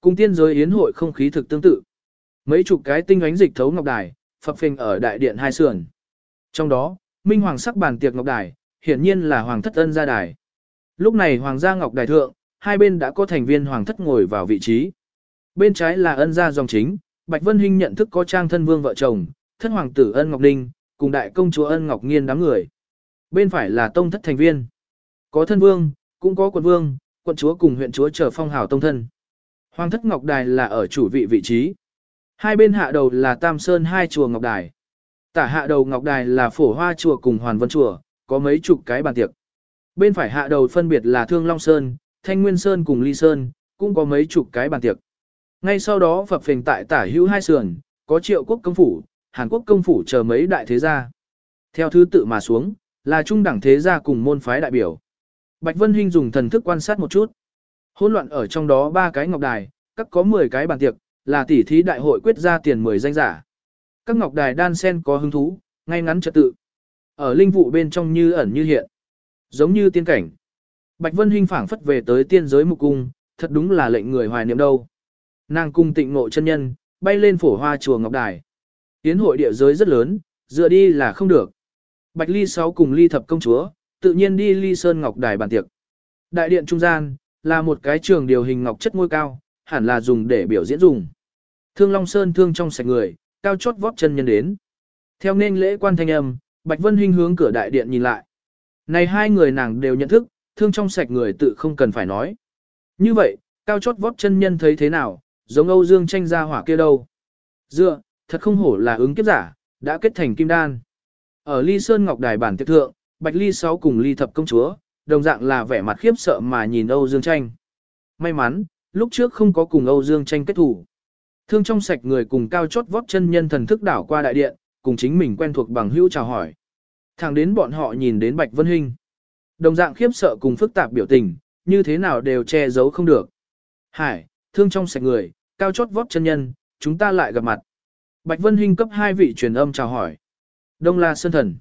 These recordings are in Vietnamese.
Cùng tiên giới yến hội không khí thực tương tự. Mấy chục cái tinh ánh dịch thấu ngọc đài, phập phình ở đại điện hai sườn. Trong đó, minh hoàng sắc bàn tiệc ngọc đài, hiển nhiên là hoàng thất ân gia đài. Lúc này hoàng gia ngọc đài thượng, hai bên đã có thành viên hoàng thất ngồi vào vị trí. Bên trái là ân gia dòng chính, Bạch Vân Hinh nhận thức có trang thân vương vợ chồng, thân hoàng tử ân ngọc ninh, cùng đại công chúa ân ngọc nghiên đám người. Bên phải là tông thất thành viên. Có thân vương, cũng có quận vương, quận chúa cùng huyện chúa trở phong hào tông thân. Hoàng thất ngọc đài là ở chủ vị vị trí. Hai bên hạ đầu là Tam Sơn hai chùa ngọc đài. Tả hạ đầu ngọc đài là phổ hoa chùa cùng hoàn vân chùa, có mấy chục cái bàn tiệc. Bên phải hạ đầu phân biệt là Thương Long Sơn, Thanh Nguyên Sơn cùng Ly Sơn, cũng có mấy chục cái bàn tiệc. Ngay sau đó phập phình tại tả hữu hai sườn, có triệu quốc công phủ, Hàn Quốc công phủ chờ mấy đại thế gia. Theo thứ tự mà xuống, là trung đẳng thế gia cùng môn phái đại biểu. Bạch Vân Hinh dùng thần thức quan sát một chút. Hỗn loạn ở trong đó ba cái ngọc đài, các có 10 cái bàn tiệc, là tỷ thí đại hội quyết ra tiền 10 danh giả. Các ngọc đài đan sen có hứng thú, ngay ngắn trật tự. Ở linh vụ bên trong như ẩn như hiện. Giống như tiên cảnh. Bạch Vân Hinh phảng phất về tới tiên giới mục cung, thật đúng là lệnh người hoài niệm đâu. Nàng cung tịnh ngộ chân nhân, bay lên phổ hoa chùa Ngọc Đài. Tiến hội địa giới rất lớn, dựa đi là không được. Bạch Ly sáu cùng Ly thập công chúa, tự nhiên đi Ly Sơn Ngọc Đài bàn tiệc. Đại điện trung gian, là một cái trường điều hình ngọc chất ngôi cao, hẳn là dùng để biểu diễn dùng. Thương Long Sơn thương trong sạch người, cao chót vót chân nhân đến. Theo nên lễ quan thanh âm, Bạch Vân Hinh hướng cửa đại điện nhìn lại. Này hai người nàng đều nhận thức, thương trong sạch người tự không cần phải nói. Như vậy, cao chót vót chân nhân thấy thế nào, giống Âu Dương tranh ra hỏa kia đâu. Dựa, thật không hổ là ứng kiếp giả, đã kết thành kim đan. Ở Ly Sơn Ngọc Đài bản tiệc thượng, Bạch Ly sáu cùng Ly thập công chúa, đồng dạng là vẻ mặt khiếp sợ mà nhìn Âu Dương tranh. May mắn, lúc trước không có cùng Âu Dương tranh kết thủ. Thương trong sạch người cùng cao chót vót chân nhân thần thức đảo qua đại điện, cùng chính mình quen thuộc bằng hữu chào hỏi. Thẳng đến bọn họ nhìn đến Bạch Vân Hinh. Đồng dạng khiếp sợ cùng phức tạp biểu tình, như thế nào đều che giấu không được. Hải, thương trong sạch người, cao chót vót chân nhân, chúng ta lại gặp mặt. Bạch Vân Hinh cấp hai vị truyền âm chào hỏi. Đông La Sơn Thần.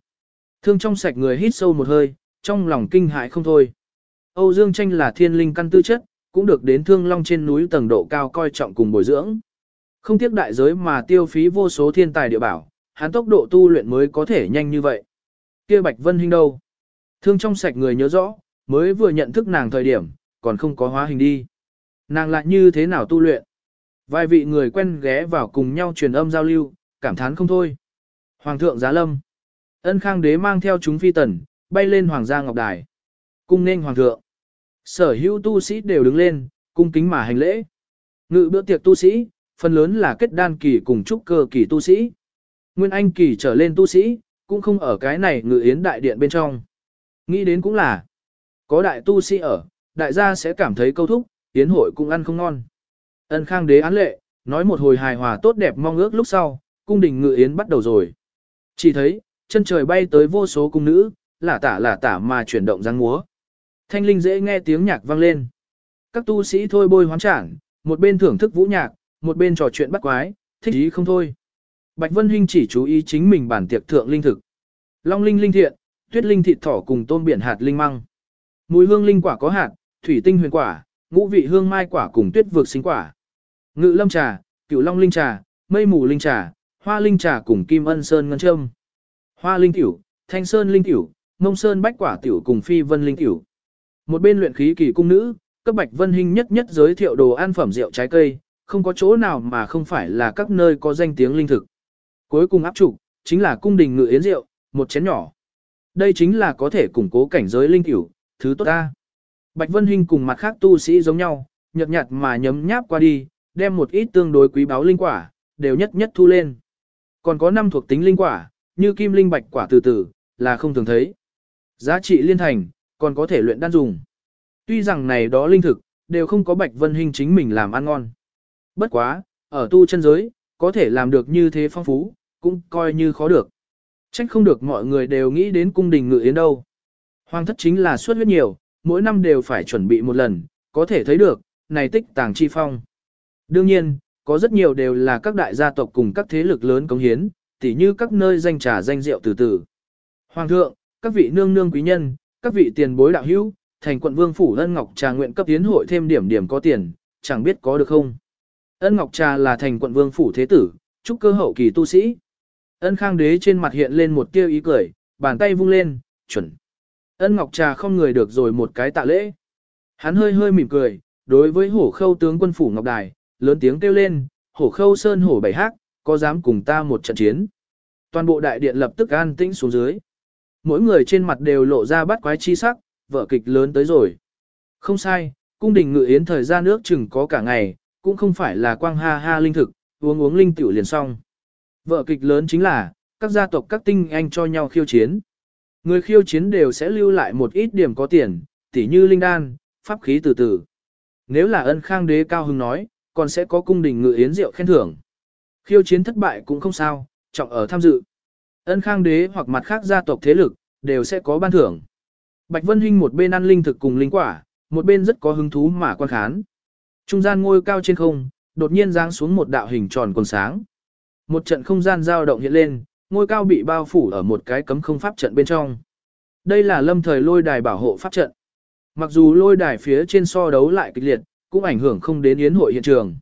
Thương trong sạch người hít sâu một hơi, trong lòng kinh hãi không thôi. Âu Dương Tranh là thiên linh căn tư chất, cũng được đến thương long trên núi tầng độ cao coi trọng cùng bồi dưỡng. Không tiếc đại giới mà tiêu phí vô số thiên tài địa bảo, hắn tốc độ tu luyện mới có thể nhanh như vậy. Kia Bạch Vân Hinh đâu? Thương trong sạch người nhớ rõ, mới vừa nhận thức nàng thời điểm, còn không có hóa hình đi. Nàng lại như thế nào tu luyện? Vài vị người quen ghé vào cùng nhau truyền âm giao lưu, cảm thán không thôi. Hoàng thượng giá lâm. Ân khang đế mang theo chúng phi tần, bay lên hoàng gia ngọc đài. Cung nên hoàng thượng. Sở hữu tu sĩ đều đứng lên, cung kính mà hành lễ. Ngự bữa tiệc tu sĩ, phần lớn là kết đan kỳ cùng trúc cơ kỳ tu sĩ. Nguyên anh kỳ trở lên tu sĩ, cũng không ở cái này ngự yến đại điện bên trong. Nghĩ đến cũng là, có đại tu sĩ ở, đại gia sẽ cảm thấy câu thúc, yến hội cũng ăn không ngon. Ân khang đế án lệ, nói một hồi hài hòa tốt đẹp mong ước lúc sau, cung đình ngự yến bắt đầu rồi. Chỉ thấy, chân trời bay tới vô số cung nữ, lả tả lả tả mà chuyển động răng múa. Thanh linh dễ nghe tiếng nhạc vang lên. Các tu sĩ thôi bôi hoán trảng, một bên thưởng thức vũ nhạc, một bên trò chuyện bắt quái, thích ý không thôi. Bạch Vân Hinh chỉ chú ý chính mình bản tiệc thượng linh thực. Long linh linh thiện, tuyết linh thịt thỏ cùng tôm biển hạt linh măng. Mùi hương linh quả có hạt, thủy tinh huyền quả, ngũ vị hương mai quả cùng tuyết vượt sinh quả. Ngự lâm trà, cửu long linh trà, mây mù linh trà, hoa linh trà cùng kim ân sơn ngân châm. Hoa linh tiểu, thanh sơn linh tiểu, mông sơn bách quả tiểu cùng phi vân linh tiểu. Một bên luyện khí kỳ cung nữ, cấp bạch vân hình nhất nhất giới thiệu đồ ăn phẩm rượu trái cây, không có chỗ nào mà không phải là các nơi có danh tiếng linh thực. Cuối cùng áp trục, chính là cung đình ngự yến rượu, một chén nhỏ. Đây chính là có thể củng cố cảnh giới linh tiểu, thứ tốt ta. Bạch Vân Hinh cùng mặt khác tu sĩ giống nhau, nhợt nhạt mà nhấm nháp qua đi, đem một ít tương đối quý báu linh quả, đều nhất nhất thu lên. Còn có năm thuộc tính linh quả, như kim linh bạch quả từ từ, là không thường thấy. Giá trị liên thành, còn có thể luyện đan dùng. Tuy rằng này đó linh thực, đều không có Bạch Vân Hinh chính mình làm ăn ngon. Bất quá, ở tu chân giới, có thể làm được như thế phong phú, cũng coi như khó được. Trách không được mọi người đều nghĩ đến cung đình ngự yến đâu. Hoàng thất chính là suất huyết nhiều, mỗi năm đều phải chuẩn bị một lần, có thể thấy được, này tích tàng chi phong. Đương nhiên, có rất nhiều đều là các đại gia tộc cùng các thế lực lớn cống hiến, tỉ như các nơi danh trà danh rượu từ từ. Hoàng thượng, các vị nương nương quý nhân, các vị tiền bối đạo hữu, thành quận vương phủ ân ngọc trà nguyện cấp tiến hội thêm điểm điểm có tiền, chẳng biết có được không. Ân Ngọc Trà là thành quận vương phủ thế tử, chúc cơ hậu kỳ tu sĩ. Ân Khang Đế trên mặt hiện lên một tia ý cười, bàn tay vung lên, chuẩn. Ân Ngọc Trà không người được rồi một cái tạ lễ. Hắn hơi hơi mỉm cười, đối với hổ khâu tướng quân phủ Ngọc Đài, lớn tiếng kêu lên, hổ khâu sơn hổ bảy hát, có dám cùng ta một trận chiến. Toàn bộ đại điện lập tức an tĩnh xuống dưới. Mỗi người trên mặt đều lộ ra bắt quái chi sắc, vở kịch lớn tới rồi. Không sai, cung đình ngự yến thời gian nước chừng có cả ngày, cũng không phải là quang ha ha linh thực, uống uống linh tiểu liền xong. Vở kịch lớn chính là, các gia tộc các tinh anh cho nhau khiêu chiến. Người khiêu chiến đều sẽ lưu lại một ít điểm có tiền, tỉ như linh đan, pháp khí từ từ. Nếu là ân khang đế cao hưng nói, còn sẽ có cung đình ngự yến rượu khen thưởng. Khiêu chiến thất bại cũng không sao, trọng ở tham dự. Ân khang đế hoặc mặt khác gia tộc thế lực, đều sẽ có ban thưởng. Bạch Vân Hinh một bên ăn linh thực cùng linh quả, một bên rất có hứng thú mà quan khán. Trung gian ngôi cao trên không, đột nhiên giáng xuống một đạo hình tròn còn sáng. Một trận không gian dao động hiện lên, ngôi cao bị bao phủ ở một cái cấm không pháp trận bên trong. Đây là lâm thời lôi đài bảo hộ pháp trận. Mặc dù lôi đài phía trên so đấu lại kịch liệt, cũng ảnh hưởng không đến yến hội hiện trường.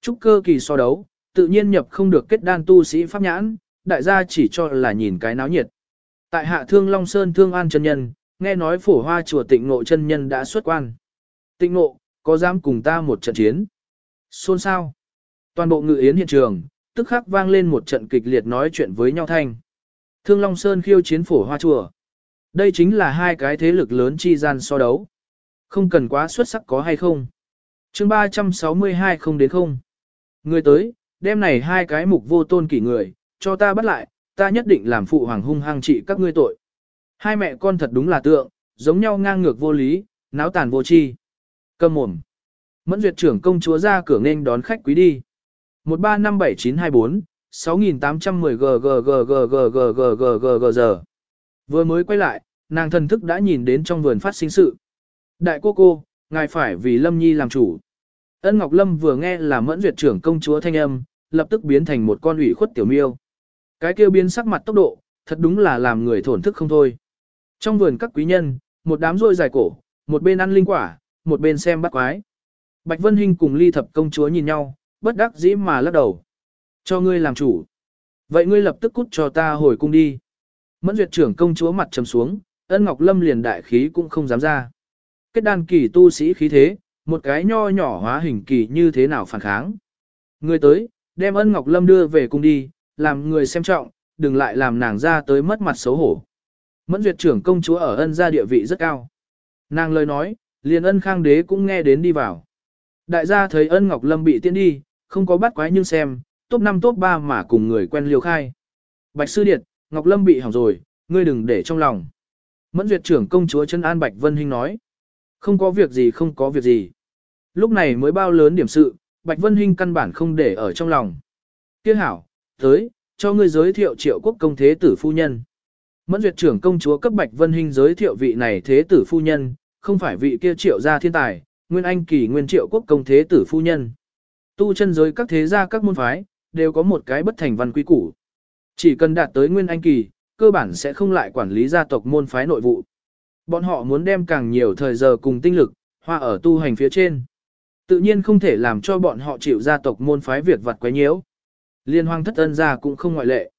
Trúc cơ kỳ so đấu, tự nhiên nhập không được kết đan tu sĩ pháp nhãn, đại gia chỉ cho là nhìn cái náo nhiệt. Tại hạ thương Long Sơn thương an chân nhân, nghe nói phổ hoa chùa tịnh ngộ chân nhân đã xuất quan. Tịnh ngộ, có dám cùng ta một trận chiến? Xôn sao? Toàn bộ ngự yến hiện trường, tức khắc vang lên một trận kịch liệt nói chuyện với nhau thanh. Thương Long Sơn khiêu chiến phổ hoa chùa. Đây chính là hai cái thế lực lớn chi gian so đấu. Không cần quá xuất sắc có hay không. chương 362 không đến không. Người tới, đem này hai cái mục vô tôn kỷ người, cho ta bắt lại, ta nhất định làm phụ hoàng hung hăng trị các ngươi tội. Hai mẹ con thật đúng là tượng, giống nhau ngang ngược vô lý, náo tàn vô tri. Cầm mồm. Mẫn duyệt trưởng công chúa ra cửa nghênh đón khách quý đi. 1357924, 6810 ggggggggggggg giờ. Vừa mới quay lại, nàng thần thức đã nhìn đến trong vườn phát sinh sự. Đại cô cô, ngài phải vì Lâm Nhi làm chủ. Ân Ngọc Lâm vừa nghe là mẫn duyệt trưởng công chúa thanh âm, lập tức biến thành một con ủy khuất tiểu miêu. Cái kêu biến sắc mặt tốc độ, thật đúng là làm người thổn thức không thôi. Trong vườn các quý nhân, một đám rôi dài cổ, một bên ăn linh quả, một bên xem bắt quái. Bạch Vân Hinh cùng ly thập công chúa nhìn nhau, bất đắc dĩ mà lắc đầu. Cho ngươi làm chủ. Vậy ngươi lập tức cút cho ta hồi cung đi. Mẫn duyệt trưởng công chúa mặt trầm xuống, ân ngọc lâm liền đại khí cũng không dám ra. Kết đàn kỳ tu sĩ khí thế, một cái nho nhỏ hóa hình kỳ như thế nào phản kháng. Người tới, đem ân ngọc lâm đưa về cung đi, làm người xem trọng, đừng lại làm nàng ra tới mất mặt xấu hổ. Mẫn duyệt trưởng công chúa ở ân gia địa vị rất cao. Nàng lời nói, liền ân khang đế cũng nghe đến đi vào. Đại gia thấy ân ngọc lâm bị tiễn đi, không có bắt quái nhưng xem, top 5 top 3 mà cùng người quen liều khai. Bạch sư điệt, ngọc lâm bị hỏng rồi, ngươi đừng để trong lòng. Mẫn duyệt trưởng công chúa chân an Bạch Vân Hinh nói. Không có việc gì không có việc gì. Lúc này mới bao lớn điểm sự, Bạch Vân Hinh căn bản không để ở trong lòng. Tiếc hảo, tới, cho ngươi giới thiệu triệu quốc công thế tử phu nhân. Mẫn duyệt trưởng công chúa cấp Bạch Vân Hinh giới thiệu vị này thế tử phu nhân, không phải vị kia triệu gia thiên tài, nguyên anh kỳ nguyên triệu quốc công thế tử phu nhân. Tu chân giới các thế gia các môn phái, đều có một cái bất thành văn quy củ. Chỉ cần đạt tới nguyên anh kỳ, cơ bản sẽ không lại quản lý gia tộc môn phái nội vụ. Bọn họ muốn đem càng nhiều thời giờ cùng tinh lực, hoa ở tu hành phía trên. Tự nhiên không thể làm cho bọn họ chịu gia tộc môn phái việc vặt quấy nhiễu. Liên hoang thất ân gia cũng không ngoại lệ.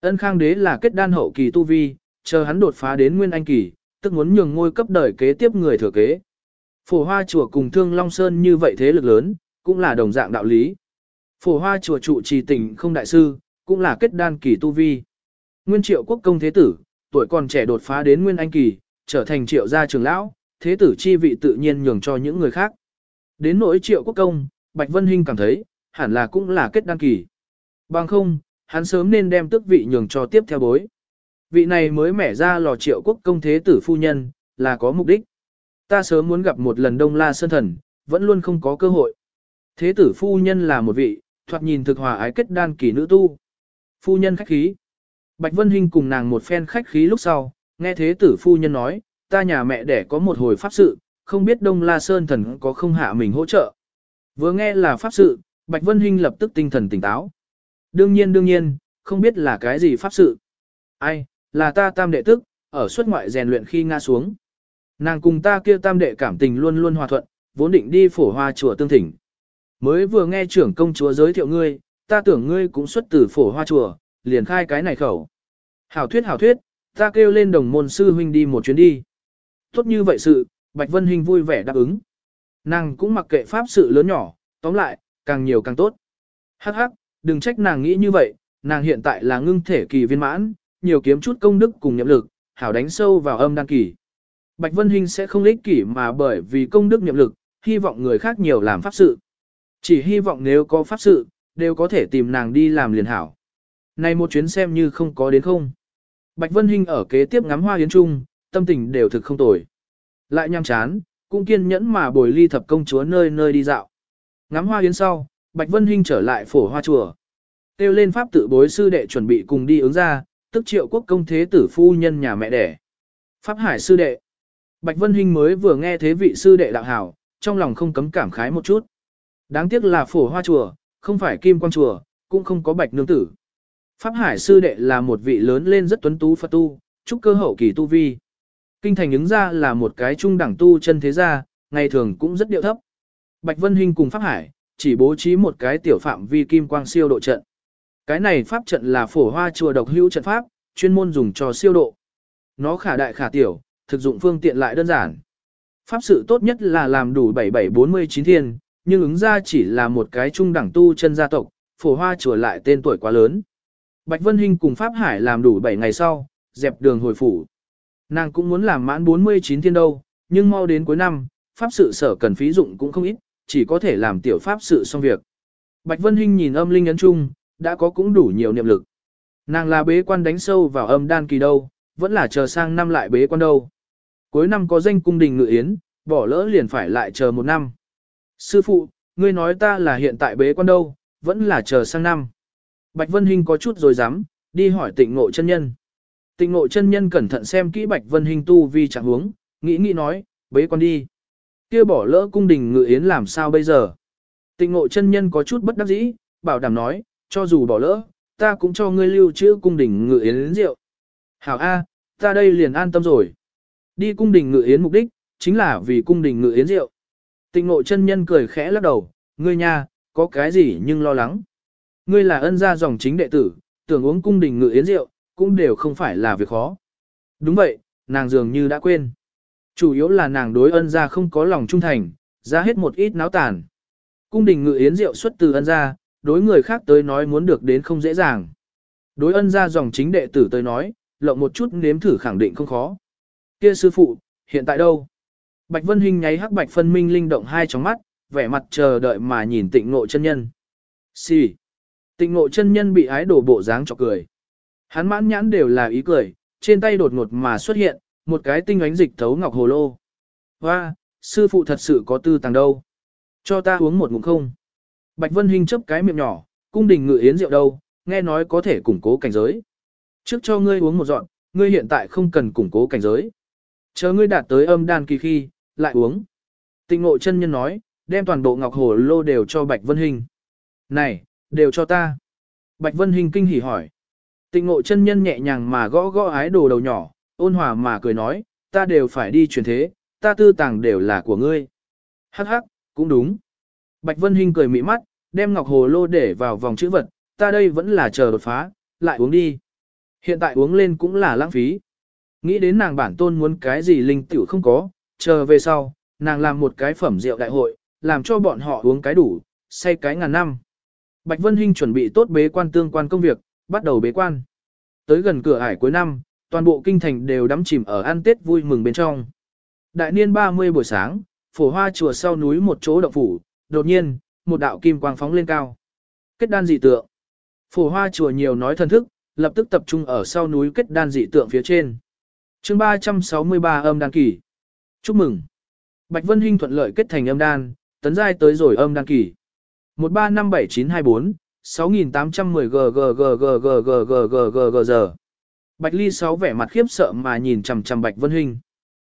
Ân khang đế là kết đan hậu kỳ tu vi, chờ hắn đột phá đến nguyên anh kỳ, tức muốn nhường ngôi cấp đời kế tiếp người thừa kế. Phổ hoa chùa cùng thương Long Sơn như vậy thế lực lớn, cũng là đồng dạng đạo lý. Phổ hoa chùa trụ trì tỉnh không đại sư, cũng là kết đan kỳ tu vi. Nguyên triệu quốc công thế tử, tuổi còn trẻ đột phá đến nguyên anh kỳ, trở thành triệu gia trưởng lão, thế tử chi vị tự nhiên nhường cho những người khác. Đến nỗi triệu quốc công, Bạch Vân Hinh cảm thấy, hẳn là cũng là kết đan kỳ. Bằng không, hắn sớm nên đem tước vị nhường cho tiếp theo bối. Vị này mới mẻ ra lò triệu quốc công thế tử phu nhân, là có mục đích. Ta sớm muốn gặp một lần Đông La Sơn Thần, vẫn luôn không có cơ hội. Thế tử phu nhân là một vị, thoạt nhìn thực hòa ái kết đan kỳ nữ tu. Phu nhân khách khí. Bạch Vân Hinh cùng nàng một phen khách khí lúc sau, nghe thế tử phu nhân nói, ta nhà mẹ đẻ có một hồi pháp sự, không biết Đông La Sơn Thần có không hạ mình hỗ trợ. Vừa nghe là pháp sự, Bạch Vân Hinh lập tức tinh thần tỉnh táo. Đương nhiên đương nhiên, không biết là cái gì pháp sự. Ai, là ta tam đệ tức, ở xuất ngoại rèn luyện khi ngã xuống. Nàng cùng ta kia tam đệ cảm tình luôn luôn hòa thuận, vốn định đi phổ hoa chùa tương thỉnh. Mới vừa nghe trưởng công chúa giới thiệu ngươi, ta tưởng ngươi cũng xuất từ phổ hoa chùa, liền khai cái này khẩu. Hảo thuyết hảo thuyết, ta kêu lên đồng môn sư huynh đi một chuyến đi. Tốt như vậy sự, Bạch Vân Hình vui vẻ đáp ứng. Nàng cũng mặc kệ pháp sự lớn nhỏ, tóm lại, càng nhiều càng tốt. Hắc hắc, đừng trách nàng nghĩ như vậy, nàng hiện tại là ngưng thể kỳ viên mãn, nhiều kiếm chút công đức cùng nhậm lực, hảo đánh sâu vào âm đăng kỳ. Bạch Vân Hinh sẽ không lích kỷ mà bởi vì công đức nhậm lực, hy vọng người khác nhiều làm pháp sự. Chỉ hy vọng nếu có pháp sự, đều có thể tìm nàng đi làm liền hảo. Này một chuyến xem như không có đến không. Bạch Vân Hinh ở kế tiếp ngắm hoa yến trung, tâm tình đều thực không tồi. Lại nhăm chán, cũng kiên nhẫn mà bồi ly thập công chúa nơi nơi đi dạo. Ngắm hoa yến sau, Bạch Vân Hinh trở lại phổ hoa chùa. têu lên pháp tự bối sư đệ chuẩn bị cùng đi ứng ra, tức triệu quốc công thế tử phu nhân nhà mẹ đẻ. Pháp hải sư đệ. Bạch Vân Hinh mới vừa nghe thế vị sư đệ đạo hảo, trong lòng không cấm cảm khái một chút. Đáng tiếc là phổ hoa chùa, không phải kim quang chùa, cũng không có bạch nương tử. Pháp hải sư đệ là một vị lớn lên rất tuấn tú Phật tu, trúc cơ hậu kỳ tu vi. Kinh thành ứng ra là một cái trung đẳng tu chân thế gia, ngày thường cũng rất điệu thấp. Bạch Vân Hinh cùng Pháp Hải, chỉ bố trí một cái tiểu phạm vi kim quang siêu độ trận. Cái này pháp trận là phổ hoa chùa độc hữu trận pháp, chuyên môn dùng cho siêu độ. Nó khả đại khả tiểu, thực dụng phương tiện lại đơn giản. Pháp sự tốt nhất là làm đủ 7749 thiên, nhưng ứng ra chỉ là một cái trung đẳng tu chân gia tộc, phổ hoa chùa lại tên tuổi quá lớn. Bạch Vân Hinh cùng Pháp Hải làm đủ 7 ngày sau, dẹp đường hồi phủ. Nàng cũng muốn làm mãn 49 thiên đâu, nhưng mau đến cuối năm, Pháp sự sở cần phí dụng cũng không ít, chỉ có thể làm tiểu Pháp sự xong việc. Bạch Vân Hinh nhìn âm linh ấn trung, đã có cũng đủ nhiều niệm lực. Nàng là bế quan đánh sâu vào âm đan kỳ đâu, vẫn là chờ sang năm lại bế quan đâu. Cuối năm có danh cung đình ngự yến, bỏ lỡ liền phải lại chờ một năm. Sư phụ, ngươi nói ta là hiện tại bế quan đâu, vẫn là chờ sang năm. Bạch Vân Hinh có chút rồi dám, đi hỏi tịnh ngộ chân nhân. Tịnh ngộ chân nhân cẩn thận xem kỹ Bạch Vân Hinh tu vi chẳng huống, nghĩ nghĩ nói, bế quan đi kia bỏ lỡ cung đình ngự yến làm sao bây giờ? Tịnh ngộ chân nhân có chút bất đắc dĩ, bảo đảm nói, cho dù bỏ lỡ, ta cũng cho ngươi lưu trữ cung đình ngự yến rượu. Hảo A, ta đây liền an tâm rồi. Đi cung đình ngự yến mục đích, chính là vì cung đình ngự yến rượu. Tịnh ngộ chân nhân cười khẽ lắc đầu, ngươi nha, có cái gì nhưng lo lắng. Ngươi là ân gia dòng chính đệ tử, tưởng uống cung đình ngự yến rượu, cũng đều không phải là việc khó. Đúng vậy, nàng dường như đã quên. Chủ yếu là nàng đối ân gia không có lòng trung thành, ra hết một ít náo tàn. Cung đình ngự yến rượu xuất từ ân gia, đối người khác tới nói muốn được đến không dễ dàng. Đối ân gia dòng chính đệ tử tới nói, lộng một chút nếm thử khẳng định không khó. Kia sư phụ, hiện tại đâu? Bạch Vân Hinh nháy hắc bạch phân minh linh động hai tròng mắt, vẻ mặt chờ đợi mà nhìn tịnh ngộ chân nhân. Xì. Tịnh ngộ chân nhân bị ái đổ bộ dáng chọc cười. Hắn mãn nhãn đều là ý cười, trên tay đột ngột mà xuất hiện, một cái tinh ánh dịch thấu ngọc hồ lô. Hoa, sư phụ thật sự có tư tàng đâu. Cho ta uống một ngụm không. Bạch Vân Hinh chấp cái miệng nhỏ, cung đình ngự yến rượu đâu, nghe nói có thể củng cố cảnh giới. Trước cho ngươi uống một dọn, ngươi hiện tại không cần củng cố cảnh giới. Chờ ngươi đạt tới âm đan kỳ khi, lại uống. Tịnh ngộ chân nhân nói, đem toàn bộ ngọc hồ lô đều cho Bạch Vân Hinh. Này, đều cho ta. Bạch Vân Hinh kinh hỉ hỏi. Tịnh ngộ chân nhân nhẹ nhàng mà gõ gõ ái đồ đầu nhỏ, ôn hòa mà cười nói, ta đều phải đi truyền thế, ta tư tàng đều là của ngươi. Hắc hắc, cũng đúng. Bạch Vân Hinh cười mỹ mắt, đem ngọc hồ lô để vào vòng chữ vật, ta đây vẫn là chờ đột phá, lại uống đi. Hiện tại uống lên cũng là lãng phí. Nghĩ đến nàng bản tôn muốn cái gì linh tiểu không có, chờ về sau, nàng làm một cái phẩm rượu đại hội, làm cho bọn họ uống cái đủ, say cái ngàn năm. Bạch Vân Hinh chuẩn bị tốt bế quan tương quan công việc, bắt đầu bế quan. Tới gần cửa ải cuối năm, toàn bộ kinh thành đều đắm chìm ở ăn Tết vui mừng bên trong. Đại niên 30 buổi sáng, phổ hoa chùa sau núi một chỗ động phủ, đột nhiên, một đạo kim quang phóng lên cao. Kết đan dị tượng. Phổ hoa chùa nhiều nói thần thức, lập tức tập trung ở sau núi kết đan dị tượng phía trên. chương 363 âm đan kỳ. Chúc mừng. Bạch Vân Hinh thuận lợi kết thành âm đan, tấn giai tới rồi âm đan kỳ. 1357924, 6810 g giờ. Bạch Ly sáu vẻ mặt khiếp sợ mà nhìn chằm chằm Bạch Vân Hinh.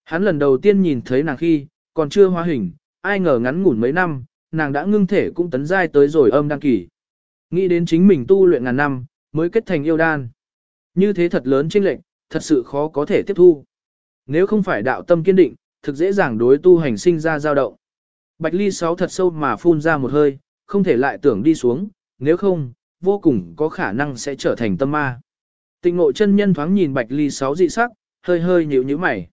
Hắn lần đầu tiên nhìn thấy nàng khi, còn chưa hóa hình, ai ngờ ngắn ngủn mấy năm, nàng đã ngưng thể cũng tấn giai tới rồi âm đăng kỳ. Nghĩ đến chính mình tu luyện ngàn năm, mới kết thành yêu đan. Như thế thật lớn chênh lệch, thật sự khó có thể tiếp thu. Nếu không phải đạo tâm kiên định, thực dễ dàng đối tu hành sinh ra dao động. Bạch Ly sáu thật sâu mà phun ra một hơi, không thể lại tưởng đi xuống, nếu không, vô cùng có khả năng sẽ trở thành tâm ma. Tịnh ngộ chân nhân thoáng nhìn bạch ly sáu dị sắc, hơi hơi nhíu nhíu mày.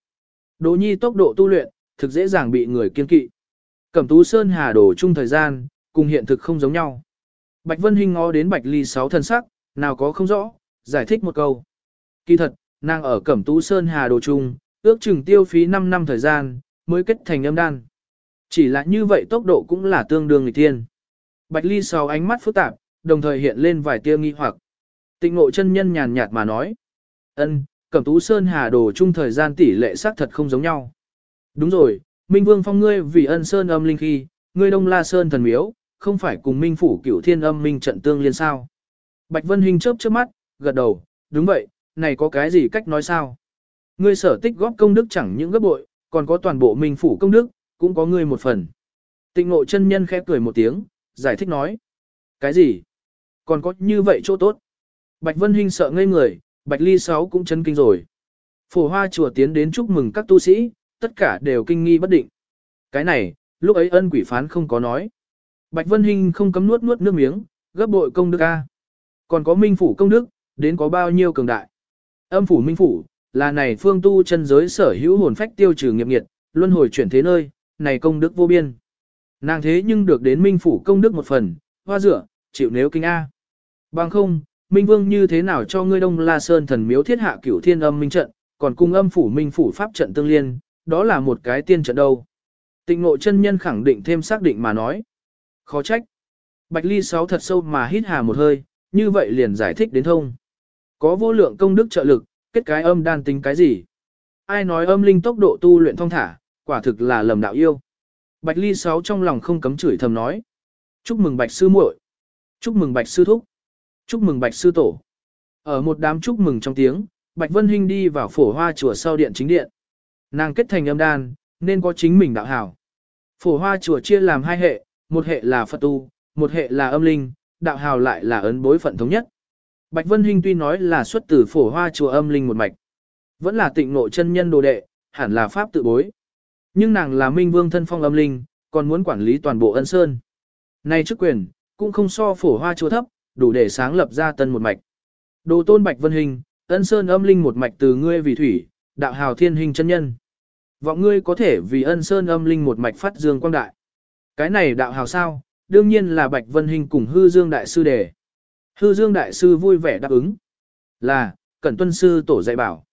Đỗ nhi tốc độ tu luyện, thực dễ dàng bị người kiên kỵ. Cẩm tú sơn hà đổ chung thời gian, cùng hiện thực không giống nhau. Bạch Vân Hinh ngó đến bạch ly sáu thân sắc, nào có không rõ, giải thích một câu. Kỳ thật, nàng ở Cẩm Tú Sơn Hà Đồ Trung, ước chừng tiêu phí 5 năm thời gian, mới kết thành âm đan. Chỉ là như vậy tốc độ cũng là tương đương nghịch thiên. Bạch Ly sáu ánh mắt phức tạp, đồng thời hiện lên vài tia nghi hoặc. Tịnh ngộ chân nhân nhàn nhạt mà nói. ân, Cẩm Tú Sơn Hà Đồ chung thời gian tỷ lệ xác thật không giống nhau. Đúng rồi, Minh Vương phong ngươi vì ân Sơn âm linh khi, ngươi Đông La Sơn thần miếu, không phải cùng Minh Phủ cửu thiên âm minh trận tương liên sao. Bạch Vân Hình chớp chớp mắt, gật đầu, đúng vậy, này có cái gì cách nói sao? Ngươi sở tích góp công đức chẳng những gấp bội, còn có toàn bộ minh phủ công đức, cũng có ngươi một phần. Tịnh ngộ chân nhân khẽ cười một tiếng, giải thích nói. Cái gì? Còn có như vậy chỗ tốt. Bạch Vân Hinh sợ ngây người, Bạch Ly Sáu cũng chấn kinh rồi. Phổ hoa chùa tiến đến chúc mừng các tu sĩ, tất cả đều kinh nghi bất định. Cái này, lúc ấy ân quỷ phán không có nói. Bạch Vân Hinh không cấm nuốt nuốt nước miếng, gấp bội công đức A. Còn có minh phủ công đức, đến có bao nhiêu cường đại. Âm phủ minh phủ, là này phương tu chân giới sở hữu hồn phách tiêu trừ nghiệp nghiệt, luân hồi chuyển thế nơi, này công đức vô biên. Nàng thế nhưng được đến minh phủ công đức một phần, hoa dựa, chịu nếu kinh A. Bằng không, minh vương như thế nào cho ngươi đông la sơn thần miếu thiết hạ cửu thiên âm minh trận, còn cung âm phủ minh phủ pháp trận tương liên, đó là một cái tiên trận đâu. Tịnh ngộ chân nhân khẳng định thêm xác định mà nói. Khó trách. Bạch ly sáu thật sâu mà hít hà một hơi, như vậy liền giải thích đến thông. Có vô lượng công đức trợ lực, kết cái âm đan tính cái gì? Ai nói âm linh tốc độ tu luyện thông thả, quả thực là lầm đạo yêu. Bạch Ly Sáu trong lòng không cấm chửi thầm nói. Chúc mừng Bạch Sư muội, Chúc mừng Bạch Sư Thúc. Chúc mừng Bạch Sư Tổ. Ở một đám chúc mừng trong tiếng, Bạch Vân Hinh đi vào phổ hoa chùa sau điện chính điện. Nàng kết thành âm đan, nên có chính mình đạo hảo. Phổ hoa chùa chia làm hai hệ, một hệ là Phật tu, một hệ là âm linh, đạo hào lại là ấn bối phận thống nhất. Bạch Vân Hinh tuy nói là xuất từ phổ hoa chùa âm linh một mạch, vẫn là tịnh nội chân nhân đồ đệ, hẳn là pháp tự bối. Nhưng nàng là minh vương thân phong âm linh, còn muốn quản lý toàn bộ ân sơn. Nay chức quyền, cũng không so phổ hoa chùa thấp, đủ để sáng lập ra tân một mạch. Đồ tôn Bạch Vân hình ân sơn âm linh một mạch từ ngươi vì thủy, đạo hào thiên hình chân nhân. Vọng ngươi có thể vì ân sơn âm linh một mạch phát dương quang đại. Cái này đạo hào sao, đương nhiên là Bạch Vân hình cùng hư dương đại sư đề. Hư Dương Đại Sư vui vẻ đáp ứng. Là, Cẩn Tuân Sư tổ dạy bảo.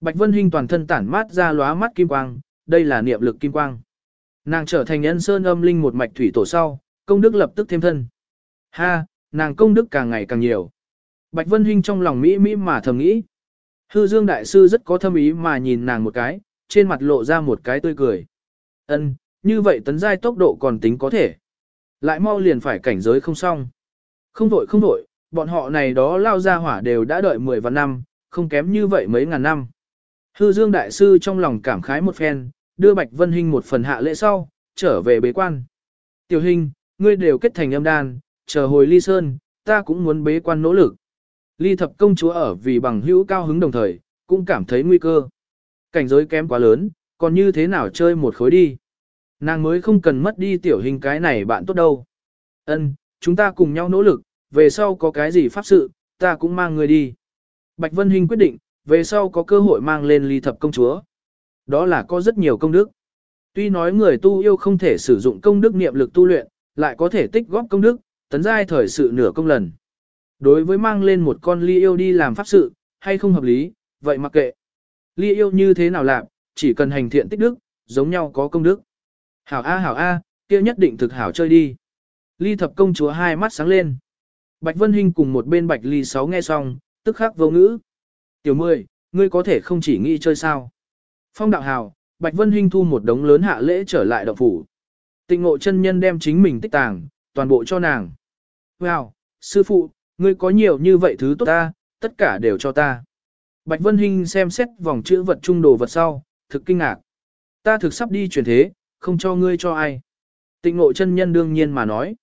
Bạch Vân hình toàn thân tản mát ra lóa mắt kim quang, đây là niệm lực kim quang. Nàng trở thành ân sơn âm linh một mạch thủy tổ sau, công đức lập tức thêm thân. Ha, nàng công đức càng ngày càng nhiều. Bạch Vân Hinh trong lòng mỹ mỹ mà thầm nghĩ. Hư Dương Đại Sư rất có thâm ý mà nhìn nàng một cái, trên mặt lộ ra một cái tươi cười. Ân, như vậy tấn giai tốc độ còn tính có thể. Lại mau liền phải cảnh giới không xong. Không vội không vội, bọn họ này đó lao ra hỏa đều đã đợi 10 vạn năm, không kém như vậy mấy ngàn năm. Hư Dương Đại Sư trong lòng cảm khái một phen, đưa Bạch Vân Hinh một phần hạ lễ sau, trở về bế quan. Tiểu Hinh, ngươi đều kết thành âm đan, chờ hồi ly sơn, ta cũng muốn bế quan nỗ lực. Ly thập công chúa ở vì bằng hữu cao hứng đồng thời, cũng cảm thấy nguy cơ. Cảnh giới kém quá lớn, còn như thế nào chơi một khối đi. Nàng mới không cần mất đi tiểu hình cái này bạn tốt đâu. Ân, chúng ta cùng nhau nỗ lực, về sau có cái gì pháp sự, ta cũng mang người đi. Bạch Vân Hinh quyết định, về sau có cơ hội mang lên ly thập công chúa. Đó là có rất nhiều công đức. Tuy nói người tu yêu không thể sử dụng công đức niệm lực tu luyện, lại có thể tích góp công đức, tấn giai thời sự nửa công lần. Đối với mang lên một con ly yêu đi làm pháp sự, hay không hợp lý, vậy mặc kệ. Ly yêu như thế nào làm, chỉ cần hành thiện tích đức, giống nhau có công đức. Hảo A hảo A, kia nhất định thực hảo chơi đi. Ly thập công chúa hai mắt sáng lên. Bạch Vân Hinh cùng một bên Bạch Ly Sáu nghe xong, tức khắc vô ngữ. Tiểu Mười, ngươi có thể không chỉ nghĩ chơi sao. Phong đạo hào, Bạch Vân Hinh thu một đống lớn hạ lễ trở lại động phủ. Tịnh ngộ chân nhân đem chính mình tích tàng, toàn bộ cho nàng. Wow, sư phụ, ngươi có nhiều như vậy thứ tốt ta, tất cả đều cho ta. Bạch Vân Hinh xem xét vòng chữ vật trung đồ vật sau, thực kinh ngạc. Ta thực sắp đi chuyển thế, không cho ngươi cho ai. Tịnh ngộ chân nhân đương nhiên mà nói.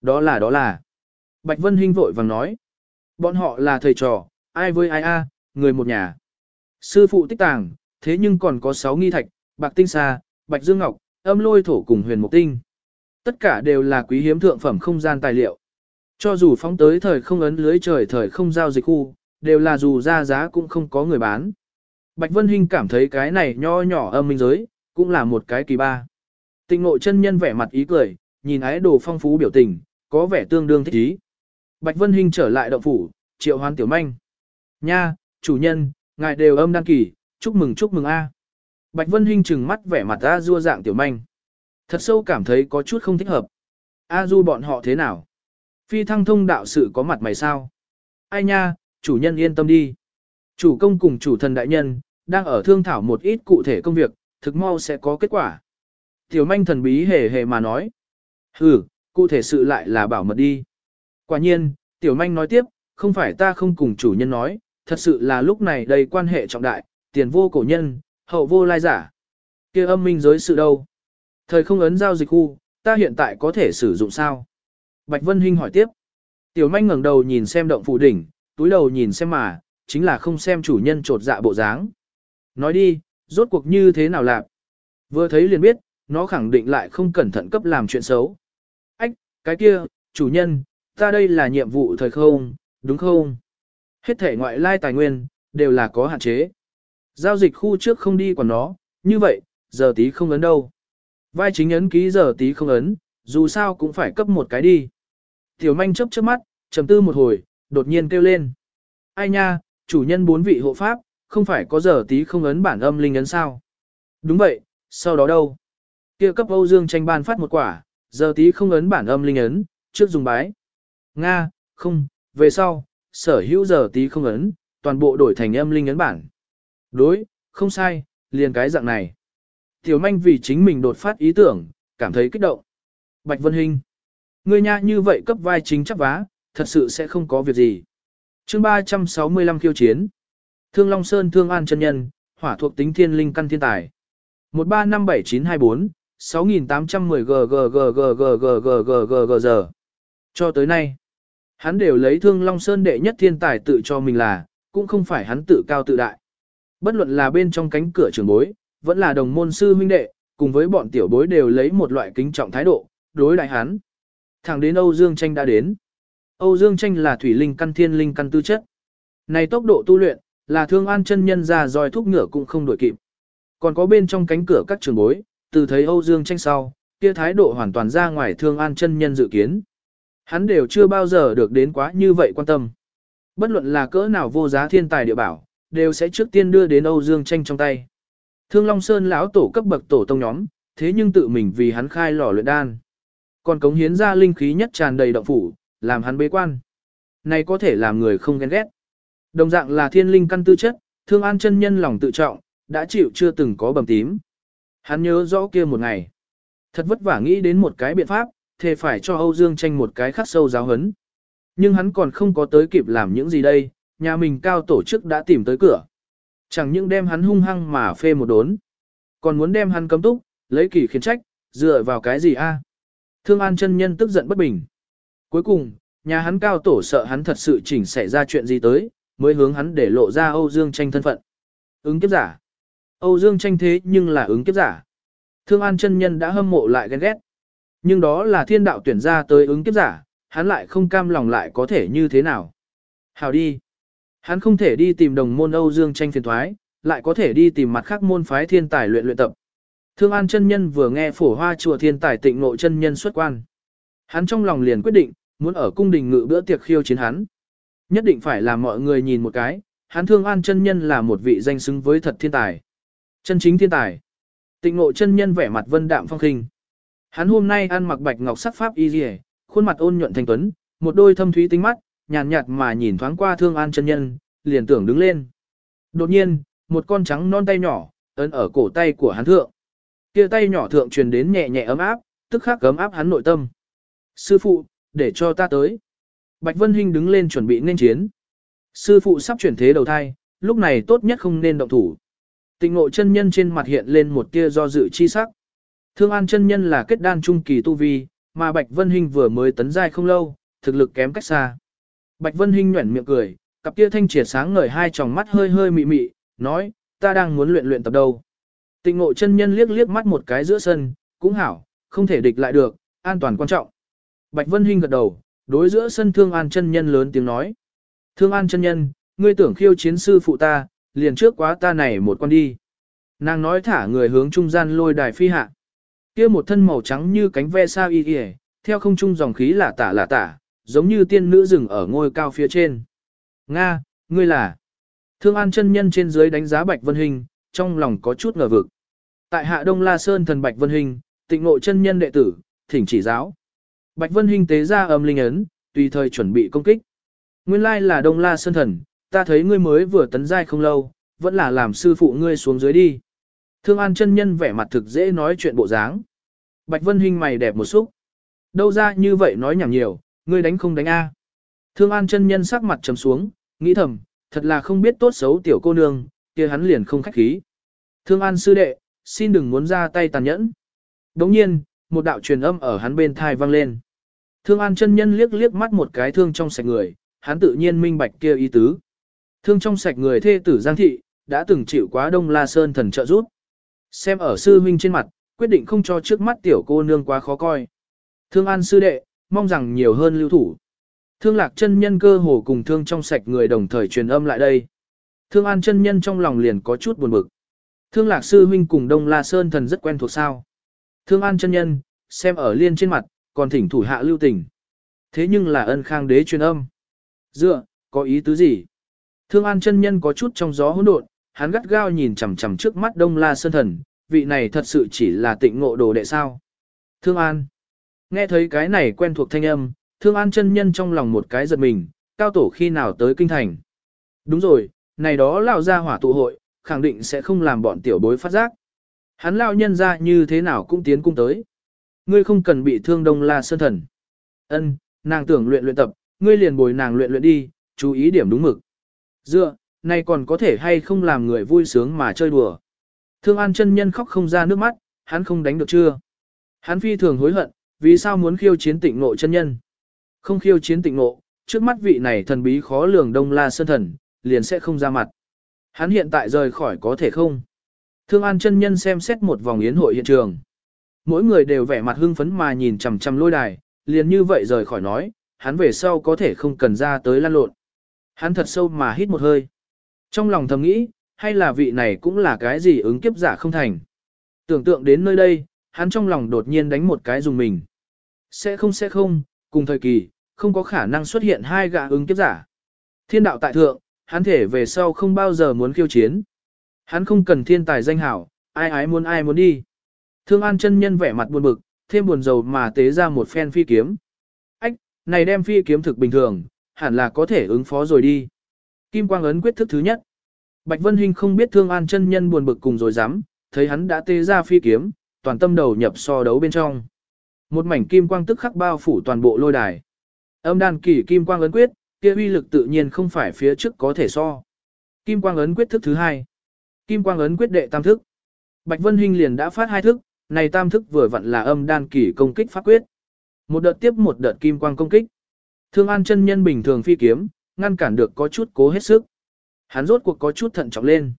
Đó là đó là. Bạch Vân Hinh vội vàng nói. Bọn họ là thầy trò, ai với ai a, người một nhà. Sư phụ tích tàng, thế nhưng còn có sáu nghi thạch, bạc tinh xa, bạch dương ngọc, âm lôi thổ cùng huyền mục tinh. Tất cả đều là quý hiếm thượng phẩm không gian tài liệu. Cho dù phóng tới thời không ấn lưới trời thời không giao dịch khu, đều là dù ra giá cũng không có người bán. Bạch Vân Hinh cảm thấy cái này nho nhỏ âm minh giới, cũng là một cái kỳ ba. Tịnh ngộ chân nhân vẻ mặt ý cười, nhìn ái đồ phong phú biểu tình, có vẻ tương đương thích ý. Bạch Vân Hinh trở lại động phủ, triệu hoán tiểu manh. Nha, chủ nhân, ngài đều âm đăng kỳ, chúc mừng chúc mừng a. Bạch Vân Hinh trừng mắt vẻ mặt A Du dạng tiểu manh. Thật sâu cảm thấy có chút không thích hợp. A Du bọn họ thế nào? Phi thăng thông đạo sự có mặt mày sao? Ai nha, chủ nhân yên tâm đi. Chủ công cùng chủ thần đại nhân, đang ở thương thảo một ít cụ thể công việc, thực mau sẽ có kết quả. Tiểu manh thần bí hề hề mà nói. Ừ, cụ thể sự lại là bảo mật đi. Quả nhiên, tiểu manh nói tiếp, không phải ta không cùng chủ nhân nói, thật sự là lúc này đầy quan hệ trọng đại, tiền vô cổ nhân, hậu vô lai giả. kia âm minh giới sự đâu? Thời không ấn giao dịch khu, ta hiện tại có thể sử dụng sao? Bạch Vân Hinh hỏi tiếp. Tiểu manh ngẩng đầu nhìn xem động phủ đỉnh, túi đầu nhìn xem mà, chính là không xem chủ nhân trột dạ bộ dáng. Nói đi, rốt cuộc như thế nào lạc? Vừa thấy liền biết, nó khẳng định lại không cẩn thận cấp làm chuyện xấu. Ách, cái kia, chủ nhân, ta đây là nhiệm vụ thời không, đúng không? Hết thể ngoại lai tài nguyên, đều là có hạn chế. Giao dịch khu trước không đi còn nó, như vậy, giờ tí không ấn đâu. Vai chính ấn ký giờ tí không ấn, dù sao cũng phải cấp một cái đi. Tiểu manh chấp chớp mắt, trầm tư một hồi, đột nhiên kêu lên. Ai nha, chủ nhân bốn vị hộ pháp, không phải có giờ tí không ấn bản âm linh ấn sao? Đúng vậy, sau đó đâu? Kia cấp Âu Dương tranh ban phát một quả, giờ tí không ấn bản âm linh ấn, trước dùng bái. Nga, không, về sau, sở hữu giờ tí không ấn, toàn bộ đổi thành âm linh ấn bản. Đối, không sai, liền cái dạng này. Tiểu manh vì chính mình đột phát ý tưởng, cảm thấy kích động. Bạch Vân Hinh. Ngươi nha như vậy cấp vai chính chắc vá, thật sự sẽ không có việc gì. chương 365 khiêu chiến. Thương Long Sơn Thương An chân Nhân, hỏa thuộc tính thiên linh căn thiên tài. 1357924, 6810 ggggggggggggg giờ. Cho tới nay, hắn đều lấy Thương Long Sơn đệ nhất thiên tài tự cho mình là, cũng không phải hắn tự cao tự đại. Bất luận là bên trong cánh cửa trường bối, vẫn là đồng môn sư huynh đệ, cùng với bọn tiểu bối đều lấy một loại kính trọng thái độ, đối đại hắn. Thẳng đến Âu Dương Tranh đã đến. Âu Dương Tranh là thủy linh căn thiên linh căn tư chất. Này tốc độ tu luyện, là thương an chân nhân ra dòi thúc ngựa cũng không đổi kịp. Còn có bên trong cánh cửa các trường bối, từ thấy Âu Dương Tranh sau, kia thái độ hoàn toàn ra ngoài thương an chân nhân dự kiến. Hắn đều chưa bao giờ được đến quá như vậy quan tâm. Bất luận là cỡ nào vô giá thiên tài địa bảo, đều sẽ trước tiên đưa đến Âu Dương Tranh trong tay. Thương Long Sơn lão tổ cấp bậc tổ tông nhóm, thế nhưng tự mình vì hắn khai lò luyện đan. Còn cống hiến ra linh khí nhất tràn đầy động phủ, làm hắn bế quan. Này có thể làm người không ghen ghét. Đồng dạng là thiên linh căn tư chất, thương an chân nhân lòng tự trọng, đã chịu chưa từng có bầm tím. Hắn nhớ rõ kia một ngày. Thật vất vả nghĩ đến một cái biện pháp, thề phải cho Âu Dương tranh một cái khắc sâu giáo hấn. Nhưng hắn còn không có tới kịp làm những gì đây, nhà mình cao tổ chức đã tìm tới cửa. Chẳng những đem hắn hung hăng mà phê một đốn, còn muốn đem hắn cấm túc, lấy kỳ khiến trách, dựa vào cái gì a? Thương An chân nhân tức giận bất bình. Cuối cùng, nhà hắn cao tổ sợ hắn thật sự chỉnh xảy ra chuyện gì tới, mới hướng hắn để lộ ra Âu Dương tranh thân phận. Ứng kiếp giả. Âu Dương tranh thế nhưng là ứng kiếp giả. Thương An chân nhân đã hâm mộ lại ghen ghét. Nhưng đó là thiên đạo tuyển ra tới ứng kiếp giả, hắn lại không cam lòng lại có thể như thế nào. Hào đi. Hắn không thể đi tìm đồng môn Âu Dương tranh phiền thoái, lại có thể đi tìm mặt khác môn phái thiên tài luyện luyện tập. Thương An chân nhân vừa nghe phổ hoa chùa thiên tài tịnh ngộ chân nhân xuất quan. Hắn trong lòng liền quyết định, muốn ở cung đình ngự bữa tiệc khiêu chiến hắn. Nhất định phải làm mọi người nhìn một cái, hắn Thương An chân nhân là một vị danh xứng với thật thiên tài. Chân chính thiên tài. Tịnh ngộ chân nhân vẻ mặt vân đạm phong khinh. Hắn hôm nay ăn mặc bạch ngọc sắc pháp y liễu, khuôn mặt ôn nhuận thanh tuấn, một đôi thâm thúy tinh mắt, nhàn nhạt, mà nhìn thoáng qua Thương An chân nhân, liền tưởng đứng lên. Đột nhiên, một con trắng non tay nhỏ ấn ở cổ tay của hắn thượng. Kia tay nhỏ thượng truyền đến nhẹ nhẹ ấm áp, tức khắc ấm áp hắn nội tâm. Sư phụ, để cho ta tới. Bạch Vân Hinh đứng lên chuẩn bị nên chiến. Sư phụ sắp chuyển thế đầu thai, lúc này tốt nhất không nên động thủ. Tịnh ngộ chân nhân trên mặt hiện lên một tia do dự chi sắc. Thương An chân nhân là kết đan trung kỳ tu vi, mà Bạch Vân Hinh vừa mới tấn giai không lâu, thực lực kém cách xa. Bạch Vân Hinh nhuyễn miệng cười, cặp kia thanh triệt sáng ngời hai tròng mắt hơi hơi mị mị, nói, ta đang muốn luyện luyện tập đâu. Tịnh ngộ chân nhân liếc liếc mắt một cái giữa sân, cũng hảo, không thể địch lại được, an toàn quan trọng. Bạch Vân Hinh gật đầu, đối giữa sân Thương An chân nhân lớn tiếng nói. Thương An chân nhân, ngươi tưởng khiêu chiến sư phụ ta, liền trước quá ta này một con đi. Nàng nói thả người hướng trung gian lôi đài phi hạ. Kia một thân màu trắng như cánh ve sao y y, theo không trung dòng khí lả tả lả tả, giống như tiên nữ rừng ở ngôi cao phía trên. Nga, ngươi là. Thương An chân nhân trên dưới đánh giá Bạch Vân Hình, trong lòng có chút ngờ vực. Tại Hạ Đông La Sơn thần Bạch Vân Hình, tịnh ngộ chân nhân đệ tử, thỉnh chỉ giáo. Bạch Vân Hình tế ra âm linh ấn, tùy thời chuẩn bị công kích. Nguyên lai là Đông La Sơn thần, ta thấy ngươi mới vừa tấn giai không lâu, vẫn là làm sư phụ ngươi xuống dưới đi. Thương An chân nhân vẻ mặt thực dễ nói chuyện bộ dáng. Bạch Vân Hinh mày đẹp một xúc. Đâu ra như vậy nói nhảm nhiều, ngươi đánh không đánh a? Thương An chân nhân sắc mặt trầm xuống, nghĩ thầm, thật là không biết tốt xấu tiểu cô nương, kia hắn liền không khách khí. Thương An sư đệ, xin đừng muốn ra tay tàn nhẫn. Đồng nhiên, một đạo truyền âm ở hắn bên thai vang lên. Thương An chân nhân liếc liếc mắt một cái thương trong sạch người, hắn tự nhiên minh bạch kia ý tứ. Thương trong sạch người thê tử Giang Thị, đã từng chịu quá Đông La Sơn thần trợ giúp. Xem ở sư huynh trên mặt, quyết định không cho trước mắt tiểu cô nương quá khó coi. Thương An sư đệ, mong rằng nhiều hơn lưu thủ. Thương lạc chân nhân cơ hồ cùng thương trong sạch người đồng thời truyền âm lại đây. Thương An chân nhân trong lòng liền có chút buồn bực. Thương lạc sư huynh cùng Đông La Sơn thần rất quen thuộc sao. Thương An chân nhân, xem ở liên trên mặt, còn thỉnh thủ hạ lưu tình. Thế nhưng là ân khang đế truyền âm. Dựa, có ý tứ gì? Thương An chân nhân có chút trong gió hỗn độn, hắn gắt gao nhìn chằm chằm trước mắt Đông La Sơn Thần, vị này thật sự chỉ là tịnh ngộ đồ đệ sao. Thương An. Nghe thấy cái này quen thuộc thanh âm, Thương An chân nhân trong lòng một cái giật mình, cao tổ khi nào tới kinh thành. Đúng rồi, này đó lao gia hỏa tụ hội, khẳng định sẽ không làm bọn tiểu bối phát giác. Hắn lão nhân ra như thế nào cũng tiến cung tới. Ngươi không cần bị thương Đông La Sơn Thần. Ân, nàng tưởng luyện luyện tập, ngươi liền bồi nàng luyện luyện đi, chú ý điểm đúng mực. Dựa, này còn có thể hay không làm người vui sướng mà chơi đùa. Thương An chân nhân khóc không ra nước mắt, hắn không đánh được chưa? Hắn phi thường hối hận, vì sao muốn khiêu chiến tịnh nộ chân nhân? Không khiêu chiến tịnh nộ, trước mắt vị này thần bí khó lường đông la sơn thần, liền sẽ không ra mặt. Hắn hiện tại rời khỏi có thể không? Thương An chân nhân xem xét một vòng yến hội hiện trường. Mỗi người đều vẻ mặt hưng phấn mà nhìn chằm chằm lôi đài, liền như vậy rời khỏi nói, hắn về sau có thể không cần ra tới lan lộn. Hắn thật sâu mà hít một hơi. Trong lòng thầm nghĩ, hay là vị này cũng là cái gì ứng kiếp giả không thành. Tưởng tượng đến nơi đây, hắn trong lòng đột nhiên đánh một cái dùng mình. Sẽ không sẽ không, cùng thời kỳ, không có khả năng xuất hiện hai gã ứng kiếp giả. Thiên đạo tại thượng, hắn thể về sau không bao giờ muốn khiêu chiến. Hắn không cần thiên tài danh hảo, ai ái muốn ai muốn đi. Thương An chân nhân vẻ mặt buồn bực, thêm buồn rầu mà tế ra một phen phi kiếm. Ách, này đem phi kiếm thực bình thường, hẳn là có thể ứng phó rồi đi. Kim quang ấn quyết thức thứ nhất. Bạch Vân Hinh không biết Thương An chân nhân buồn bực cùng rồi dám, thấy hắn đã tế ra phi kiếm, toàn tâm đầu nhập so đấu bên trong. Một mảnh kim quang tức khắc bao phủ toàn bộ lôi đài. Âm đàn kỳ kim quang ấn quyết, kia uy lực tự nhiên không phải phía trước có thể so. Kim quang ấn quyết thức thứ hai. Kim quang ấn quyết đệ tam thức. Bạch Vân Hinh liền đã phát hai thức, này tam thức vừa vặn là âm đan kỷ công kích pháp quyết. Một đợt tiếp một đợt kim quang công kích. Thương An chân nhân bình thường phi kiếm, ngăn cản được có chút cố hết sức. Hắn rốt cuộc có chút thận trọng lên.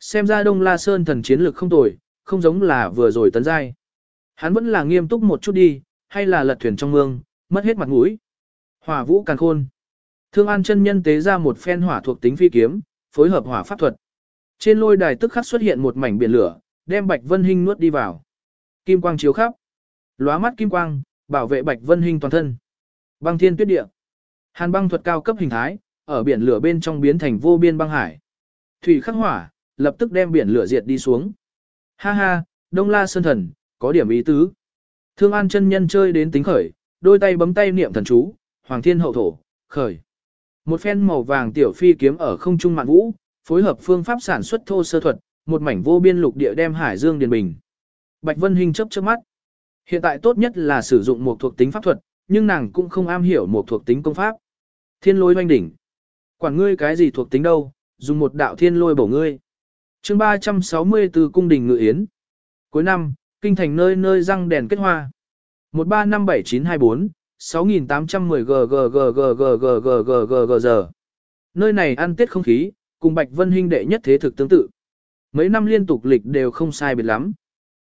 Xem ra Đông La Sơn thần chiến lực không tồi, không giống là vừa rồi tấn giai. Hắn vẫn là nghiêm túc một chút đi, hay là lật thuyền trong mương, mất hết mặt mũi. Hỏa vũ càn khôn. Thương An chân nhân tế ra một phen hỏa thuộc tính phi kiếm, phối hợp hỏa pháp thuật. Trên lôi đài tức khắc xuất hiện một mảnh biển lửa, đem Bạch Vân Hinh nuốt đi vào. Kim quang chiếu khắp. Lóa mắt kim quang, bảo vệ Bạch Vân Hinh toàn thân. Băng thiên tuyết địa. Hàn băng thuật cao cấp hình thái, ở biển lửa bên trong biến thành vô biên băng hải. Thủy khắc hỏa, lập tức đem biển lửa diệt đi xuống. Ha ha, Đông La Sơn Thần, có điểm ý tứ. Thương An chân nhân chơi đến tính khởi, đôi tay bấm tay niệm thần chú, Hoàng Thiên Hậu Thổ, khởi. Một phen màu vàng tiểu phi kiếm ở không trung mạn vũ, phối hợp phương pháp sản xuất thô sơ thuật, một mảnh vô biên lục địa đem hải dương điền bình. Bạch Vân Hinh chớp chớp mắt. Hiện tại tốt nhất là sử dụng một thuộc tính pháp thuật, nhưng nàng cũng không am hiểu một thuộc tính công pháp. Thiên lôi oanh đỉnh. Quản ngươi cái gì thuộc tính đâu, dùng một đạo thiên lôi bổ ngươi. chương 364 cung đình ngự yến. Cuối năm, kinh thành nơi nơi răng đèn kết hoa. 1357924, 6810 ggggggggggggg giờ. Nơi này ăn tết không khí, cùng Bạch Vân Hinh đệ nhất thế thực tương tự. Mấy năm liên tục lịch đều không sai biệt lắm.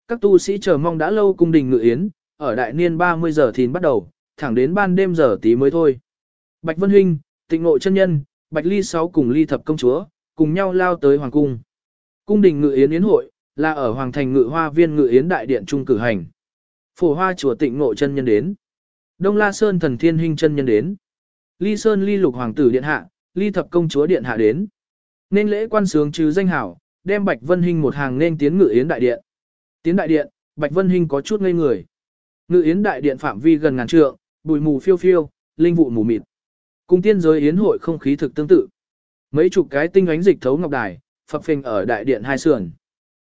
Các tu sĩ chờ mong đã lâu cung đình ngự yến, ở đại niên 30 giờ thì bắt đầu, thẳng đến ban đêm giờ tí mới thôi. Bạch Vân Hinh, tịnh ngộ chân nhân, Bạch Ly sáu cùng ly thập công chúa, cùng nhau lao tới Hoàng Cung. Cung đình ngự yến yến hội, là ở Hoàng Thành ngự hoa viên ngự yến đại điện trung cử hành. Phổ hoa chùa tịnh ngộ chân nhân đến. Đông La Sơn thần thiên huynh chân nhân đến. Ly Sơn ly lục hoàng tử điện hạ, ly thập công chúa điện hạ đến. Nên lễ quan sướng trừ danh hảo, đem Bạch Vân Hinh một hàng nên tiến ngự yến đại điện. Tiến đại điện, Bạch Vân Hinh có chút ngây người. Ngự yến đại điện phạm vi gần ngàn trượng, bụi mù phiêu phiêu, linh vụ mù mịt. Cùng tiên giới yến hội không khí thực tương tự. Mấy chục cái tinh ánh dịch thấu ngọc đài, phập phình ở đại điện hai sườn.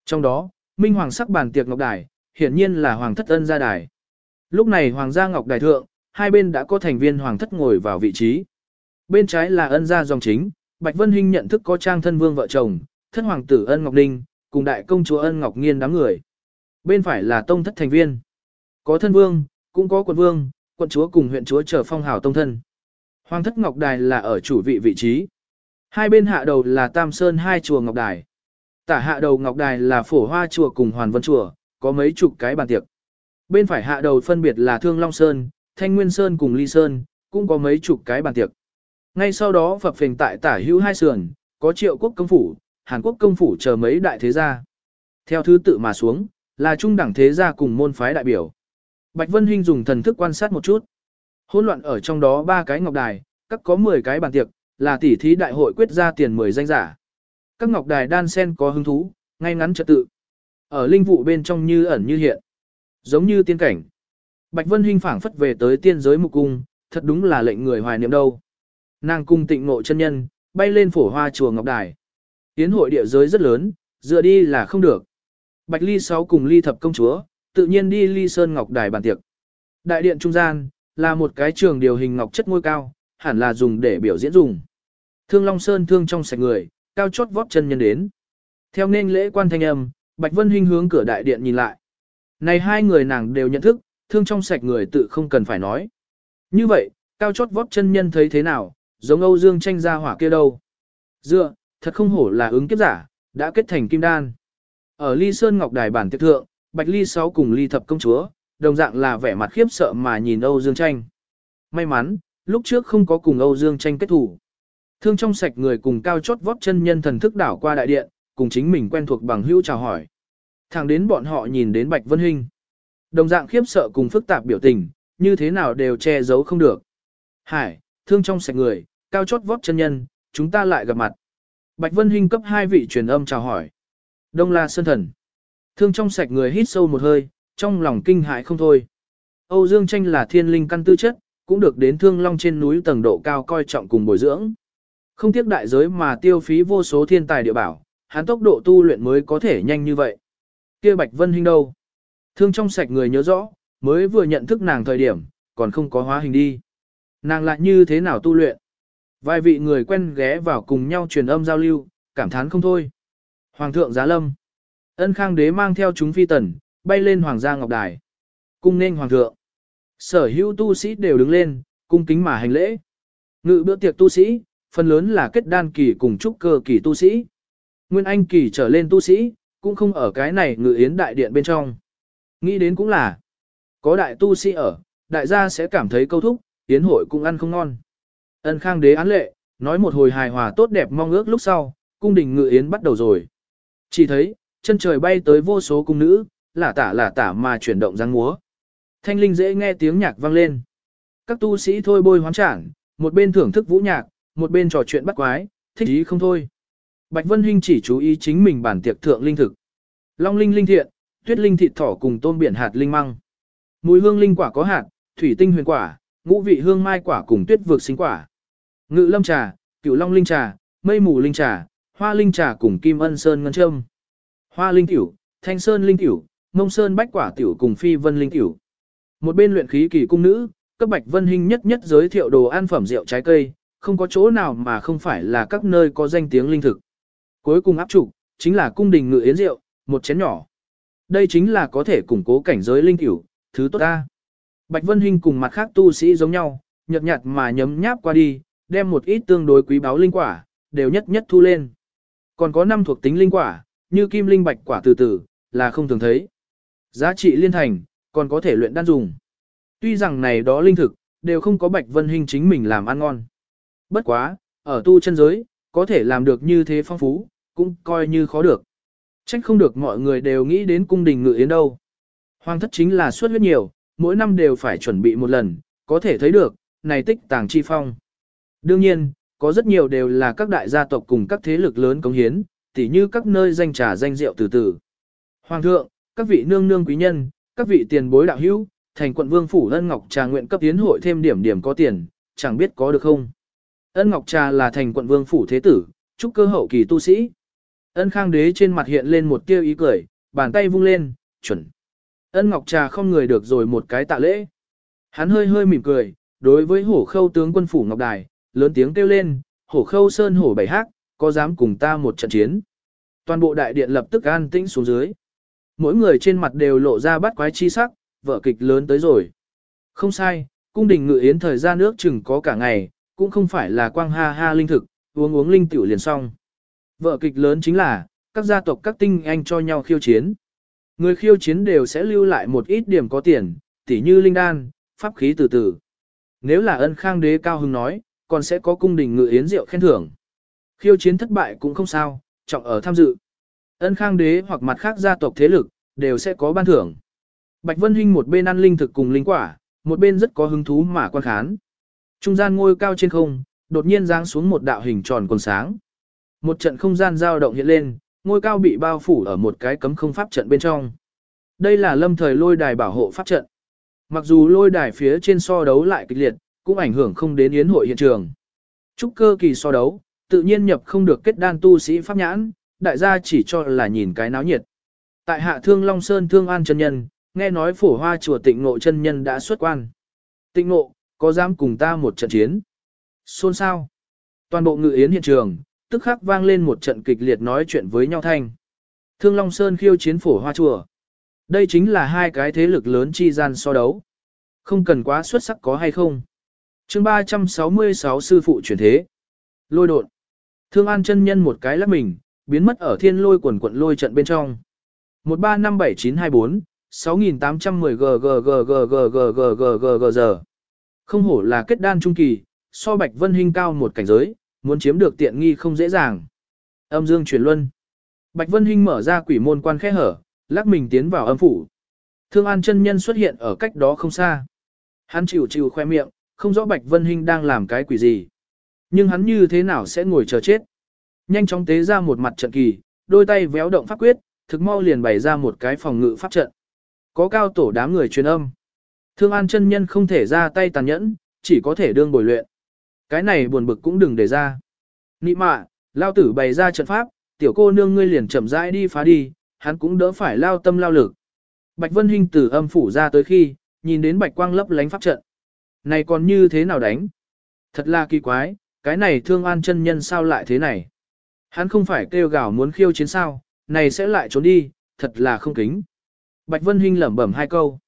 Trong đó, minh hoàng sắc bàn tiệc ngọc đài, hiển nhiên là hoàng thất ân gia đài. Lúc này hoàng gia ngọc đài thượng, hai bên đã có thành viên hoàng thất ngồi vào vị trí. Bên trái là ân gia dòng chính, Bạch Vân Hinh nhận thức có trang thân vương vợ chồng, thân hoàng tử ân ngọc ninh, cùng đại công chúa ân ngọc nghiên đám người. Bên phải là tông thất thành viên. Có thân vương, cũng có quận vương, quận chúa cùng huyện chúa trở phong hào tông thân. Hoàng thất ngọc đài là ở chủ vị vị trí. Hai bên hạ đầu là Tam Sơn hai chùa ngọc đài. Tả hạ đầu ngọc đài là phổ hoa chùa cùng hoàn vân chùa, có mấy chục cái bàn tiệc. Bên phải hạ đầu phân biệt là Thương Long Sơn, Thanh Nguyên Sơn cùng Ly Sơn, cũng có mấy chục cái bàn tiệc. Ngay sau đó phập phình tại tả hữu hai sườn, có triệu quốc công phủ, Hàn Quốc công phủ chờ mấy đại thế gia. Theo thứ tự mà xuống, là trung đẳng thế gia cùng môn phái đại biểu. Bạch Vân Hinh dùng thần thức quan sát một chút. Hỗn loạn ở trong đó ba cái ngọc đài, các có 10 cái bàn tiệc, là tỷ thí đại hội quyết ra tiền 10 danh giả. Các ngọc đài đan sen có hứng thú, ngay ngắn trật tự. Ở linh vụ bên trong như ẩn như hiện. Giống như tiên cảnh. Bạch Vân Hinh phảng phất về tới tiên giới mục cung, thật đúng là lệnh người hoài niệm đâu. Nàng cung tịnh ngộ chân nhân, bay lên phổ hoa chùa Ngọc Đài. Tiến hội địa giới rất lớn, dựa đi là không được. Bạch Ly sáu cùng Ly thập công chúa, tự nhiên đi Ly Sơn Ngọc Đài bàn tiệc. Đại điện trung gian, là một cái trường điều hình ngọc chất ngôi cao, hẳn là dùng để biểu diễn dùng. Thương Long Sơn thương trong sạch người, cao chót vót chân nhân đến. Theo nên lễ quan thanh âm, Bạch Vân Hinh hướng cửa đại điện nhìn lại. Này hai người nàng đều nhận thức, thương trong sạch người tự không cần phải nói. Như vậy, cao chót vót chân nhân thấy thế nào, giống Âu Dương tranh ra hỏa kia đâu. Dựa, thật không hổ là ứng kiếp giả, đã kết thành kim đan. Ở Ly Sơn Ngọc Đài bản tiệc thượng, Bạch Ly sáu cùng Ly thập công chúa, đồng dạng là vẻ mặt khiếp sợ mà nhìn Âu Dương tranh. May mắn, lúc trước không có cùng Âu Dương tranh kết thủ. Thương trong sạch người cùng cao chót vót chân nhân thần thức đảo qua đại điện, cùng chính mình quen thuộc bằng hữu chào hỏi. Thẳng đến bọn họ nhìn đến Bạch Vân Hinh. Đồng dạng khiếp sợ cùng phức tạp biểu tình, như thế nào đều che giấu không được. Hải, thương trong sạch người, cao chót vót chân nhân, chúng ta lại gặp mặt. Bạch Vân Hinh cấp hai vị truyền âm chào hỏi. Đông La Sơn Thần. Thương trong sạch người hít sâu một hơi, trong lòng kinh hãi không thôi. Âu Dương Tranh là thiên linh căn tư chất, cũng được đến thương long trên núi tầng độ cao coi trọng cùng bồi dưỡng. Không tiếc đại giới mà tiêu phí vô số thiên tài địa bảo, hắn tốc độ tu luyện mới có thể nhanh như vậy. Kia Bạch Vân Hinh đâu? Thương trong sạch người nhớ rõ, mới vừa nhận thức nàng thời điểm, còn không có hóa hình đi. Nàng lại như thế nào tu luyện? Vài vị người quen ghé vào cùng nhau truyền âm giao lưu, cảm thán không thôi. Hoàng thượng giá lâm. Ân khang đế mang theo chúng phi tần, bay lên hoàng gia ngọc đài. Cung nên hoàng thượng. Sở hữu tu sĩ đều đứng lên, cung kính mà hành lễ. Ngự bữa tiệc tu sĩ, phần lớn là kết đan kỳ cùng trúc cơ kỳ tu sĩ. Nguyên anh kỳ trở lên tu sĩ, cũng không ở cái này ngự yến đại điện bên trong. Nghĩ đến cũng là, có đại tu sĩ ở, đại gia sẽ cảm thấy câu thúc, yến hội cũng ăn không ngon. Ân khang đế án lệ, nói một hồi hài hòa tốt đẹp mong ước lúc sau, cung đình ngự yến bắt đầu rồi. Chỉ thấy, chân trời bay tới vô số cung nữ, lả tả lả tả mà chuyển động giang múa. Thanh linh dễ nghe tiếng nhạc vang lên. Các tu sĩ thôi bôi hoán trảng, một bên thưởng thức vũ nhạc, một bên trò chuyện bắt quái, thích ý không thôi. Bạch Vân Hinh chỉ chú ý chính mình bản tiệc thượng linh thực. Long linh linh thiện, tuyết linh thịt thỏ cùng tôm biển hạt linh măng. Mùi hương linh quả có hạt, thủy tinh huyền quả, ngũ vị hương mai quả cùng tuyết vượt sinh quả. Ngự lâm trà, cửu long linh trà, mây mù linh trà, hoa linh trà cùng kim ân sơn ngân châm. Hoa linh tiểu, thanh sơn linh tiểu, mông sơn bách quả tiểu cùng phi vân linh tiểu. Một bên luyện khí kỳ cung nữ, cấp bạch vân hình nhất nhất giới thiệu đồ ăn phẩm rượu trái cây, không có chỗ nào mà không phải là các nơi có danh tiếng linh thực. Cuối cùng áp trụ, chính là cung đình ngự yến rượu, một chén nhỏ. Đây chính là có thể củng cố cảnh giới linh tiểu, thứ tốt ta. Bạch Vân Hinh cùng mặt khác tu sĩ giống nhau, nhợt nhạt mà nhấm nháp qua đi, đem một ít tương đối quý báu linh quả, đều nhất nhất thu lên. Còn có năm thuộc tính linh quả, như kim linh bạch quả từ từ, là không thường thấy. Giá trị liên thành, còn có thể luyện đan dùng. Tuy rằng này đó linh thực, đều không có Bạch Vân Hinh chính mình làm ăn ngon. Bất quá, ở tu chân giới, có thể làm được như thế phong phú, cũng coi như khó được. Trách không được mọi người đều nghĩ đến cung đình ngự yến đâu. Hoàng thất chính là suất huyết nhiều, mỗi năm đều phải chuẩn bị một lần, có thể thấy được, này tích tàng chi phong. Đương nhiên, có rất nhiều đều là các đại gia tộc cùng các thế lực lớn cống hiến, tỉ như các nơi danh trà danh rượu từ từ. Hoàng thượng, các vị nương nương quý nhân, các vị tiền bối đạo hữu, thành quận vương phủ ân ngọc trà nguyện cấp tiến hội thêm điểm điểm có tiền, chẳng biết có được không. Ân ngọc trà là thành quận vương phủ thế tử, chúc cơ hậu kỳ tu sĩ. Ân khang đế trên mặt hiện lên một tia ý cười, bàn tay vung lên, chuẩn. Ân ngọc trà không người được rồi một cái tạ lễ. Hắn hơi hơi mỉm cười, đối với hổ khâu tướng quân phủ ngọc đài, lớn tiếng kêu lên, hổ khâu sơn hổ bảy hát, có dám cùng ta một trận chiến. Toàn bộ đại điện lập tức an tĩnh xuống dưới. Mỗi người trên mặt đều lộ ra bắt quái chi sắc, vở kịch lớn tới rồi. Không sai, cung đình ngự yến thời gian nước chừng có cả ngày, cũng không phải là quang ha ha linh thực, uống uống linh tiểu liền xong. Vở kịch lớn chính là, các gia tộc các tinh anh cho nhau khiêu chiến. Người khiêu chiến đều sẽ lưu lại một ít điểm có tiền, tỉ như linh đan, pháp khí từ từ. Nếu là ân khang đế cao hưng nói, còn sẽ có cung đình ngự yến rượu khen thưởng. Khiêu chiến thất bại cũng không sao, trọng ở tham dự. Ân khang đế hoặc mặt khác gia tộc thế lực, đều sẽ có ban thưởng. Bạch Vân Hinh một bên ăn linh thực cùng linh quả, một bên rất có hứng thú mà quan khán. Trung gian ngôi cao trên không, đột nhiên giáng xuống một đạo hình tròn còn sáng. Một trận không gian dao động hiện lên, ngôi cao bị bao phủ ở một cái cấm không pháp trận bên trong. Đây là lâm thời lôi đài bảo hộ pháp trận. Mặc dù lôi đài phía trên so đấu lại kịch liệt, cũng ảnh hưởng không đến yến hội hiện trường. Trúc cơ kỳ so đấu, tự nhiên nhập không được kết đan tu sĩ pháp nhãn, đại gia chỉ cho là nhìn cái náo nhiệt. Tại hạ thương Long Sơn thương an chân nhân, nghe nói phổ hoa chùa tịnh ngộ chân nhân đã xuất quan. Tịnh ngộ, có dám cùng ta một trận chiến? Xôn sao? Toàn bộ ngự yến hiện trường, tức khắc vang lên một trận kịch liệt nói chuyện với nhau thanh. Thương Long Sơn khiêu chiến phổ hoa chùa. Đây chính là hai cái thế lực lớn chi gian so đấu. Không cần quá xuất sắc có hay không. chương 366 sư phụ chuyển thế. Lôi đột. Thương An chân nhân một cái lắc mình, biến mất ở thiên lôi quần quận lôi trận bên trong. 1357924, 6810 g giờ. Không hổ là kết đan trung kỳ, so Bạch Vân Hinh cao một cảnh giới, muốn chiếm được tiện nghi không dễ dàng. Âm dương chuyển luân. Bạch Vân Hinh mở ra quỷ môn quan khẽ hở, lắc mình tiến vào âm phủ. Thương An chân nhân xuất hiện ở cách đó không xa. Hắn chịu chịu khoe miệng, không rõ Bạch Vân Hinh đang làm cái quỷ gì. Nhưng hắn như thế nào sẽ ngồi chờ chết. Nhanh chóng tế ra một mặt trận kỳ, đôi tay véo động pháp quyết, thực mau liền bày ra một cái phòng ngự pháp trận. Có cao tổ đám người truyền âm. Thương An chân nhân không thể ra tay tàn nhẫn, chỉ có thể đương bồi luyện. Cái này buồn bực cũng đừng để ra. Nị mạ, lao tử bày ra trận pháp, tiểu cô nương ngươi liền chậm rãi đi phá đi, hắn cũng đỡ phải lao tâm lao lực. Bạch Vân Hinh từ âm phủ ra tới khi, nhìn đến bạch quang lấp lánh pháp trận. Này còn như thế nào đánh? Thật là kỳ quái, cái này thương an chân nhân sao lại thế này? Hắn không phải kêu gào muốn khiêu chiến sao, này sẽ lại trốn đi, thật là không kính. Bạch Vân Hinh lẩm bẩm hai câu.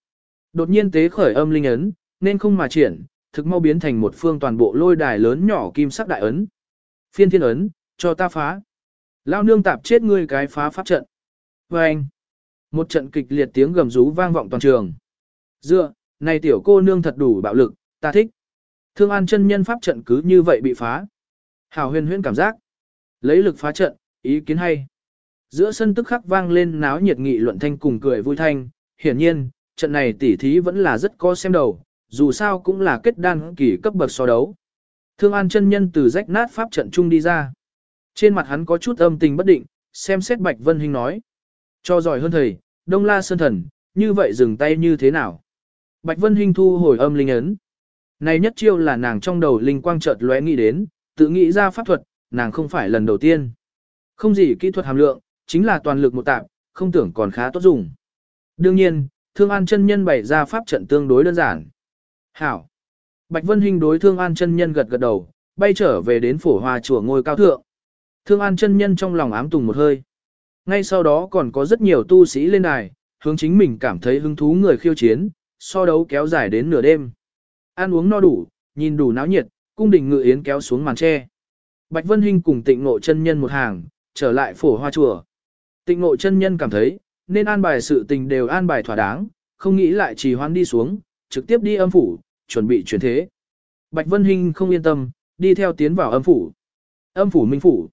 Đột nhiên tế khởi âm linh ấn, nên không mà triển, thực mau biến thành một phương toàn bộ lôi đài lớn nhỏ kim sắc đại ấn. Phiên thiên ấn, cho ta phá. Lao nương tạp chết ngươi cái phá pháp trận. Và anh, một trận kịch liệt tiếng gầm rú vang vọng toàn trường. Dựa, này tiểu cô nương thật đủ bạo lực, ta thích. Thương an chân nhân pháp trận cứ như vậy bị phá. Hào huyền huyễn cảm giác. Lấy lực phá trận, ý kiến hay. Giữa sân tức khắc vang lên náo nhiệt nghị luận thanh cùng cười vui thanh. Hiển nhiên, trận này tỉ thí vẫn là rất có xem đầu, dù sao cũng là kết đan kỳ cấp bậc so đấu. Thương an chân nhân từ rách nát pháp trận trung đi ra. Trên mặt hắn có chút âm tình bất định, xem xét Bạch Vân Hinh nói. Cho giỏi hơn thầy, Đông La Sơn Thần, như vậy dừng tay như thế nào? Bạch Vân Hinh thu hồi âm linh ấn. Này nhất chiêu là nàng trong đầu linh quang chợt lóe nghĩ đến, tự nghĩ ra pháp thuật, nàng không phải lần đầu tiên. Không gì kỹ thuật hàm lượng, chính là toàn lực một tạm, không tưởng còn khá tốt dùng. Đương nhiên, Thương An chân nhân bày ra pháp trận tương đối đơn giản. Hảo. Bạch Vân Hinh đối Thương An chân nhân gật gật đầu, bay trở về đến phổ hoa chùa ngôi cao thượng. Thương An chân nhân trong lòng ám tùng một hơi. Ngay sau đó còn có rất nhiều tu sĩ lên đài, hướng chính mình cảm thấy hứng thú người khiêu chiến, so đấu kéo dài đến nửa đêm. Ăn uống no đủ, nhìn đủ náo nhiệt, cung đình ngự yến kéo xuống màn tre. Bạch Vân Hinh cùng tịnh ngộ chân nhân một hàng, trở lại phổ hoa chùa. Tịnh ngộ chân nhân cảm thấy, nên an bài sự tình đều an bài thỏa đáng, không nghĩ lại trì hoãn đi xuống, trực tiếp đi âm phủ, chuẩn bị chuyển thế. Bạch Vân Hinh không yên tâm, đi theo tiến vào âm phủ. Âm phủ minh phủ.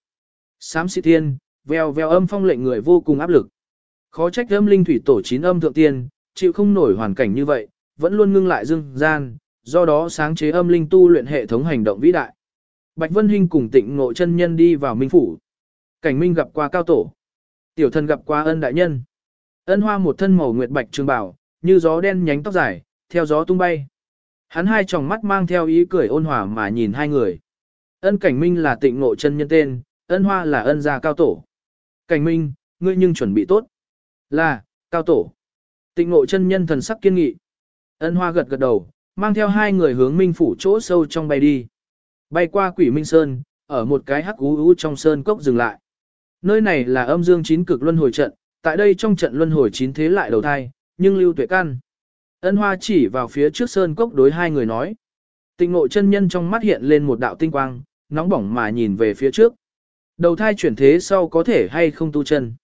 Sám sĩ thiên, veo veo âm phong lệnh người vô cùng áp lực. Khó trách âm linh thủy tổ chín âm thượng tiên, chịu không nổi hoàn cảnh như vậy, vẫn luôn ngưng lại dương gian, do đó sáng chế âm linh tu luyện hệ thống hành động vĩ đại. Bạch Vân Hinh cùng tịnh ngộ chân nhân đi vào minh phủ. Cảnh minh gặp qua cao tổ. Tiểu thần gặp qua ân đại nhân. Ân hoa một thân màu nguyệt bạch trường bảo, như gió đen nhánh tóc dài, theo gió tung bay. Hắn hai tròng mắt mang theo ý cười ôn hòa mà nhìn hai người. Ân cảnh minh là tịnh ngộ chân nhân tên, ân hoa là ân gia cao tổ. Cảnh minh, ngươi nhưng chuẩn bị tốt. Là, cao tổ. Tịnh ngộ chân nhân thần sắc kiên nghị. Ân hoa gật gật đầu, mang theo hai người hướng minh phủ chỗ sâu trong bay đi. Bay qua quỷ minh sơn, ở một cái hắc ú ú trong sơn cốc dừng lại. Nơi này là âm dương chín cực luân hồi trận, tại đây trong trận luân hồi chín thế lại đầu thai, nhưng lưu tuệ căn. Ân hoa chỉ vào phía trước sơn cốc đối hai người nói. Tịnh ngộ chân nhân trong mắt hiện lên một đạo tinh quang, nóng bỏng mà nhìn về phía trước. Đầu thai chuyển thế sau có thể hay không tu chân.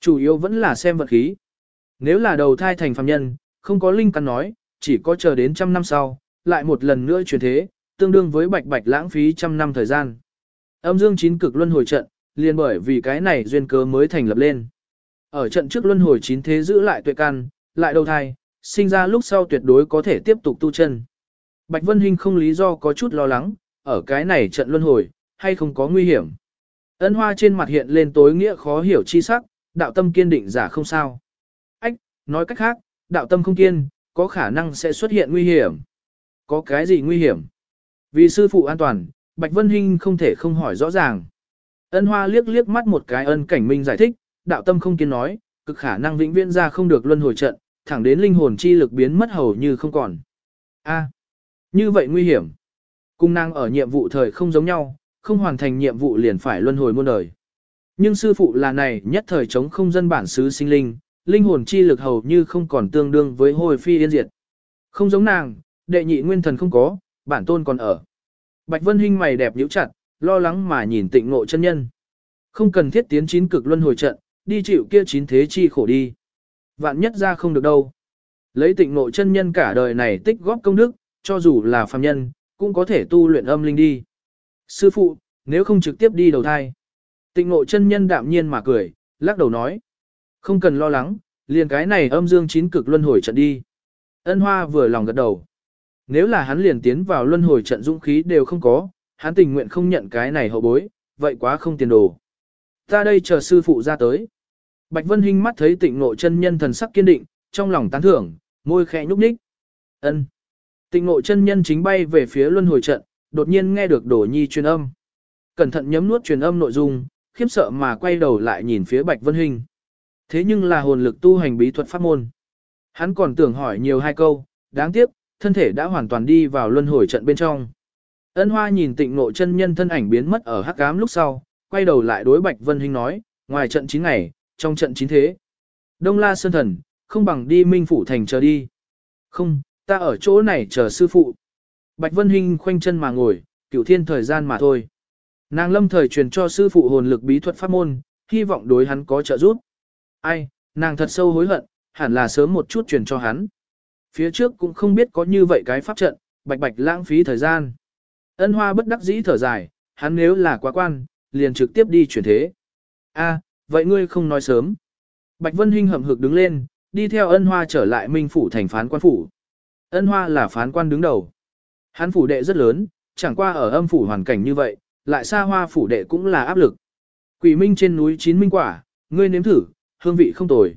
Chủ yếu vẫn là xem vật khí. Nếu là đầu thai thành phàm nhân, không có linh căn nói, chỉ có chờ đến trăm năm sau, lại một lần nữa chuyển thế, tương đương với bạch bạch lãng phí trăm năm thời gian. Âm dương chín cực luân hồi trận, liền bởi vì cái này duyên cớ mới thành lập lên. Ở trận trước luân hồi chín thế giữ lại tuệ căn, lại đầu thai, sinh ra lúc sau tuyệt đối có thể tiếp tục tu chân. Bạch Vân Hinh không lý do có chút lo lắng, ở cái này trận luân hồi, hay không có nguy hiểm. ấn hoa trên mặt hiện lên tối nghĩa khó hiểu chi sắc, đạo tâm kiên định giả không sao. Ách, nói cách khác, đạo tâm không kiên, có khả năng sẽ xuất hiện nguy hiểm. Có cái gì nguy hiểm? Vì sư phụ an toàn, Bạch Vân Hinh không thể không hỏi rõ ràng. Ân hoa liếc liếc mắt một cái ân cảnh minh giải thích, đạo tâm không kiên nói, cực khả năng vĩnh viễn ra không được luân hồi trận, thẳng đến linh hồn chi lực biến mất hầu như không còn. A, như vậy nguy hiểm. Cung năng ở nhiệm vụ thời không giống nhau, không hoàn thành nhiệm vụ liền phải luân hồi muôn đời. Nhưng sư phụ là này nhất thời chống không dân bản xứ sinh linh, linh hồn chi lực hầu như không còn tương đương với hồi phi yên diệt. Không giống nàng, đệ nhị nguyên thần không có, bản tôn còn ở. Bạch Vân Hinh mày đẹp nhíu chặt, lo lắng mà nhìn tịnh ngộ chân nhân. Không cần thiết tiến chín cực luân hồi trận, đi chịu kia chín thế chi khổ đi. Vạn nhất ra không được đâu. Lấy tịnh ngộ chân nhân cả đời này tích góp công đức, cho dù là phàm nhân, cũng có thể tu luyện âm linh đi. Sư phụ, nếu không trực tiếp đi đầu thai. Tịnh ngộ chân nhân đạm nhiên mà cười, lắc đầu nói. Không cần lo lắng, liền cái này âm dương chín cực luân hồi trận đi. Ân hoa vừa lòng gật đầu. Nếu là hắn liền tiến vào luân hồi trận dũng khí đều không có, hắn tình nguyện không nhận cái này hậu bối, vậy quá không tiền đồ. Ta đây chờ sư phụ ra tới. Bạch Vân Hinh mắt thấy tịnh ngộ chân nhân thần sắc kiên định, trong lòng tán thưởng, môi khẽ nhúc nhích. Ân. Tịnh ngộ chân nhân chính bay về phía luân hồi trận, đột nhiên nghe được đổ nhi truyền âm. Cẩn thận nhấm nuốt truyền âm nội dung, khiếp sợ mà quay đầu lại nhìn phía Bạch Vân Hinh. Thế nhưng là hồn lực tu hành bí thuật pháp môn. Hắn còn tưởng hỏi nhiều hai câu, đáng tiếc, thân thể đã hoàn toàn đi vào luân hồi trận bên trong. Ân Hoa nhìn Tịnh Ngộ chân nhân thân ảnh biến mất ở hắc ám lúc sau, quay đầu lại đối Bạch Vân Hinh nói, ngoài trận 9 ngày, trong trận 9 thế. Đông La Sơn Thần, không bằng đi Minh Phủ Thành chờ đi. Không, ta ở chỗ này chờ sư phụ. Bạch Vân Hinh khoanh chân mà ngồi, cửu thiên thời gian mà thôi. Nàng lâm thời truyền cho sư phụ hồn lực bí thuật pháp môn, hy vọng đối hắn có trợ giúp. Ai, nàng thật sâu hối hận, hẳn là sớm một chút truyền cho hắn. Phía trước cũng không biết có như vậy cái pháp trận, bạch bạch lãng phí thời gian. Ân hoa bất đắc dĩ thở dài, hắn nếu là quá quan, liền trực tiếp đi chuyển thế. A, vậy ngươi không nói sớm. Bạch Vân Hinh hậm hực đứng lên, đi theo ân hoa trở lại minh phủ thành phán quan phủ. Ân hoa là phán quan đứng đầu. Hắn phủ đệ rất lớn, chẳng qua ở âm phủ hoàn cảnh như vậy, lại xa hoa phủ đệ cũng là áp lực. Quỷ minh trên núi chín minh quả, ngươi nếm thử, hương vị không tồi.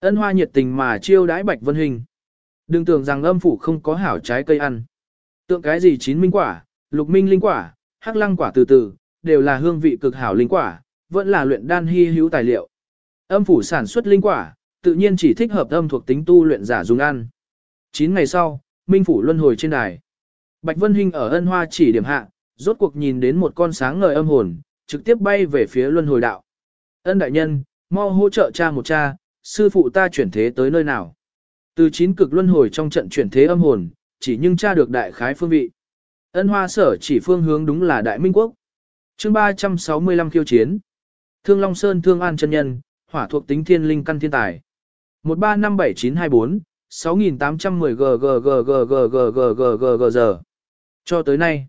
Ân hoa nhiệt tình mà chiêu đãi Bạch Vân Hình. Đừng tưởng rằng âm phủ không có hảo trái cây ăn. Tượng cái gì chín minh quả, lục minh linh quả, hắc lăng quả từ từ, đều là hương vị cực hảo linh quả, vẫn là luyện đan hy hữu tài liệu. Âm phủ sản xuất linh quả, tự nhiên chỉ thích hợp âm thuộc tính tu luyện giả dùng ăn. 9 ngày sau, Minh phủ luân hồi trên đài. Bạch Vân Hinh ở ân hoa chỉ điểm hạ, rốt cuộc nhìn đến một con sáng ngời âm hồn, trực tiếp bay về phía luân hồi đạo. Ân đại nhân, mau hỗ trợ cha một cha, sư phụ ta chuyển thế tới nơi nào. Từ chín cực luân hồi trong trận chuyển thế âm hồn, chỉ nhưng cha được đại khái phương vị. Ân hoa sở chỉ phương hướng đúng là đại minh quốc. chương 365 khiêu chiến. Thương Long Sơn Thương An chân nhân, hỏa thuộc tính thiên linh căn thiên tài. 1357924 6810 Cho tới nay,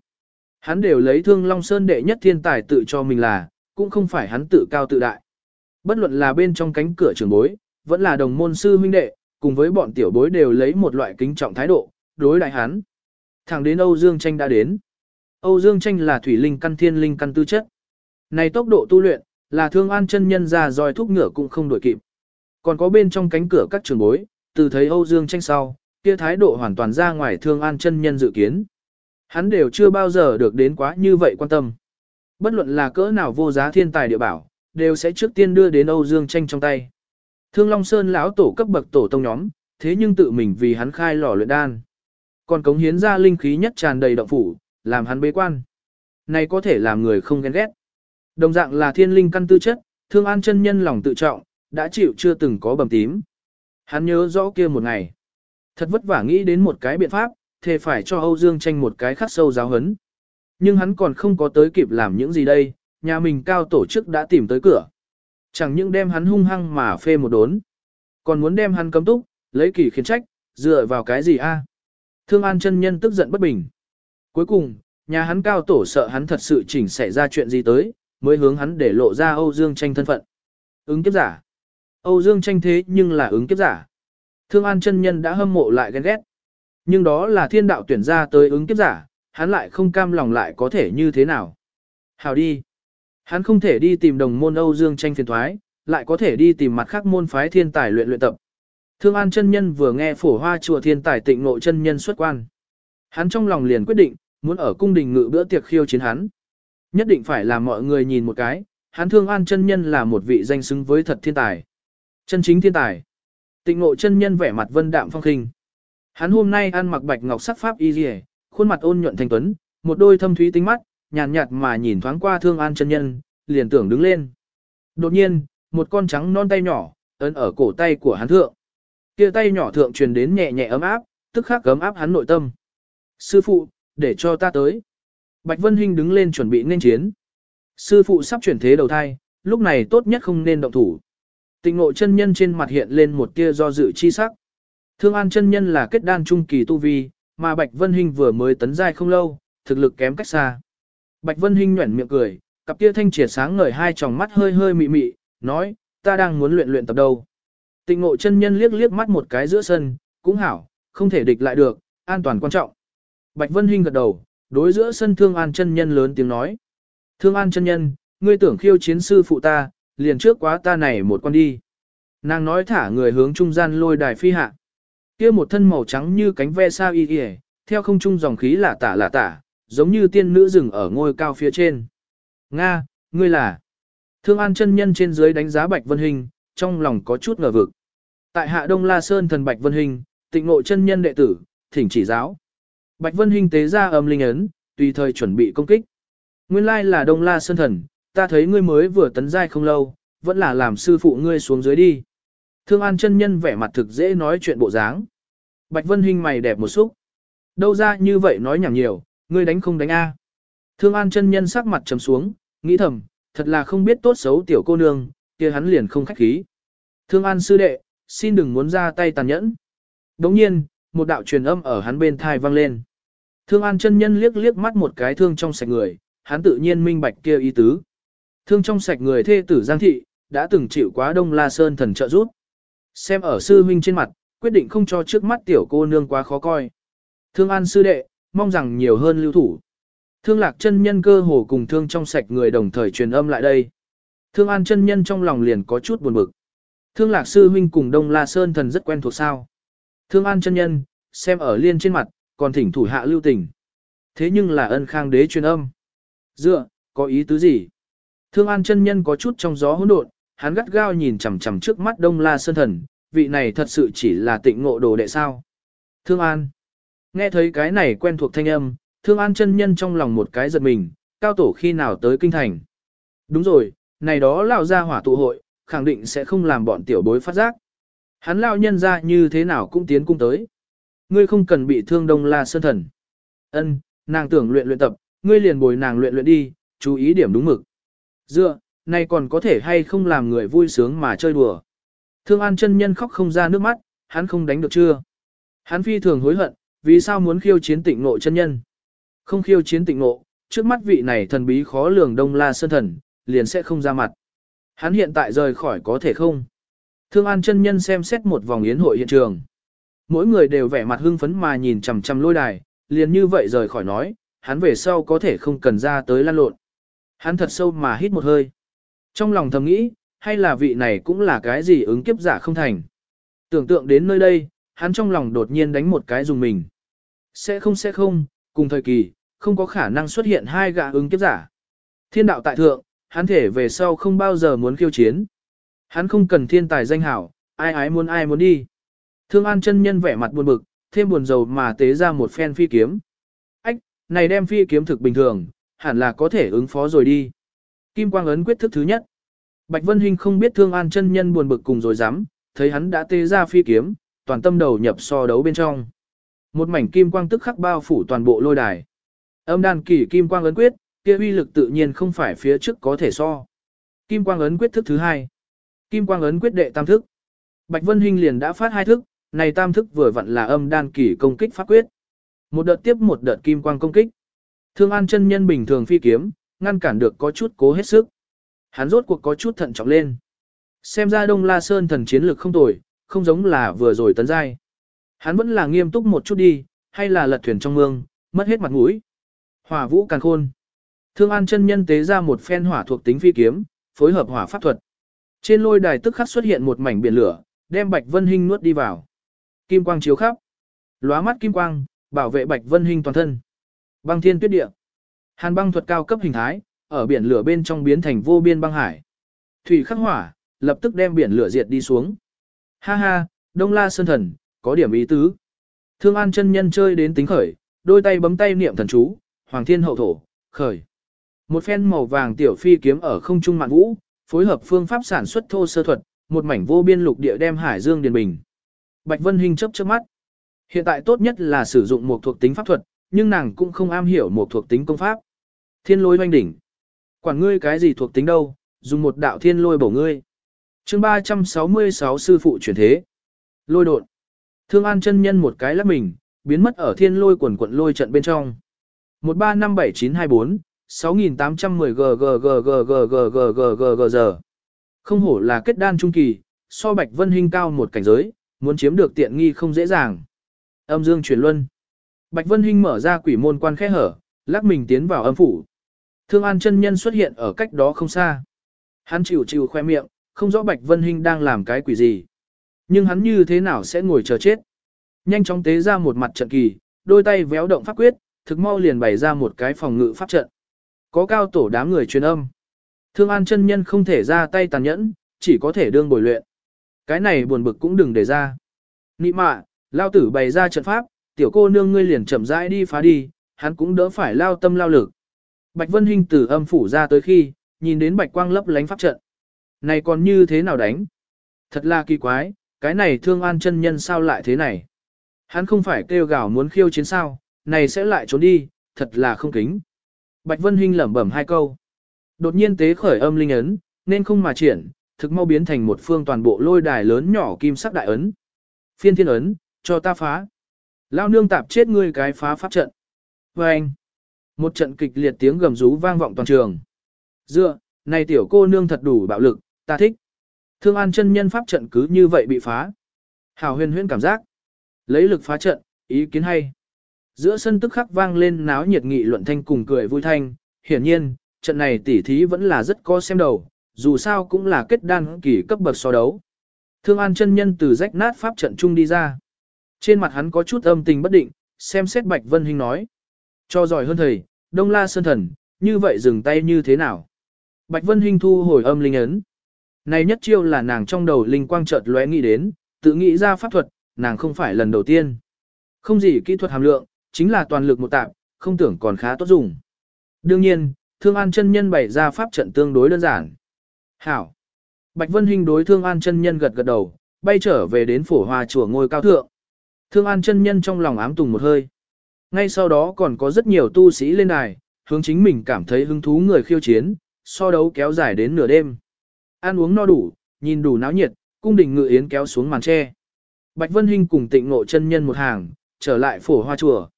hắn đều lấy Thương Long Sơn đệ nhất thiên tài tự cho mình là, cũng không phải hắn tự cao tự đại. Bất luận là bên trong cánh cửa trường bối, vẫn là đồng môn sư huynh đệ, cùng với bọn tiểu bối đều lấy một loại kính trọng thái độ, đối đại hắn. Thẳng đến Âu Dương Tranh đã đến. Âu Dương Tranh là thủy linh căn thiên linh căn tư chất. Này tốc độ tu luyện, là thương an chân nhân ra roi thúc ngựa cũng không đuổi kịp. Còn có bên trong cánh cửa các trường bối, từ thấy Âu Dương Tranh sau, kia thái độ hoàn toàn ra ngoài thương an chân nhân dự kiến. Hắn đều chưa bao giờ được đến quá như vậy quan tâm. Bất luận là cỡ nào vô giá thiên tài địa bảo, đều sẽ trước tiên đưa đến Âu Dương Tranh trong tay. Thương Long Sơn lão tổ cấp bậc tổ tông nhóm, thế nhưng tự mình vì hắn khai lò luyện đan. Còn cống hiến ra linh khí nhất tràn đầy động phủ, làm hắn bế quan. Này có thể làm người không ghen ghét. Đồng dạng là thiên linh căn tư chất, thương an chân nhân lòng tự trọng, đã chịu chưa từng có bầm tím. Hắn nhớ rõ kia một ngày. Thật vất vả nghĩ đến một cái biện pháp, thề phải cho Âu Dương tranh một cái khắc sâu giáo hấn. Nhưng hắn còn không có tới kịp làm những gì đây, nhà mình cao tổ chức đã tìm tới cửa. Chẳng những đem hắn hung hăng mà phê một đốn, còn muốn đem hắn cấm túc, lấy kỳ khiến trách, dựa vào cái gì a? Thương An chân nhân tức giận bất bình. Cuối cùng, nhà hắn cao tổ sợ hắn thật sự chỉnh xảy ra chuyện gì tới, mới hướng hắn để lộ ra Âu Dương tranh thân phận. Ứng kiếp giả. Âu Dương tranh thế nhưng là ứng kiếp giả. Thương An chân nhân đã hâm mộ lại ghen ghét. Nhưng đó là thiên đạo tuyển ra tới ứng kiếp giả, hắn lại không cam lòng lại có thể như thế nào. Hào đi. Hắn không thể đi tìm đồng môn Âu Dương tranh phiền thoái, lại có thể đi tìm mặt khác môn phái thiên tài luyện luyện tập. Thương An chân nhân vừa nghe phổ hoa chùa thiên tài tịnh nội chân nhân xuất quan. Hắn trong lòng liền quyết định, muốn ở cung đình ngự bữa tiệc khiêu chiến hắn. Nhất định phải làm mọi người nhìn một cái, hắn Thương An chân nhân là một vị danh xứng với thật thiên tài. Chân chính thiên tài. Tịnh ngộ chân nhân vẻ mặt vân đạm phong khinh. Hắn hôm nay ăn mặc bạch ngọc sắc pháp y dì khuôn mặt ôn nhuận thanh tuấn, một đôi thâm thúy tinh mắt, nhàn nhạt, mà nhìn thoáng qua Thương An chân nhân, liền tưởng đứng lên. Đột nhiên, một con trắng non tay nhỏ, ấn ở cổ tay của hắn thượng. Kia tay nhỏ thượng truyền đến nhẹ nhẹ ấm áp, tức khắc ấm áp hắn nội tâm. Sư phụ, để cho ta tới. Bạch Vân Hinh đứng lên chuẩn bị nên chiến. Sư phụ sắp chuyển thế đầu thai, lúc này tốt nhất không nên động thủ. Tịnh ngộ chân nhân trên mặt hiện lên một tia do dự chi sắc. Thương An chân nhân là kết đan trung kỳ tu vi, mà Bạch Vân Hinh vừa mới tấn giai không lâu, thực lực kém cách xa. Bạch Vân Hinh nhuyễn miệng cười, cặp kia thanh triệt sáng ngời hai tròng mắt hơi hơi mị mị, nói, ta đang muốn luyện luyện tập đâu. Tịnh ngộ chân nhân liếc liếc mắt một cái giữa sân, cũng hảo, không thể địch lại được, an toàn quan trọng. Bạch Vân Hinh gật đầu, đối giữa sân Thương An chân nhân lớn tiếng nói. Thương An chân nhân, ngươi tưởng khiêu chiến sư phụ ta, liền trước quá ta này một con đi. Nàng nói thả người hướng trung gian lôi đài phi hạ. Kia một thân màu trắng như cánh ve sao y y, theo không trung dòng khí lả tả lả tả, giống như tiên nữ rừng ở ngôi cao phía trên. Nga, ngươi là. Thương An chân nhân trên dưới đánh giá Bạch Vân Hình, trong lòng có chút ngờ vực. Tại Hạ Đông La Sơn thần Bạch Vân Hình, tịnh ngộ chân nhân đệ tử, thỉnh chỉ giáo. Bạch Vân Hinh tế ra âm linh ấn, tùy thời chuẩn bị công kích. Nguyên lai là Đông La Sơn thần, ta thấy ngươi mới vừa tấn giai không lâu, vẫn là làm sư phụ ngươi xuống dưới đi. Thương An chân nhân vẻ mặt thực dễ nói chuyện bộ dáng. Bạch Vân Hinh mày đẹp một xúc. Đâu ra như vậy nói nhảm nhiều, ngươi đánh không đánh a? Thương An chân nhân sắc mặt trầm xuống, nghĩ thầm, thật là không biết tốt xấu tiểu cô nương, kia hắn liền không khách khí. Thương An sư đệ, xin đừng muốn ra tay tàn nhẫn. Đống nhiên, một đạo truyền âm ở hắn bên thai vang lên. Thương An chân nhân liếc liếc mắt một cái thương trong sạch người, hắn tự nhiên minh bạch kia ý tứ. Thương trong sạch người thê tử Giang Thị, đã từng chịu quá Đông La Sơn thần trợ giúp. Xem ở sư huynh trên mặt, quyết định không cho trước mắt tiểu cô nương quá khó coi. Thương An sư đệ, mong rằng nhiều hơn lưu thủ. Thương lạc chân nhân cơ hồ cùng thương trong sạch người đồng thời truyền âm lại đây. Thương An chân nhân trong lòng liền có chút buồn bực. Thương lạc sư huynh cùng Đông La Sơn thần rất quen thuộc sao. Thương An chân nhân, xem ở liên trên mặt, còn thỉnh thủ hạ lưu tình. Thế nhưng là ân khang đế truyền âm. Dựa, có ý tứ gì? Thương An chân nhân có chút trong gió hỗn độn, hắn gắt gao nhìn chằm chằm trước mắt Đông La Sơn Thần, vị này thật sự chỉ là tịnh ngộ đồ đệ sao. Thương An. Nghe thấy cái này quen thuộc thanh âm, Thương An chân nhân trong lòng một cái giật mình, cao tổ khi nào tới kinh thành. Đúng rồi, này đó lão gia hỏa tụ hội, khẳng định sẽ không làm bọn tiểu bối phát giác. Hắn lão nhân ra như thế nào cũng tiến cung tới. Ngươi không cần bị thương Đông La Sơn Thần. Ân, nàng tưởng luyện luyện tập, ngươi liền bồi nàng luyện luyện đi, chú ý điểm đúng mực. Dựa, này còn có thể hay không làm người vui sướng mà chơi đùa. Thương An chân nhân khóc không ra nước mắt, hắn không đánh được chưa? Hắn phi thường hối hận, vì sao muốn khiêu chiến tịnh nộ chân nhân. Không khiêu chiến tịnh nộ, trước mắt vị này thần bí khó lường đông la sơn thần, liền sẽ không ra mặt. Hắn hiện tại rời khỏi có thể không? Thương An chân nhân xem xét một vòng yến hội hiện trường. Mỗi người đều vẻ mặt hưng phấn mà nhìn chằm chằm lôi đài, liền như vậy rời khỏi nói, hắn về sau có thể không cần ra tới lan lộn. Hắn thật sâu mà hít một hơi. Trong lòng thầm nghĩ, hay là vị này cũng là cái gì ứng kiếp giả không thành. Tưởng tượng đến nơi đây, hắn trong lòng đột nhiên đánh một cái dùng mình. Sẽ không sẽ không, cùng thời kỳ, không có khả năng xuất hiện hai gã ứng kiếp giả. Thiên đạo tại thượng, hắn thể về sau không bao giờ muốn khiêu chiến. Hắn không cần thiên tài danh hảo, ai ái muốn ai muốn đi. Thương An chân nhân vẻ mặt buồn bực, thêm buồn rầu mà tế ra một phen phi kiếm. Ách, này đem phi kiếm thực bình thường, hẳn là có thể ứng phó rồi đi. Kim quang ấn quyết thức thứ nhất. Bạch Vân Hinh không biết Thương An chân nhân buồn bực cùng rồi dám, thấy hắn đã tế ra phi kiếm, toàn tâm đầu nhập so đấu bên trong. Một mảnh kim quang tức khắc bao phủ toàn bộ lôi đài. Âm đàn kỳ kim quang ấn quyết, kia uy lực tự nhiên không phải phía trước có thể so. Kim quang ấn quyết thức thứ hai. Kim quang ấn quyết đệ tam thức. Bạch Vân Hinh liền đã phát hai thức, này tam thức vừa vặn là âm đan kỳ công kích pháp quyết. Một đợt tiếp một đợt kim quang công kích. Thương An chân nhân bình thường phi kiếm, ngăn cản được có chút cố hết sức. Hắn rốt cuộc có chút thận trọng lên. Xem ra Đông La Sơn thần chiến lực không tồi, không giống là vừa rồi tấn giai. Hắn vẫn là nghiêm túc một chút đi, hay là lật thuyền trong mương, mất hết mặt mũi. Hỏa vũ càn khôn. Thương An chân nhân tế ra một phen hỏa thuộc tính phi kiếm, phối hợp hỏa pháp thuật. Trên lôi đài tức khắc xuất hiện một mảnh biển lửa, đem Bạch Vân Hinh nuốt đi vào. Kim quang chiếu khắp. Lóa mắt kim quang, bảo vệ Bạch Vân Hinh toàn thân. Băng thiên tuyết địa. Hàn băng thuật cao cấp hình thái, ở biển lửa bên trong biến thành vô biên băng hải. Thủy khắc hỏa, lập tức đem biển lửa diệt đi xuống. Ha ha, Đông La Sơn Thần, có điểm ý tứ. Thương An chân nhân chơi đến tính khởi, đôi tay bấm tay niệm thần chú, Hoàng Thiên Hậu Thổ, khởi. Một phen màu vàng tiểu phi kiếm ở không trung mạn vũ, phối hợp phương pháp sản xuất thô sơ thuật, một mảnh vô biên lục địa đem hải dương điền bình. Bạch Vân Hinh chớp chớp mắt. Hiện tại tốt nhất là sử dụng một thuộc tính pháp thuật, nhưng nàng cũng không am hiểu một thuộc tính công pháp. Thiên lôi hoanh đỉnh. Quản ngươi cái gì thuộc tính đâu, dùng một đạo thiên lôi bổ ngươi. chương 366 sư phụ chuyển thế. Lôi đột. Thương an chân nhân một cái lắc mình, biến mất ở thiên lôi quần quận lôi trận bên trong. 1357924, 6810 g g g g g g g g g g giờ. Không hổ là kết đan trung kỳ, so Bạch Vân Hinh cao một cảnh giới, muốn chiếm được tiện nghi không dễ dàng. Âm dương chuyển luân. Bạch Vân Hinh mở ra quỷ môn quan khẽ hở, lắc mình tiến vào âm phủ. Thương An chân nhân xuất hiện ở cách đó không xa. Hắn chịu chịu khoe miệng, không rõ Bạch Vân Hinh đang làm cái quỷ gì. Nhưng hắn như thế nào sẽ ngồi chờ chết. Nhanh chóng tế ra một mặt trận kỳ, đôi tay véo động pháp quyết, thực mau liền bày ra một cái phòng ngự pháp trận. Có cao tổ đám người truyền âm. Thương An chân nhân không thể ra tay tàn nhẫn, chỉ có thể đương bồi luyện. Cái này buồn bực cũng đừng để ra. Nị mạ, lao tử bày ra trận pháp, tiểu cô nương ngươi liền chậm rãi đi phá đi, hắn cũng đỡ phải lao tâm lao lực. Bạch Vân Hinh từ âm phủ ra tới khi, nhìn đến bạch quang lấp lánh pháp trận. Này còn như thế nào đánh? Thật là kỳ quái, cái này thương an chân nhân sao lại thế này? Hắn không phải kêu gào muốn khiêu chiến sao, này sẽ lại trốn đi, thật là không kính. Bạch Vân Hinh lẩm bẩm hai câu. Đột nhiên tế khởi âm linh ấn, nên không mà triển, thực mau biến thành một phương toàn bộ lôi đài lớn nhỏ kim sắc đại ấn. Phiên thiên ấn, cho ta phá. Lao nương tạp chết ngươi cái phá pháp trận. Và anh, một trận kịch liệt tiếng gầm rú vang vọng toàn trường. Dựa, này tiểu cô nương thật đủ bạo lực, ta thích. Thương an chân nhân pháp trận cứ như vậy bị phá. Hảo huyền huyễn cảm giác. Lấy lực phá trận, ý kiến hay. Giữa sân tức khắc vang lên náo nhiệt nghị luận thanh cùng cười vui thanh. Hiển nhiên, trận này tỉ thí vẫn là rất có xem đầu, dù sao cũng là kết đan kỳ cấp bậc so đấu. Thương An chân nhân từ rách nát pháp trận trung đi ra. Trên mặt hắn có chút âm tình bất định, xem xét Bạch Vân Hinh nói. Cho giỏi hơn thầy, Đông La Sơn Thần, như vậy dừng tay như thế nào? Bạch Vân Hinh thu hồi âm linh ấn. Này nhất chiêu là nàng trong đầu linh quang chợt lóe nghĩ đến, tự nghĩ ra pháp thuật, nàng không phải lần đầu tiên. Không gì kỹ thuật hàm lượng, chính là toàn lực một tạm, không tưởng còn khá tốt dùng. Đương nhiên, Thương An chân nhân bày ra pháp trận tương đối đơn giản. Hảo. Bạch Vân Hinh đối Thương An chân nhân gật gật đầu, bay trở về đến phổ hoa chùa ngôi cao thượng. Thương An chân nhân trong lòng ám tùng một hơi. Ngay sau đó còn có rất nhiều tu sĩ lên đài, hướng chính mình cảm thấy hứng thú người khiêu chiến, so đấu kéo dài đến nửa đêm. Ăn uống no đủ, nhìn đủ náo nhiệt, cung đình ngự yến kéo xuống màn tre. Bạch Vân Hinh cùng tịnh ngộ chân nhân một hàng, trở lại phổ hoa chùa.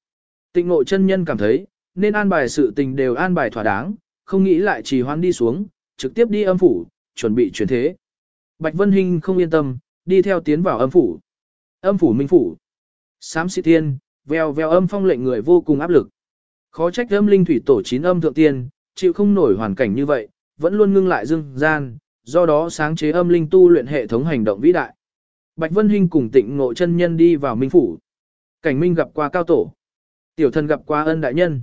Tịnh ngộ chân nhân cảm thấy, nên an bài sự tình đều an bài thỏa đáng, không nghĩ lại trì hoãn đi xuống, trực tiếp đi âm phủ, chuẩn bị chuyển thế. Bạch Vân Hinh không yên tâm, đi theo tiến vào âm phủ. Âm phủ minh phủ. Sám sĩ tiên, veo veo âm phong lệnh người vô cùng áp lực. Khó trách âm linh thủy tổ chín âm thượng tiên, chịu không nổi hoàn cảnh như vậy, vẫn luôn ngưng lại dương gian, do đó sáng chế âm linh tu luyện hệ thống hành động vĩ đại. Bạch Vân Hinh cùng tịnh ngộ chân nhân đi vào minh phủ. Cảnh minh gặp qua cao tổ. Tiểu thần gặp qua ân đại nhân.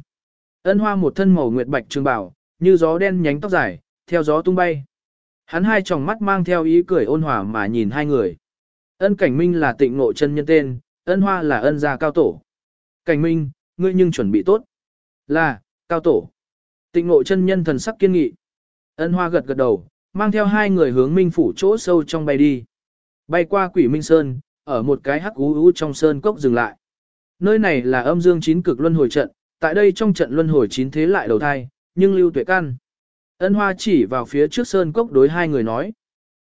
Ân hoa một thân màu nguyệt bạch trường bảo, như gió đen nhánh tóc dài, theo gió tung bay. Hắn hai tròng mắt mang theo ý cười ôn hòa mà nhìn hai người. Ân cảnh minh là tịnh ngộ chân nhân tên, ân hoa là ân gia cao tổ. Cảnh minh, ngươi nhưng chuẩn bị tốt. Là, cao tổ. Tịnh ngộ chân nhân thần sắc kiên nghị. Ân hoa gật gật đầu, mang theo hai người hướng minh phủ chỗ sâu trong bay đi. Bay qua quỷ minh sơn, ở một cái hắc ú ú trong sơn cốc dừng lại. Nơi này là âm dương chín cực luân hồi trận, tại đây trong trận luân hồi chín thế lại đầu thai, nhưng lưu tuệ căn. Ân hoa chỉ vào phía trước sơn cốc đối hai người nói.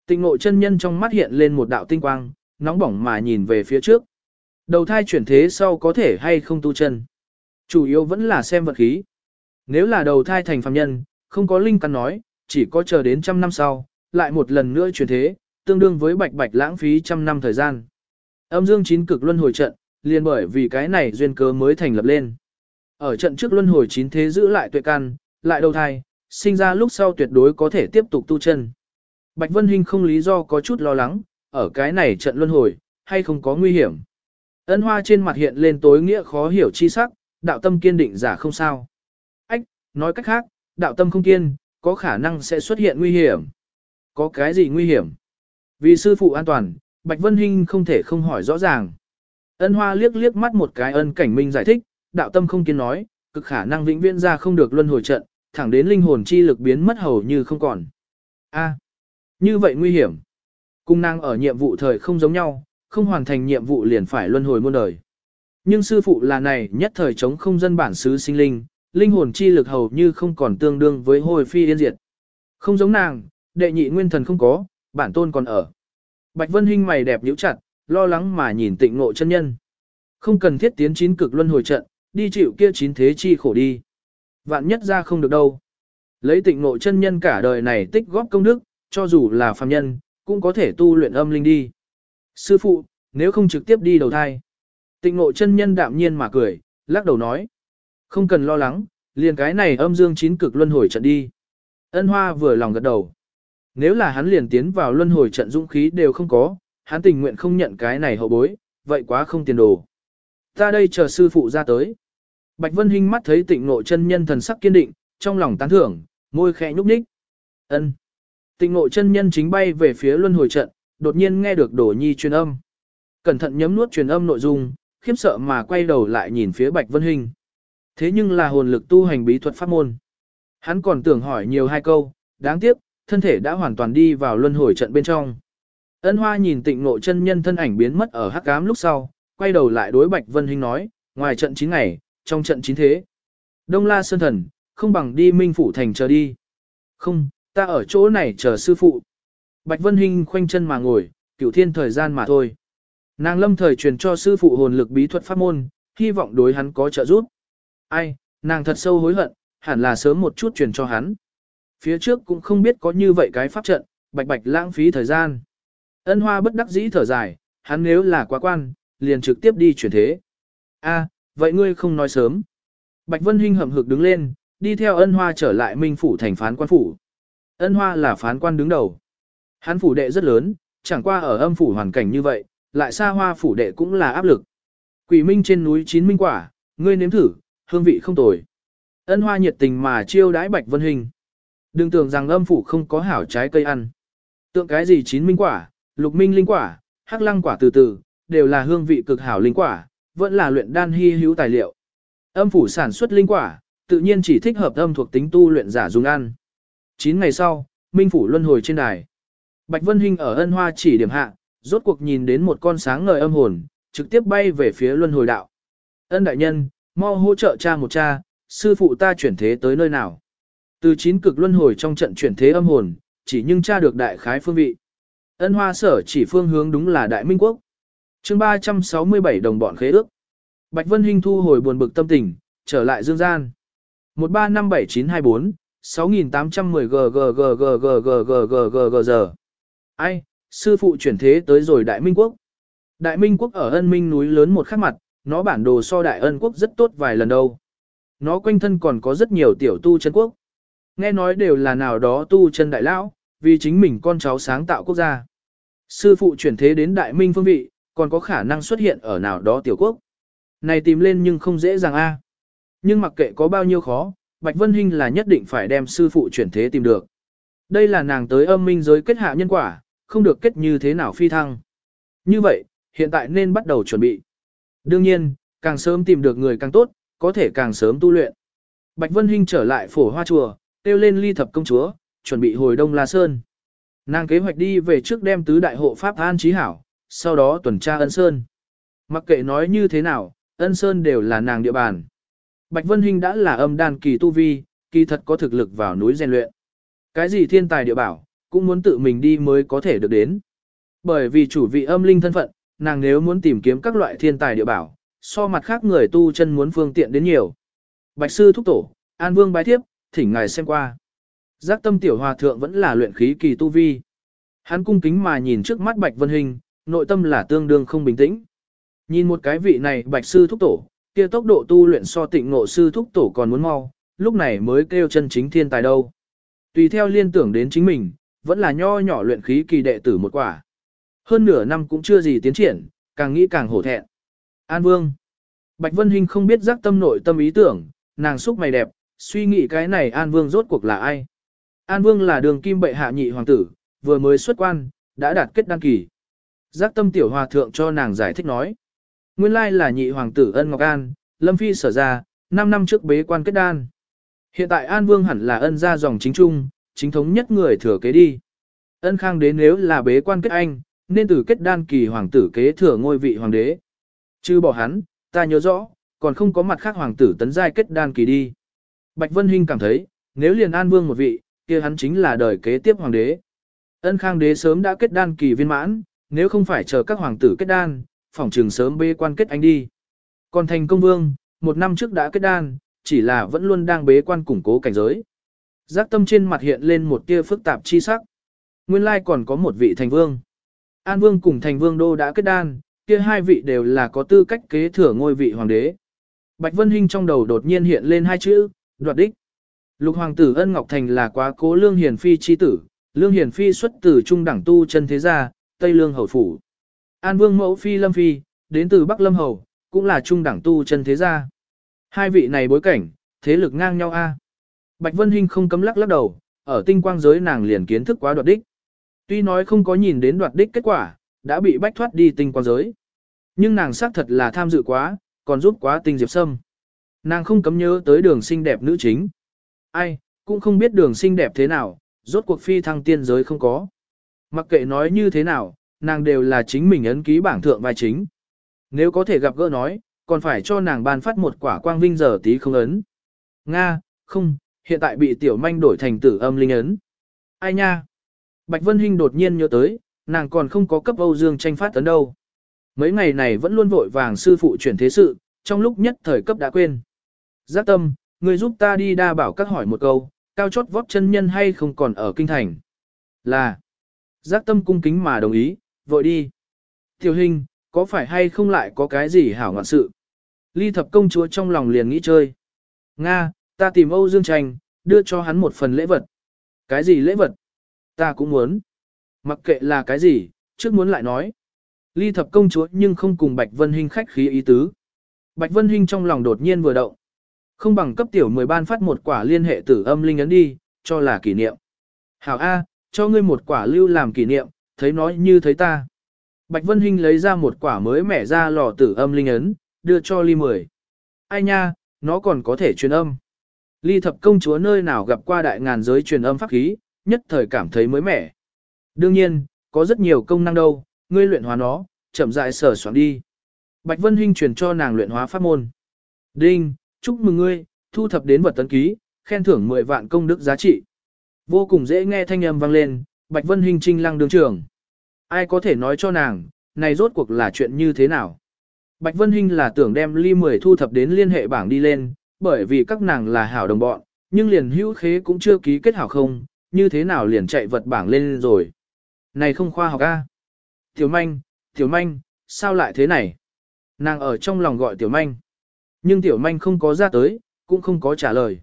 Tịnh ngộ chân nhân trong mắt hiện lên một đạo tinh quang, nóng bỏng mà nhìn về phía trước. Đầu thai chuyển thế sau có thể hay không tu chân. Chủ yếu vẫn là xem vật khí. Nếu là đầu thai thành phàm nhân, không có linh căn nói, chỉ có chờ đến trăm năm sau, lại một lần nữa chuyển thế, tương đương với bạch bạch lãng phí trăm năm thời gian. Âm dương chín cực luân hồi trận, liền bởi vì cái này duyên cớ mới thành lập lên. Ở trận trước luân hồi chín thế giữ lại tuệ căn, lại đầu thai, sinh ra lúc sau tuyệt đối có thể tiếp tục tu chân. Bạch Vân Hinh không lý do có chút lo lắng, ở cái này trận luân hồi, hay không có nguy hiểm. Ân hoa trên mặt hiện lên tối nghĩa khó hiểu chi sắc, đạo tâm kiên định giả không sao. Ách, nói cách khác, đạo tâm không kiên, có khả năng sẽ xuất hiện nguy hiểm. Có cái gì nguy hiểm? Vì sư phụ an toàn, Bạch Vân Hinh không thể không hỏi rõ ràng. Ân hoa liếc liếc mắt một cái ân cảnh minh giải thích, đạo tâm không kiên nói, cực khả năng vĩnh viễn ra không được luân hồi trận, thẳng đến linh hồn chi lực biến mất hầu như không còn. A, như vậy nguy hiểm. Cung năng ở nhiệm vụ thời không giống nhau, không hoàn thành nhiệm vụ liền phải luân hồi muôn đời. Nhưng sư phụ là này nhất thời chống không dân bản xứ sinh linh, linh hồn chi lực hầu như không còn tương đương với hồi phi yên diệt. Không giống nàng, đệ nhị nguyên thần không có, bản tôn còn ở. Bạch Vân Hinh mày đẹp nhíu chặt, lo lắng mà nhìn tịnh ngộ chân nhân. Không cần thiết tiến chín cực luân hồi trận, đi chịu kia chín thế chi khổ đi. Vạn nhất ra không được đâu. Lấy tịnh ngộ chân nhân cả đời này tích góp công đức, cho dù là phàm nhân, cũng có thể tu luyện âm linh đi. Sư phụ, nếu không trực tiếp đi đầu thai. Tịnh ngộ chân nhân đạm nhiên mà cười, lắc đầu nói. Không cần lo lắng, liền cái này âm dương chín cực luân hồi trận đi. Ân hoa vừa lòng gật đầu. Nếu là hắn liền tiến vào luân hồi trận dũng khí đều không có, hắn tình nguyện không nhận cái này hậu bối, vậy quá không tiền đồ. Ta đây chờ sư phụ ra tới. Bạch Vân Hinh mắt thấy tịnh ngộ chân nhân thần sắc kiên định, trong lòng tán thưởng, môi khẽ nhúc nhích. Ân. Tịnh ngộ chân nhân chính bay về phía luân hồi trận, đột nhiên nghe được đổ nhi truyền âm. Cẩn thận nhấm nuốt truyền âm nội dung, khiếp sợ mà quay đầu lại nhìn phía Bạch Vân Hinh. Thế nhưng là hồn lực tu hành bí thuật pháp môn. Hắn còn tưởng hỏi nhiều hai câu, đáng tiếc, thân thể đã hoàn toàn đi vào luân hồi trận bên trong. Ân Hoa nhìn Tịnh Ngộ chân nhân thân ảnh biến mất ở hắc ám lúc sau, quay đầu lại đối Bạch Vân Hinh nói, ngoài trận 9 ngày, trong trận 9 thế. Đông La Sơn Thần, không bằng đi Minh Phủ Thành chờ đi. Không, ta ở chỗ này chờ sư phụ. Bạch Vân Hinh khoanh chân mà ngồi, cửu thiên thời gian mà thôi. Nàng lâm thời truyền cho sư phụ hồn lực bí thuật pháp môn, hy vọng đối hắn có trợ giúp. Ai, nàng thật sâu hối hận, hẳn là sớm một chút truyền cho hắn. Phía trước cũng không biết có như vậy cái pháp trận, bạch bạch lãng phí thời gian. Ân hoa bất đắc dĩ thở dài, hắn nếu là quá quan, liền trực tiếp đi chuyển thế. A, vậy ngươi không nói sớm. Bạch Vân Hinh hậm hực đứng lên, đi theo ân hoa trở lại minh phủ thành phán quan phủ. Ân hoa là phán quan đứng đầu. Hắn phủ đệ rất lớn, chẳng qua ở âm phủ hoàn cảnh như vậy, lại xa hoa phủ đệ cũng là áp lực. Quỷ minh trên núi chín minh quả, ngươi nếm thử, hương vị không tồi. Ân hoa nhiệt tình mà chiêu đãi Bạch Vân Hình. Đừng tưởng rằng âm phủ không có hảo trái cây ăn. Tượng cái gì chín minh quả, lục minh linh quả, hắc lăng quả từ từ, đều là hương vị cực hảo linh quả, vẫn là luyện đan hy hữu tài liệu. Âm phủ sản xuất linh quả, tự nhiên chỉ thích hợp âm thuộc tính tu luyện giả dùng ăn. 9 ngày sau, Minh phủ luân hồi trên đài. Bạch Vân Hinh ở ân hoa chỉ điểm hạ, rốt cuộc nhìn đến một con sáng ngời âm hồn, trực tiếp bay về phía luân hồi đạo. Ân đại nhân, mau hỗ trợ cha một cha, sư phụ ta chuyển thế tới nơi nào. Từ chín cực luân hồi trong trận chuyển thế âm hồn, chỉ nhưng cha được đại khái phương vị. Ân hoa sở chỉ phương hướng đúng là đại minh quốc chương 367 đồng bọn khế ước. Bạch Vân Hinh thu hồi buồn bực tâm tình, trở lại dương gian. 1357924, 6810 ggggggggggggg giờ. Ai, sư phụ chuyển thế tới rồi Đại Minh Quốc. Đại Minh Quốc ở ân minh núi lớn một khắc mặt, nó bản đồ so Đại ân quốc rất tốt vài lần đâu. Nó quanh thân còn có rất nhiều tiểu tu chân quốc. Nghe nói đều là nào đó tu chân đại lão, vì chính mình con cháu sáng tạo quốc gia. Sư phụ chuyển thế đến Đại Minh phương vị, còn có khả năng xuất hiện ở nào đó tiểu quốc. Này tìm lên nhưng không dễ dàng a. Nhưng mặc kệ có bao nhiêu khó, Bạch Vân Hinh là nhất định phải đem sư phụ chuyển thế tìm được. Đây là nàng tới âm minh giới kết hạ nhân quả, không được kết như thế nào phi thăng. Như vậy, hiện tại nên bắt đầu chuẩn bị. Đương nhiên, càng sớm tìm được người càng tốt, có thể càng sớm tu luyện. Bạch Vân Hinh trở lại phổ hoa chùa, kêu lên ly thập công chúa, chuẩn bị hồi đông La Sơn. Nàng kế hoạch đi về trước đem tứ đại hộ Pháp an trí hảo, sau đó tuần tra ân Sơn. Mặc kệ nói như thế nào, ân Sơn đều là nàng địa bàn. Bạch Vân Hinh đã là âm đan kỳ tu vi, kỳ thật có thực lực vào núi rèn luyện. Cái gì thiên tài địa bảo, cũng muốn tự mình đi mới có thể được đến. Bởi vì chủ vị âm linh thân phận, nàng nếu muốn tìm kiếm các loại thiên tài địa bảo, so mặt khác người tu chân muốn phương tiện đến nhiều. Bạch sư thúc tổ, An Vương bái thiếp, thỉnh ngài xem qua. Giác tâm tiểu hòa thượng vẫn là luyện khí kỳ tu vi. Hắn cung kính mà nhìn trước mắt Bạch Vân Hình, nội tâm là tương đương không bình tĩnh. Nhìn một cái vị này Bạch sư thúc tổ, kia tốc độ tu luyện so tịnh ngộ sư thúc tổ còn muốn mau, lúc này mới kêu chân chính thiên tài đâu. Tùy theo liên tưởng đến chính mình, vẫn là nho nhỏ luyện khí kỳ đệ tử một quả. Hơn nửa năm cũng chưa gì tiến triển, càng nghĩ càng hổ thẹn. An Vương. Bạch Vân Hinh không biết giác tâm nội tâm ý tưởng, nàng xúc mày đẹp, suy nghĩ cái này An Vương rốt cuộc là ai. An Vương là đường kim bệ hạ nhị hoàng tử, vừa mới xuất quan, đã đạt kết đăng kỳ. Giác tâm tiểu hòa thượng cho nàng giải thích nói. Nguyên lai là nhị hoàng tử ân Ngọc An, Lâm Phi sở ra, 5 năm trước bế quan kết đan. Hiện tại An Vương hẳn là ân gia dòng chính trung, chính thống nhất người thừa kế đi. Ân Khang đến nếu là bế quan kết anh, nên từ kết đan kỳ hoàng tử kế thừa ngôi vị hoàng đế. Chứ bỏ hắn, ta nhớ rõ, còn không có mặt khác hoàng tử tấn giai kết đan kỳ đi. Bạch Vân Hinh cảm thấy, nếu liền An Vương một vị, kia hắn chính là đời kế tiếp hoàng đế. Ân Khang đế sớm đã kết đan kỳ viên mãn, nếu không phải chờ các hoàng tử kết đan, phòng trường sớm bế quan kết anh đi. Còn thành công vương, một năm trước đã kết đan, chỉ là vẫn luôn đang bế quan củng cố cảnh giới. Giác tâm trên mặt hiện lên một tia phức tạp chi sắc. Nguyên lai còn có một vị thành vương. An vương cùng thành vương đô đã kết đan, kia hai vị đều là có tư cách kế thừa ngôi vị hoàng đế. Bạch Vân Hinh trong đầu đột nhiên hiện lên hai chữ, đoạt đích. Lục hoàng tử ân Ngọc Thành là quá cố lương hiền phi chi tử, lương hiền phi xuất từ trung đẳng tu chân thế gia, Tây Lương hầu phủ. An Vương mẫu phi Lâm phi, đến từ Bắc Lâm hầu, cũng là trung đẳng tu chân thế gia. Hai vị này bối cảnh, thế lực ngang nhau a. Bạch Vân Hinh không cấm lắc lắc đầu, ở tinh quang giới nàng liền kiến thức quá đoạt đích. Tuy nói không có nhìn đến đoạt đích kết quả, đã bị bách thoát đi tinh quang giới. Nhưng nàng xác thật là tham dự quá, còn giúp quá tinh diệp sâm. Nàng không cấm nhớ tới đường xinh đẹp nữ chính. Ai, cũng không biết đường xinh đẹp thế nào, rốt cuộc phi thăng tiên giới không có. Mặc kệ nói như thế nào, nàng đều là chính mình ấn ký bảng thượng vai chính. Nếu có thể gặp gỡ nói, còn phải cho nàng ban phát một quả quang vinh giờ tí không ấn. Nga, không, hiện tại bị tiểu manh đổi thành tử âm linh ấn. Ai nha? Bạch Vân Hinh đột nhiên nhớ tới, nàng còn không có cấp Âu Dương tranh phát ấn đâu. Mấy ngày này vẫn luôn vội vàng sư phụ chuyển thế sự, trong lúc nhất thời cấp đã quên. Giác tâm, người giúp ta đi đa bảo các hỏi một câu, cao chót vót chân nhân hay không còn ở kinh thành. Là, giác tâm cung kính mà đồng ý, vội đi. Tiểu hình, có phải hay không lại có cái gì hảo ngọn sự? Ly thập công chúa trong lòng liền nghĩ chơi. Nga, ta tìm Âu Dương Tranh, đưa cho hắn một phần lễ vật. Cái gì lễ vật? Ta cũng muốn. Mặc kệ là cái gì, trước muốn lại nói. Ly thập công chúa nhưng không cùng Bạch Vân Hinh khách khí ý tứ. Bạch Vân Hinh trong lòng đột nhiên vừa động. Không bằng cấp tiểu 10 ban phát một quả liên hệ tử âm linh ấn đi, cho là kỷ niệm. Hảo A, cho ngươi một quả lưu làm kỷ niệm, thấy nói như thấy ta. Bạch Vân Hinh lấy ra một quả mới mẻ ra lò tử âm linh ấn, đưa cho ly 10. Ai nha, nó còn có thể truyền âm. Ly thập công chúa nơi nào gặp qua đại ngàn giới truyền âm pháp khí, nhất thời cảm thấy mới mẻ. Đương nhiên, có rất nhiều công năng đâu, ngươi luyện hóa nó, chậm rãi sở soạn đi. Bạch Vân Hinh truyền cho nàng luyện hóa pháp môn. Đinh, chúc mừng ngươi, thu thập đến vật tấn ký, khen thưởng 10 vạn công đức giá trị. Vô cùng dễ nghe thanh âm vang lên, Bạch Vân Hinh trinh lăng đường trưởng. Ai có thể nói cho nàng, này rốt cuộc là chuyện như thế nào? Bạch Vân Hinh là tưởng đem ly 10 thu thập đến liên hệ bảng đi lên, bởi vì các nàng là hảo đồng bọn, nhưng liền hữu khế cũng chưa ký kết hảo không, như thế nào liền chạy vật bảng lên rồi. Này không khoa học a. Tiểu manh, tiểu manh, sao lại thế này? Nàng ở trong lòng gọi tiểu manh. Nhưng tiểu manh không có ra tới, cũng không có trả lời.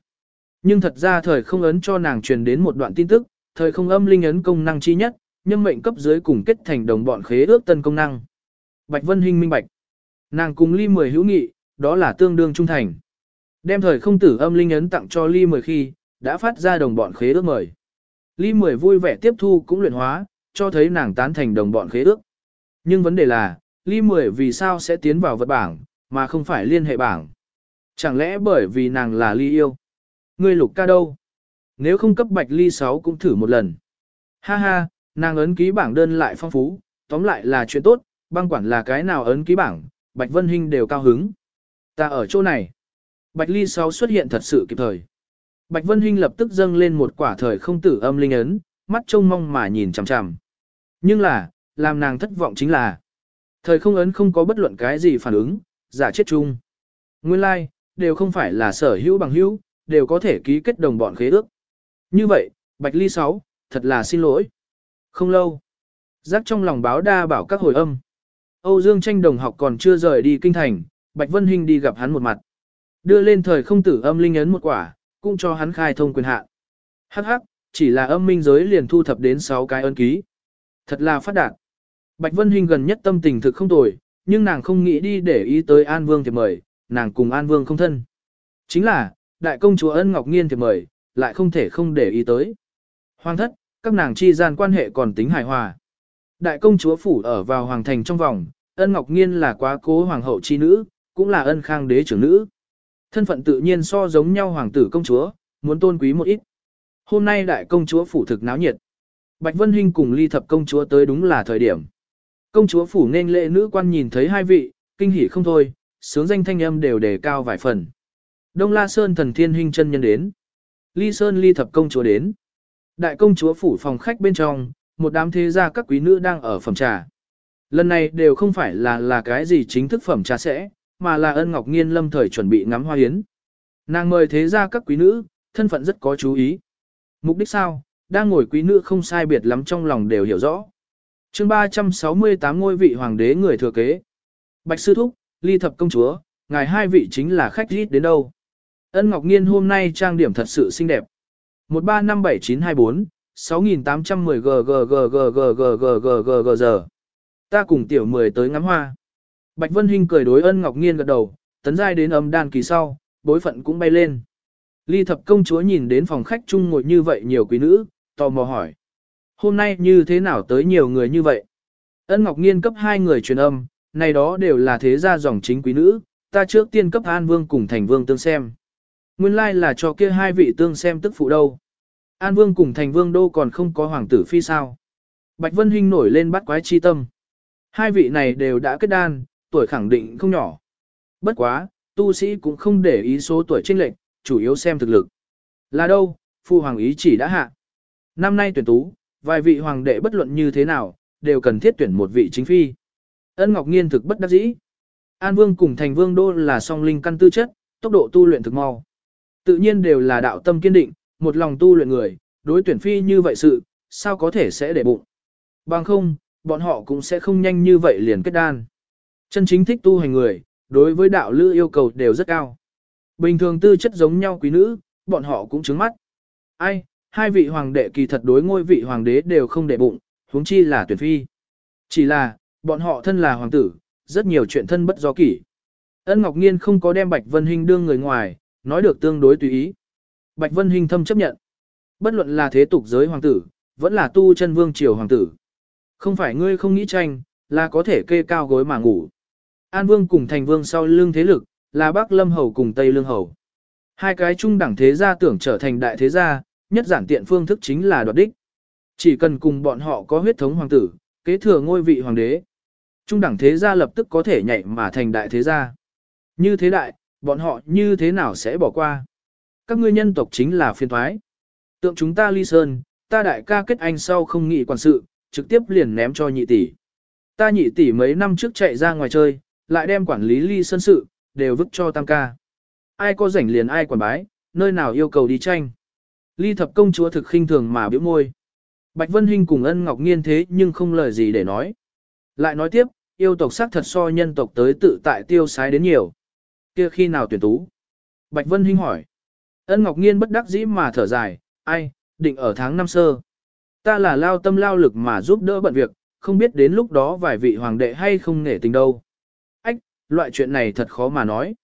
Nhưng thật ra thời không ấn cho nàng truyền đến một đoạn tin tức, thời không âm linh ấn công năng chi nhất, nhân mệnh cấp dưới cùng kết thành đồng bọn khế ước tân công năng. Bạch Vân Hinh minh bạch. Nàng cùng ly 10 hữu nghị, đó là tương đương trung thành. Đem thời không tử âm linh ấn tặng cho ly 10 khi, đã phát ra đồng bọn khế ước mời. Ly 10 vui vẻ tiếp thu cũng luyện hóa, cho thấy nàng tán thành đồng bọn khế ước. Nhưng vấn đề là, ly 10 vì sao sẽ tiến vào vật bảng, mà không phải liên hệ bảng. Chẳng lẽ bởi vì nàng là ly yêu? Ngươi lục ca đâu? Nếu không cấp bạch ly 6 cũng thử một lần. Ha ha, nàng ấn ký bảng đơn lại phong phú, tóm lại là chuyện tốt, băng quản là cái nào ấn ký bảng, Bạch Vân hình đều cao hứng. Ta ở chỗ này. Bạch Ly 6 xuất hiện thật sự kịp thời. Bạch Vân hình lập tức dâng lên một quả thời không tử âm linh ấn, mắt trông mong mà nhìn chằm chằm. Nhưng là, làm nàng thất vọng chính là, thời không ấn không có bất luận cái gì phản ứng, giả chết chung. Nguyên lai, like, đều không phải là sở hữu bằng hữu, đều có thể ký kết đồng bọn khế ước. Như vậy, Bạch Ly 6, thật là xin lỗi. Không lâu, giác trong lòng báo đa bảo các hồi âm. Âu Dương tranh đồng học còn chưa rời đi kinh thành, Bạch Vân Hinh đi gặp hắn một mặt. Đưa lên thời không tử âm linh ấn một quả, cũng cho hắn khai thông quyền hạn. Hắc hắc, chỉ là âm minh giới liền thu thập đến 6 cái ấn ký. Thật là phát đạt. Bạch Vân Hinh gần nhất tâm tình thực không tồi, nhưng nàng không nghĩ đi để ý tới An Vương thì mời, nàng cùng An Vương không thân. Chính là, đại công chúa ân ngọc nghiên thì mời, lại không thể không để ý tới. Hoàng thất, các nàng chi gian quan hệ còn tính hài hòa. Đại công chúa phủ ở vào hoàng thành trong vòng, ân ngọc nghiên là quá cố hoàng hậu chi nữ, cũng là ân khang đế trưởng nữ. Thân phận tự nhiên so giống nhau hoàng tử công chúa, muốn tôn quý một ít. Hôm nay đại công chúa phủ thực náo nhiệt. Bạch Vân Hinh cùng ly thập công chúa tới đúng là thời điểm. Công chúa phủ nên lệ nữ quan nhìn thấy hai vị, kinh hỉ không thôi, sướng danh thanh âm đều đề cao vài phần. Đông La Sơn thần thiên huynh chân nhân đến. Ly Sơn ly thập công chúa đến. Đại công chúa phủ phòng khách bên trong, một đám thế gia các quý nữ đang ở phẩm trà. Lần này đều không phải là là cái gì chính thức phẩm trà sẽ, mà là ân ngọc nghiên lâm thời chuẩn bị ngắm hoa hiến. Nàng mời thế gia các quý nữ, thân phận rất có chú ý. Mục đích sao, đang ngồi quý nữ không sai biệt lắm trong lòng đều hiểu rõ. chương 368 ngôi vị hoàng đế người thừa kế. Bạch sư thúc, ly thập công chúa, ngài hai vị chính là khách rít đến đâu. Ân Ngọc Nghiên hôm nay trang điểm thật sự xinh đẹp. 1357924, 6810 g g g g g g g g g g giờ. Ta cùng tiểu mười tới ngắm hoa. Bạch Vân Hinh cười đối ân Ngọc Nghiên gật đầu, tấn giai đến âm đan kỳ sau, bối phận cũng bay lên. Ly thập công chúa nhìn đến phòng khách chung ngồi như vậy nhiều quý nữ, tò mò hỏi. Hôm nay như thế nào tới nhiều người như vậy? Ân Ngọc Nghiên cấp hai người truyền âm, này đó đều là thế gia dòng chính quý nữ, ta trước tiên cấp An Vương cùng Thành Vương tương xem. Nguyên lai like là cho kia hai vị tương xem tức phụ đâu. An Vương cùng Thành Vương đô còn không có hoàng tử phi sao. Bạch Vân Hinh nổi lên bắt quái chi tâm. Hai vị này đều đã kết đan, tuổi khẳng định không nhỏ. Bất quá, tu sĩ cũng không để ý số tuổi chênh lệch, chủ yếu xem thực lực. Là đâu, phu hoàng ý chỉ đã hạ. Năm nay tuyển tú, vài vị hoàng đệ bất luận như thế nào, đều cần thiết tuyển một vị chính phi. Ân Ngọc Nghiên thực bất đắc dĩ. An Vương cùng Thành Vương đô là song linh căn tư chất, tốc độ tu luyện thực mau. Tự nhiên đều là đạo tâm kiên định, một lòng tu luyện người, đối tuyển phi như vậy sự, sao có thể sẽ để bụng. Bằng không, bọn họ cũng sẽ không nhanh như vậy liền kết đan. Chân chính thích tu hành người, đối với đạo lữ yêu cầu đều rất cao. Bình thường tư chất giống nhau quý nữ, bọn họ cũng trứng mắt. Ai, hai vị hoàng đệ kỳ thật đối ngôi vị hoàng đế đều không để bụng, huống chi là tuyển phi. Chỉ là, bọn họ thân là hoàng tử, rất nhiều chuyện thân bất do kỷ. Ân Ngọc Nghiên không có đem Bạch Vân Hinh đương người ngoài, nói được tương đối tùy ý. Bạch Vân Hinh thâm chấp nhận. Bất luận là thế tục giới hoàng tử, vẫn là tu chân vương triều hoàng tử. Không phải ngươi không nghĩ tranh, là có thể kê cao gối mà ngủ. An Vương cùng Thành Vương sau lưng thế lực, là Bắc Lâm Hầu cùng Tây Lương Hầu. Hai cái trung đẳng thế gia tưởng trở thành đại thế gia, nhất giản tiện phương thức chính là đoạt đích. Chỉ cần cùng bọn họ có huyết thống hoàng tử, kế thừa ngôi vị hoàng đế. Trung đẳng thế gia lập tức có thể nhảy mà thành đại thế gia. Như thế đại, bọn họ như thế nào sẽ bỏ qua? Các ngươi nhân tộc chính là phiên thoái. Tượng chúng ta ly sơn, ta đại ca kết anh sau không nghị quản sự, trực tiếp liền ném cho nhị tỷ. Ta nhị tỷ mấy năm trước chạy ra ngoài chơi, lại đem quản lý ly sơn sự, đều vứt cho tam ca. Ai có rảnh liền ai quản bái, nơi nào yêu cầu đi tranh. Ly thập công chúa thực khinh thường mà biểu môi. Bạch Vân Hinh cùng ân ngọc nghiên thế nhưng không lời gì để nói. Lại nói tiếp, yêu tộc sắc thật so nhân tộc tới tự tại tiêu sái đến nhiều. Kia khi nào tuyển tú? Bạch Vân Hinh hỏi. Ân Ngọc Nghiên bất đắc dĩ mà thở dài, ai, định ở tháng năm sơ. Ta là lao tâm lao lực mà giúp đỡ bận việc, không biết đến lúc đó vài vị hoàng đệ hay không nể tình đâu. Ách, loại chuyện này thật khó mà nói.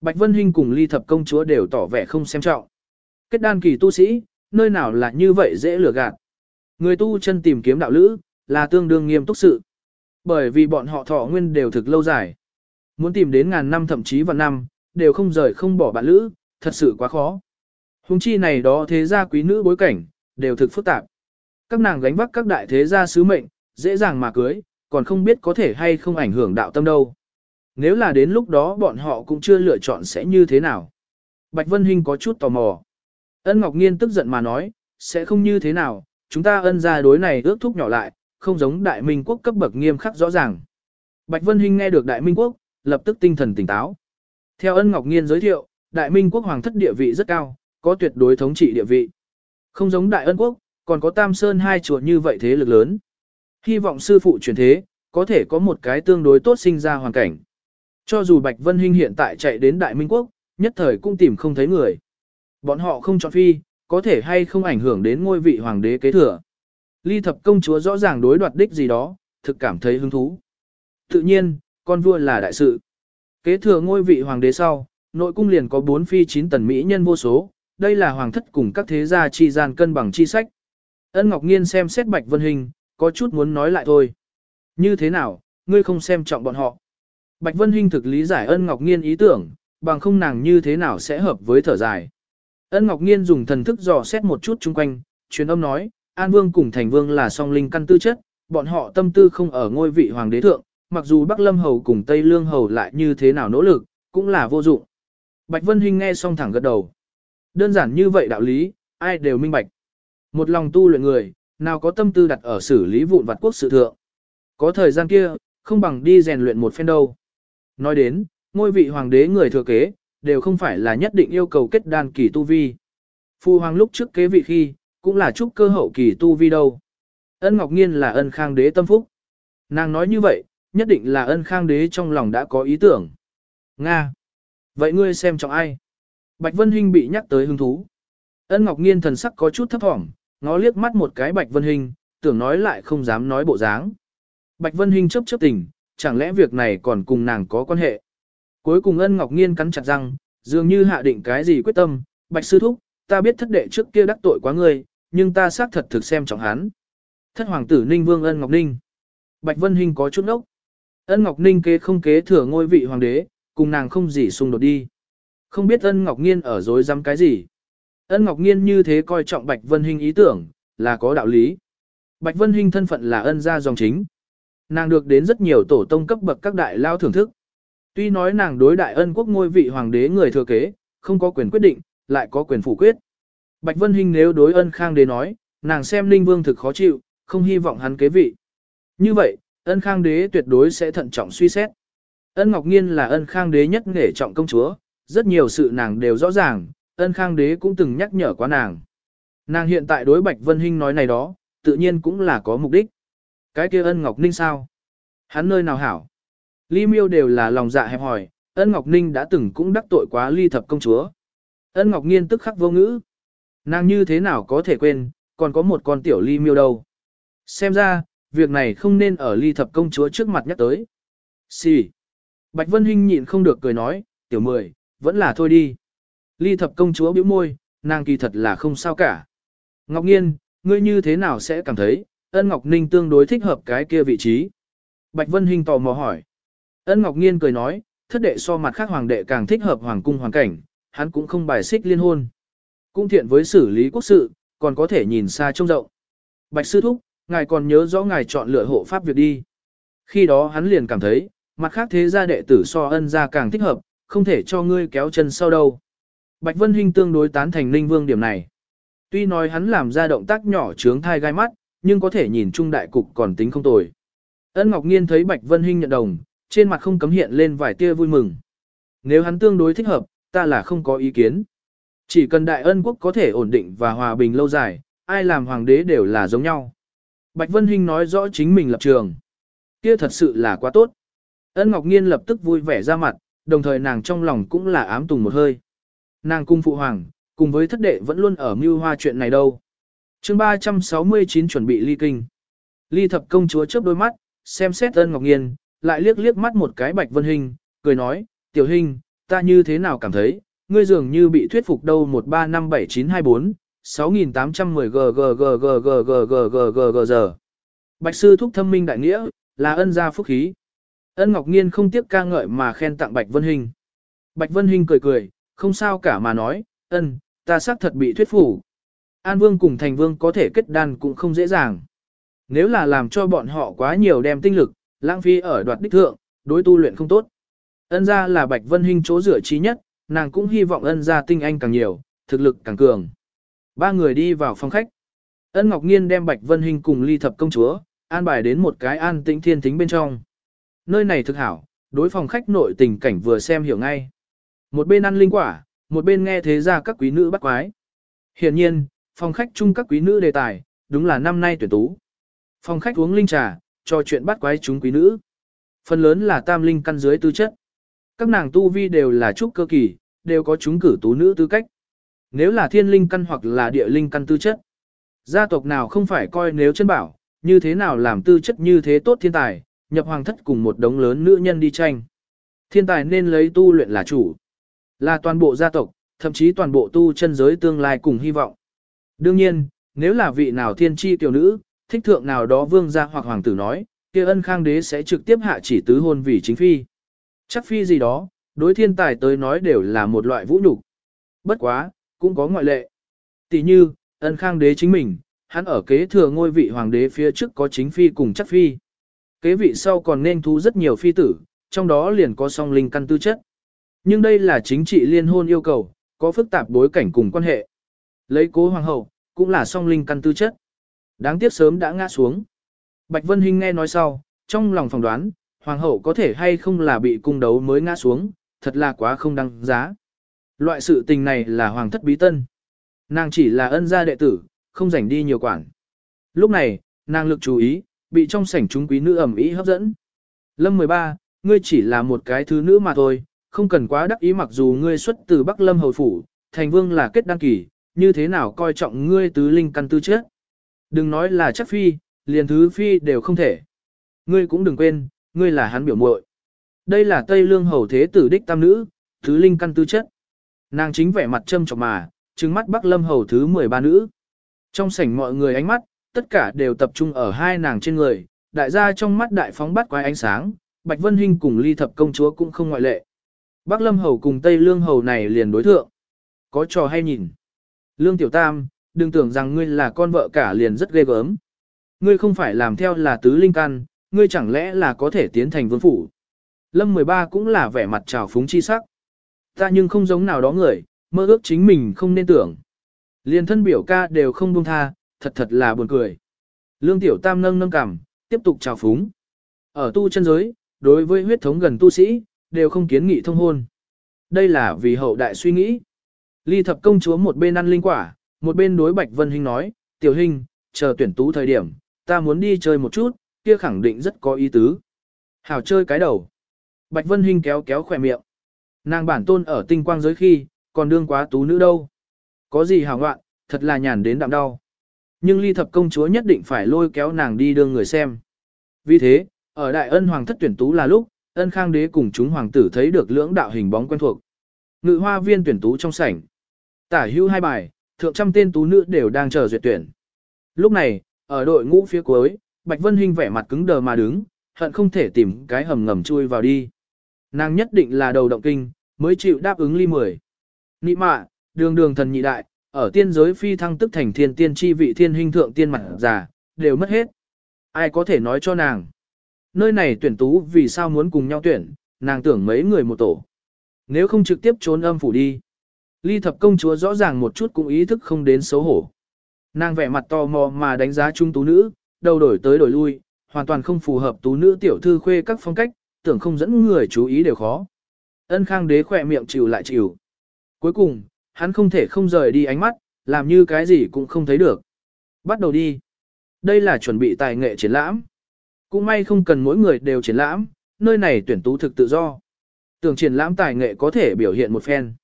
Bạch Vân Hinh cùng ly thập công chúa đều tỏ vẻ không xem trọng. Kết đan kỳ tu sĩ, nơi nào là như vậy dễ lừa gạt. Người tu chân tìm kiếm đạo lữ, là tương đương nghiêm túc sự. Bởi vì bọn họ thọ nguyên đều thực lâu dài. Muốn tìm đến ngàn năm thậm chí vạn năm, đều không rời không bỏ bạn lữ, thật sự quá khó. Hùng chi này đó thế gia quý nữ bối cảnh, đều thực phức tạp. Các nàng gánh vác các đại thế gia sứ mệnh, dễ dàng mà cưới, còn không biết có thể hay không ảnh hưởng đạo tâm đâu. Nếu là đến lúc đó bọn họ cũng chưa lựa chọn sẽ như thế nào. Bạch Vân Hinh có chút tò mò. Ân Ngọc Nghiên tức giận mà nói, sẽ không như thế nào, chúng ta ân gia đối này ước thúc nhỏ lại, không giống đại minh quốc cấp bậc nghiêm khắc rõ ràng. Bạch Vân Hinh nghe được đại minh quốc, lập tức tinh thần tỉnh táo. Theo ân Ngọc Nghiên giới thiệu, đại minh quốc hoàng thất địa vị rất cao, có tuyệt đối thống trị địa vị. Không giống đại ân quốc, còn có tam sơn hai chùa như vậy thế lực lớn. Hy vọng sư phụ chuyển thế, có thể có một cái tương đối tốt sinh ra hoàn cảnh. Cho dù Bạch Vân Hinh hiện tại chạy đến Đại Minh Quốc, nhất thời cũng tìm không thấy người. Bọn họ không chọn phi, có thể hay không ảnh hưởng đến ngôi vị hoàng đế kế thừa. Ly thập công chúa rõ ràng đối đoạt đích gì đó, thực cảm thấy hứng thú. Tự nhiên, con vua là đại sự. Kế thừa ngôi vị hoàng đế sau, nội cung liền có bốn phi chín tần mỹ nhân vô số, đây là hoàng thất cùng các thế gia chi gian cân bằng chi sách. Ân Ngọc Nghiên xem xét Bạch Vân Hình, có chút muốn nói lại thôi. Như thế nào, ngươi không xem trọng bọn họ. Bạch Vân Hinh thực lý giải ân Ngọc Nghiên ý tưởng, bằng không nàng như thế nào sẽ hợp với thở dài. Ân Ngọc Nghiên dùng thần thức dò xét một chút chung quanh, truyền âm nói, An Vương cùng Thành Vương là song linh căn tư chất, bọn họ tâm tư không ở ngôi vị hoàng đế thượng, mặc dù Bắc Lâm Hầu cùng Tây Lương Hầu lại như thế nào nỗ lực, cũng là vô dụng. Bạch Vân Hinh nghe xong thẳng gật đầu. Đơn giản như vậy đạo lý, ai đều minh bạch. Một lòng tu luyện người, nào có tâm tư đặt ở xử lý vụn vặt quốc sự thượng. Có thời gian kia, không bằng đi rèn luyện một phen đâu. Nói đến, ngôi vị hoàng đế người thừa kế, đều không phải là nhất định yêu cầu kết đan kỳ tu vi. Phu hoàng lúc trước kế vị khi, cũng là chúc cơ hậu kỳ tu vi đâu. Ân Ngọc Nghiên là ân khang đế tâm phúc. Nàng nói như vậy, nhất định là ân khang đế trong lòng đã có ý tưởng. Nga. Vậy ngươi xem trọng ai? Bạch Vân Hinh bị nhắc tới hứng thú. Ân Ngọc Nghiên thần sắc có chút thấp thỏm, ngó liếc mắt một cái Bạch Vân Hinh, tưởng nói lại không dám nói bộ dáng. Bạch Vân Hinh chớp chớp tình, chẳng lẽ việc này còn cùng nàng có quan hệ. Cuối cùng ân ngọc nghiên cắn chặt răng, dường như hạ định cái gì quyết tâm, bạch sư thúc, ta biết thất đệ trước kia đắc tội quá ngươi, nhưng ta xác thật thực xem trọng hắn. Thất hoàng tử Ninh Vương ân Ngọc Ninh. Bạch Vân Hinh có chút ốc. Ân Ngọc Ninh kế không kế thừa ngôi vị hoàng đế, cùng nàng không gì xung đột đi. Không biết ân Ngọc Nghiên ở dối dám cái gì. Ân Ngọc Nghiên như thế coi trọng Bạch Vân Hinh ý tưởng, là có đạo lý. Bạch Vân Hinh thân phận là ân gia dòng chính. Nàng được đến rất nhiều tổ tông cấp bậc các đại lao thưởng thức. Tuy nói nàng đối đại ân quốc ngôi vị hoàng đế người thừa kế, không có quyền quyết định, lại có quyền phủ quyết. Bạch Vân Hinh nếu đối ân khang đế nói, nàng xem Ninh Vương thực khó chịu, không hy vọng hắn kế vị. Như vậy, ân khang đế tuyệt đối sẽ thận trọng suy xét. Ân Ngọc Nghiên là ân khang đế nhất nghệ trọng công chúa, rất nhiều sự nàng đều rõ ràng, ân khang đế cũng từng nhắc nhở quá nàng. Nàng hiện tại đối Bạch Vân Hinh nói này đó, tự nhiên cũng là có mục đích. Cái kia ân Ngọc Ninh sao? Hắn nơi nào hảo? Ly miêu đều là lòng dạ hẹp hỏi, ân Ngọc Ninh đã từng cũng đắc tội quá ly thập công chúa. Ân Ngọc Nghiên tức khắc vô ngữ. Nàng như thế nào có thể quên, còn có một con tiểu ly miêu đâu. Xem ra, việc này không nên ở ly thập công chúa trước mặt nhắc tới. Xì. Si. Bạch Vân Hinh nhịn không được cười nói, tiểu mười, vẫn là thôi đi. Ly thập công chúa bĩu môi, nàng kỳ thật là không sao cả. Ngọc Nghiên, ngươi như thế nào sẽ cảm thấy, ân Ngọc Ninh tương đối thích hợp cái kia vị trí. Bạch Vân Hinh tò mò hỏi. Ân Ngọc Nghiên cười nói, thất đệ so mặt khác hoàng đệ càng thích hợp hoàng cung hoàn cảnh, hắn cũng không bài xích liên hôn. Cũng thiện với xử lý quốc sự, còn có thể nhìn xa trông rộng. Bạch Sư Thúc, ngài còn nhớ rõ ngài chọn lựa hộ pháp việc đi. Khi đó hắn liền cảm thấy, mặt khác thế gia đệ tử so ân gia càng thích hợp, không thể cho ngươi kéo chân sau đâu. Bạch Vân Hinh tương đối tán thành Ninh Vương điểm này. Tuy nói hắn làm ra động tác nhỏ trướng thai gai mắt, nhưng có thể nhìn trung đại cục còn tính không tồi. Ân Ngọc Nghiên thấy Bạch Vân Hinh nhận đồng, trên mặt không cấm hiện lên vài tia vui mừng. Nếu hắn tương đối thích hợp, ta là không có ý kiến. Chỉ cần đại ân quốc có thể ổn định và hòa bình lâu dài, ai làm hoàng đế đều là giống nhau. Bạch Vân Hinh nói rõ chính mình lập trường. Kia thật sự là quá tốt. Ân Ngọc Nghiên lập tức vui vẻ ra mặt, đồng thời nàng trong lòng cũng là ám tùng một hơi. Nàng cung phụ hoàng, cùng với thất đệ vẫn luôn ở mưu hoa chuyện này đâu. chương 369 chuẩn bị ly kinh. Ly thập công chúa chớp đôi mắt, xem xét ân Ngọc Nghiên, lại liếc liếc mắt một cái Bạch Vân Hinh, cười nói, tiểu Hinh, ta như thế nào cảm thấy, ngươi dường như bị thuyết phục đâu một ba năm bảy chín hai bốn 6810 ggggggggggggg giờ. Bạch sư thúc thâm minh đại nghĩa, là ân gia phúc khí. Ân Ngọc Nghiên không tiếc ca ngợi mà khen tặng Bạch Vân Hình. Bạch Vân Hình cười cười, không sao cả mà nói, ân, ta xác thật bị thuyết phủ. An Vương cùng Thành Vương có thể kết đan cũng không dễ dàng. Nếu là làm cho bọn họ quá nhiều đem tinh lực, lãng phí ở đoạt đích thượng, đối tu luyện không tốt. Ân gia là Bạch Vân Hinh chỗ rửa trí nhất, nàng cũng hy vọng ân gia tinh anh càng nhiều, thực lực càng cường. Ba người đi vào phòng khách. Ân Ngọc Nghiên đem Bạch Vân Hinh cùng ly thập công chúa, an bài đến một cái an tĩnh thiên thính bên trong. Nơi này thực hảo, đối phòng khách nội tình cảnh vừa xem hiểu ngay. Một bên ăn linh quả, một bên nghe thế ra các quý nữ bắt quái. Hiển nhiên, phòng khách chung các quý nữ đề tài, đúng là năm nay tuyển tú. Phòng khách uống linh trà, trò chuyện bắt quái chúng quý nữ. Phần lớn là tam linh căn dưới tư chất. Các nàng tu vi đều là trúc cơ kỳ, đều có chúng cử tú nữ tư cách. Nếu là thiên linh căn hoặc là địa linh căn tư chất. Gia tộc nào không phải coi nếu chân bảo, như thế nào làm tư chất như thế tốt thiên tài, nhập hoàng thất cùng một đống lớn nữ nhân đi tranh. Thiên tài nên lấy tu luyện là chủ. Là toàn bộ gia tộc, thậm chí toàn bộ tu chân giới tương lai cùng hy vọng. Đương nhiên, nếu là vị nào thiên tri tiểu nữ, thích thượng nào đó vương gia hoặc hoàng tử nói, kia ân khang đế sẽ trực tiếp hạ chỉ tứ hôn vì chính phi. Chắc phi gì đó, đối thiên tài tới nói đều là một loại vũ nhục. Bất quá, cũng có ngoại lệ. Tỷ như, ân khang đế chính mình, hắn ở kế thừa ngôi vị hoàng đế phía trước có chính phi cùng chắc phi. Kế vị sau còn nên thu rất nhiều phi tử, trong đó liền có song linh căn tư chất. Nhưng đây là chính trị liên hôn yêu cầu, có phức tạp bối cảnh cùng quan hệ. Lấy cố hoàng hậu, cũng là song linh căn tư chất. Đáng tiếc sớm đã ngã xuống. Bạch Vân Hinh nghe nói sau, trong lòng phỏng đoán, hoàng hậu có thể hay không là bị cung đấu mới ngã xuống, thật là quá không đăng giá. Loại sự tình này là hoàng thất bí tân. Nàng chỉ là ân gia đệ tử, không rảnh đi nhiều quản. Lúc này, nàng lực chú ý, bị trong sảnh chúng quý nữ ẩm ý hấp dẫn. Lâm 13, ngươi chỉ là một cái thứ nữ mà thôi, không cần quá đắc ý mặc dù ngươi xuất từ Bắc Lâm Hầu Phủ, thành vương là kết đăng kỳ, như thế nào coi trọng ngươi tứ linh căn tư chất. Đừng nói là chắc phi, liền thứ phi đều không thể. Ngươi cũng đừng quên, ngươi là hắn biểu muội. Đây là Tây Lương Hầu Thế tử đích tam nữ, tứ linh căn tư chất. Nàng chính vẻ mặt châm chọc mà, trừng mắt Bắc Lâm Hầu thứ 13 nữ. Trong sảnh mọi người ánh mắt, tất cả đều tập trung ở hai nàng trên người, đại gia trong mắt đại phóng bắt quái ánh sáng, Bạch Vân Hinh cùng ly thập công chúa cũng không ngoại lệ. Bắc Lâm Hầu cùng Tây Lương Hầu này liền đối thượng. Có trò hay nhìn. Lương Tiểu Tam, đừng tưởng rằng ngươi là con vợ cả liền rất ghê gớm. Ngươi không phải làm theo là tứ linh căn, ngươi chẳng lẽ là có thể tiến thành vương phủ. Lâm 13 cũng là vẻ mặt trào phúng chi sắc. Ta nhưng không giống nào đó người, mơ ước chính mình không nên tưởng. Liên thân biểu ca đều không buông tha, thật thật là buồn cười. Lương Tiểu Tam nâng nâng cằm, tiếp tục chào phúng. Ở tu chân giới, đối với huyết thống gần tu sĩ, đều không kiến nghị thông hôn. Đây là vì hậu đại suy nghĩ. Ly thập công chúa một bên ăn linh quả, một bên đối Bạch Vân Hinh nói, tiểu Hinh, chờ tuyển tú thời điểm, ta muốn đi chơi một chút, kia khẳng định rất có ý tứ. Hảo chơi cái đầu. Bạch Vân Hinh kéo kéo khỏe miệng. Nàng bản tôn ở tinh quang giới khi, còn đương quá tú nữ đâu. Có gì hảo ngoạn, thật là nhàn đến đạm đau. Nhưng ly thập công chúa nhất định phải lôi kéo nàng đi đương người xem. Vì thế, ở đại ân hoàng thất tuyển tú là lúc, ân khang đế cùng chúng hoàng tử thấy được lưỡng đạo hình bóng quen thuộc. Ngự hoa viên tuyển tú trong sảnh. Tả hữu hai bài, thượng trăm tên tú nữ đều đang chờ duyệt tuyển. Lúc này, ở đội ngũ phía cuối, Bạch Vân Hinh vẻ mặt cứng đờ mà đứng, hận không thể tìm cái hầm ngầm chui vào đi. Nàng nhất định là đầu động kinh, mới chịu đáp ứng ly mười. Nị mạ, đường đường thần nhị đại, ở tiên giới phi thăng tức thành thiên tiên chi vị thiên hình thượng tiên mặt già, đều mất hết. Ai có thể nói cho nàng? Nơi này tuyển tú vì sao muốn cùng nhau tuyển, nàng tưởng mấy người một tổ. Nếu không trực tiếp trốn âm phủ đi. Ly thập công chúa rõ ràng một chút cũng ý thức không đến xấu hổ. Nàng vẻ mặt to mò mà đánh giá trung tú nữ, đầu đổi tới đổi lui, hoàn toàn không phù hợp tú nữ tiểu thư khuê các phong cách, tưởng không dẫn người chú ý đều khó. Ân khang đế khỏe miệng chịu lại chịu. Cuối cùng, hắn không thể không rời đi ánh mắt, làm như cái gì cũng không thấy được. Bắt đầu đi. Đây là chuẩn bị tài nghệ triển lãm. Cũng may không cần mỗi người đều triển lãm, nơi này tuyển tú thực tự do. Tưởng triển lãm tài nghệ có thể biểu hiện một phen.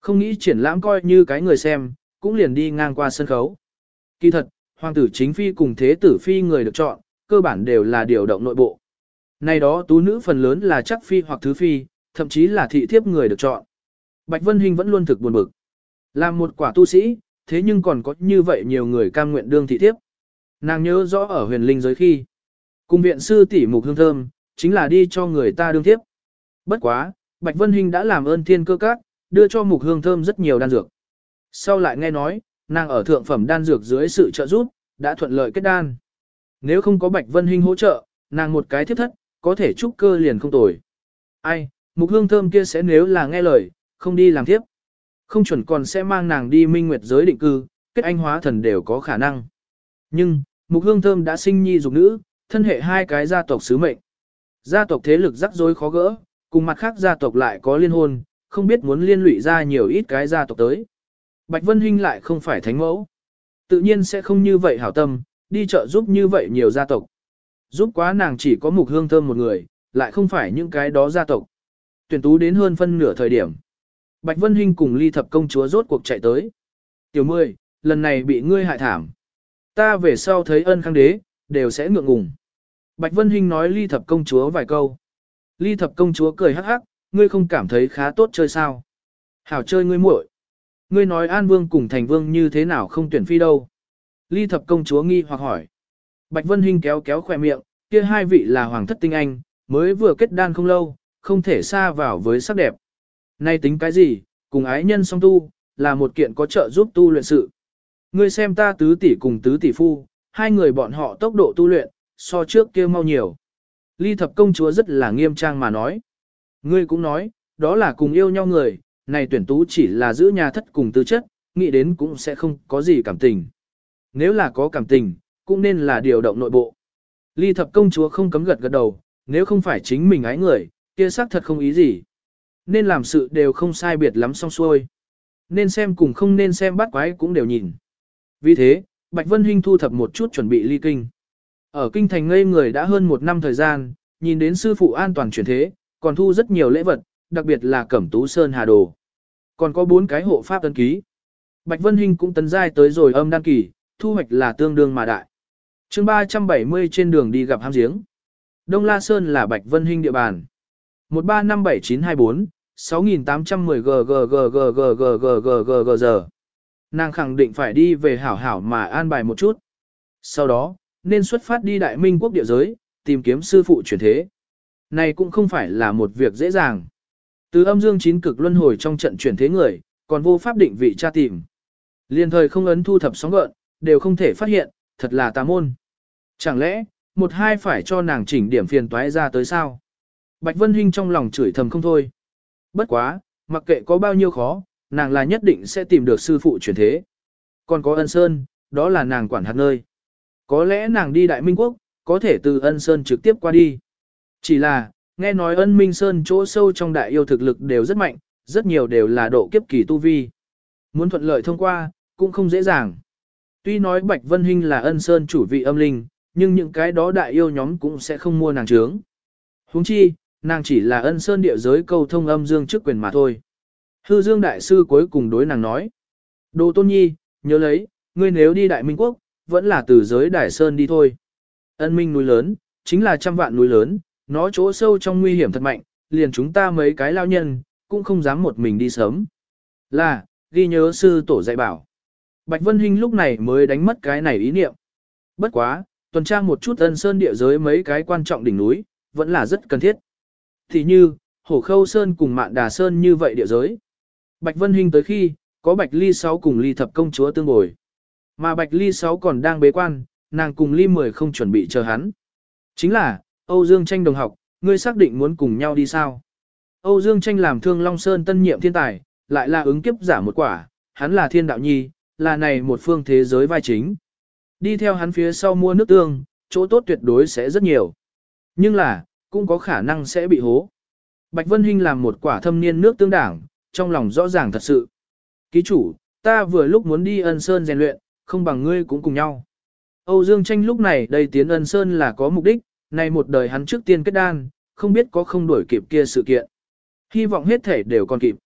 Không nghĩ triển lãm coi như cái người xem, cũng liền đi ngang qua sân khấu. Kỳ thật, hoàng tử chính phi cùng thế tử phi người được chọn, cơ bản đều là điều động nội bộ. Này đó tú nữ phần lớn là chắc phi hoặc thứ phi, thậm chí là thị thiếp người được chọn. Bạch Vân Hinh vẫn luôn thực buồn bực. Làm một quả tu sĩ, thế nhưng còn có như vậy nhiều người cam nguyện đương thị thiếp. Nàng nhớ rõ ở huyền linh giới khi. Cùng viện sư tỷ mục hương thơm, chính là đi cho người ta đương thiếp. Bất quá, Bạch Vân Hinh đã làm ơn thiên cơ các, đưa cho mục hương thơm rất nhiều đan dược. Sau lại nghe nói, nàng ở thượng phẩm đan dược dưới sự trợ giúp, đã thuận lợi kết đan. Nếu không có Bạch Vân Hinh hỗ trợ, nàng một cái thiết thất, có thể trúc cơ liền không tồi. Ai, mục hương thơm kia sẽ nếu là nghe lời, không đi làm tiếp. Không chuẩn còn sẽ mang nàng đi minh nguyệt giới định cư, kết anh hóa thần đều có khả năng. Nhưng, mục hương thơm đã sinh nhi dục nữ, thân hệ hai cái gia tộc sứ mệnh. Gia tộc thế lực rắc rối khó gỡ, cùng mặt khác gia tộc lại có liên hôn, không biết muốn liên lụy ra nhiều ít cái gia tộc tới. Bạch Vân Hinh lại không phải thánh mẫu. Tự nhiên sẽ không như vậy hảo tâm, đi chợ giúp như vậy nhiều gia tộc. Giúp quá nàng chỉ có mục hương thơm một người, lại không phải những cái đó gia tộc. Tuyển tú đến hơn phân nửa thời điểm. Bạch Vân Hinh cùng ly thập công chúa rốt cuộc chạy tới. Tiểu mười, lần này bị ngươi hại thảm. Ta về sau thấy ân khang đế, đều sẽ ngượng ngùng. Bạch Vân Hinh nói ly thập công chúa vài câu. Ly thập công chúa cười hắc hắc, ngươi không cảm thấy khá tốt chơi sao. Hảo chơi ngươi muội. Ngươi nói An Vương cùng Thành Vương như thế nào không tuyển phi đâu. Ly thập công chúa nghi hoặc hỏi. Bạch Vân Hinh kéo kéo khỏe miệng, kia hai vị là hoàng thất tinh anh, mới vừa kết đan không lâu, không thể xa vào với sắc đẹp. Nay tính cái gì, cùng ái nhân song tu, là một kiện có trợ giúp tu luyện sự. Ngươi xem ta tứ tỷ cùng tứ tỷ phu, hai người bọn họ tốc độ tu luyện, so trước kia mau nhiều. Ly thập công chúa rất là nghiêm trang mà nói. Ngươi cũng nói, đó là cùng yêu nhau người, này tuyển tú chỉ là giữ nhà thất cùng tư chất, nghĩ đến cũng sẽ không có gì cảm tình. Nếu là có cảm tình, cũng nên là điều động nội bộ. Ly thập công chúa không cấm gật gật đầu, nếu không phải chính mình ái người, kia xác thật không ý gì. Nên làm sự đều không sai biệt lắm xong xuôi. Nên xem cùng không nên xem bắt quái cũng đều nhìn. Vì thế, Bạch Vân Hinh thu thập một chút chuẩn bị ly kinh. Ở kinh thành ngây người đã hơn một năm thời gian, nhìn đến sư phụ an toàn chuyển thế, còn thu rất nhiều lễ vật, đặc biệt là cẩm tú sơn hà đồ. Còn có bốn cái hộ pháp tân ký. Bạch Vân Hinh cũng tấn giai tới rồi âm đan kỳ, thu hoạch là tương đương mà đại chương 370 trên đường đi gặp hang giếng. Đông La Sơn là Bạch Vân Hinh địa bàn. 1357924, 6810 ggggggggggggg giờ. Nàng khẳng định phải đi về hảo hảo mà an bài một chút. Sau đó, nên xuất phát đi đại minh quốc địa giới, tìm kiếm sư phụ chuyển thế. Này cũng không phải là một việc dễ dàng. Từ âm dương chín cực luân hồi trong trận chuyển thế người, còn vô pháp định vị tra tìm. Liên thời không ấn thu thập sóng gợn, đều không thể phát hiện, thật là tà môn. Chẳng lẽ, một hai phải cho nàng chỉnh điểm phiền toái ra tới sao? Bạch Vân Hinh trong lòng chửi thầm không thôi. Bất quá, mặc kệ có bao nhiêu khó, nàng là nhất định sẽ tìm được sư phụ chuyển thế. Còn có ân sơn, đó là nàng quản hạt nơi. Có lẽ nàng đi Đại Minh Quốc, có thể từ ân sơn trực tiếp qua đi. Chỉ là, nghe nói ân minh sơn chỗ sâu trong đại yêu thực lực đều rất mạnh, rất nhiều đều là độ kiếp kỳ tu vi. Muốn thuận lợi thông qua, cũng không dễ dàng. Tuy nói Bạch Vân Hinh là ân sơn chủ vị âm linh, nhưng những cái đó đại yêu nhóm cũng sẽ không mua nàng trướng. huống chi, nàng chỉ là ân sơn địa giới câu thông âm dương chức quyền mà thôi. Hư dương đại sư cuối cùng đối nàng nói. Đồ tôn nhi, nhớ lấy, ngươi nếu đi đại minh quốc, vẫn là từ giới đại sơn đi thôi. Ân minh núi lớn, chính là trăm vạn núi lớn, nó chỗ sâu trong nguy hiểm thật mạnh, liền chúng ta mấy cái lao nhân, cũng không dám một mình đi sớm. Là, ghi nhớ sư tổ dạy bảo. Bạch Vân Hinh lúc này mới đánh mất cái này ý niệm. Bất quá, tuần tra một chút ân sơn địa giới mấy cái quan trọng đỉnh núi, vẫn là rất cần thiết. Thì như, Hổ Khâu Sơn cùng Mạn Đà Sơn như vậy địa giới. Bạch Vân Hinh tới khi, có Bạch Ly 6 cùng Ly Thập Công Chúa tương bồi. Mà Bạch Ly 6 còn đang bế quan, nàng cùng Ly 10 không chuẩn bị chờ hắn. Chính là, Âu Dương Tranh đồng học, ngươi xác định muốn cùng nhau đi sao? Âu Dương Tranh làm thương Long Sơn tân nhiệm thiên tài, lại là ứng kiếp giả một quả, hắn là thiên đạo nhi, là này một phương thế giới vai chính. Đi theo hắn phía sau mua nước tương, chỗ tốt tuyệt đối sẽ rất nhiều. Nhưng là, cũng có khả năng sẽ bị hố. Bạch Vân Hinh làm một quả thâm niên nước tương đảng, trong lòng rõ ràng thật sự. Ký chủ, ta vừa lúc muốn đi ân sơn rèn luyện, không bằng ngươi cũng cùng nhau. Âu Dương Tranh lúc này đây tiến ân sơn là có mục đích, này một đời hắn trước tiên kết đan, không biết có không đuổi kịp kia sự kiện. Hy vọng hết thể đều còn kịp.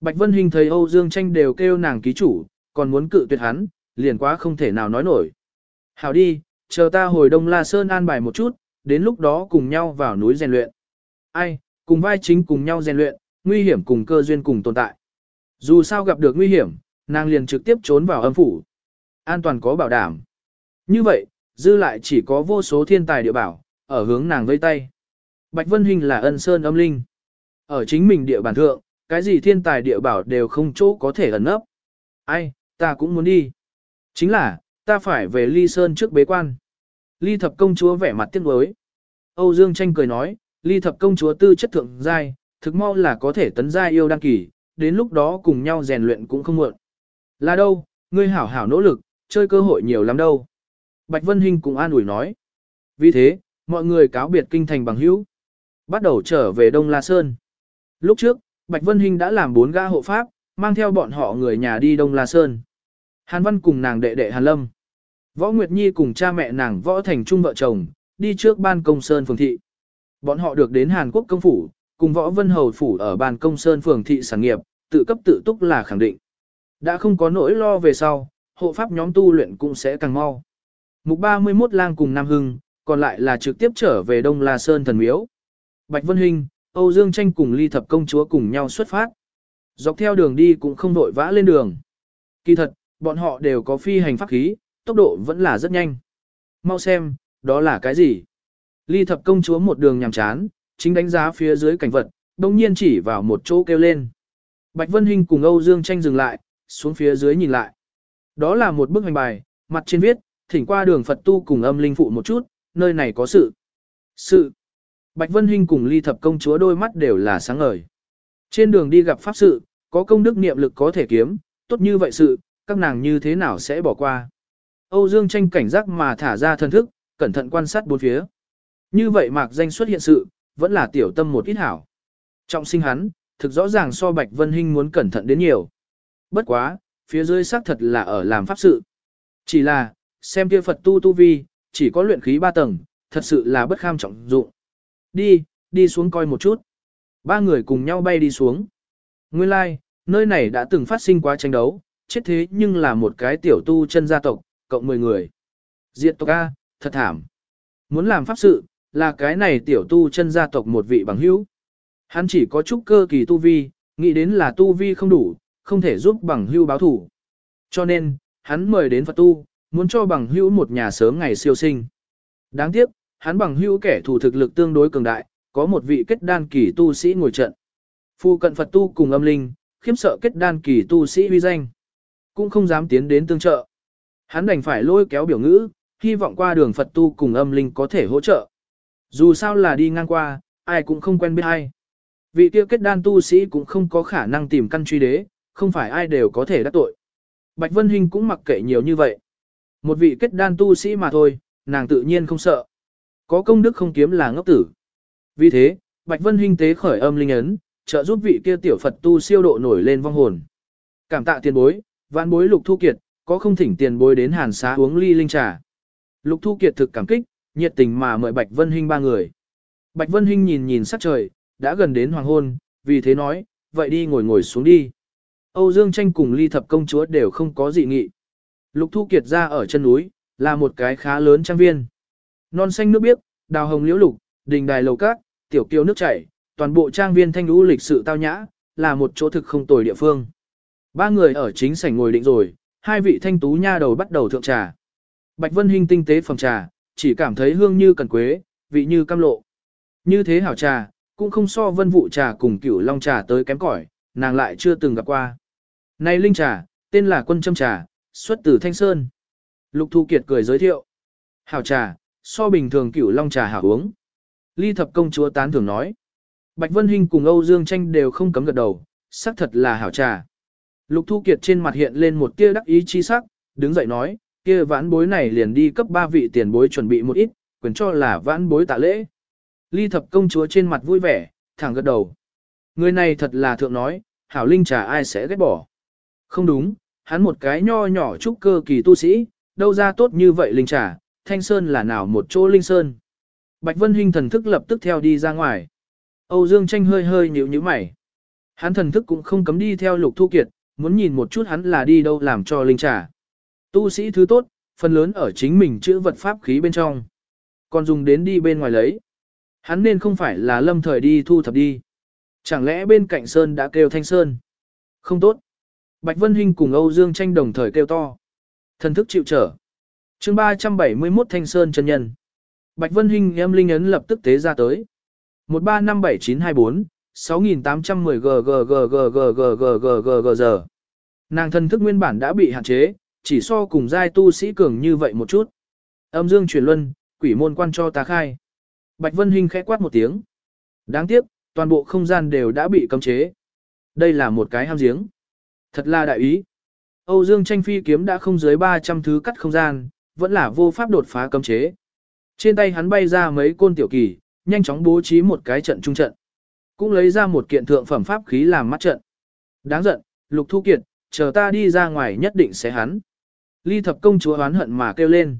Bạch Vân Hình thấy Âu Dương Tranh đều kêu nàng ký chủ, còn muốn cự tuyệt hắn, liền quá không thể nào nói nổi. Hảo đi, chờ ta hồi Đông La Sơn an bài một chút, đến lúc đó cùng nhau vào núi rèn luyện. Ai, cùng vai chính cùng nhau rèn luyện, nguy hiểm cùng cơ duyên cùng tồn tại. Dù sao gặp được nguy hiểm, nàng liền trực tiếp trốn vào âm phủ. An toàn có bảo đảm. Như vậy, dư lại chỉ có vô số thiên tài địa bảo, ở hướng nàng vây tay. Bạch Vân Hình là ân sơn âm linh. Ở chính mình địa bàn thượng, cái gì thiên tài địa bảo đều không chỗ có thể ẩn nấp. Ai, ta cũng muốn đi. Chính là, ta phải về ly sơn trước bế quan. Ly thập công chúa vẻ mặt tiếc nuối. Âu Dương tranh cười nói, ly thập công chúa tư chất thượng giai, thực mau là có thể tấn giai yêu đăng kỳ, đến lúc đó cùng nhau rèn luyện cũng không muộn. Là đâu, ngươi hảo hảo nỗ lực, chơi cơ hội nhiều lắm đâu. Bạch Vân Hinh cũng an ủi nói. Vì thế, mọi người cáo biệt kinh thành bằng hữu. Bắt đầu trở về Đông La Sơn. Lúc trước, Bạch Vân Hinh đã làm bốn gã hộ pháp, mang theo bọn họ người nhà đi Đông La Sơn. Hàn Văn cùng nàng đệ đệ Hàn Lâm. Võ Nguyệt Nhi cùng cha mẹ nàng Võ Thành Trung vợ chồng, đi trước ban công Sơn Phường Thị. Bọn họ được đến Hàn Quốc công phủ, cùng Võ Vân Hầu phủ ở ban công Sơn Phường Thị sản nghiệp, tự cấp tự túc là khẳng định. Đã không có nỗi lo về sau, hộ pháp nhóm tu luyện cũng sẽ càng mau. Mục 31 lang cùng Nam Hưng, còn lại là trực tiếp trở về Đông La Sơn thần miếu. Bạch Vân Hinh, Âu Dương Tranh cùng Ly Thập Công Chúa cùng nhau xuất phát. Dọc theo đường đi cũng không vội vã lên đường. Kỳ thật, bọn họ đều có phi hành pháp khí, tốc độ vẫn là rất nhanh. Mau xem, đó là cái gì? Ly Thập Công Chúa một đường nhằm chán, chính đánh giá phía dưới cảnh vật, đồng nhiên chỉ vào một chỗ kêu lên. Bạch Vân Hinh cùng Âu Dương Tranh dừng lại, xuống phía dưới nhìn lại. Đó là một bức hành bài, mặt trên viết, thỉnh qua đường Phật tu cùng âm linh phụ một chút, nơi này có sự. Sự. Bạch Vân Hinh cùng ly thập công chúa đôi mắt đều là sáng ngời. Trên đường đi gặp pháp sự, có công đức niệm lực có thể kiếm, tốt như vậy sự, các nàng như thế nào sẽ bỏ qua. Âu Dương tranh cảnh giác mà thả ra thân thức, cẩn thận quan sát bốn phía. Như vậy mạc danh xuất hiện sự, vẫn là tiểu tâm một ít hảo. Trọng sinh hắn, thực rõ ràng so Bạch Vân Hinh muốn cẩn thận đến nhiều. Bất quá, phía dưới xác thật là ở làm pháp sự. Chỉ là, xem kia Phật tu tu vi, chỉ có luyện khí ba tầng, thật sự là bất kham trọng dụng. Đi, đi xuống coi một chút. Ba người cùng nhau bay đi xuống. Nguyên lai, like, nơi này đã từng phát sinh quá tranh đấu, chết thế nhưng là một cái tiểu tu chân gia tộc, cộng 10 người. Diệt tộc A, thật thảm. Muốn làm pháp sự, là cái này tiểu tu chân gia tộc một vị bằng hữu. Hắn chỉ có chút cơ kỳ tu vi, nghĩ đến là tu vi không đủ, không thể giúp bằng hữu báo thủ. Cho nên, hắn mời đến Phật tu, muốn cho bằng hữu một nhà sớm ngày siêu sinh. Đáng tiếc, hắn bằng hữu kẻ thù thực lực tương đối cường đại, có một vị kết đan kỳ tu sĩ ngồi trận. Phu cận Phật tu cùng âm linh, khiếm sợ kết đan kỳ tu sĩ uy danh. Cũng không dám tiến đến tương trợ. Hắn đành phải lôi kéo biểu ngữ, hy vọng qua đường Phật tu cùng âm linh có thể hỗ trợ. Dù sao là đi ngang qua, ai cũng không quen biết ai. Vị kia kết đan tu sĩ cũng không có khả năng tìm căn truy đế, không phải ai đều có thể đắc tội. Bạch Vân Hinh cũng mặc kệ nhiều như vậy. Một vị kết đan tu sĩ mà thôi, nàng tự nhiên không sợ. Có công đức không kiếm là ngốc tử. Vì thế, Bạch Vân Hinh tế khởi âm linh ấn, trợ giúp vị kia tiểu Phật tu siêu độ nổi lên vong hồn. Cảm tạ tiền bối, vạn bối Lục Thu Kiệt, có không thỉnh tiền bối đến hàn xá uống ly linh trà. Lục Thu Kiệt thực cảm kích, nhiệt tình mà mời Bạch Vân Hinh ba người. Bạch Vân Hinh nhìn nhìn sắc trời, đã gần đến hoàng hôn, vì thế nói, vậy đi ngồi ngồi xuống đi. Âu Dương Tranh cùng ly thập công chúa đều không có dị nghị. Lục Thu Kiệt ra ở chân núi, là một cái khá lớn trang viên. Non xanh nước biếc, đào hồng liễu lục, đình đài lầu cát, tiểu kiều nước chảy, toàn bộ trang viên thanh lũ lịch sự tao nhã, là một chỗ thực không tồi địa phương. Ba người ở chính sảnh ngồi định rồi, hai vị thanh tú nha đầu bắt đầu thượng trà. Bạch Vân Hinh tinh tế phòng trà, chỉ cảm thấy hương như cần quế, vị như cam lộ. Như thế hảo trà, cũng không so vân vụ trà cùng cửu long trà tới kém cỏi, nàng lại chưa từng gặp qua. Này linh trà, tên là quân châm trà, xuất từ Thanh Sơn. Lục Thu Kiệt cười giới thiệu. Hảo trà, so bình thường cửu long trà hảo uống. Ly thập công chúa tán thường nói. Bạch Vân Hinh cùng Âu Dương Tranh đều không cấm gật đầu, sắc thật là hảo trà. Lục Thu Kiệt trên mặt hiện lên một tia đắc ý chi sắc, đứng dậy nói, kia vãn bối này liền đi cấp ba vị tiền bối chuẩn bị một ít, quyền cho là vãn bối tạ lễ. Ly thập công chúa trên mặt vui vẻ, thẳng gật đầu. Người này thật là thượng nói, hảo linh trà ai sẽ ghét bỏ. Không đúng, hắn một cái nho nhỏ trúc cơ kỳ tu sĩ, đâu ra tốt như vậy linh trà, thanh sơn là nào một chỗ linh sơn. Bạch Vân Hinh thần thức lập tức theo đi ra ngoài. Âu Dương tranh hơi hơi nhíu nhíu mày. Hắn thần thức cũng không cấm đi theo lục thu kiệt, muốn nhìn một chút hắn là đi đâu làm cho linh trà. Tu sĩ thứ tốt, phần lớn ở chính mình chữ vật pháp khí bên trong. Còn dùng đến đi bên ngoài lấy. Hắn nên không phải là lâm thời đi thu thập đi. Chẳng lẽ bên cạnh Sơn đã kêu Thanh Sơn? Không tốt. Bạch Vân Hinh cùng Âu Dương tranh đồng thời kêu to. Thần thức chịu trở. chương 371 Thanh Sơn chân nhân. Bạch Vân Hinh em linh ấn lập tức tế ra tới. 1357924, 6810 g g g g g g g g g g giờ. Nàng thân thức nguyên bản đã bị hạn chế, chỉ so cùng giai tu sĩ cường như vậy một chút. Âm dương truyền luân, quỷ môn quan cho ta khai. Bạch Vân Hinh khẽ quát một tiếng. Đáng tiếc, toàn bộ không gian đều đã bị cấm chế. Đây là một cái ham giếng. Thật là đại ý. Âu Dương tranh phi kiếm đã không dưới 300 thứ cắt không gian, vẫn là vô pháp đột phá cấm chế. Trên tay hắn bay ra mấy côn tiểu kỳ, nhanh chóng bố trí một cái trận trung trận. Cũng lấy ra một kiện thượng phẩm pháp khí làm mắt trận. Đáng giận, Lục Thu Kiệt, chờ ta đi ra ngoài nhất định sẽ hắn. Ly thập công chúa oán hận mà kêu lên.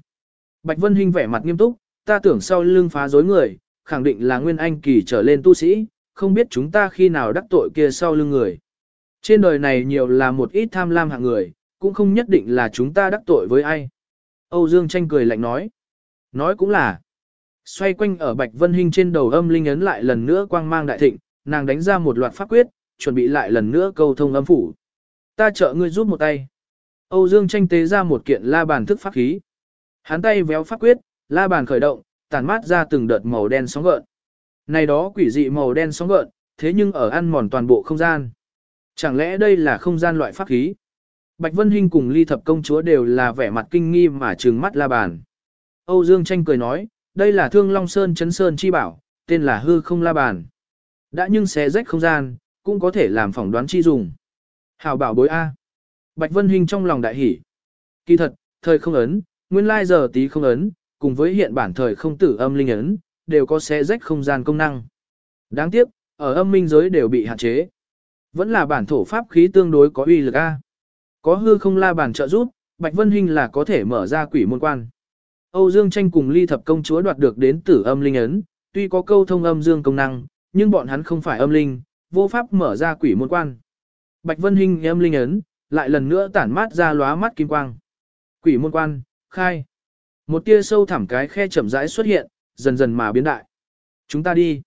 Bạch Vân Hinh vẻ mặt nghiêm túc, ta tưởng sau lưng phá dối người, khẳng định là nguyên anh kỳ trở lên tu sĩ, không biết chúng ta khi nào đắc tội kia sau lưng người. Trên đời này nhiều là một ít tham lam hạng người, cũng không nhất định là chúng ta đắc tội với ai. Âu Dương tranh cười lạnh nói. Nói cũng là. Xoay quanh ở Bạch Vân Hinh trên đầu âm linh ấn lại lần nữa quang mang đại thịnh, nàng đánh ra một loạt pháp quyết, chuẩn bị lại lần nữa câu thông âm phủ. Ta trợ ngươi giúp một tay. Âu Dương tranh tế ra một kiện la bàn thức pháp khí. Hắn tay véo pháp quyết, la bàn khởi động, tàn mát ra từng đợt màu đen sóng gợn. Này đó quỷ dị màu đen sóng gợn, thế nhưng ở ăn mòn toàn bộ không gian. Chẳng lẽ đây là không gian loại pháp khí? Bạch Vân Hinh cùng Ly Thập công chúa đều là vẻ mặt kinh nghi mà trừng mắt la bàn. Âu Dương tranh cười nói, đây là Thương Long Sơn chấn sơn chi bảo, tên là hư không la bàn. Đã nhưng xé rách không gian, cũng có thể làm phỏng đoán chi dùng. Hảo bảo bối A. Bạch Vân Hinh trong lòng đại hỉ. Kỳ thật, thời không ấn, nguyên lai giờ tí không ấn, cùng với hiện bản thời không tử âm linh ấn, đều có xé rách không gian công năng. Đáng tiếc, ở âm minh giới đều bị hạn chế. Vẫn là bản thổ pháp khí tương đối có uy lực A. Có hư không la bản trợ giúp, Bạch Vân Hinh là có thể mở ra quỷ môn quan. Âu Dương tranh cùng ly thập công chúa đoạt được đến tử âm linh ấn, tuy có câu thông âm dương công năng, nhưng bọn hắn không phải âm linh, vô pháp mở ra quỷ môn quan. Bạch Vân Hinh âm linh ấn, lại lần nữa tản mát ra lóa mắt kim quang. Quỷ môn quan, khai. Một tia sâu thẳm cái khe chậm rãi xuất hiện, dần dần mà biến đại. Chúng ta đi.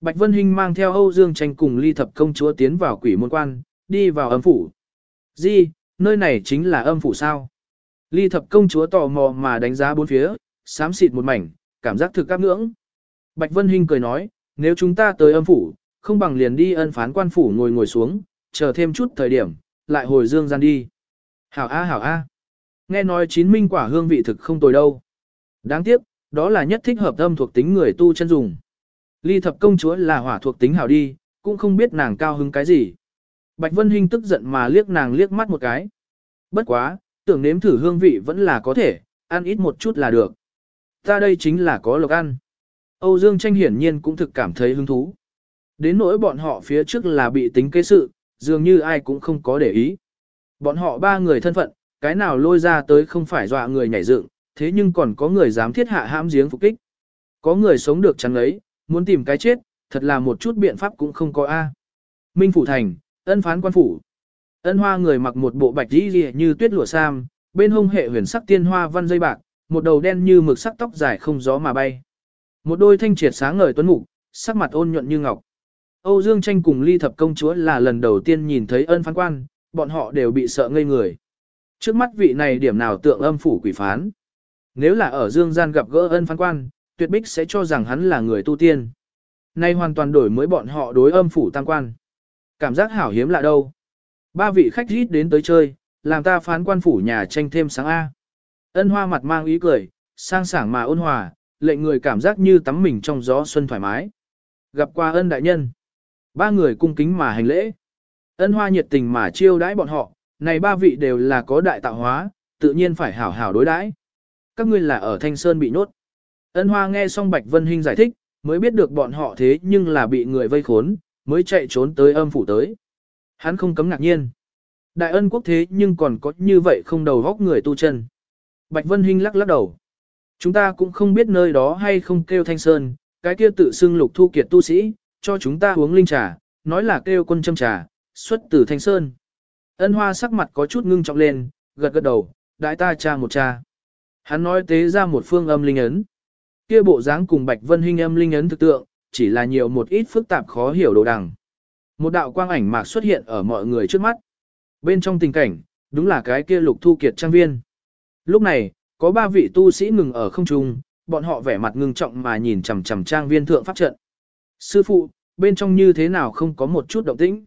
Bạch Vân Hinh mang theo Âu Dương tranh cùng ly thập công chúa tiến vào quỷ môn quan, đi vào âm phủ. Di, nơi này chính là âm phủ sao? Ly thập công chúa tò mò mà đánh giá bốn phía, xám xịt một mảnh, cảm giác thực áp ngưỡng. Bạch Vân Hinh cười nói, nếu chúng ta tới âm phủ, không bằng liền đi ân phán quan phủ ngồi ngồi xuống, chờ thêm chút thời điểm, lại hồi dương gian đi. Hảo A hảo A. Nghe nói chín minh quả hương vị thực không tồi đâu. Đáng tiếc, đó là nhất thích hợp âm thuộc tính người tu chân dùng. Ly thập công chúa là hỏa thuộc tính hảo đi, cũng không biết nàng cao hứng cái gì. Bạch Vân Hinh tức giận mà liếc nàng liếc mắt một cái. Bất quá, tưởng nếm thử hương vị vẫn là có thể, ăn ít một chút là được. Ta đây chính là có lộc ăn. Âu Dương tranh hiển nhiên cũng thực cảm thấy hứng thú. Đến nỗi bọn họ phía trước là bị tính kế sự, dường như ai cũng không có để ý. Bọn họ ba người thân phận, cái nào lôi ra tới không phải dọa người nhảy dựng, thế nhưng còn có người dám thiết hạ hãm giếng phục kích. Có người sống được chẳng ấy, muốn tìm cái chết, thật là một chút biện pháp cũng không có A. Minh Phủ Thành, ân phán quan phủ. Ân hoa người mặc một bộ bạch dĩ lìa như tuyết lụa sam, bên hông hệ huyền sắc tiên hoa văn dây bạc, một đầu đen như mực sắc tóc dài không gió mà bay. Một đôi thanh triệt sáng ngời tuấn mục, sắc mặt ôn nhuận như ngọc. Âu Dương Tranh cùng Ly Thập Công Chúa là lần đầu tiên nhìn thấy ân phán quan, bọn họ đều bị sợ ngây người. Trước mắt vị này điểm nào tượng âm phủ quỷ phán. Nếu là ở Dương Gian gặp gỡ ân phán quan, tuyệt bích sẽ cho rằng hắn là người tu tiên. Nay hoàn toàn đổi mới bọn họ đối âm phủ tăng quan. Cảm giác hảo hiếm lạ đâu. Ba vị khách rít đến tới chơi, làm ta phán quan phủ nhà tranh thêm sáng A. Ân hoa mặt mang ý cười, sang sảng mà ôn hòa, lệnh người cảm giác như tắm mình trong gió xuân thoải mái. Gặp qua ân đại nhân. Ba người cung kính mà hành lễ. Ân hoa nhiệt tình mà chiêu đãi bọn họ, này ba vị đều là có đại tạo hóa, tự nhiên phải hảo hảo đối đãi. Các ngươi là ở Thanh Sơn bị nhốt. Ân Hoa nghe xong Bạch Vân Hinh giải thích, mới biết được bọn họ thế nhưng là bị người vây khốn, mới chạy trốn tới âm phủ tới. Hắn không cấm ngạc nhiên. Đại ân quốc thế nhưng còn có như vậy không đầu góc người tu chân. Bạch Vân Hinh lắc lắc đầu. Chúng ta cũng không biết nơi đó hay không kêu thanh sơn, cái kia tự xưng lục thu kiệt tu sĩ, cho chúng ta uống linh trà, nói là kêu quân châm trà, xuất từ thanh sơn. Ân hoa sắc mặt có chút ngưng trọng lên, gật gật đầu, đại ta cha một cha. Hắn nói tế ra một phương âm linh ấn. Kia bộ dáng cùng Bạch Vân Hinh âm linh ấn thực tượng, chỉ là nhiều một ít phức tạp khó hiểu đồ đằng. Một đạo quang ảnh mạc xuất hiện ở mọi người trước mắt. Bên trong tình cảnh, đúng là cái kia lục thu kiệt trang viên. Lúc này, có ba vị tu sĩ ngừng ở không trung, bọn họ vẻ mặt ngưng trọng mà nhìn chằm chằm trang viên thượng pháp trận. Sư phụ, bên trong như thế nào không có một chút động tĩnh?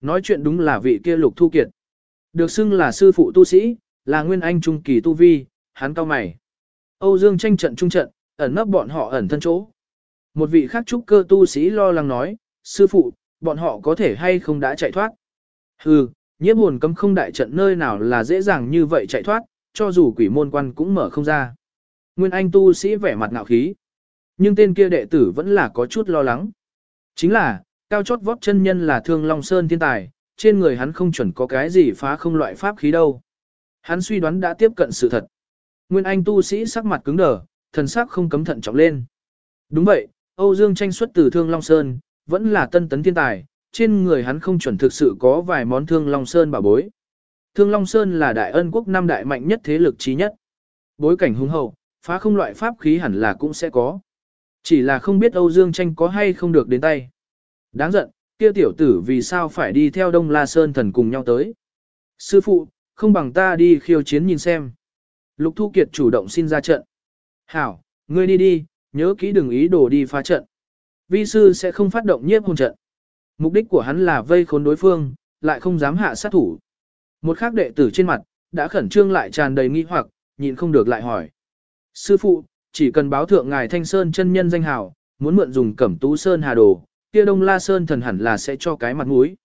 Nói chuyện đúng là vị kia lục thu kiệt. Được xưng là sư phụ tu sĩ, là nguyên anh trung kỳ tu vi, hắn cao mày. Âu Dương tranh trận trung trận, ẩn nấp bọn họ ẩn thân chỗ. Một vị khác trúc cơ tu sĩ lo lắng nói, sư phụ, bọn họ có thể hay không đã chạy thoát. Hừ, nhiếp hồn cấm không đại trận nơi nào là dễ dàng như vậy chạy thoát, cho dù quỷ môn quan cũng mở không ra. Nguyên Anh tu sĩ vẻ mặt ngạo khí. Nhưng tên kia đệ tử vẫn là có chút lo lắng. Chính là, cao chót vót chân nhân là thương Long Sơn thiên tài, trên người hắn không chuẩn có cái gì phá không loại pháp khí đâu. Hắn suy đoán đã tiếp cận sự thật. Nguyên Anh tu sĩ sắc mặt cứng đờ, thần sắc không cấm thận trọng lên. Đúng vậy, Âu Dương tranh xuất từ Thương Long Sơn, vẫn là tân tấn thiên tài, trên người hắn không chuẩn thực sự có vài món Thương Long Sơn bảo bối. Thương Long Sơn là đại ân quốc năm đại mạnh nhất thế lực trí nhất. Bối cảnh hung hậu, phá không loại pháp khí hẳn là cũng sẽ có. Chỉ là không biết Âu Dương tranh có hay không được đến tay. Đáng giận, kia tiểu tử vì sao phải đi theo Đông La Sơn thần cùng nhau tới. Sư phụ, không bằng ta đi khiêu chiến nhìn xem. Lục Thu Kiệt chủ động xin ra trận. Hảo, ngươi đi đi, nhớ kỹ đừng ý đồ đi phá trận. Vi sư sẽ không phát động nhiếp hồn trận. Mục đích của hắn là vây khốn đối phương, lại không dám hạ sát thủ. Một khác đệ tử trên mặt, đã khẩn trương lại tràn đầy nghi hoặc, nhịn không được lại hỏi. Sư phụ, chỉ cần báo thượng ngài Thanh Sơn chân nhân danh hào, muốn mượn dùng cẩm tú sơn hà đồ, kia đông la sơn thần hẳn là sẽ cho cái mặt mũi.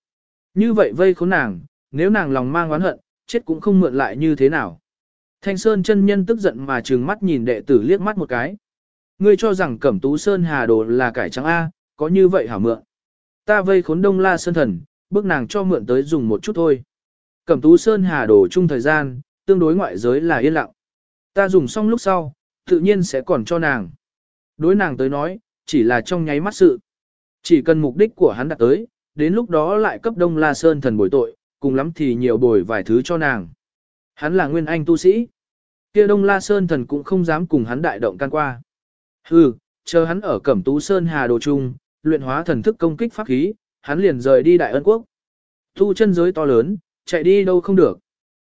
Như vậy vây khốn nàng, nếu nàng lòng mang oán hận, chết cũng không mượn lại như thế nào. Thanh Sơn chân nhân tức giận mà trừng mắt nhìn đệ tử liếc mắt một cái. Ngươi cho rằng cẩm tú sơn hà đồ là cải trắng A, có như vậy hả mượn. Ta vây khốn đông la sơn thần, bước nàng cho mượn tới dùng một chút thôi. Cẩm tú sơn hà đồ chung thời gian, tương đối ngoại giới là yên lặng. Ta dùng xong lúc sau, tự nhiên sẽ còn cho nàng. Đối nàng tới nói, chỉ là trong nháy mắt sự. Chỉ cần mục đích của hắn đạt tới, đến lúc đó lại cấp đông la sơn thần bồi tội, cùng lắm thì nhiều bồi vài thứ cho nàng. Hắn là nguyên anh tu sĩ. kia đông la sơn thần cũng không dám cùng hắn đại động can qua. Hừ, chờ hắn ở Cẩm Tú Sơn Hà Đồ Trung, luyện hóa thần thức công kích pháp khí, hắn liền rời đi Đại Ân Quốc. Thu chân giới to lớn, chạy đi đâu không được.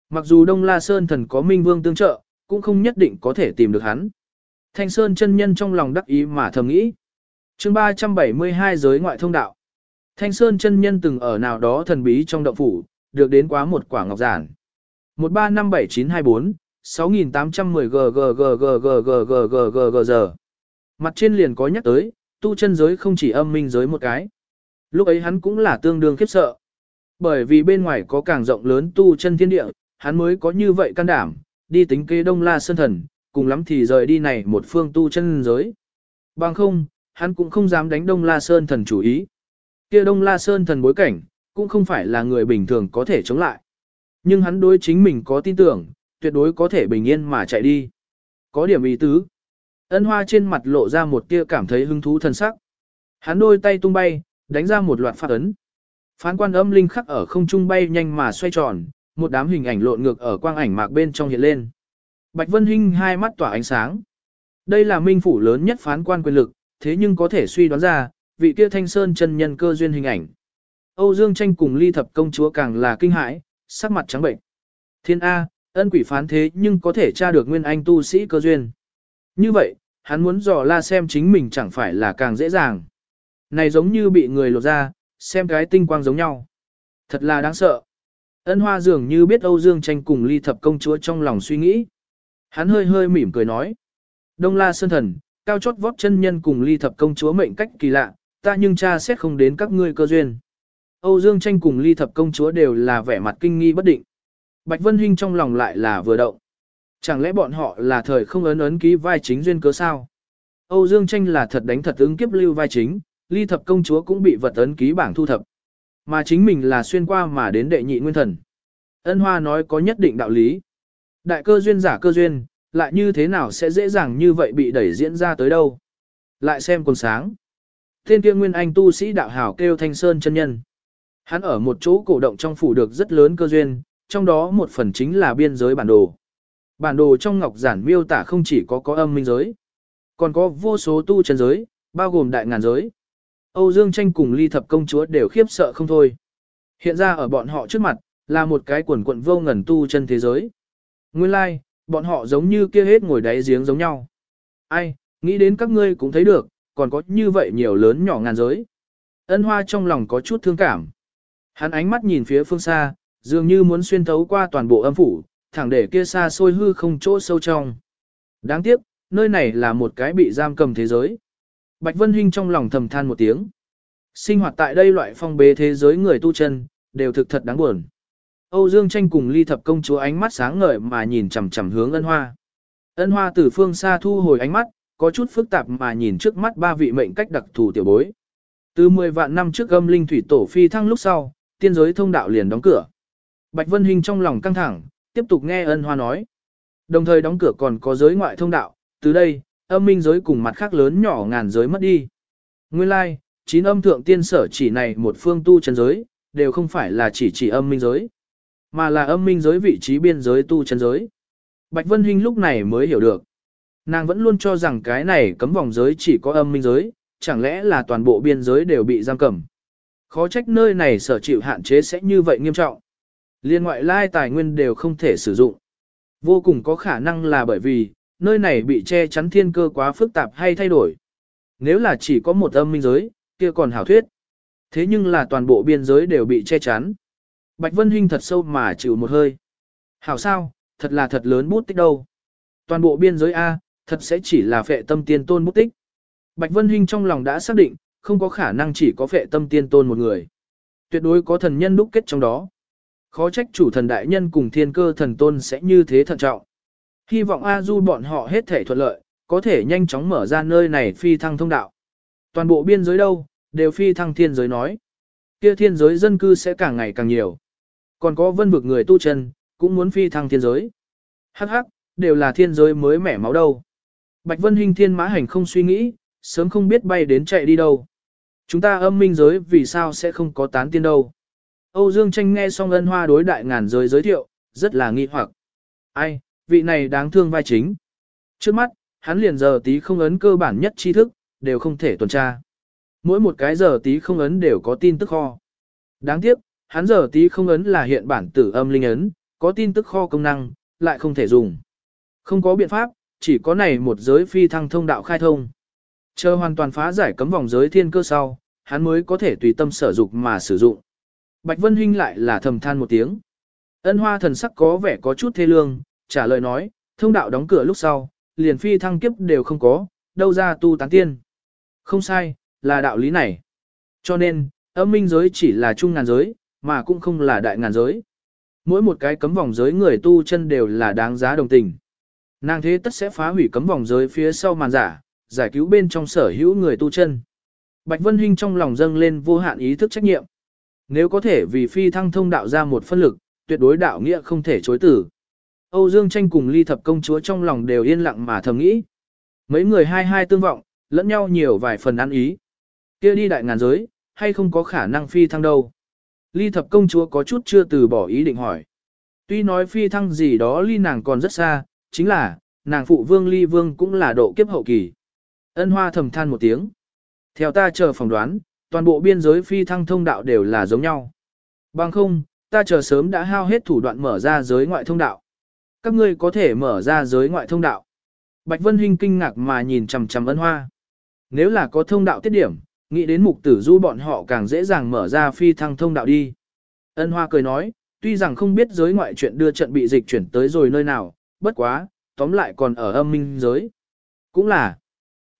Mặc dù Đông La Sơn thần có Minh Vương tương trợ, cũng không nhất định có thể tìm được hắn. Thanh Sơn chân nhân trong lòng đắc ý mà thầm nghĩ. Chương 372 giới ngoại thông đạo. Thanh Sơn chân nhân từng ở nào đó thần bí trong động phủ, được đến quá một quả ngọc giản. 1357924 6810 giờ. Mặt trên liền có nhắc tới, tu chân giới không chỉ âm minh giới một cái. Lúc ấy hắn cũng là tương đương khiếp sợ. Bởi vì bên ngoài có càng rộng lớn tu chân thiên địa, hắn mới có như vậy can đảm, đi tính kế đông la sơn thần, cùng lắm thì rời đi này một phương tu chân giới. Bằng không, hắn cũng không dám đánh đông la sơn thần chủ ý. kia đông la sơn thần bối cảnh, cũng không phải là người bình thường có thể chống lại. Nhưng hắn đối chính mình có tin tưởng, tuyệt đối có thể bình yên mà chạy đi. Có điểm ý tứ. Ân hoa trên mặt lộ ra một tia cảm thấy hứng thú thân sắc. Hắn đôi tay tung bay, đánh ra một loạt phát ấn. Phán quan âm linh khắc ở không trung bay nhanh mà xoay tròn, một đám hình ảnh lộn ngược ở quang ảnh mạc bên trong hiện lên. Bạch Vân Hinh hai mắt tỏa ánh sáng. Đây là minh phủ lớn nhất phán quan quyền lực, thế nhưng có thể suy đoán ra, vị kia thanh sơn chân nhân cơ duyên hình ảnh. Âu Dương tranh cùng ly thập công chúa càng là kinh hãi, sắc mặt trắng bệnh. Thiên A, ân quỷ phán thế nhưng có thể tra được nguyên anh tu sĩ cơ duyên. Như vậy, hắn muốn dò la xem chính mình chẳng phải là càng dễ dàng. Này giống như bị người lột ra, xem cái tinh quang giống nhau. Thật là đáng sợ. Ân hoa dường như biết Âu Dương tranh cùng ly thập công chúa trong lòng suy nghĩ. Hắn hơi hơi mỉm cười nói. Đông la sơn thần, cao chót vót chân nhân cùng ly thập công chúa mệnh cách kỳ lạ, ta nhưng cha xét không đến các ngươi cơ duyên. Âu Dương tranh cùng ly thập công chúa đều là vẻ mặt kinh nghi bất định. Bạch Vân Hinh trong lòng lại là vừa động. Chẳng lẽ bọn họ là thời không ấn ấn ký vai chính duyên cớ sao? Âu Dương Tranh là thật đánh thật ứng kiếp lưu vai chính, ly thập công chúa cũng bị vật ấn ký bảng thu thập. Mà chính mình là xuyên qua mà đến đệ nhị nguyên thần. Ân Hoa nói có nhất định đạo lý. Đại cơ duyên giả cơ duyên, lại như thế nào sẽ dễ dàng như vậy bị đẩy diễn ra tới đâu. Lại xem còn sáng. Thiên kia nguyên anh tu sĩ đạo hảo kêu thanh sơn chân nhân. Hắn ở một chỗ cổ động trong phủ được rất lớn cơ duyên, trong đó một phần chính là biên giới bản đồ. Bản đồ trong ngọc giản miêu tả không chỉ có có âm minh giới, còn có vô số tu chân giới, bao gồm đại ngàn giới. Âu Dương Tranh cùng ly thập công chúa đều khiếp sợ không thôi. Hiện ra ở bọn họ trước mặt, là một cái quần quận vô ngần tu chân thế giới. Nguyên lai, like, bọn họ giống như kia hết ngồi đáy giếng giống nhau. Ai, nghĩ đến các ngươi cũng thấy được, còn có như vậy nhiều lớn nhỏ ngàn giới. Ân hoa trong lòng có chút thương cảm. Hắn ánh mắt nhìn phía phương xa, dường như muốn xuyên thấu qua toàn bộ âm phủ, thẳng để kia xa xôi hư không chỗ sâu trong. Đáng tiếc, nơi này là một cái bị giam cầm thế giới. Bạch Vân Hinh trong lòng thầm than một tiếng. Sinh hoạt tại đây loại phong bế thế giới người tu chân, đều thực thật đáng buồn. Âu Dương Tranh cùng ly thập công chúa ánh mắt sáng ngời mà nhìn chằm chằm hướng ân hoa. Ân hoa từ phương xa thu hồi ánh mắt, có chút phức tạp mà nhìn trước mắt ba vị mệnh cách đặc thù tiểu bối. Từ 10 vạn năm trước âm linh thủy tổ phi thăng lúc sau, tiên giới thông đạo liền đóng cửa. Bạch Vân Hinh trong lòng căng thẳng, tiếp tục nghe ân hoa nói. Đồng thời đóng cửa còn có giới ngoại thông đạo, từ đây, âm minh giới cùng mặt khác lớn nhỏ ngàn giới mất đi. Nguyên lai, like, chín âm thượng tiên sở chỉ này một phương tu chân giới, đều không phải là chỉ chỉ âm minh giới, mà là âm minh giới vị trí biên giới tu chân giới. Bạch Vân Hinh lúc này mới hiểu được. Nàng vẫn luôn cho rằng cái này cấm vòng giới chỉ có âm minh giới, chẳng lẽ là toàn bộ biên giới đều bị giam cầm. Khó trách nơi này sở chịu hạn chế sẽ như vậy nghiêm trọng. Liên ngoại lai tài nguyên đều không thể sử dụng. Vô cùng có khả năng là bởi vì, nơi này bị che chắn thiên cơ quá phức tạp hay thay đổi. Nếu là chỉ có một âm minh giới, kia còn hảo thuyết. Thế nhưng là toàn bộ biên giới đều bị che chắn. Bạch Vân Hinh thật sâu mà chịu một hơi. Hảo sao, thật là thật lớn bút tích đâu. Toàn bộ biên giới A, thật sẽ chỉ là phệ tâm tiên tôn bút tích. Bạch Vân Hinh trong lòng đã xác định, không có khả năng chỉ có phệ tâm tiên tôn một người. Tuyệt đối có thần nhân đúc kết trong đó. Khó trách chủ thần đại nhân cùng thiên cơ thần tôn sẽ như thế thận trọng. Hy vọng A Du bọn họ hết thể thuận lợi, có thể nhanh chóng mở ra nơi này phi thăng thông đạo. Toàn bộ biên giới đâu, đều phi thăng thiên giới nói. Kia thiên giới dân cư sẽ càng ngày càng nhiều. Còn có vân vực người tu chân, cũng muốn phi thăng thiên giới. Hắc hắc, đều là thiên giới mới mẻ máu đâu. Bạch Vân Hinh thiên mã hành không suy nghĩ, sớm không biết bay đến chạy đi đâu. Chúng ta âm minh giới vì sao sẽ không có tán tiên đâu. Âu Dương Tranh nghe xong ân hoa đối đại ngàn giới giới thiệu, rất là nghi hoặc. Ai, vị này đáng thương vai chính. Trước mắt, hắn liền giờ tí không ấn cơ bản nhất tri thức, đều không thể tuần tra. Mỗi một cái giờ tí không ấn đều có tin tức kho. Đáng tiếc, hắn giờ tí không ấn là hiện bản tử âm linh ấn, có tin tức kho công năng, lại không thể dùng. Không có biện pháp, chỉ có này một giới phi thăng thông đạo khai thông. Chờ hoàn toàn phá giải cấm vòng giới thiên cơ sau, hắn mới có thể tùy tâm sở dục mà sử dụng. Bạch Vân Hinh lại là thầm than một tiếng. Ân hoa thần sắc có vẻ có chút thê lương, trả lời nói, thông đạo đóng cửa lúc sau, liền phi thăng kiếp đều không có, đâu ra tu tán tiên. Không sai, là đạo lý này. Cho nên, âm minh giới chỉ là trung ngàn giới, mà cũng không là đại ngàn giới. Mỗi một cái cấm vòng giới người tu chân đều là đáng giá đồng tình. Nàng thế tất sẽ phá hủy cấm vòng giới phía sau màn giả, giải cứu bên trong sở hữu người tu chân. Bạch Vân Hinh trong lòng dâng lên vô hạn ý thức trách nhiệm. Nếu có thể vì phi thăng thông đạo ra một phân lực, tuyệt đối đạo nghĩa không thể chối tử. Âu Dương Tranh cùng ly thập công chúa trong lòng đều yên lặng mà thầm nghĩ. Mấy người hai hai tương vọng, lẫn nhau nhiều vài phần ăn ý. kia đi đại ngàn giới, hay không có khả năng phi thăng đâu. Ly thập công chúa có chút chưa từ bỏ ý định hỏi. Tuy nói phi thăng gì đó ly nàng còn rất xa, chính là, nàng phụ vương ly vương cũng là độ kiếp hậu kỳ. Ân hoa thầm than một tiếng. Theo ta chờ phỏng đoán, toàn bộ biên giới phi thăng thông đạo đều là giống nhau. Bằng không, ta chờ sớm đã hao hết thủ đoạn mở ra giới ngoại thông đạo. Các ngươi có thể mở ra giới ngoại thông đạo. Bạch Vân Hinh kinh ngạc mà nhìn chằm chằm ân hoa. Nếu là có thông đạo tiết điểm, nghĩ đến mục tử du bọn họ càng dễ dàng mở ra phi thăng thông đạo đi. Ân hoa cười nói, tuy rằng không biết giới ngoại chuyện đưa trận bị dịch chuyển tới rồi nơi nào, bất quá, tóm lại còn ở âm minh giới. Cũng là,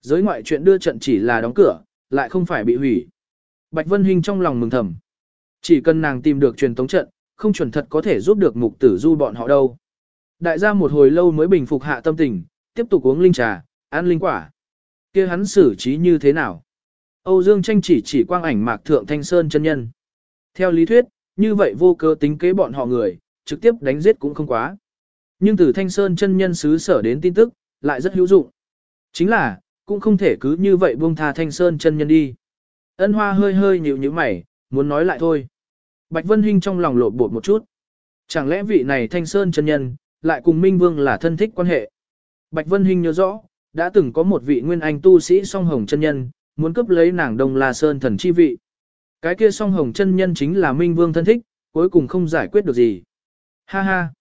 giới ngoại chuyện đưa trận chỉ là đóng cửa, lại không phải bị hủy. Bạch Vân Hinh trong lòng mừng thầm. Chỉ cần nàng tìm được truyền tống trận, không chuẩn thật có thể giúp được mục tử du bọn họ đâu. Đại gia một hồi lâu mới bình phục hạ tâm tình, tiếp tục uống linh trà, ăn linh quả. kia hắn xử trí như thế nào? Âu Dương tranh chỉ chỉ quang ảnh mạc thượng thanh sơn chân nhân. Theo lý thuyết, như vậy vô cơ tính kế bọn họ người, trực tiếp đánh giết cũng không quá. Nhưng từ thanh sơn chân nhân xứ sở đến tin tức, lại rất hữu dụng. Chính là, cũng không thể cứ như vậy buông tha thanh sơn chân nhân đi. Ân hoa hơi hơi nhíu nhíu mày, muốn nói lại thôi. Bạch Vân Hinh trong lòng lột bột một chút. Chẳng lẽ vị này thanh sơn chân nhân, lại cùng Minh Vương là thân thích quan hệ. Bạch Vân Hinh nhớ rõ, đã từng có một vị nguyên anh tu sĩ song hồng chân nhân, muốn cướp lấy nàng Đông La Sơn thần chi vị. Cái kia song hồng chân nhân chính là Minh Vương thân thích, cuối cùng không giải quyết được gì. Ha ha.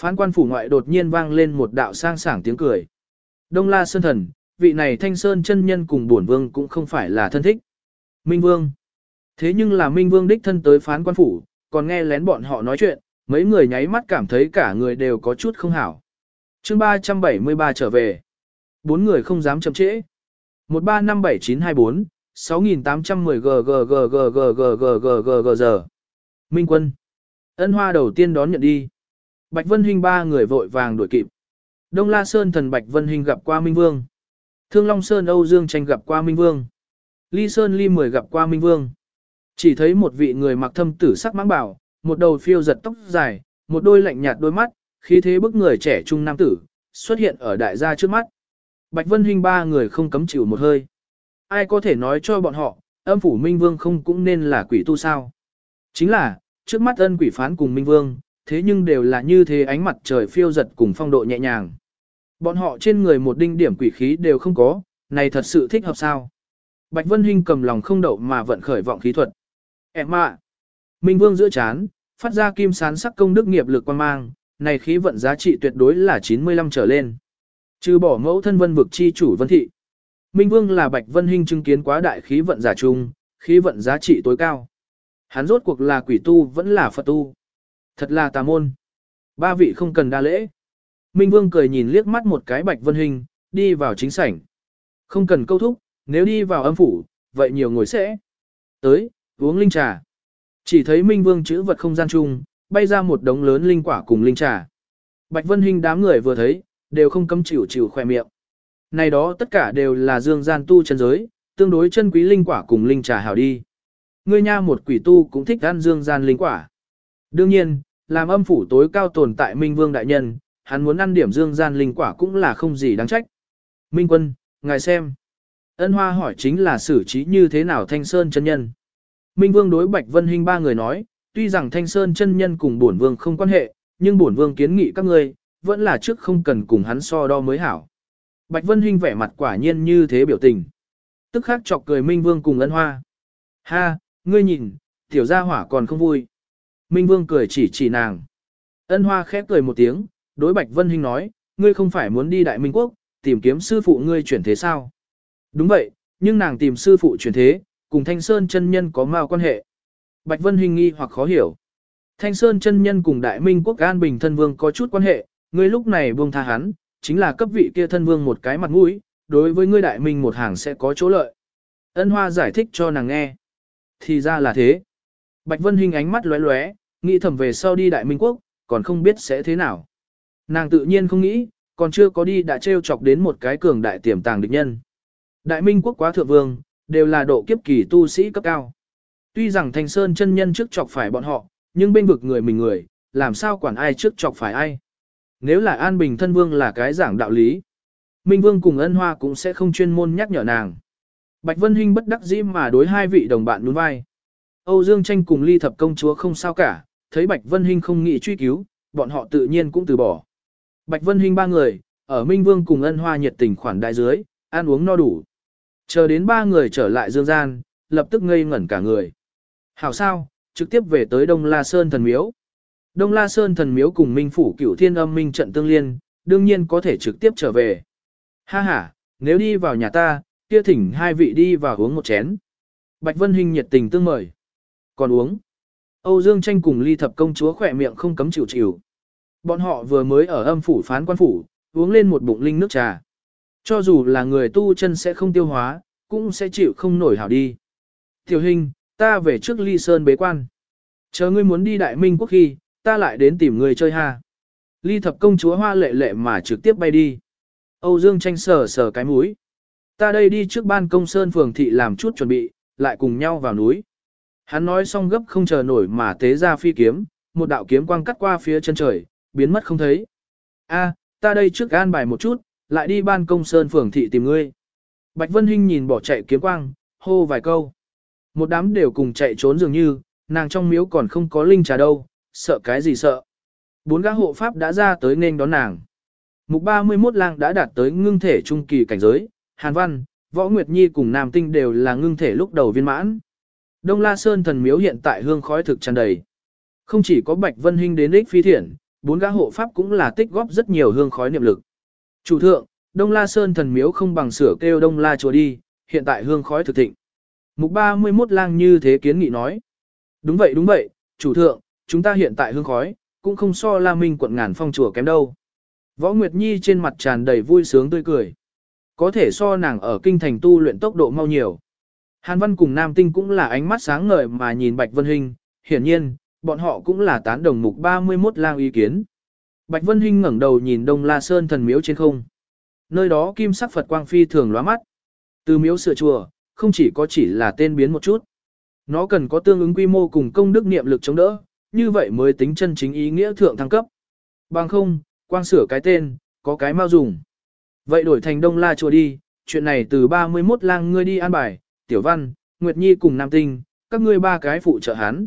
Phán quan phủ ngoại đột nhiên vang lên một đạo sang sảng tiếng cười. Đông La Sơn thần, vị này thanh sơn chân nhân cùng bổn vương cũng không phải là thân thích. Minh Vương. Thế nhưng là Minh Vương đích thân tới phán quan phủ, còn nghe lén bọn họ nói chuyện, mấy người nháy mắt cảm thấy cả người đều có chút không hảo. chương 373 trở về. Bốn người không dám chậm trễ. 1357924, 6810 g g g g g g g g g g giờ. Minh Quân. Ân hoa đầu tiên đón nhận đi. Bạch Vân Hinh ba người vội vàng đuổi kịp. Đông La Sơn thần Bạch Vân Hinh gặp qua Minh Vương. Thương Long Sơn Âu Dương tranh gặp qua Minh Vương. Ly Sơn Ly Mười gặp qua Minh Vương. Chỉ thấy một vị người mặc thâm tử sắc mãng bảo, một đầu phiêu giật tóc dài, một đôi lạnh nhạt đôi mắt, khí thế bức người trẻ trung nam tử, xuất hiện ở đại gia trước mắt. Bạch Vân Hinh ba người không cấm chịu một hơi. Ai có thể nói cho bọn họ, âm phủ Minh Vương không cũng nên là quỷ tu sao? Chính là, trước mắt ân quỷ phán cùng Minh Vương, thế nhưng đều là như thế ánh mặt trời phiêu giật cùng phong độ nhẹ nhàng. Bọn họ trên người một đinh điểm quỷ khí đều không có, này thật sự thích hợp sao? Bạch Vân Hinh cầm lòng không đậu mà vận khởi vọng khí thuật. Em ạ! Minh Vương giữa chán, phát ra kim sán sắc công đức nghiệp lực quan mang, này khí vận giá trị tuyệt đối là 95 trở lên. Trừ bỏ mẫu thân vân vực chi chủ vân thị. Minh Vương là Bạch Vân Hinh chứng kiến quá đại khí vận giả trung, khí vận giá trị tối cao. Hắn rốt cuộc là quỷ tu vẫn là Phật tu. Thật là tà môn. Ba vị không cần đa lễ. Minh Vương cười nhìn liếc mắt một cái Bạch Vân Hinh, đi vào chính sảnh. Không cần câu thúc, nếu đi vào âm phủ, vậy nhiều ngồi sẽ. Tới, uống linh trà. Chỉ thấy Minh Vương chữ vật không gian chung, bay ra một đống lớn linh quả cùng linh trà. Bạch Vân Hinh đám người vừa thấy, đều không cấm chịu chịu khoe miệng. Này đó tất cả đều là dương gian tu chân giới, tương đối chân quý linh quả cùng linh trà hảo đi. Ngươi nha một quỷ tu cũng thích ăn dương gian linh quả. Đương nhiên, làm âm phủ tối cao tồn tại Minh Vương Đại Nhân, hắn muốn ăn điểm dương gian linh quả cũng là không gì đáng trách. Minh Quân, ngài xem. Ân Hoa hỏi chính là xử trí như thế nào Thanh Sơn chân nhân. Minh Vương đối Bạch Vân Hinh ba người nói, tuy rằng Thanh Sơn chân nhân cùng bổn vương không quan hệ, nhưng bổn vương kiến nghị các ngươi, vẫn là trước không cần cùng hắn so đo mới hảo. Bạch Vân Hinh vẻ mặt quả nhiên như thế biểu tình. Tức khắc chọc cười Minh Vương cùng ân hoa. Ha, ngươi nhìn, tiểu gia hỏa còn không vui. Minh Vương cười chỉ chỉ nàng. Ân hoa khép cười một tiếng, đối Bạch Vân Hinh nói, ngươi không phải muốn đi Đại Minh Quốc, tìm kiếm sư phụ ngươi chuyển thế sao? Đúng vậy, nhưng nàng tìm sư phụ chuyển thế, cùng Thanh Sơn chân nhân có mao quan hệ. Bạch Vân Hình nghi hoặc khó hiểu. Thanh Sơn chân nhân cùng Đại Minh Quốc An Bình thân vương có chút quan hệ, ngươi lúc này buông tha hắn, chính là cấp vị kia thân vương một cái mặt mũi, đối với ngươi Đại Minh một hàng sẽ có chỗ lợi. Ân Hoa giải thích cho nàng nghe. Thì ra là thế. Bạch Vân Hình ánh mắt lóe lóe, nghĩ thầm về sau đi Đại Minh Quốc, còn không biết sẽ thế nào. Nàng tự nhiên không nghĩ, còn chưa có đi đã trêu chọc đến một cái cường đại tiềm tàng địch nhân. Đại Minh Quốc quá thượng vương, đều là độ kiếp kỳ tu sĩ cấp cao. Tuy rằng Thanh Sơn chân nhân trước chọc phải bọn họ, nhưng bên vực người mình người, làm sao quản ai trước chọc phải ai. Nếu là An Bình thân vương là cái giảng đạo lý, Minh Vương cùng ân hoa cũng sẽ không chuyên môn nhắc nhở nàng. Bạch Vân Hinh bất đắc dĩ mà đối hai vị đồng bạn nhún vai. Âu Dương Tranh cùng Ly Thập công chúa không sao cả, thấy Bạch Vân Hinh không nghĩ truy cứu, bọn họ tự nhiên cũng từ bỏ. Bạch Vân Hinh ba người, ở Minh Vương cùng ân hoa nhiệt tình khoản đại dưới, ăn uống no đủ. Chờ đến ba người trở lại dương gian, lập tức ngây ngẩn cả người. Hảo sao, trực tiếp về tới Đông La Sơn thần miếu. Đông La Sơn thần miếu cùng Minh Phủ cửu thiên âm minh trận tương liên, đương nhiên có thể trực tiếp trở về. Ha ha, nếu đi vào nhà ta, kia thỉnh hai vị đi vào uống một chén. Bạch Vân Hinh nhiệt tình tương mời. Còn uống. Âu Dương tranh cùng ly thập công chúa khỏe miệng không cấm chịu chịu. Bọn họ vừa mới ở âm phủ phán quan phủ, uống lên một bụng linh nước trà. Cho dù là người tu chân sẽ không tiêu hóa, cũng sẽ chịu không nổi hảo đi. Tiểu hình, ta về trước ly sơn bế quan. Chờ ngươi muốn đi đại minh quốc khi, ta lại đến tìm ngươi chơi ha. Ly thập công chúa hoa lệ lệ mà trực tiếp bay đi. Âu Dương tranh sờ sờ cái mũi. Ta đây đi trước ban công sơn phường thị làm chút chuẩn bị, lại cùng nhau vào núi. Hắn nói xong gấp không chờ nổi mà tế ra phi kiếm, một đạo kiếm quang cắt qua phía chân trời, biến mất không thấy. A, ta đây trước an bài một chút, lại đi ban công sơn phường thị tìm ngươi. Bạch Vân Hinh nhìn bỏ chạy kiếm quang, hô vài câu. Một đám đều cùng chạy trốn dường như, nàng trong miếu còn không có linh trà đâu, sợ cái gì sợ. Bốn gã hộ pháp đã ra tới nên đón nàng. Mục 31 lang đã đạt tới ngưng thể trung kỳ cảnh giới, Hàn Văn, Võ Nguyệt Nhi cùng Nam Tinh đều là ngưng thể lúc đầu viên mãn. Đông La Sơn thần miếu hiện tại hương khói thực tràn đầy. Không chỉ có Bạch Vân Hinh đến ích phi thiện, bốn gã hộ pháp cũng là tích góp rất nhiều hương khói niệm lực. Chủ thượng, Đông La Sơn thần miếu không bằng sửa kêu Đông La chùa đi, hiện tại hương khói thực thịnh. Mục 31 lang như thế kiến nghị nói. Đúng vậy đúng vậy, chủ thượng, chúng ta hiện tại hương khói, cũng không so La Minh quận ngàn phong chùa kém đâu. Võ Nguyệt Nhi trên mặt tràn đầy vui sướng tươi cười. Có thể so nàng ở kinh thành tu luyện tốc độ mau nhiều. Hàn Văn cùng Nam Tinh cũng là ánh mắt sáng ngời mà nhìn Bạch Vân Hinh, hiển nhiên, bọn họ cũng là tán đồng mục 31 lang ý kiến. Bạch Vân Hinh ngẩng đầu nhìn Đông La Sơn thần miếu trên không. Nơi đó kim sắc Phật quang phi thường lóa mắt. Từ miếu sửa chùa, không chỉ có chỉ là tên biến một chút. Nó cần có tương ứng quy mô cùng công đức niệm lực chống đỡ, như vậy mới tính chân chính ý nghĩa thượng thăng cấp. Bằng không, quang sửa cái tên, có cái mau dùng. Vậy đổi thành Đông La chùa đi, chuyện này từ 31 lang ngươi đi an bài, Tiểu Văn, Nguyệt Nhi cùng Nam Tinh, các ngươi ba cái phụ trợ hắn.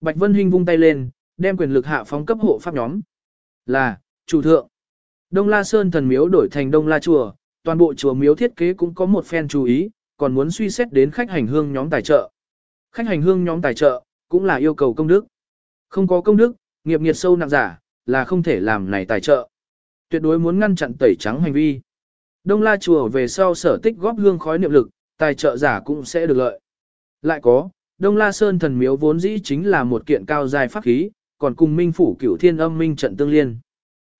Bạch Vân Hinh vung tay lên, đem quyền lực hạ phóng cấp hộ pháp nhóm. Là, chủ thượng. Đông La Sơn thần miếu đổi thành Đông La chùa, toàn bộ chùa miếu thiết kế cũng có một phen chú ý, còn muốn suy xét đến khách hành hương nhóm tài trợ. Khách hành hương nhóm tài trợ, cũng là yêu cầu công đức. Không có công đức, nghiệp nghiệt sâu nặng giả, là không thể làm này tài trợ. Tuyệt đối muốn ngăn chặn tẩy trắng hành vi. Đông La chùa về sau sở tích góp hương khói niệm lực, tài trợ giả cũng sẽ được lợi. Lại có, Đông La Sơn thần miếu vốn dĩ chính là một kiện cao dài pháp khí, còn cùng Minh phủ Cửu Thiên Âm Minh trận tương liên.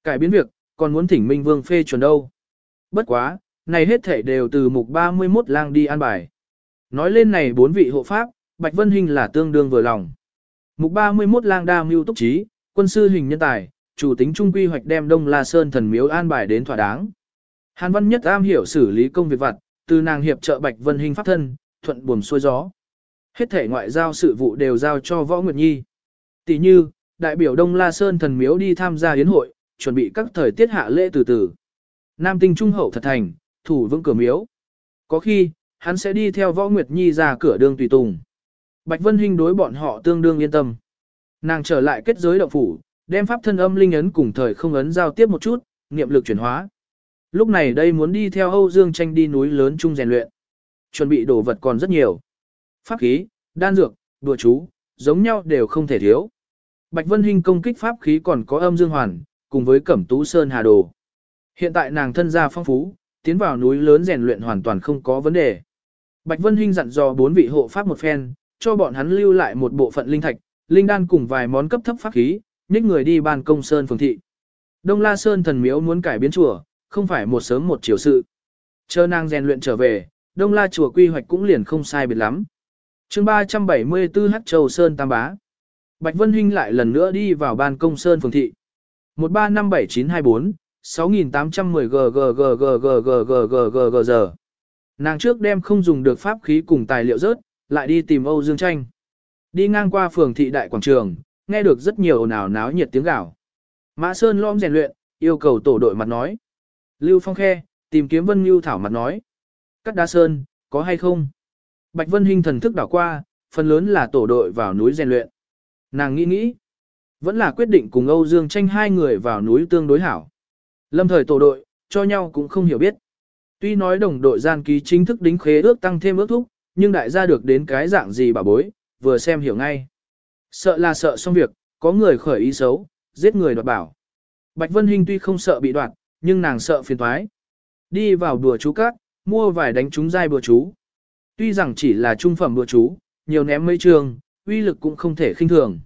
Cải biến việc, còn muốn thỉnh Minh Vương phê chuẩn đâu. Bất quá, này hết thể đều từ mục 31 lang đi an bài. Nói lên này bốn vị hộ pháp, Bạch Vân Hinh là tương đương vừa lòng. Mục 31 lang đa mưu túc trí, quân sư hình nhân tài, chủ tính trung quy hoạch đem Đông La Sơn thần miếu an bài đến thỏa đáng. Hàn Văn Nhất am hiểu xử lý công việc vặt, từ nàng hiệp trợ Bạch Vân Hinh pháp thân, thuận buồm xuôi gió. Hết thể ngoại giao sự vụ đều giao cho Võ Nguyệt Nhi. Tỷ như, đại biểu Đông La Sơn thần miếu đi tham gia yến hội, chuẩn bị các thời tiết hạ lễ từ từ. Nam tinh trung hậu thật thành, thủ vững cửa miếu. Có khi, hắn sẽ đi theo Võ Nguyệt Nhi ra cửa đường tùy tùng. Bạch Vân Hinh đối bọn họ tương đương yên tâm. Nàng trở lại kết giới động phủ, đem pháp thân âm linh ấn cùng thời không ấn giao tiếp một chút, niệm lực chuyển hóa. Lúc này đây muốn đi theo Âu Dương tranh đi núi lớn chung rèn luyện. Chuẩn bị đồ vật còn rất nhiều. Pháp khí, đan dược, đùa chú, giống nhau đều không thể thiếu. Bạch Vân Hinh công kích pháp khí còn có âm dương hoàn, cùng với cẩm tú sơn hà đồ. Hiện tại nàng thân gia phong phú, tiến vào núi lớn rèn luyện hoàn toàn không có vấn đề. Bạch Vân Hinh dặn dò bốn vị hộ pháp một phen, cho bọn hắn lưu lại một bộ phận linh thạch, linh đan cùng vài món cấp thấp pháp khí, nhích người đi ban công sơn phường thị. Đông La Sơn thần miếu muốn cải biến chùa, không phải một sớm một chiều sự. Chờ nàng rèn luyện trở về, Đông La chùa quy hoạch cũng liền không sai biệt lắm. Chương 374 Hắc Châu Sơn Tam Bá. Bạch Vân Hinh lại lần nữa đi vào ban công sơn phường thị. 1357924 6810 ggggggggggggg giờ. Nàng trước đem không dùng được pháp khí cùng tài liệu rớt, lại đi tìm Âu Dương Tranh. Đi ngang qua phường thị đại quảng trường, nghe được rất nhiều ồn ào náo nhiệt tiếng gào. Mã Sơn lom rèn luyện, yêu cầu tổ đội mặt nói. Lưu Phong khe, tìm kiếm Vân Nưu thảo mặt nói. Cắt đá sơn, có hay không? Bạch Vân Hinh thần thức đảo qua, phần lớn là tổ đội vào núi rèn luyện. Nàng nghĩ nghĩ, vẫn là quyết định cùng Âu Dương tranh hai người vào núi tương đối hảo. Lâm thời tổ đội, cho nhau cũng không hiểu biết. Tuy nói đồng đội gian ký chính thức đính khế ước tăng thêm ước thúc, nhưng đại gia được đến cái dạng gì bà bối, vừa xem hiểu ngay. Sợ là sợ xong việc, có người khởi ý xấu, giết người đoạt bảo. Bạch Vân Hinh tuy không sợ bị đoạt, nhưng nàng sợ phiền toái. Đi vào bùa chú cát, mua vài đánh trúng dai bùa chú. Tuy rằng chỉ là trung phẩm bùa chú, nhiều ném mấy trường, uy lực cũng không thể khinh thường.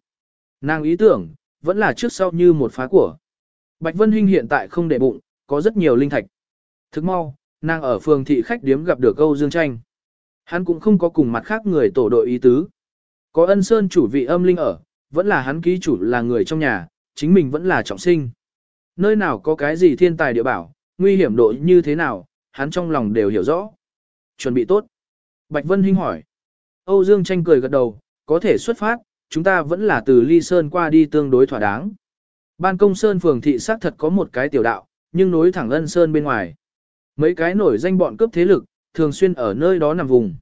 Nàng ý tưởng, vẫn là trước sau như một phá của. Bạch Vân Hinh hiện tại không để bụng, có rất nhiều linh thạch. Thức mau, nàng ở phường thị khách điếm gặp được Âu Dương Tranh. Hắn cũng không có cùng mặt khác người tổ đội ý tứ. Có ân sơn chủ vị âm linh ở, vẫn là hắn ký chủ là người trong nhà, chính mình vẫn là trọng sinh. Nơi nào có cái gì thiên tài địa bảo, nguy hiểm độ như thế nào, hắn trong lòng đều hiểu rõ. Chuẩn bị tốt. Bạch Vân Hinh hỏi. Âu Dương tranh cười gật đầu, có thể xuất phát, chúng ta vẫn là từ Ly Sơn qua đi tương đối thỏa đáng. Ban công Sơn phường thị xác thật có một cái tiểu đạo, nhưng nối thẳng ân Sơn bên ngoài. Mấy cái nổi danh bọn cướp thế lực, thường xuyên ở nơi đó nằm vùng.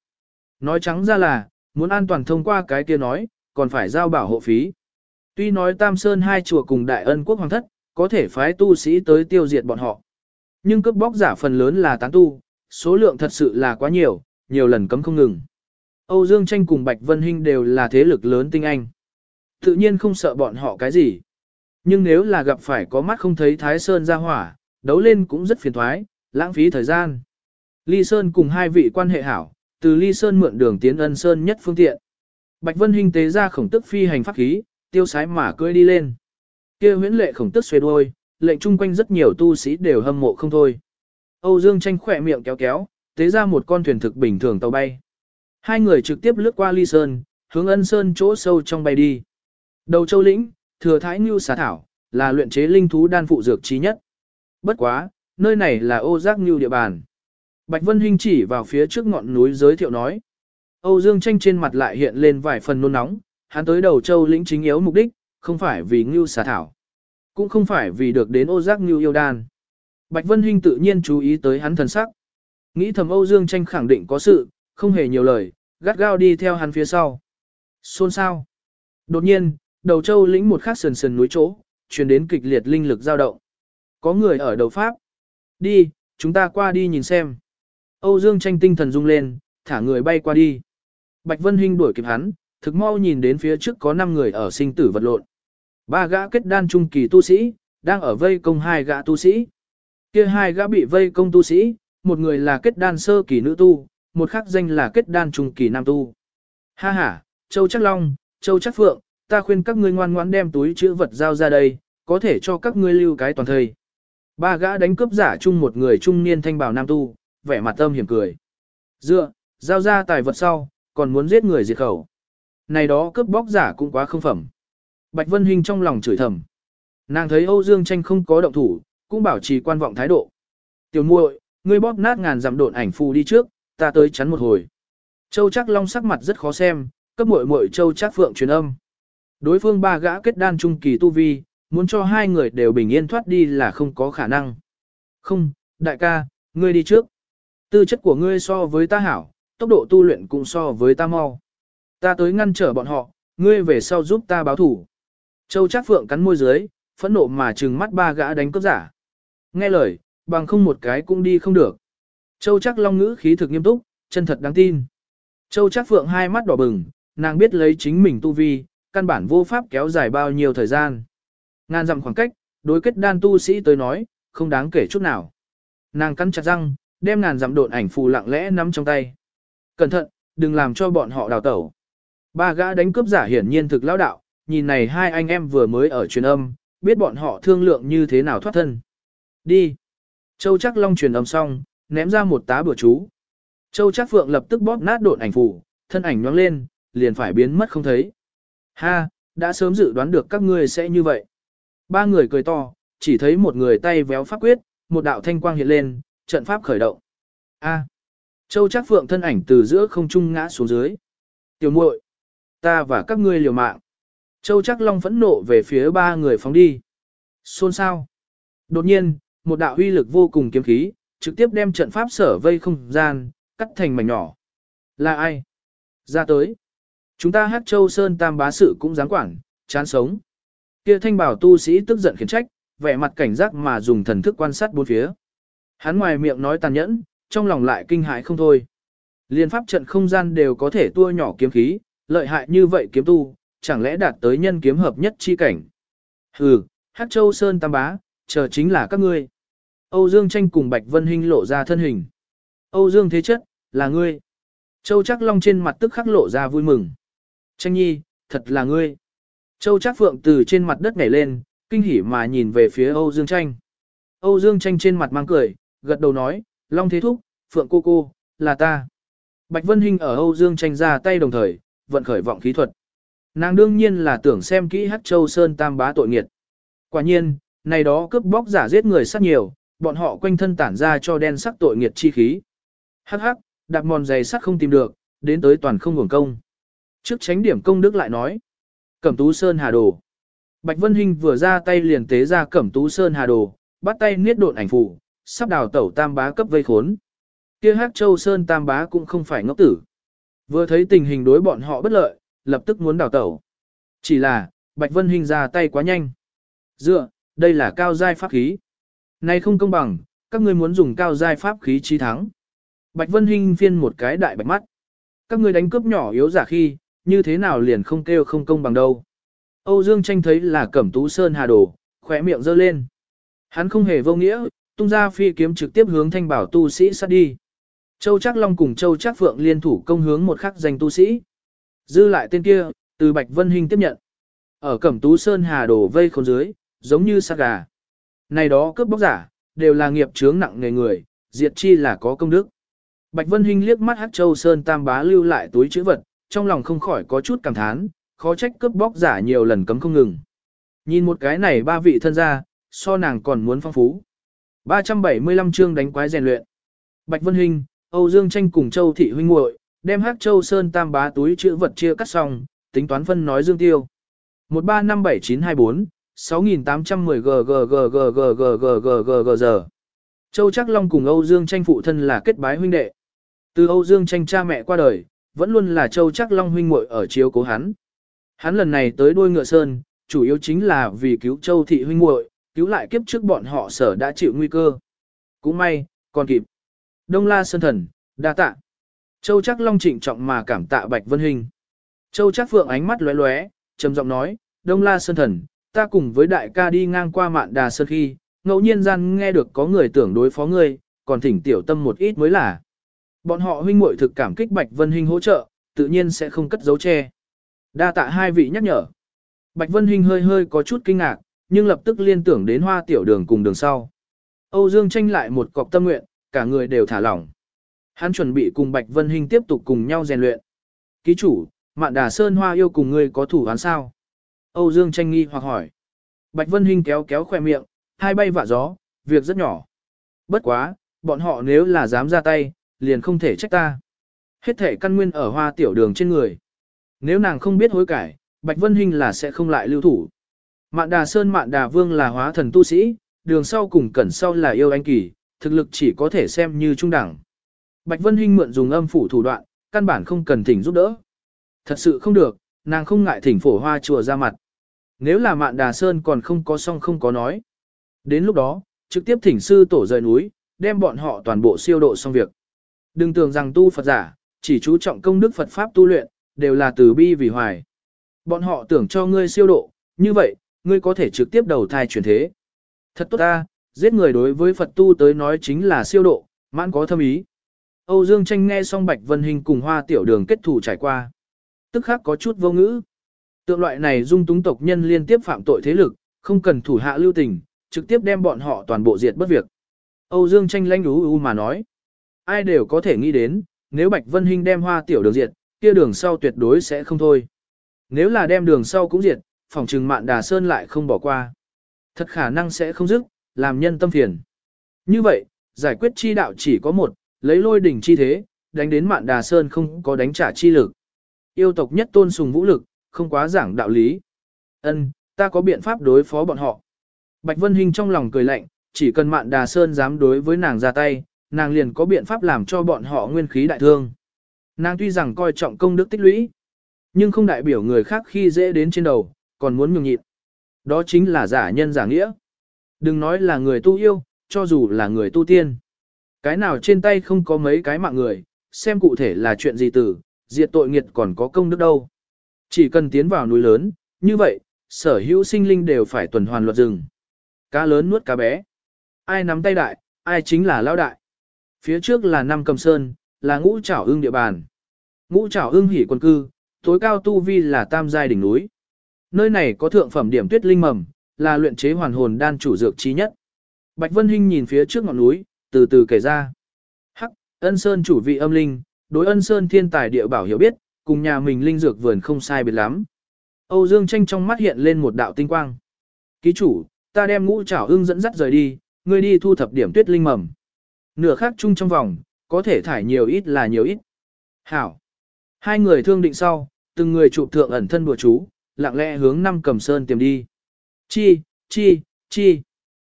Nói trắng ra là, muốn an toàn thông qua cái kia nói, còn phải giao bảo hộ phí. Tuy nói Tam Sơn hai chùa cùng Đại Ân Quốc Hoàng Thất, có thể phái tu sĩ tới tiêu diệt bọn họ. Nhưng cướp bóc giả phần lớn là tán tu, số lượng thật sự là quá nhiều, nhiều lần cấm không ngừng. Âu Dương Tranh cùng Bạch Vân Hinh đều là thế lực lớn tinh anh. Tự nhiên không sợ bọn họ cái gì. Nhưng nếu là gặp phải có mắt không thấy Thái Sơn ra hỏa, đấu lên cũng rất phiền thoái, lãng phí thời gian. Ly Sơn cùng hai vị quan hệ hảo, từ Ly Sơn mượn đường tiến ân Sơn nhất phương tiện. Bạch Vân Hinh tế ra khổng tức phi hành pháp khí, tiêu sái mà cưỡi đi lên. kia huyễn lệ khổng tức xuê đuôi, lệnh chung quanh rất nhiều tu sĩ đều hâm mộ không thôi. Âu Dương tranh khỏe miệng kéo kéo, tế ra một con thuyền thực bình thường tàu bay. Hai người trực tiếp lướt qua ly sơn, hướng ân sơn chỗ sâu trong bay đi. Đầu châu lĩnh, thừa thái như xà thảo, là luyện chế linh thú đan phụ dược trí nhất. Bất quá, nơi này là ô giác như địa bàn. Bạch Vân Hinh chỉ vào phía trước ngọn núi giới thiệu nói. Âu Dương tranh trên mặt lại hiện lên vài phần nôn nóng, hắn tới đầu châu lĩnh chính yếu mục đích, không phải vì ngưu xà thảo. Cũng không phải vì được đến ô giác ngưu yêu đan. Bạch Vân Hinh tự nhiên chú ý tới hắn thần sắc. Nghĩ thầm Âu Dương tranh khẳng định có sự, không hề nhiều lời, gắt gao đi theo hắn phía sau. Xôn sao. Đột nhiên, đầu châu lĩnh một khắc sườn sườn núi chỗ, truyền đến kịch liệt linh lực dao động. Có người ở đầu pháp. Đi, chúng ta qua đi nhìn xem. Âu Dương tranh tinh thần rung lên, thả người bay qua đi. Bạch Vân Hinh đuổi kịp hắn, thực mau nhìn đến phía trước có 5 người ở sinh tử vật lộn. Ba gã kết đan trung kỳ tu sĩ, đang ở vây công hai gã tu sĩ. Kia hai gã bị vây công tu sĩ, một người là kết đan sơ kỳ nữ tu, một khác danh là kết đan trung kỳ nam tu. Ha ha, Châu Chắc Long, Châu Chắc Phượng, ta khuyên các ngươi ngoan ngoãn đem túi chữ vật giao ra đây, có thể cho các ngươi lưu cái toàn thời. Ba gã đánh cướp giả chung một người trung niên thanh bảo nam tu, vẻ mặt tâm hiểm cười. Dựa, giao ra tài vật sau, còn muốn giết người diệt khẩu. Này đó cướp bóc giả cũng quá không phẩm. Bạch Vân Hinh trong lòng chửi thầm. Nàng thấy Âu Dương Tranh không có động thủ, cũng bảo trì quan vọng thái độ. Tiểu muội, ngươi bóp nát ngàn dặm độn ảnh phù đi trước, ta tới chắn một hồi. Châu Trác Long sắc mặt rất khó xem, cấp muội muội Châu Trác Phượng truyền âm. Đối phương ba gã kết đan trung kỳ tu vi, muốn cho hai người đều bình yên thoát đi là không có khả năng. Không, đại ca, ngươi đi trước. Tư chất của ngươi so với ta hảo, tốc độ tu luyện cũng so với ta mau. Ta tới ngăn trở bọn họ, ngươi về sau giúp ta báo thủ. Châu Trác Phượng cắn môi dưới, phẫn nộ mà trừng mắt ba gã đánh cướp giả. Nghe lời, bằng không một cái cũng đi không được. Châu Trác Long ngữ khí thực nghiêm túc, chân thật đáng tin. Châu Trác Phượng hai mắt đỏ bừng, nàng biết lấy chính mình tu vi, căn bản vô pháp kéo dài bao nhiêu thời gian. Ngàn dặm khoảng cách, đối kết đan tu sĩ tới nói, không đáng kể chút nào. Nàng cắn chặt răng, đem ngàn dặm độn ảnh phù lặng lẽ nắm trong tay. Cẩn thận, đừng làm cho bọn họ đào tẩu. Ba gã đánh cướp giả hiển nhiên thực lão đạo, nhìn này hai anh em vừa mới ở truyền âm, biết bọn họ thương lượng như thế nào thoát thân. Đi. Châu chắc long truyền âm xong, ném ra một tá bừa chú. Châu Trác phượng lập tức bóp nát độn ảnh phủ, thân ảnh nhoáng lên, liền phải biến mất không thấy. Ha, đã sớm dự đoán được các ngươi sẽ như vậy. Ba người cười to, chỉ thấy một người tay véo pháp quyết, một đạo thanh quang hiện lên, trận pháp khởi động. A. Châu Trác Phượng thân ảnh từ giữa không trung ngã xuống dưới. Tiểu muội, ta và các ngươi liều mạng. Châu Trác Long phẫn nộ về phía ba người phóng đi. Xôn sao? Đột nhiên, một đạo huy lực vô cùng kiếm khí, trực tiếp đem trận pháp sở vây không gian, cắt thành mảnh nhỏ. Là ai? Ra tới. Chúng ta hát châu sơn tam bá sự cũng dám quản, chán sống. Kia thanh bảo tu sĩ tức giận khiển trách, vẻ mặt cảnh giác mà dùng thần thức quan sát bốn phía. Hắn ngoài miệng nói tàn nhẫn, trong lòng lại kinh hãi không thôi. Liên pháp trận không gian đều có thể tua nhỏ kiếm khí, lợi hại như vậy kiếm tu, chẳng lẽ đạt tới nhân kiếm hợp nhất chi cảnh. Hừ, Hát Châu Sơn Tam Bá, chờ chính là các ngươi. Âu Dương tranh cùng Bạch Vân Hinh lộ ra thân hình. Âu Dương thế chất, là ngươi. Châu Trác Long trên mặt tức khắc lộ ra vui mừng. Tranh nhi, thật là ngươi. Châu Trác Phượng từ trên mặt đất nhảy lên, kinh hỉ mà nhìn về phía Âu Dương tranh. Âu Dương tranh trên mặt mang cười, gật đầu nói, Long Thế Thúc, Phượng Cô Cô, là ta. Bạch Vân Hinh ở Âu Dương tranh ra tay đồng thời, vận khởi vọng khí thuật. Nàng đương nhiên là tưởng xem kỹ Hắc Châu Sơn Tam Bá tội nghiệt. Quả nhiên, này đó cướp bóc giả giết người sát nhiều, bọn họ quanh thân tản ra cho đen sắc tội nghiệt chi khí. Hắc hắc, đạp mòn giày sắt không tìm được, đến tới toàn không hưởng công. Trước tránh điểm công đức lại nói. Cẩm tú sơn hà đồ. Bạch Vân Hinh vừa ra tay liền tế ra cẩm tú sơn hà đồ, bắt tay niết độn ảnh phủ, sắp đào tẩu tam bá cấp vây khốn. Kia Hắc Châu Sơn tam bá cũng không phải ngốc tử. Vừa thấy tình hình đối bọn họ bất lợi, lập tức muốn đào tẩu. Chỉ là, Bạch Vân Hinh ra tay quá nhanh. Dựa, đây là cao giai pháp khí. Này không công bằng, các ngươi muốn dùng cao giai pháp khí chí thắng. Bạch Vân Hinh phiên một cái đại bạch mắt. Các ngươi đánh cướp nhỏ yếu giả khi, như thế nào liền không kêu không công bằng đâu. Âu Dương tranh thấy là cẩm tú sơn hà đồ, khỏe miệng giơ lên. Hắn không hề vô nghĩa, tung ra phi kiếm trực tiếp hướng thanh bảo tu sĩ sát đi. Châu Trác Long cùng Châu Trác Phượng liên thủ công hướng một khắc danh tu sĩ. Dư lại tên kia, từ Bạch Vân Hinh tiếp nhận. Ở Cẩm Tú Sơn Hà đổ vây khốn dưới, giống như sát gà. Này đó cướp bóc giả, đều là nghiệp chướng nặng nghề người, diệt chi là có công đức. Bạch Vân Hinh liếc mắt Hắc Châu Sơn Tam Bá lưu lại túi chữ vật, trong lòng không khỏi có chút cảm thán, khó trách cướp bóc giả nhiều lần cấm không ngừng. Nhìn một cái này ba vị thân gia, so nàng còn muốn phong phú. 375 chương đánh quái rèn luyện. Bạch Vân Hinh, Âu Dương Tranh cùng Châu Thị huynh muội đem Hắc Châu Sơn Tam Bá túi chữ vật chia cắt xong, tính toán phân nói Dương Tiêu. 1357924 6810 ggggggggggggg giờ. Châu Trác Long cùng Âu Dương Tranh phụ thân là kết bái huynh đệ. Từ Âu Dương Tranh cha mẹ qua đời, vẫn luôn là Châu Trác Long huynh muội ở chiếu cố hắn. Hắn lần này tới đuôi ngựa sơn, chủ yếu chính là vì cứu Châu thị huynh muội, cứu lại kiếp trước bọn họ sở đã chịu nguy cơ. Cũng may, còn kịp. Đông La Sơn Thần, đa tạ. Châu Trác Long trịnh trọng mà cảm tạ Bạch Vân Hình. Châu Trác Phượng ánh mắt lóe lóe, trầm giọng nói, Đông La Sơn Thần, ta cùng với đại ca đi ngang qua mạn đà sơn khi, ngẫu nhiên gian nghe được có người tưởng đối phó ngươi, còn thỉnh tiểu tâm một ít mới là. Bọn họ huynh muội thực cảm kích Bạch Vân Hinh hỗ trợ, tự nhiên sẽ không cất giấu che. Đa tạ hai vị nhắc nhở. Bạch Vân Hinh hơi hơi có chút kinh ngạc, nhưng lập tức liên tưởng đến hoa tiểu đường cùng đường sau. Âu Dương tranh lại một cọc tâm nguyện, cả người đều thả lỏng. Hắn chuẩn bị cùng Bạch Vân Hinh tiếp tục cùng nhau rèn luyện. Ký chủ, Mạn Đà Sơn Hoa yêu cùng ngươi có thủ án sao? Âu Dương tranh nghi hoặc hỏi. Bạch Vân Hinh kéo kéo khoe miệng, hai bay vạ gió, việc rất nhỏ. Bất quá, bọn họ nếu là dám ra tay, liền không thể trách ta. Hết thể căn nguyên ở hoa tiểu đường trên người. Nếu nàng không biết hối cải, Bạch Vân Hinh là sẽ không lại lưu thủ. Mạn Đà Sơn Mạn Đà Vương là hóa thần tu sĩ, đường sau cùng cẩn sau là yêu anh kỳ, thực lực chỉ có thể xem như trung đẳng. Bạch Vân Hinh mượn dùng âm phủ thủ đoạn, căn bản không cần thỉnh giúp đỡ. Thật sự không được, nàng không ngại thỉnh phổ hoa chùa ra mặt. Nếu là Mạn Đà Sơn còn không có song không có nói. Đến lúc đó, trực tiếp thỉnh sư tổ rời núi, đem bọn họ toàn bộ siêu độ xong việc. Đừng tưởng rằng tu Phật giả, chỉ chú trọng công đức Phật Pháp tu luyện, đều là từ bi vì hoài. Bọn họ tưởng cho ngươi siêu độ, như vậy, ngươi có thể trực tiếp đầu thai chuyển thế. Thật tốt ta, giết người đối với Phật tu tới nói chính là siêu độ, mãn có thâm ý. Âu Dương Tranh nghe xong Bạch Vân Hình cùng hoa tiểu đường kết thủ trải qua. Tức khắc có chút vô ngữ. Tượng loại này dung túng tộc nhân liên tiếp phạm tội thế lực, không cần thủ hạ lưu tình, trực tiếp đem bọn họ toàn bộ diệt bất việc. Âu Dương Tranh lanh ú ú mà nói. Ai đều có thể nghĩ đến, nếu Bạch Vân Hinh đem hoa tiểu đường diệt, kia đường sau tuyệt đối sẽ không thôi. Nếu là đem đường sau cũng diệt, phòng trừng mạn đà sơn lại không bỏ qua. Thật khả năng sẽ không dứt, làm nhân tâm phiền. Như vậy, giải quyết chi đạo chỉ có một, lấy lôi đỉnh chi thế, đánh đến mạn đà sơn không có đánh trả chi lực. Yêu tộc nhất tôn sùng vũ lực, không quá giảng đạo lý. Ân, ta có biện pháp đối phó bọn họ. Bạch Vân Hinh trong lòng cười lạnh, chỉ cần mạn đà sơn dám đối với nàng ra tay, nàng liền có biện pháp làm cho bọn họ nguyên khí đại thương. Nàng tuy rằng coi trọng công đức tích lũy, nhưng không đại biểu người khác khi dễ đến trên đầu, còn muốn nhường nhịn. Đó chính là giả nhân giả nghĩa. Đừng nói là người tu yêu, cho dù là người tu tiên. Cái nào trên tay không có mấy cái mạng người, xem cụ thể là chuyện gì tử, diệt tội nghiệt còn có công đức đâu. Chỉ cần tiến vào núi lớn, như vậy, sở hữu sinh linh đều phải tuần hoàn luật rừng. Cá lớn nuốt cá bé. Ai nắm tay đại, ai chính là lão đại. Phía trước là năm cầm sơn, là ngũ trảo ương địa bàn. Ngũ trảo ương hỉ quân cư, tối cao tu vi là tam giai đỉnh núi. Nơi này có thượng phẩm điểm tuyết linh mầm, là luyện chế hoàn hồn đan chủ dược trí nhất. Bạch Vân Hinh nhìn phía trước ngọn núi, từ từ kể ra. Hắc, ân sơn chủ vị âm linh, đối ân sơn thiên tài địa bảo hiểu biết, cùng nhà mình linh dược vườn không sai biệt lắm. Âu Dương tranh trong mắt hiện lên một đạo tinh quang. Ký chủ, ta đem ngũ trảo ưng dẫn dắt rời đi, ngươi đi thu thập điểm tuyết linh mầm. Nửa khắc chung trong vòng, có thể thải nhiều ít là nhiều ít. Hảo. Hai người thương định sau, từng người chụp thượng ẩn thân bùa chú, lặng lẽ hướng năm cầm sơn tìm đi. Chi, chi, chi.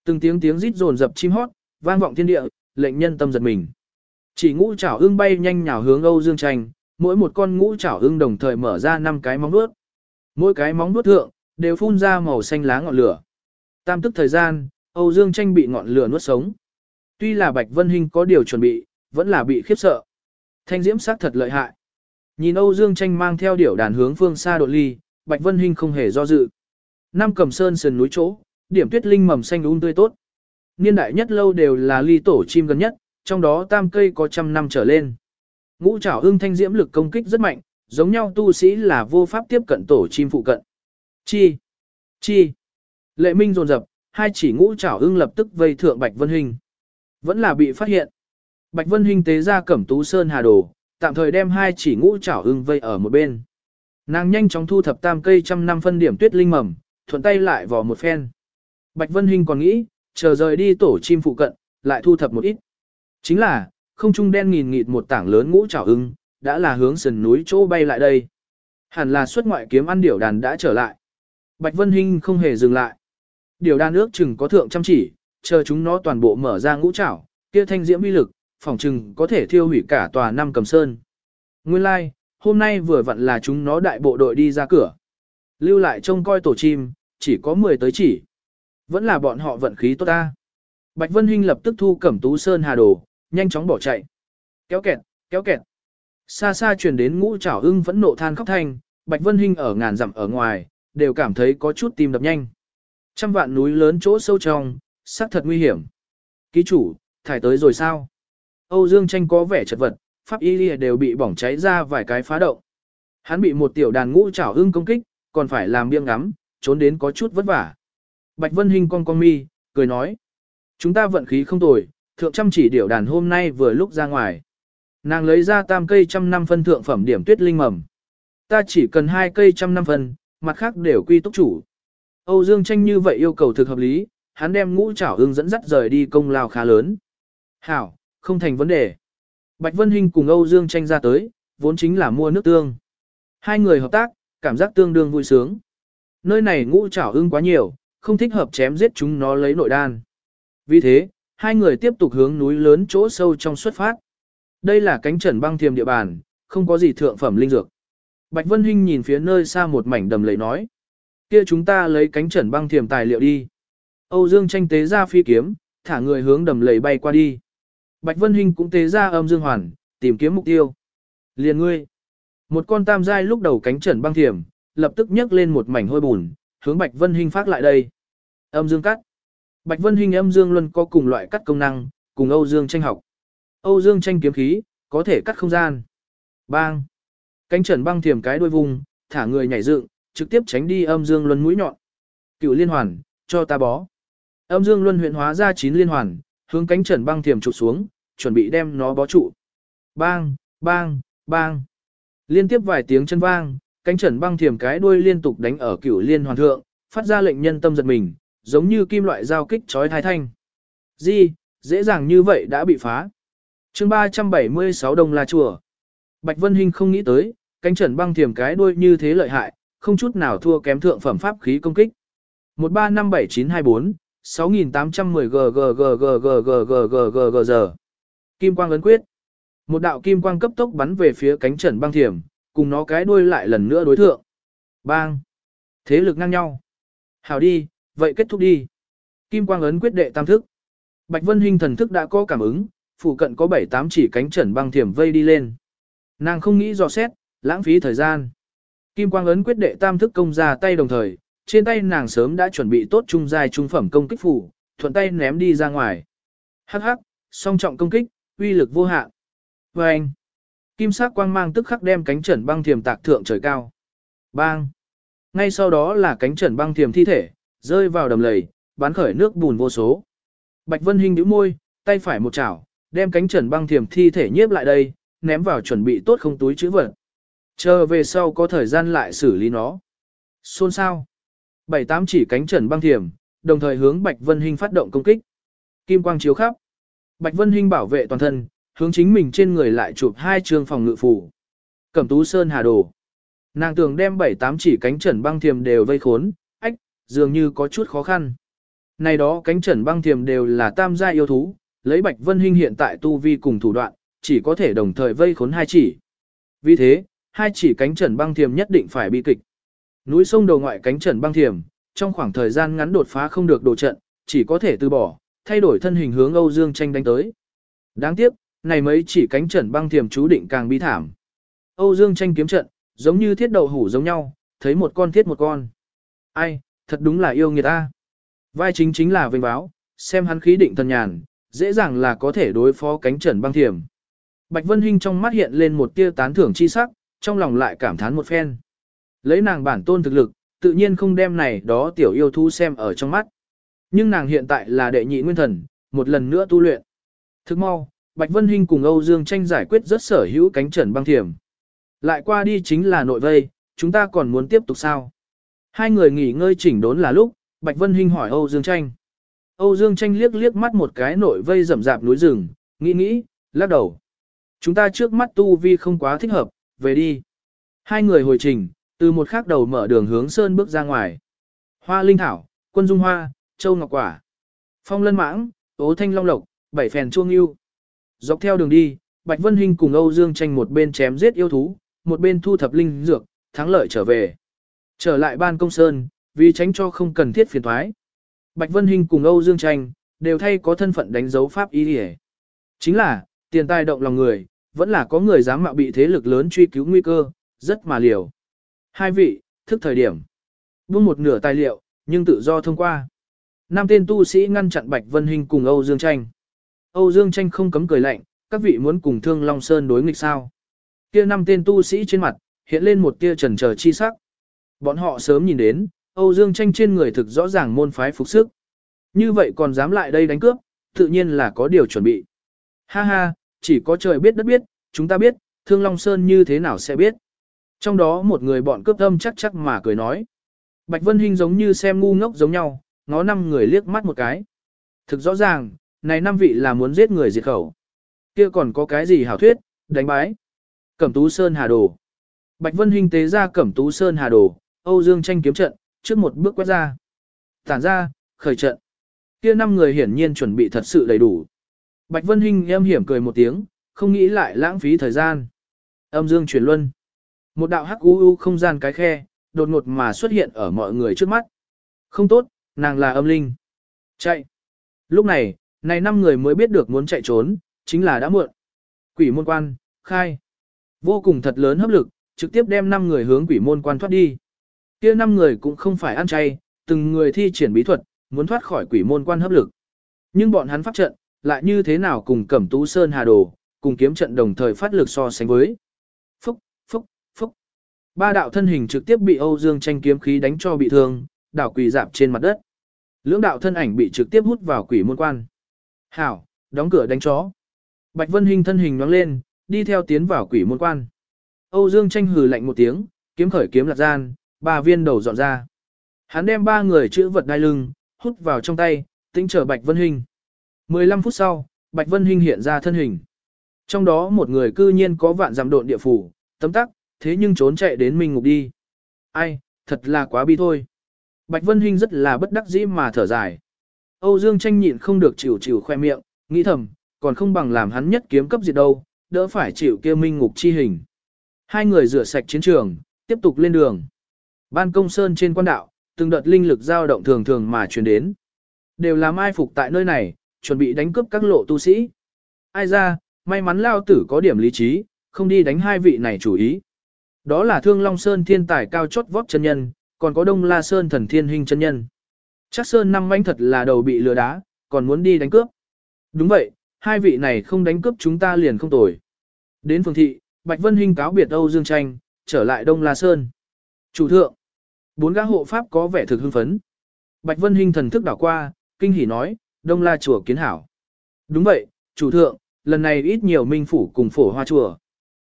Từng tiếng tiếng rít rồn dập chim hót, vang vọng thiên địa, lệnh nhân tâm giật mình. Chỉ ngũ chảo ưng bay nhanh nhào hướng Âu Dương Tranh, mỗi một con ngũ chảo ưng đồng thời mở ra năm cái móng vuốt. Mỗi cái móng vuốt thượng đều phun ra màu xanh lá ngọn lửa. Tam tức thời gian, Âu Dương Tranh bị ngọn lửa nuốt sống. Tuy là Bạch Vân Hinh có điều chuẩn bị, vẫn là bị khiếp sợ. Thanh diễm sát thật lợi hại. Nhìn Âu Dương Tranh mang theo điểu đàn hướng phương xa độ ly, Bạch Vân Hinh không hề do dự. Nam cầm sơn sườn núi chỗ, điểm tuyết linh mầm xanh um tươi tốt. Niên đại nhất lâu đều là ly tổ chim gần nhất, trong đó tam cây có trăm năm trở lên. Ngũ trảo ưng thanh diễm lực công kích rất mạnh, giống nhau tu sĩ là vô pháp tiếp cận tổ chim phụ cận. Chi? Chi? Lệ minh dồn dập, hai chỉ ngũ trảo ưng lập tức vây thượng Bạch Vân Hinh. Vẫn là bị phát hiện. Bạch Vân Hinh tế ra cẩm tú sơn hà đồ, tạm thời đem hai chỉ ngũ trảo ưng vây ở một bên. Nàng nhanh chóng thu thập tam cây trăm năm phân điểm tuyết linh mầm, thuận tay lại vò một phen. Bạch Vân Hinh còn nghĩ, chờ rời đi tổ chim phụ cận, lại thu thập một ít. Chính là, không trung đen nghìn nghịt một tảng lớn ngũ trảo ưng, đã là hướng sườn núi chỗ bay lại đây. Hẳn là xuất ngoại kiếm ăn điểu đàn đã trở lại. Bạch Vân Hinh không hề dừng lại. Điều đàn ước chừng có thượng chăm chỉ, chờ chúng nó toàn bộ mở ra ngũ trảo, kia thanh diễm uy lực, phòng chừng có thể thiêu hủy cả tòa năm cầm sơn. Nguyên lai, like, hôm nay vừa vặn là chúng nó đại bộ đội đi ra cửa. Lưu lại trông coi tổ chim, chỉ có 10 tới chỉ. Vẫn là bọn họ vận khí tốt ta. Bạch Vân Hinh lập tức thu cẩm tú sơn hà đồ, nhanh chóng bỏ chạy. Kéo kẹt, kéo kẹt. Xa xa truyền đến ngũ trảo ưng vẫn nộ than khóc thanh, Bạch Vân Hinh ở ngàn dặm ở ngoài, đều cảm thấy có chút tim đập nhanh. Trăm vạn núi lớn chỗ sâu trong, xác thật nguy hiểm. Ký chủ, thải tới rồi sao? Âu Dương tranh có vẻ chật vật, pháp y lìa đều bị bỏng cháy ra vài cái phá động. Hắn bị một tiểu đàn ngũ trảo ưng công kích, còn phải làm biêng ngắm, trốn đến có chút vất vả. Bạch Vân Hinh con con mi, cười nói. Chúng ta vận khí không tồi, thượng chăm chỉ điểu đàn hôm nay vừa lúc ra ngoài. Nàng lấy ra tam cây trăm năm phân thượng phẩm điểm tuyết linh mầm. Ta chỉ cần hai cây trăm năm phân, mặt khác đều quy túc chủ. Âu Dương tranh như vậy yêu cầu thực hợp lý, hắn đem ngũ trảo ưng dẫn dắt rời đi công lao khá lớn. Hảo, không thành vấn đề. Bạch Vân Hinh cùng Âu Dương tranh ra tới, vốn chính là mua nước tương. Hai người hợp tác, cảm giác tương đương vui sướng. Nơi này ngũ trảo ưng quá nhiều, không thích hợp chém giết chúng nó lấy nội đan. Vì thế, hai người tiếp tục hướng núi lớn chỗ sâu trong xuất phát. Đây là cánh trần băng thiềm địa bàn, không có gì thượng phẩm linh dược. Bạch Vân Hinh nhìn phía nơi xa một mảnh đầm lầy nói. kia chúng ta lấy cánh trần băng thiềm tài liệu đi. Âu Dương tranh tế ra phi kiếm, thả người hướng đầm lầy bay qua đi. Bạch Vân Hinh cũng tế ra âm dương hoàn, tìm kiếm mục tiêu. Liền ngươi. Một con tam giai lúc đầu cánh trần băng thiềm, lập tức nhấc lên một mảnh hôi bùn, hướng Bạch Vân Hinh phát lại đây. Âm dương cắt. Bạch Vân Hinh âm dương luân có cùng loại cắt công năng, cùng Âu Dương tranh học. Âu Dương tranh kiếm khí, có thể cắt không gian. Bang. Cánh trần băng thiềm cái đuôi vùng, thả người nhảy dựng, trực tiếp tránh đi âm dương luân mũi nhọn. Cựu liên hoàn, cho ta bó. Âm dương luân huyện hóa ra chín liên hoàn, hướng cánh trần băng thiềm trụ xuống, chuẩn bị đem nó bó trụ. Bang, bang, bang. Liên tiếp vài tiếng chân vang, cánh trần băng thiềm cái đuôi liên tục đánh ở cửu liên hoàn thượng, phát ra lệnh nhân tâm giật mình, giống như kim loại giao kích chói thái thanh. gì dễ dàng như vậy đã bị phá. chương 376 đồng là chùa. Bạch Vân Hinh không nghĩ tới, cánh trần băng thiểm cái đuôi như thế lợi hại, không chút nào thua kém thượng phẩm pháp khí công kích. 1357924, 6810 g Kim quang ấn quyết. Một đạo kim quang cấp tốc bắn về phía cánh trần băng thiểm, cùng nó cái đuôi lại lần nữa đối thượng. Bang. Thế lực ngang nhau. Hào đi, vậy kết thúc đi. Kim quang ấn quyết đệ tam thức. Bạch Vân Hinh thần thức đã có cảm ứng, phụ cận có 7-8 chỉ cánh trần băng thiểm vây đi lên. Nàng không nghĩ dò xét, lãng phí thời gian. Kim quang ấn quyết đệ tam thức công ra tay đồng thời, trên tay nàng sớm đã chuẩn bị tốt trung dài trung phẩm công kích phủ, thuận tay ném đi ra ngoài. Hắc hắc, song trọng công kích, uy lực vô hạn. Vâng! kim sắc quang mang tức khắc đem cánh trần băng thiềm tạc thượng trời cao. Bang! Ngay sau đó là cánh trần băng thiềm thi thể, rơi vào đầm lầy, bắn khởi nước bùn vô số. Bạch Vân Hinh nhíu môi, tay phải một chảo, đem cánh trần băng thiềm thi thể nhiếp lại đây, ném vào chuẩn bị tốt không túi chữ vật. Chờ về sau có thời gian lại xử lý nó. Xôn sao? Bảy tám chỉ cánh trần băng thiềm, đồng thời hướng Bạch Vân Hinh phát động công kích. Kim quang chiếu khắp. Bạch Vân Hinh bảo vệ toàn thân, hướng chính mình trên người lại chụp hai trường phòng ngự phủ. Cẩm tú sơn hà đồ. Nàng tưởng đem bảy tám chỉ cánh trần băng thiềm đều vây khốn, dường như có chút khó khăn. Này đó cánh trần băng thiềm đều là tam gia yêu thú, lấy Bạch Vân Hinh hiện tại tu vi cùng thủ đoạn, chỉ có thể đồng thời vây khốn hai chỉ. Vì thế, hai chỉ cánh trần băng thiềm nhất định phải bị kịch. Núi sông đầu ngoại cánh trần băng thiềm, trong khoảng thời gian ngắn đột phá không được đồ trận, chỉ có thể từ bỏ, thay đổi thân hình hướng Âu Dương Tranh đánh tới. Đáng tiếc, này mấy chỉ cánh trần băng thiềm chú định càng bi thảm. Âu Dương Tranh kiếm trận, giống như thiết đầu hủ giống nhau, thấy một con thiết một con. Ai, thật đúng là yêu người ta. Vai chính chính là vinh báo, xem hắn khí định thần nhàn, dễ dàng là có thể đối phó cánh trần băng thiểm Bạch Vân Hinh trong mắt hiện lên một tia tán thưởng chi sắc, trong lòng lại cảm thán một phen. Lấy nàng bản tôn thực lực, tự nhiên không đem này đó tiểu yêu thú xem ở trong mắt. Nhưng nàng hiện tại là đệ nhị nguyên thần, một lần nữa tu luyện. Thức mau, Bạch Vân Hinh cùng Âu Dương tranh giải quyết rất sở hữu cánh trần băng thiểm. Lại qua đi chính là nội vây, chúng ta còn muốn tiếp tục sao? Hai người nghỉ ngơi chỉnh đốn là lúc, Bạch Vân Hinh hỏi Âu Dương tranh. Âu Dương tranh liếc liếc mắt một cái nội vây rậm rạp núi rừng, nghĩ nghĩ, lắc đầu. Chúng ta trước mắt tu vi không quá thích hợp, về đi. Hai người hồi trình, từ một khắc đầu mở đường hướng sơn bước ra ngoài. Hoa linh thảo, quân dung hoa, châu ngọc quả. Phong lân mãng, ố thanh long lộc, bảy phèn chuông yêu. Dọc theo đường đi, Bạch Vân Hinh cùng Âu Dương tranh một bên chém giết yêu thú, một bên thu thập linh dược, thắng lợi trở về. Trở lại ban công sơn, vì tránh cho không cần thiết phiền thoái. Bạch Vân Hinh cùng Âu Dương tranh, đều thay có thân phận đánh dấu pháp y hề. Chính là, tiền tài động lòng người, vẫn là có người dám mạo bị thế lực lớn truy cứu nguy cơ, rất mà liều. Hai vị, thức thời điểm. Buông một nửa tài liệu, nhưng tự do thông qua. Năm tên tu sĩ ngăn chặn Bạch Vân Hinh cùng Âu Dương Tranh. Âu Dương Tranh không cấm cười lạnh, các vị muốn cùng Thương Long Sơn đối nghịch sao. Kia năm tên tu sĩ trên mặt, hiện lên một tia trần chờ chi sắc. Bọn họ sớm nhìn đến, Âu Dương Tranh trên người thực rõ ràng môn phái phục sức. Như vậy còn dám lại đây đánh cướp, tự nhiên là có điều chuẩn bị. Ha ha, chỉ có trời biết đất biết, chúng ta biết, Thương Long Sơn như thế nào sẽ biết. Trong đó một người bọn cướp âm chắc chắc mà cười nói. Bạch Vân Hinh giống như xem ngu ngốc giống nhau, ngó năm người liếc mắt một cái. Thực rõ ràng, này năm vị là muốn giết người diệt khẩu. Kia còn có cái gì hảo thuyết, đánh bái. Cẩm Tú Sơn Hà Đồ. Bạch Vân Hinh tế ra Cẩm Tú Sơn Hà Đồ, Âu Dương tranh kiếm trận, trước một bước quét ra. Tản ra, khởi trận. Kia năm người hiển nhiên chuẩn bị thật sự đầy đủ. Bạch Vân Hinh em hiểm cười một tiếng, không nghĩ lại lãng phí thời gian. Âm Dương chuyển luân. Một đạo hắc u u không gian cái khe, đột ngột mà xuất hiện ở mọi người trước mắt. Không tốt, nàng là âm linh. Chạy. Lúc này, này năm người mới biết được muốn chạy trốn, chính là đã muộn. Quỷ môn quan, khai. Vô cùng thật lớn hấp lực, trực tiếp đem năm người hướng quỷ môn quan thoát đi. Kia năm người cũng không phải ăn chay, từng người thi triển bí thuật, muốn thoát khỏi quỷ môn quan hấp lực. Nhưng bọn hắn phát trận, lại như thế nào cùng Cẩm Tú Sơn Hà Đồ, cùng kiếm trận đồng thời phát lực so sánh với. Phúc, phúc, phúc. Ba đạo thân hình trực tiếp bị Âu Dương tranh kiếm khí đánh cho bị thương, đảo quỳ dạp trên mặt đất. Lưỡng đạo thân ảnh bị trực tiếp hút vào quỷ môn quan. Hảo, đóng cửa đánh chó. Bạch Vân Hinh thân hình nhoáng lên, đi theo tiến vào quỷ môn quan. Âu Dương tranh hừ lạnh một tiếng, kiếm khởi kiếm lạc gian, ba viên đầu dọn ra. Hắn đem ba người chữ vật đai lưng, hút vào trong tay, tính chờ Bạch Vân Hinh. 15 phút sau, Bạch Vân Hinh hiện ra thân hình. Trong đó một người cư nhiên có vạn giảm độn địa phủ, tấm tắc, thế nhưng trốn chạy đến minh ngục đi. Ai, thật là quá bi thôi. Bạch Vân Hinh rất là bất đắc dĩ mà thở dài. Âu Dương tranh nhịn không được chịu chịu khoe miệng, nghĩ thầm, còn không bằng làm hắn nhất kiếm cấp diệt đâu, đỡ phải chịu kia minh ngục chi hình. Hai người rửa sạch chiến trường, tiếp tục lên đường. Ban công sơn trên quan đạo, từng đợt linh lực dao động thường thường mà truyền đến. Đều làm mai phục tại nơi này, chuẩn bị đánh cướp các lộ tu sĩ. Ai ra, may mắn lao tử có điểm lý trí, không đi đánh hai vị này chủ ý. Đó là Thương Long Sơn thiên tài cao chót vót chân nhân, còn có Đông La Sơn thần thiên hình chân nhân. Chắc Sơn năm manh thật là đầu bị lừa đá, còn muốn đi đánh cướp. Đúng vậy, hai vị này không đánh cướp chúng ta liền không tồi. Đến phương thị, Bạch Vân Hinh cáo biệt Âu Dương Tranh, trở lại Đông La Sơn. Chủ thượng, bốn gã hộ pháp có vẻ thực hưng phấn. Bạch Vân Hinh thần thức đảo qua, kinh hỉ nói, Đông La chùa kiến hảo. Đúng vậy, chủ thượng, lần này ít nhiều minh phủ cùng phổ hoa chùa.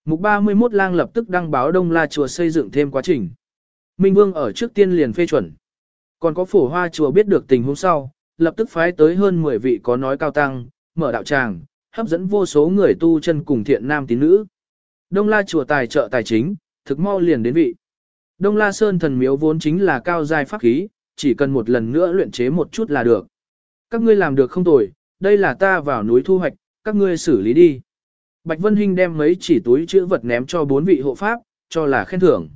Mục 31 lang lập tức đăng báo Đông La chùa xây dựng thêm quá trình. Minh Vương ở trước tiên liền phê chuẩn. Còn có phổ hoa chùa biết được tình huống sau, lập tức phái tới hơn 10 vị có nói cao tăng, mở đạo tràng, hấp dẫn vô số người tu chân cùng thiện nam tín nữ. Đông La chùa tài trợ tài chính, thực mau liền đến vị. Đông La Sơn thần miếu vốn chính là cao giai pháp khí, chỉ cần một lần nữa luyện chế một chút là được. Các ngươi làm được không tồi, đây là ta vào núi thu hoạch, các ngươi xử lý đi. Bạch Vân Hinh đem mấy chỉ túi chữ vật ném cho bốn vị hộ pháp, cho là khen thưởng.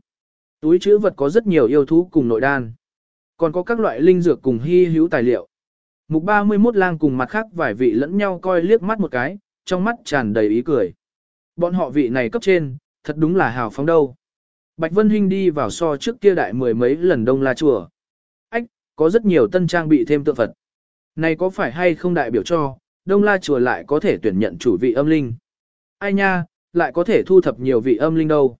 Túi chữ vật có rất nhiều yêu thú cùng nội đan. Còn có các loại linh dược cùng hy hữu tài liệu. Mục 31 lang cùng mặt khác vài vị lẫn nhau coi liếc mắt một cái, trong mắt tràn đầy ý cười. Bọn họ vị này cấp trên, thật đúng là hào phóng đâu. Bạch Vân Hinh đi vào so trước kia đại mười mấy lần đông la chùa. Ách, có rất nhiều tân trang bị thêm tượng Phật. Này có phải hay không đại biểu cho, đông la chùa lại có thể tuyển nhận chủ vị âm linh. Ai nha, lại có thể thu thập nhiều vị âm linh đâu.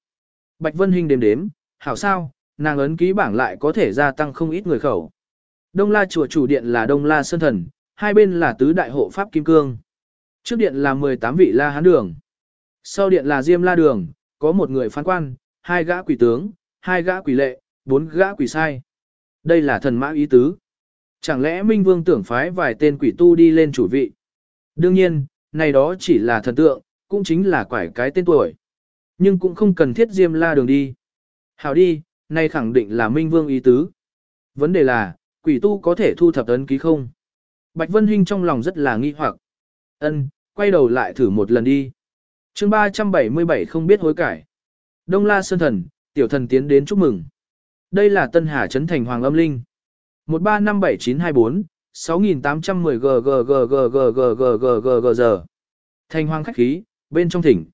Bạch Vân Hinh đếm đếm, hảo sao, nàng ấn ký bảng lại có thể gia tăng không ít người khẩu. Đông La chùa chủ điện là Đông La Sơn Thần, hai bên là tứ đại hộ pháp kim cương. Trước điện là 18 vị La Hán đường. Sau điện là Diêm La đường, có một người phán quan, hai gã quỷ tướng, hai gã quỷ lệ, bốn gã quỷ sai. Đây là thần mã ý tứ. Chẳng lẽ Minh Vương tưởng phái vài tên quỷ tu đi lên chủ vị? Đương nhiên, này đó chỉ là thần tượng, cũng chính là quải cái tên tuổi. Nhưng cũng không cần thiết Diêm La đường đi. Hảo đi, này khẳng định là Minh Vương ý tứ. Vấn đề là, quỷ tu có thể thu thập ấn ký không? Bạch Vân Hinh trong lòng rất là nghi hoặc. Ân, quay đầu lại thử một lần đi. chương 377 không biết hối cải. Đông La Sơn Thần, tiểu thần tiến đến chúc mừng. Đây là Tân Hà Trấn Thành Hoàng Âm Linh. 1357924, 6810 g g g g g g g g g g giờ. Thành Hoàng khách khí, bên trong thỉnh.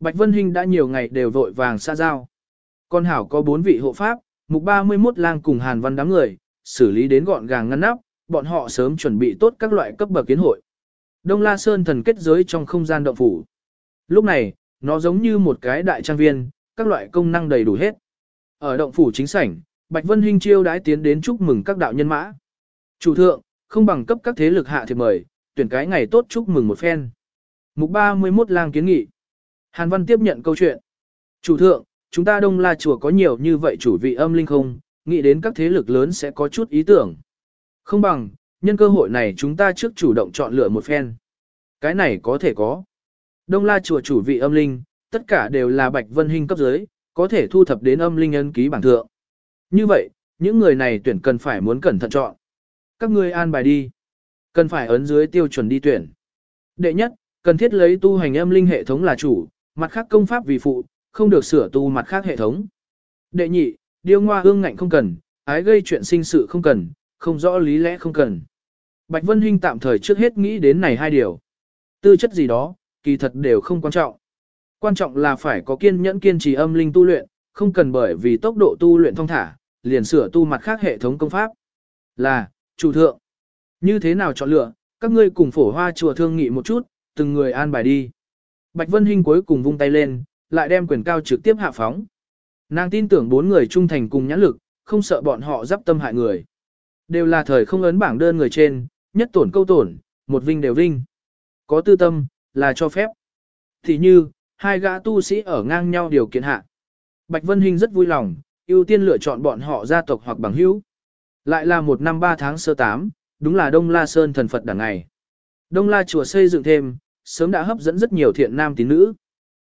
Bạch Vân Hinh đã nhiều ngày đều vội vàng xa giao. Con hảo có bốn vị hộ pháp, mục 31 lang cùng Hàn Văn đám người, xử lý đến gọn gàng ngăn nắp, bọn họ sớm chuẩn bị tốt các loại cấp bậc kiến hội. Đông La Sơn thần kết giới trong không gian động phủ. Lúc này, nó giống như một cái đại trang viên, các loại công năng đầy đủ hết. Ở động phủ chính sảnh, Bạch Vân Hinh chiêu đãi tiến đến chúc mừng các đạo nhân mã. Chủ thượng, không bằng cấp các thế lực hạ thiệp mời, tuyển cái ngày tốt chúc mừng một phen. Mục 31 lang kiến nghị. Hàn Văn tiếp nhận câu chuyện. Chủ thượng, chúng ta đông la chùa có nhiều như vậy chủ vị âm linh không, nghĩ đến các thế lực lớn sẽ có chút ý tưởng. Không bằng, nhân cơ hội này chúng ta trước chủ động chọn lựa một phen. Cái này có thể có. Đông la chùa chủ vị âm linh, tất cả đều là bạch vân hình cấp dưới, có thể thu thập đến âm linh ấn ký bảng thượng. Như vậy, những người này tuyển cần phải muốn cẩn thận chọn. Các ngươi an bài đi. Cần phải ấn dưới tiêu chuẩn đi tuyển. Đệ nhất, cần thiết lấy tu hành âm linh hệ thống là chủ, mặt khác công pháp vì phụ, không được sửa tu mặt khác hệ thống. Đệ nhị, điêu ngoa hương ngạnh không cần, ái gây chuyện sinh sự không cần, không rõ lý lẽ không cần. Bạch Vân Hinh tạm thời trước hết nghĩ đến này hai điều. Tư chất gì đó, kỳ thật đều không quan trọng. Quan trọng là phải có kiên nhẫn kiên trì âm linh tu luyện, không cần bởi vì tốc độ tu luyện thông thả, liền sửa tu mặt khác hệ thống công pháp. Là, chủ thượng. Như thế nào chọn lựa, các ngươi cùng phổ hoa chùa thương nghị một chút, từng người an bài đi. Bạch Vân Hinh cuối cùng vung tay lên, lại đem quyền cao trực tiếp hạ phóng. Nàng tin tưởng bốn người trung thành cùng nhãn lực, không sợ bọn họ giáp tâm hại người. Đều là thời không ấn bảng đơn người trên, nhất tổn câu tổn, một vinh đều vinh. Có tư tâm, là cho phép. Thì như, hai gã tu sĩ ở ngang nhau điều kiện hạ. Bạch Vân Hinh rất vui lòng, ưu tiên lựa chọn bọn họ gia tộc hoặc bằng hữu. Lại là một năm ba tháng sơ tám, đúng là Đông La Sơn thần Phật đẳng ngày. Đông La chùa xây dựng thêm, sớm đã hấp dẫn rất nhiều thiện nam tín nữ.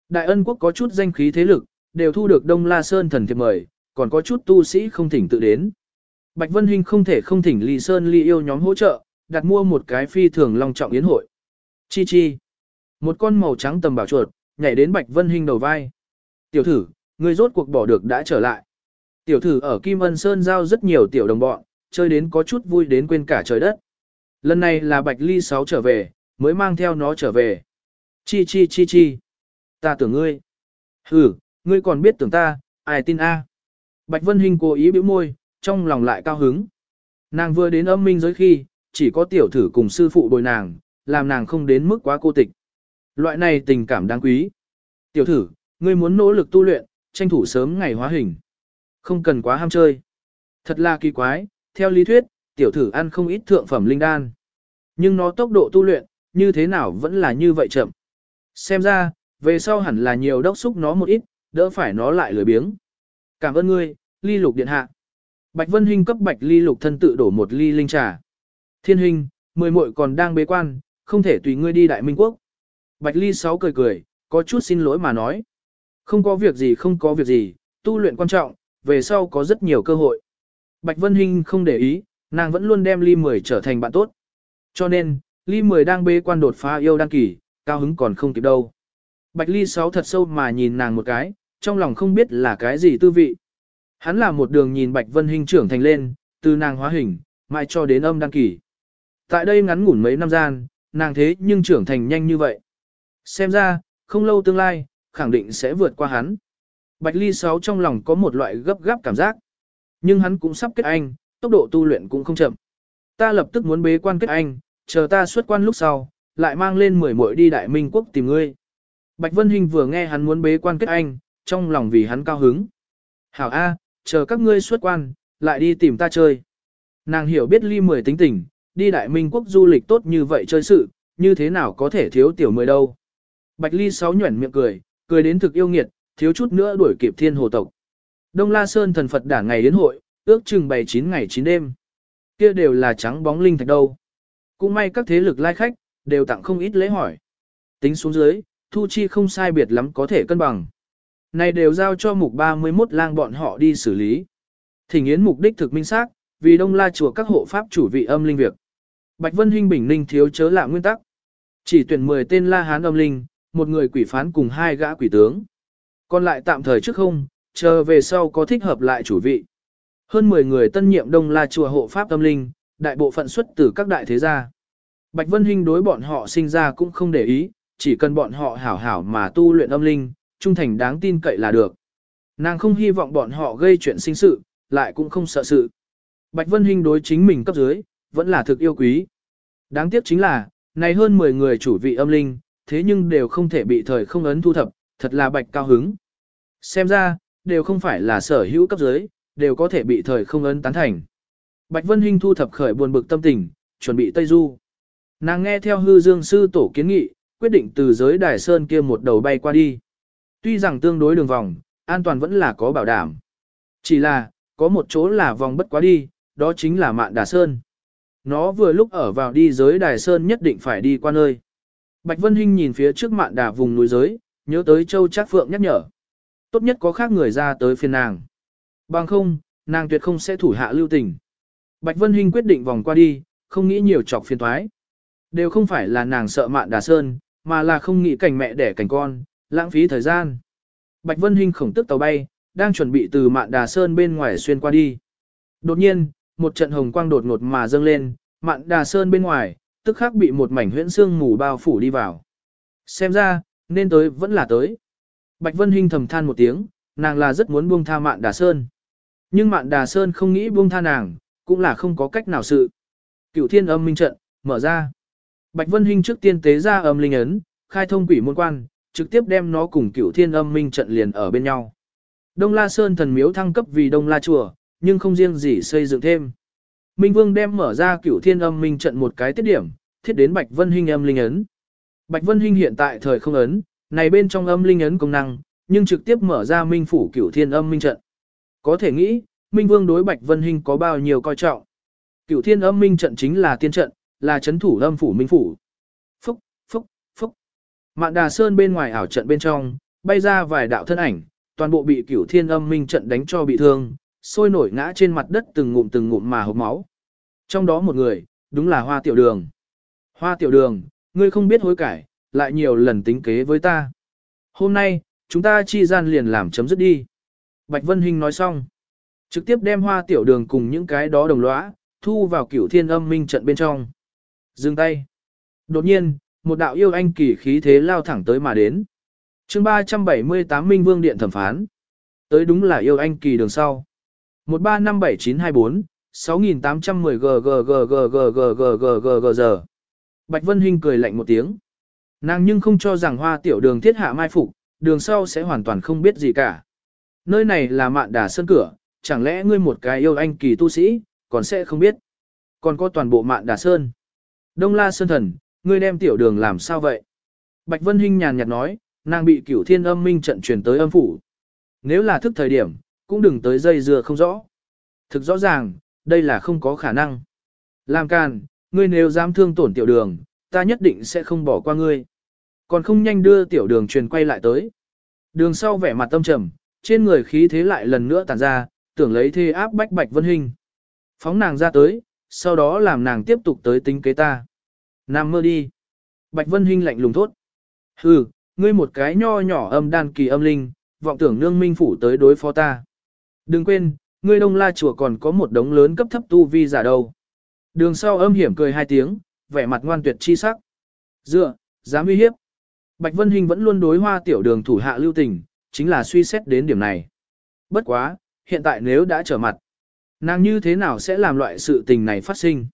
Đại ân quốc có chút danh khí thế lực, đều thu được Đông La Sơn thần thiệp mời, còn có chút tu sĩ không thỉnh tự đến. Bạch Vân Hinh không thể không thỉnh Ly Sơn Ly yêu nhóm hỗ trợ, đặt mua một cái phi thường long trọng yến hội. Chi chi. Một con màu trắng tầm bảo chuột, nhảy đến Bạch Vân Hinh đầu vai. Tiểu thử, người rốt cuộc bỏ được đã trở lại. Tiểu thử ở Kim Ân Sơn giao rất nhiều tiểu đồng bọn, chơi đến có chút vui đến quên cả trời đất. Lần này là Bạch Ly Sáu trở về, mới mang theo nó trở về. Chi chi chi chi. Ta tưởng ngươi. Ừ, ngươi còn biết tưởng ta, ai tin a? Bạch Vân Hinh cố ý bĩu môi, trong lòng lại cao hứng. Nàng vừa đến âm minh giới khi, chỉ có tiểu thử cùng sư phụ bồi nàng, làm nàng không đến mức quá cô tịch. Loại này tình cảm đáng quý. Tiểu thử, ngươi muốn nỗ lực tu luyện, tranh thủ sớm ngày hóa hình. Không cần quá ham chơi. Thật là kỳ quái, theo lý thuyết, tiểu thử ăn không ít thượng phẩm linh đan. Nhưng nó tốc độ tu luyện, như thế nào vẫn là như vậy chậm. Xem ra, về sau hẳn là nhiều đốc xúc nó một ít, đỡ phải nó lại lười biếng. Cảm ơn ngươi, ly lục điện hạ. Bạch Vân Hinh cấp Bạch Ly lục thân tự đổ một ly linh trà. Thiên Hinh, mười muội còn đang bế quan, không thể tùy ngươi đi Đại Minh Quốc. Bạch Ly Sáu cười cười, có chút xin lỗi mà nói. Không có việc gì không có việc gì, tu luyện quan trọng, về sau có rất nhiều cơ hội. Bạch Vân Hinh không để ý, nàng vẫn luôn đem Ly Mười trở thành bạn tốt. Cho nên, Ly Mười đang bế quan đột phá yêu đăng kỳ, cao hứng còn không kịp đâu. Bạch Ly Sáu thật sâu mà nhìn nàng một cái, trong lòng không biết là cái gì tư vị. Hắn là một đường nhìn Bạch Vân Hinh trưởng thành lên, từ nàng hóa hình, mãi cho đến âm đăng kỳ. Tại đây ngắn ngủn mấy năm gian, nàng thế nhưng trưởng thành nhanh như vậy. Xem ra, không lâu tương lai, khẳng định sẽ vượt qua hắn. Bạch Ly Sáu trong lòng có một loại gấp gáp cảm giác. Nhưng hắn cũng sắp kết anh, tốc độ tu luyện cũng không chậm. Ta lập tức muốn bế quan kết anh, chờ ta xuất quan lúc sau, lại mang lên mười muội đi Đại Minh Quốc tìm ngươi. Bạch Vân Hình vừa nghe hắn muốn bế quan kết anh, trong lòng vì hắn cao hứng. Hảo A, chờ các ngươi xuất quan, lại đi tìm ta chơi. Nàng hiểu biết ly mười tính tình, đi Đại Minh Quốc du lịch tốt như vậy chơi sự, như thế nào có thể thiếu tiểu mười đâu. Bạch Ly sáu nhuẩn miệng cười, cười đến thực yêu nghiệt, thiếu chút nữa đuổi kịp thiên hồ tộc. Đông La Sơn thần Phật đảng ngày yến hội, ước chừng bày 9 ngày 9 đêm. Kia đều là trắng bóng linh thạch đâu. Cũng may các thế lực lai khách, đều tặng không ít lễ hỏi. Tính xuống dưới, thu chi không sai biệt lắm có thể cân bằng. Này đều giao cho mục 31 lang bọn họ đi xử lý. Thỉnh yến mục đích thực minh xác, vì đông la chùa các hộ pháp chủ vị âm linh việc. Bạch Vân huynh bình ninh thiếu chớ lạ nguyên tắc. Chỉ tuyển 10 tên la hán âm linh, một người quỷ phán cùng hai gã quỷ tướng. Còn lại tạm thời trước không, chờ về sau có thích hợp lại chủ vị. Hơn 10 người tân nhiệm đông la chùa hộ pháp âm linh, đại bộ phận xuất từ các đại thế gia. Bạch Vân Hinh đối bọn họ sinh ra cũng không để ý, chỉ cần bọn họ hảo hảo mà tu luyện âm linh, trung thành đáng tin cậy là được. Nàng không hy vọng bọn họ gây chuyện sinh sự, lại cũng không sợ sự. Bạch Vân Hinh đối chính mình cấp dưới, vẫn là thực yêu quý. Đáng tiếc chính là, này hơn 10 người chủ vị âm linh, thế nhưng đều không thể bị thời không ấn thu thập, thật là bạch cao hứng. Xem ra, đều không phải là sở hữu cấp dưới, đều có thể bị thời không ấn tán thành. Bạch Vân Hinh thu thập khởi buồn bực tâm tình, chuẩn bị Tây Du. Nàng nghe theo hư dương sư tổ kiến nghị, quyết định từ giới đài sơn kia một đầu bay qua đi. Tuy rằng tương đối đường vòng, an toàn vẫn là có bảo đảm. Chỉ là, có một chỗ là vòng bất quá đi, đó chính là mạn đà sơn. Nó vừa lúc ở vào đi giới đài sơn nhất định phải đi qua nơi. Bạch Vân Hinh nhìn phía trước mạn đà vùng núi giới, nhớ tới Châu Trác Phượng nhắc nhở. Tốt nhất có khác người ra tới phiền nàng. Bằng không, nàng tuyệt không sẽ thủ hạ lưu tình. Bạch Vân Hinh quyết định vòng qua đi, không nghĩ nhiều chọc phiền thoái. Đều không phải là nàng sợ mạn đà sơn, mà là không nghĩ cảnh mẹ đẻ cảnh con, lãng phí thời gian. Bạch Vân Hinh khổng tức tàu bay, đang chuẩn bị từ mạn đà sơn bên ngoài xuyên qua đi. Đột nhiên, một trận hồng quang đột ngột mà dâng lên, mạn đà sơn bên ngoài, tức khắc bị một mảnh huyễn xương mù bao phủ đi vào. Xem ra, nên tới vẫn là tới. Bạch Vân Hinh thầm than một tiếng, nàng là rất muốn buông tha mạn đà sơn. Nhưng mạn đà sơn không nghĩ buông tha nàng, cũng là không có cách nào sự. Cửu thiên âm minh trận, mở ra. Bạch Vân Hinh trước tiên tế ra âm linh ấn, khai thông quỷ môn quan, trực tiếp đem nó cùng cửu thiên âm minh trận liền ở bên nhau. Đông La Sơn thần miếu thăng cấp vì Đông La Chùa, nhưng không riêng gì xây dựng thêm. Minh Vương đem mở ra cửu thiên âm minh trận một cái tiết điểm, thiết đến Bạch Vân Hinh âm linh ấn. Bạch Vân Hinh hiện tại thời không ấn, này bên trong âm linh ấn công năng, nhưng trực tiếp mở ra minh phủ cửu thiên âm minh trận. Có thể nghĩ, Minh Vương đối Bạch Vân Hinh có bao nhiêu coi trọng. Cửu thiên âm minh trận chính là tiên trận, là chấn thủ âm phủ minh phủ. Phúc, phúc, phúc. Mạn đà sơn bên ngoài ảo trận bên trong, bay ra vài đạo thân ảnh, toàn bộ bị cửu thiên âm minh trận đánh cho bị thương, sôi nổi ngã trên mặt đất từng ngụm từng ngụm mà hộc máu. Trong đó một người, đúng là hoa tiểu đường. Hoa tiểu đường, ngươi không biết hối cải, lại nhiều lần tính kế với ta. Hôm nay, chúng ta chi gian liền làm chấm dứt đi. Bạch Vân Hinh nói xong. Trực tiếp đem hoa tiểu đường cùng những cái đó đồng lõa, thu vào cửu thiên âm minh trận bên trong. Dừng tay. Đột nhiên, một đạo yêu anh kỳ khí thế lao thẳng tới mà đến. chương 378 Minh Vương Điện thẩm phán. Tới đúng là yêu anh kỳ đường sau. 1357924, 6810 g g g g g g g g g g giờ. Bạch Vân Hinh cười lạnh một tiếng. Nàng nhưng không cho rằng hoa tiểu đường thiết hạ mai phục, đường sau sẽ hoàn toàn không biết gì cả. Nơi này là mạn đà sơn cửa, chẳng lẽ ngươi một cái yêu anh kỳ tu sĩ, còn sẽ không biết. Còn có toàn bộ mạn đà sơn. Đông la sơn thần, ngươi đem tiểu đường làm sao vậy? Bạch Vân Hinh nhàn nhạt nói, nàng bị cửu thiên âm minh trận truyền tới âm phủ. Nếu là thức thời điểm, cũng đừng tới dây dưa không rõ. Thực rõ ràng, đây là không có khả năng. Làm càn, ngươi nếu dám thương tổn tiểu đường, ta nhất định sẽ không bỏ qua ngươi. Còn không nhanh đưa tiểu đường truyền quay lại tới. Đường sau vẻ mặt tâm trầm, trên người khí thế lại lần nữa tản ra, tưởng lấy thê áp bách Bạch Vân hình. Phóng nàng ra tới, sau đó làm nàng tiếp tục tới tính kế ta. Nam mơ đi. Bạch Vân hình lạnh lùng thốt. Hừ, ngươi một cái nho nhỏ âm đan kỳ âm linh, vọng tưởng nương minh phủ tới đối phó ta. Đừng quên, ngươi đông la chùa còn có một đống lớn cấp thấp tu vi giả đâu. Đường sau âm hiểm cười hai tiếng, vẻ mặt ngoan tuyệt chi sắc. Dựa, dám uy hiếp. Bạch Vân Hinh vẫn luôn đối hoa tiểu đường thủ hạ lưu tình, chính là suy xét đến điểm này. Bất quá, hiện tại nếu đã trở mặt, nàng như thế nào sẽ làm loại sự tình này phát sinh?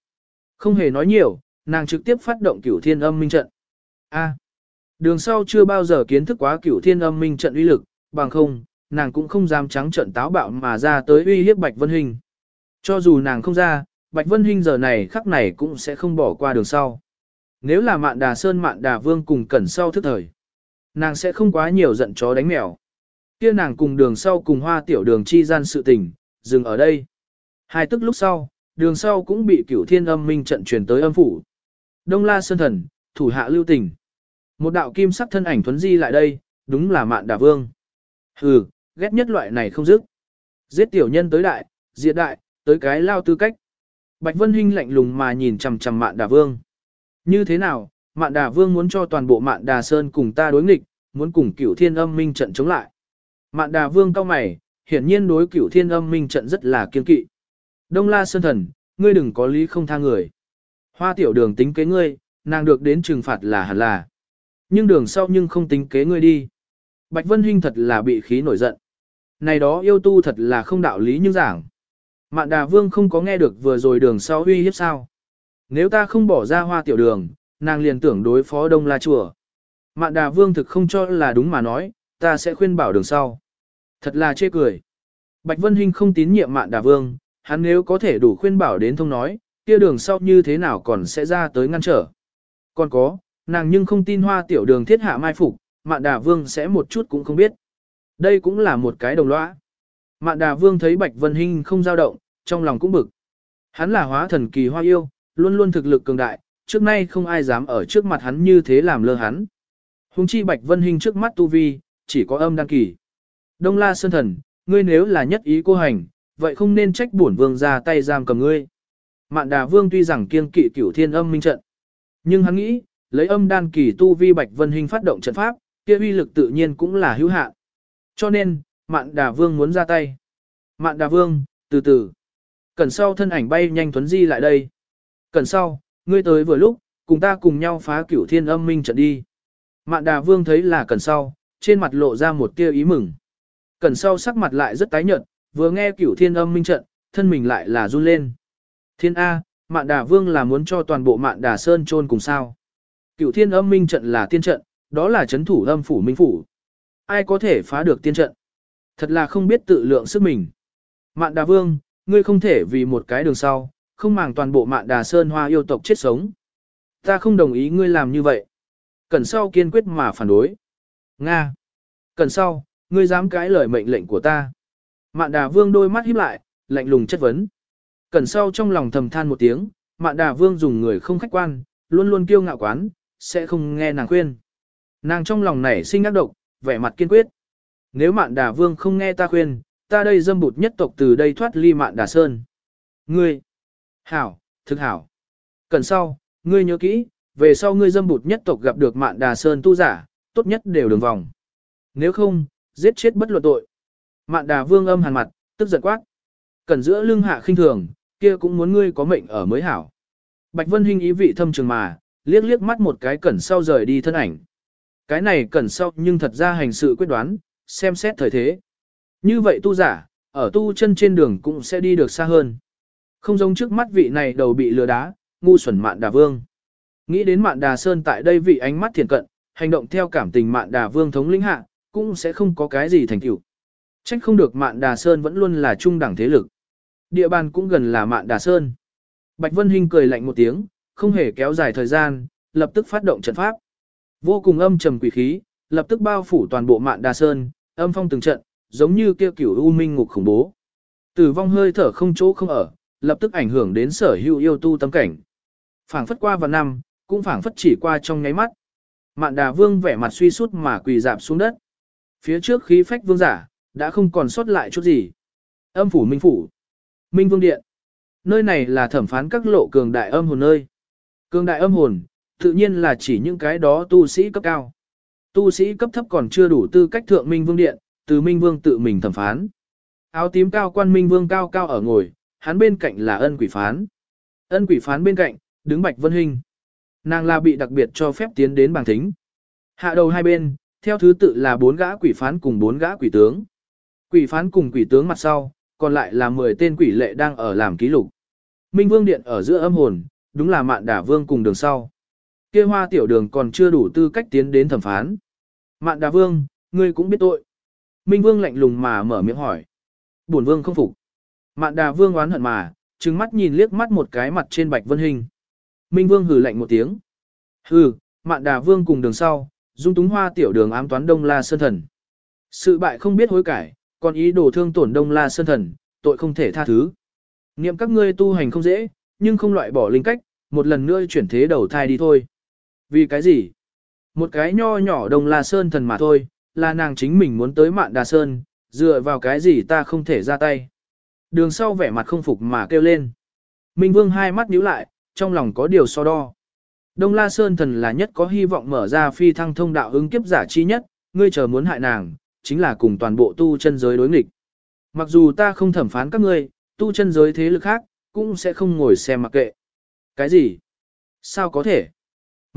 Không hề nói nhiều, nàng trực tiếp phát động cửu thiên âm minh trận. A. đường sau chưa bao giờ kiến thức quá cửu thiên âm minh trận uy lực, bằng không, nàng cũng không dám trắng trợn táo bạo mà ra tới uy hiếp Bạch Vân Hinh. Cho dù nàng không ra, Bạch Vân Hinh giờ này khắc này cũng sẽ không bỏ qua đường sau. Nếu là mạn đà sơn mạn đà vương cùng cẩn sau thức thời, nàng sẽ không quá nhiều giận chó đánh mèo. Kia nàng cùng đường sau cùng hoa tiểu đường chi gian sự tình, dừng ở đây. Hai tức lúc sau, đường sau cũng bị cửu thiên âm minh trận truyền tới âm phủ. Đông la sơn thần, thủ hạ lưu tình. Một đạo kim sắc thân ảnh thuấn di lại đây, đúng là mạn đà vương. Hừ, ghét nhất loại này không dứt. Giết tiểu nhân tới đại, diệt đại, tới cái lao tư cách. Bạch Vân Hinh lạnh lùng mà nhìn chằm chằm mạn đà vương. Như thế nào, mạn đà vương muốn cho toàn bộ mạn đà sơn cùng ta đối nghịch, muốn cùng cửu thiên âm minh trận chống lại. Mạn đà vương cao mày, hiển nhiên đối cửu thiên âm minh trận rất là kiên kỵ. Đông la sơn thần, ngươi đừng có lý không tha người. Hoa tiểu đường tính kế ngươi, nàng được đến trừng phạt là hẳn là. Nhưng đường sau nhưng không tính kế ngươi đi. Bạch Vân Hinh thật là bị khí nổi giận. Này đó yêu tu thật là không đạo lý như giảng. Mạn đà vương không có nghe được vừa rồi đường sau uy hiếp sao. Nếu ta không bỏ ra hoa tiểu đường, nàng liền tưởng đối phó đông la chùa. Mạn đà vương thực không cho là đúng mà nói, ta sẽ khuyên bảo đường sau. Thật là chê cười. Bạch Vân Hinh không tín nhiệm mạn đà vương, hắn nếu có thể đủ khuyên bảo đến thông nói, kia đường sau như thế nào còn sẽ ra tới ngăn trở. Còn có, nàng nhưng không tin hoa tiểu đường thiết hạ mai phục, mạn đà vương sẽ một chút cũng không biết. Đây cũng là một cái đồng lõa. Mạn đà vương thấy Bạch Vân Hinh không dao động, trong lòng cũng bực. Hắn là hóa thần kỳ hoa yêu, luôn luôn thực lực cường đại, trước nay không ai dám ở trước mặt hắn như thế làm lơ hắn. Hùng chi Bạch Vân Hinh trước mắt tu vi, chỉ có âm đăng kỳ. Đông La Sơn Thần, ngươi nếu là nhất ý cô hành, vậy không nên trách bổn vương ra tay giam cầm ngươi. Mạn đà vương tuy rằng kiên kỵ cửu thiên âm minh trận, nhưng hắn nghĩ, lấy âm đan kỳ tu vi Bạch Vân Hinh phát động trận pháp, kia uy lực tự nhiên cũng là hữu hạn. Cho nên, Mạn Đà Vương muốn ra tay. Mạn Đà Vương, từ từ. Cẩn sau thân ảnh bay nhanh tuấn di lại đây. Cẩn sau, ngươi tới vừa lúc, cùng ta cùng nhau phá cửu thiên âm minh trận đi. Mạn Đà Vương thấy là cẩn sau, trên mặt lộ ra một tia ý mừng. Cẩn sau sắc mặt lại rất tái nhợt, vừa nghe cửu thiên âm minh trận, thân mình lại là run lên. Thiên A, Mạn Đà Vương là muốn cho toàn bộ Mạn Đà Sơn chôn cùng sao. Cửu thiên âm minh trận là tiên trận, đó là chấn thủ âm phủ minh phủ. Ai có thể phá được tiên trận? Thật là không biết tự lượng sức mình. Mạn Đà Vương, ngươi không thể vì một cái đường sau, không màng toàn bộ Mạn Đà Sơn Hoa yêu tộc chết sống. Ta không đồng ý ngươi làm như vậy. Cẩn sau kiên quyết mà phản đối. Nga. Cẩn sau, ngươi dám cãi lời mệnh lệnh của ta. Mạn Đà Vương đôi mắt híp lại, lạnh lùng chất vấn. Cẩn sau trong lòng thầm than một tiếng, Mạn Đà Vương dùng người không khách quan, luôn luôn kiêu ngạo quán, sẽ không nghe nàng khuyên. Nàng trong lòng nảy sinh ác độc, vẻ mặt kiên quyết. Nếu mạn đà vương không nghe ta khuyên, ta đây dâm bụt nhất tộc từ đây thoát ly mạn đà sơn. Ngươi, hảo, thực hảo. Cần sau, ngươi nhớ kỹ, về sau ngươi dâm bụt nhất tộc gặp được mạn đà sơn tu giả, tốt nhất đều đường vòng. Nếu không, giết chết bất luận tội. Mạn đà vương âm hàn mặt, tức giận quát. Cần giữa lưng hạ khinh thường, kia cũng muốn ngươi có mệnh ở mới hảo. Bạch Vân Hinh ý vị thâm trường mà, liếc liếc mắt một cái cẩn sau rời đi thân ảnh. Cái này cần sau nhưng thật ra hành sự quyết đoán, xem xét thời thế. Như vậy tu giả, ở tu chân trên đường cũng sẽ đi được xa hơn. Không giống trước mắt vị này đầu bị lừa đá, ngu xuẩn mạn đà vương. Nghĩ đến mạn đà sơn tại đây vị ánh mắt thiền cận, hành động theo cảm tình mạn đà vương thống lĩnh hạ, cũng sẽ không có cái gì thành tựu. Trách không được mạn đà sơn vẫn luôn là trung đẳng thế lực. Địa bàn cũng gần là mạn đà sơn. Bạch Vân Hinh cười lạnh một tiếng, không hề kéo dài thời gian, lập tức phát động trận pháp. Vô cùng âm trầm quỷ khí, lập tức bao phủ toàn bộ mạn đà sơn, âm phong từng trận, giống như kia cửu u minh ngục khủng bố. Tử vong hơi thở không chỗ không ở, lập tức ảnh hưởng đến sở hữu yêu tu tâm cảnh. Phảng phất qua vào năm, cũng phảng phất chỉ qua trong nháy mắt. Mạn đà vương vẻ mặt suy sút mà quỳ dạp xuống đất. Phía trước khí phách vương giả, đã không còn sót lại chút gì. Âm phủ minh phủ. Minh vương điện. Nơi này là thẩm phán các lộ cường đại âm hồn nơi. Cường đại âm hồn, tự nhiên là chỉ những cái đó tu sĩ cấp cao. Tu sĩ cấp thấp còn chưa đủ tư cách thượng minh vương điện, từ minh vương tự mình thẩm phán. Áo tím cao quan minh vương cao cao ở ngồi, hắn bên cạnh là ân quỷ phán. Ân quỷ phán bên cạnh, đứng bạch vân hình. Nàng là bị đặc biệt cho phép tiến đến bảng thính. Hạ đầu hai bên, theo thứ tự là bốn gã quỷ phán cùng bốn gã quỷ tướng. Quỷ phán cùng quỷ tướng mặt sau, còn lại là 10 tên quỷ lệ đang ở làm ký lục. Minh Vương Điện ở giữa âm hồn, đúng là mạn đả vương cùng đường sau kia hoa tiểu đường còn chưa đủ tư cách tiến đến thẩm phán. Mạn đà vương, ngươi cũng biết tội. Minh Vương lạnh lùng mà mở miệng hỏi. Bổn vương không phục. Mạn đà vương oán hận mà, trừng mắt nhìn liếc mắt một cái mặt trên bạch vân hình. Minh Vương hừ lạnh một tiếng. Hừ, mạn đà vương cùng đường sau, dung túng hoa tiểu đường ám toán đông la sơn thần. Sự bại không biết hối cải, còn ý đồ thương tổn đông la sơn thần, tội không thể tha thứ. Niệm các ngươi tu hành không dễ, nhưng không loại bỏ linh cách, một lần nữa chuyển thế đầu thai đi thôi. Vì cái gì? Một cái nho nhỏ đông la sơn thần mà thôi, là nàng chính mình muốn tới mạn đà sơn, dựa vào cái gì ta không thể ra tay. Đường sau vẻ mặt không phục mà kêu lên. Minh Vương hai mắt nhíu lại, trong lòng có điều so đo. Đông La Sơn thần là nhất có hy vọng mở ra phi thăng thông đạo ứng kiếp giả chi nhất, ngươi chờ muốn hại nàng, chính là cùng toàn bộ tu chân giới đối nghịch. Mặc dù ta không thẩm phán các ngươi, tu chân giới thế lực khác, cũng sẽ không ngồi xem mặc kệ. Cái gì? Sao có thể?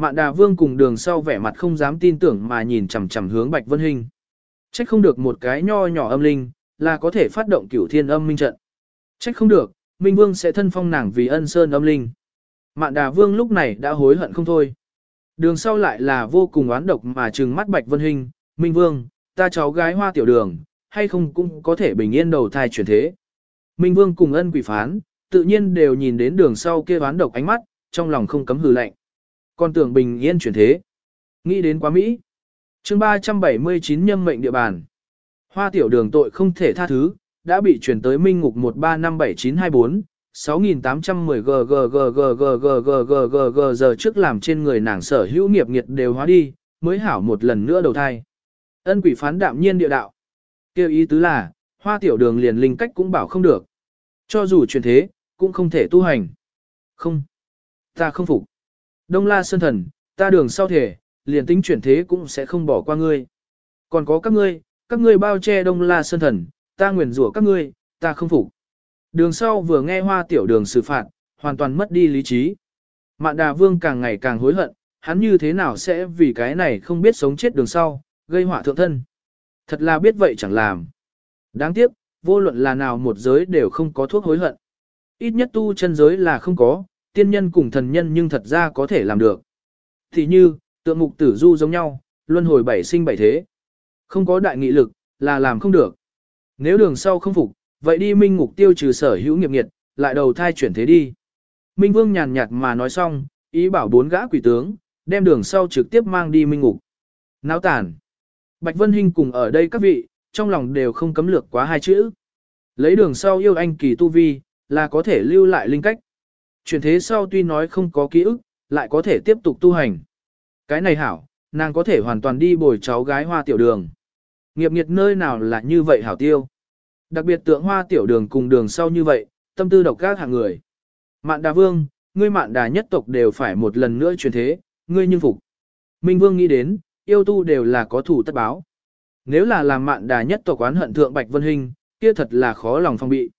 Mạn Đà Vương cùng đường sau vẻ mặt không dám tin tưởng mà nhìn chằm chằm hướng Bạch Vân Hinh. Trách không được một cái nho nhỏ âm linh, là có thể phát động cửu thiên âm minh trận. Trách không được, Minh Vương sẽ thân phong nàng vì ân sơn âm linh. Mạn Đà Vương lúc này đã hối hận không thôi. Đường sau lại là vô cùng oán độc mà trừng mắt Bạch Vân Hinh, Minh Vương, ta cháu gái hoa tiểu đường, hay không cũng có thể bình yên đầu thai chuyển thế. Minh Vương cùng ân quỷ phán, tự nhiên đều nhìn đến đường sau kia oán độc ánh mắt, trong lòng không cấm hừ lạnh. Còn tưởng bình yên chuyển thế. Nghĩ đến quá Mỹ. chương 379 nhâm mệnh địa bàn. Hoa tiểu đường tội không thể tha thứ, đã bị chuyển tới Minh Ngục 1357924, 6810 ggggggggggggg giờ trước làm trên người nàng sở hữu nghiệp nghiệt đều hóa đi, mới hảo một lần nữa đầu thai. Ân quỷ phán đạm nhiên địa đạo. Kêu ý tứ là, hoa tiểu đường liền linh cách cũng bảo không được. Cho dù chuyển thế, cũng không thể tu hành. Không. Ta không phục. Đông la sơn thần, ta đường sau thể, liền tính chuyển thế cũng sẽ không bỏ qua ngươi. Còn có các ngươi, các ngươi bao che đông la sơn thần, ta nguyền rủa các ngươi, ta không phục. Đường sau vừa nghe hoa tiểu đường xử phạt, hoàn toàn mất đi lý trí. Mạn đà vương càng ngày càng hối hận, hắn như thế nào sẽ vì cái này không biết sống chết đường sau, gây họa thượng thân. Thật là biết vậy chẳng làm. Đáng tiếc, vô luận là nào một giới đều không có thuốc hối hận. Ít nhất tu chân giới là không có, tiên nhân cùng thần nhân nhưng thật ra có thể làm được. Thì như, tượng mục tử du giống nhau, luân hồi bảy sinh bảy thế. Không có đại nghị lực, là làm không được. Nếu đường sau không phục, vậy đi minh ngục tiêu trừ sở hữu nghiệp nghiệt, lại đầu thai chuyển thế đi. Minh vương nhàn nhạt mà nói xong, ý bảo bốn gã quỷ tướng, đem đường sau trực tiếp mang đi minh ngục. Náo tản. Bạch Vân Hinh cùng ở đây các vị, trong lòng đều không cấm lược quá hai chữ. Lấy đường sau yêu anh kỳ tu vi, là có thể lưu lại linh cách. Chuyển thế sau tuy nói không có ký ức, lại có thể tiếp tục tu hành. Cái này hảo, nàng có thể hoàn toàn đi bồi cháu gái hoa tiểu đường. Nghiệp nghiệt nơi nào là như vậy hảo tiêu. Đặc biệt tượng hoa tiểu đường cùng đường sau như vậy, tâm tư độc các hạng người. Mạn đà vương, ngươi mạn đà nhất tộc đều phải một lần nữa chuyển thế, ngươi nhưng phục. Minh vương nghĩ đến, yêu tu đều là có thủ tất báo. Nếu là làm mạn đà nhất tộc oán hận thượng Bạch Vân Hình, kia thật là khó lòng phong bị.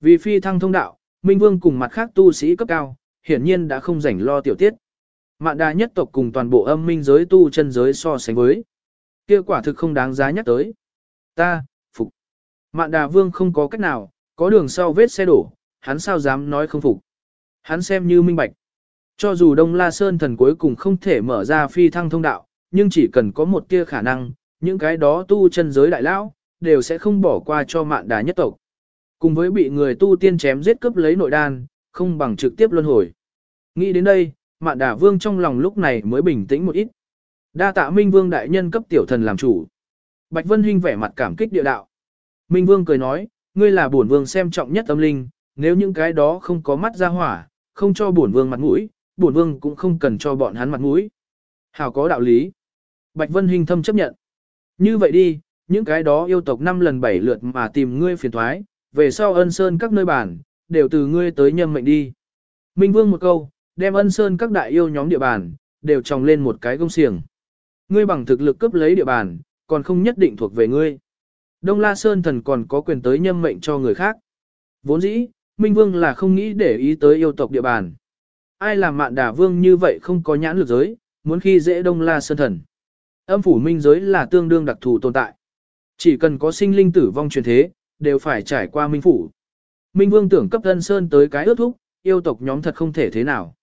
Vì phi thăng thông đạo, Minh Vương cùng mặt khác tu sĩ cấp cao, hiển nhiên đã không rảnh lo tiểu tiết. Mạn đà nhất tộc cùng toàn bộ âm minh giới tu chân giới so sánh với. Kia quả thực không đáng giá nhắc tới. Ta, phục. Mạn đà vương không có cách nào, có đường sau vết xe đổ, hắn sao dám nói không phục. Hắn xem như minh bạch. Cho dù Đông La Sơn thần cuối cùng không thể mở ra phi thăng thông đạo, nhưng chỉ cần có một tia khả năng, những cái đó tu chân giới đại lão đều sẽ không bỏ qua cho mạn đà nhất tộc. Cùng với bị người tu tiên chém giết cướp lấy nội đan, không bằng trực tiếp luân hồi. Nghĩ đến đây, mạn đà vương trong lòng lúc này mới bình tĩnh một ít. Đa tạ Minh Vương đại nhân cấp tiểu thần làm chủ. Bạch Vân Hinh vẻ mặt cảm kích địa đạo. Minh Vương cười nói, ngươi là bổn vương xem trọng nhất tâm linh, nếu những cái đó không có mắt ra hỏa, không cho bổn vương mặt mũi, bổn vương cũng không cần cho bọn hắn mặt mũi. Hảo có đạo lý. Bạch Vân Hinh thâm chấp nhận. Như vậy đi, những cái đó yêu tộc năm lần bảy lượt mà tìm ngươi phiền thoái, về sau ân sơn các nơi bản, đều từ ngươi tới nhâm mệnh đi. Minh Vương một câu, đem ân sơn các đại yêu nhóm địa bàn, đều tròng lên một cái gông xiềng. Ngươi bằng thực lực cướp lấy địa bàn, còn không nhất định thuộc về ngươi. Đông La Sơn thần còn có quyền tới nhâm mệnh cho người khác. Vốn dĩ, Minh Vương là không nghĩ để ý tới yêu tộc địa bàn. Ai làm mạn đà vương như vậy không có nhãn lực giới, muốn khi dễ Đông La Sơn thần. Âm phủ minh giới là tương đương đặc thù tồn tại. Chỉ cần có sinh linh tử vong truyền thế, đều phải trải qua minh phủ. Minh Vương tưởng cấp thân sơn tới cái ước thúc, yêu tộc nhóm thật không thể thế nào.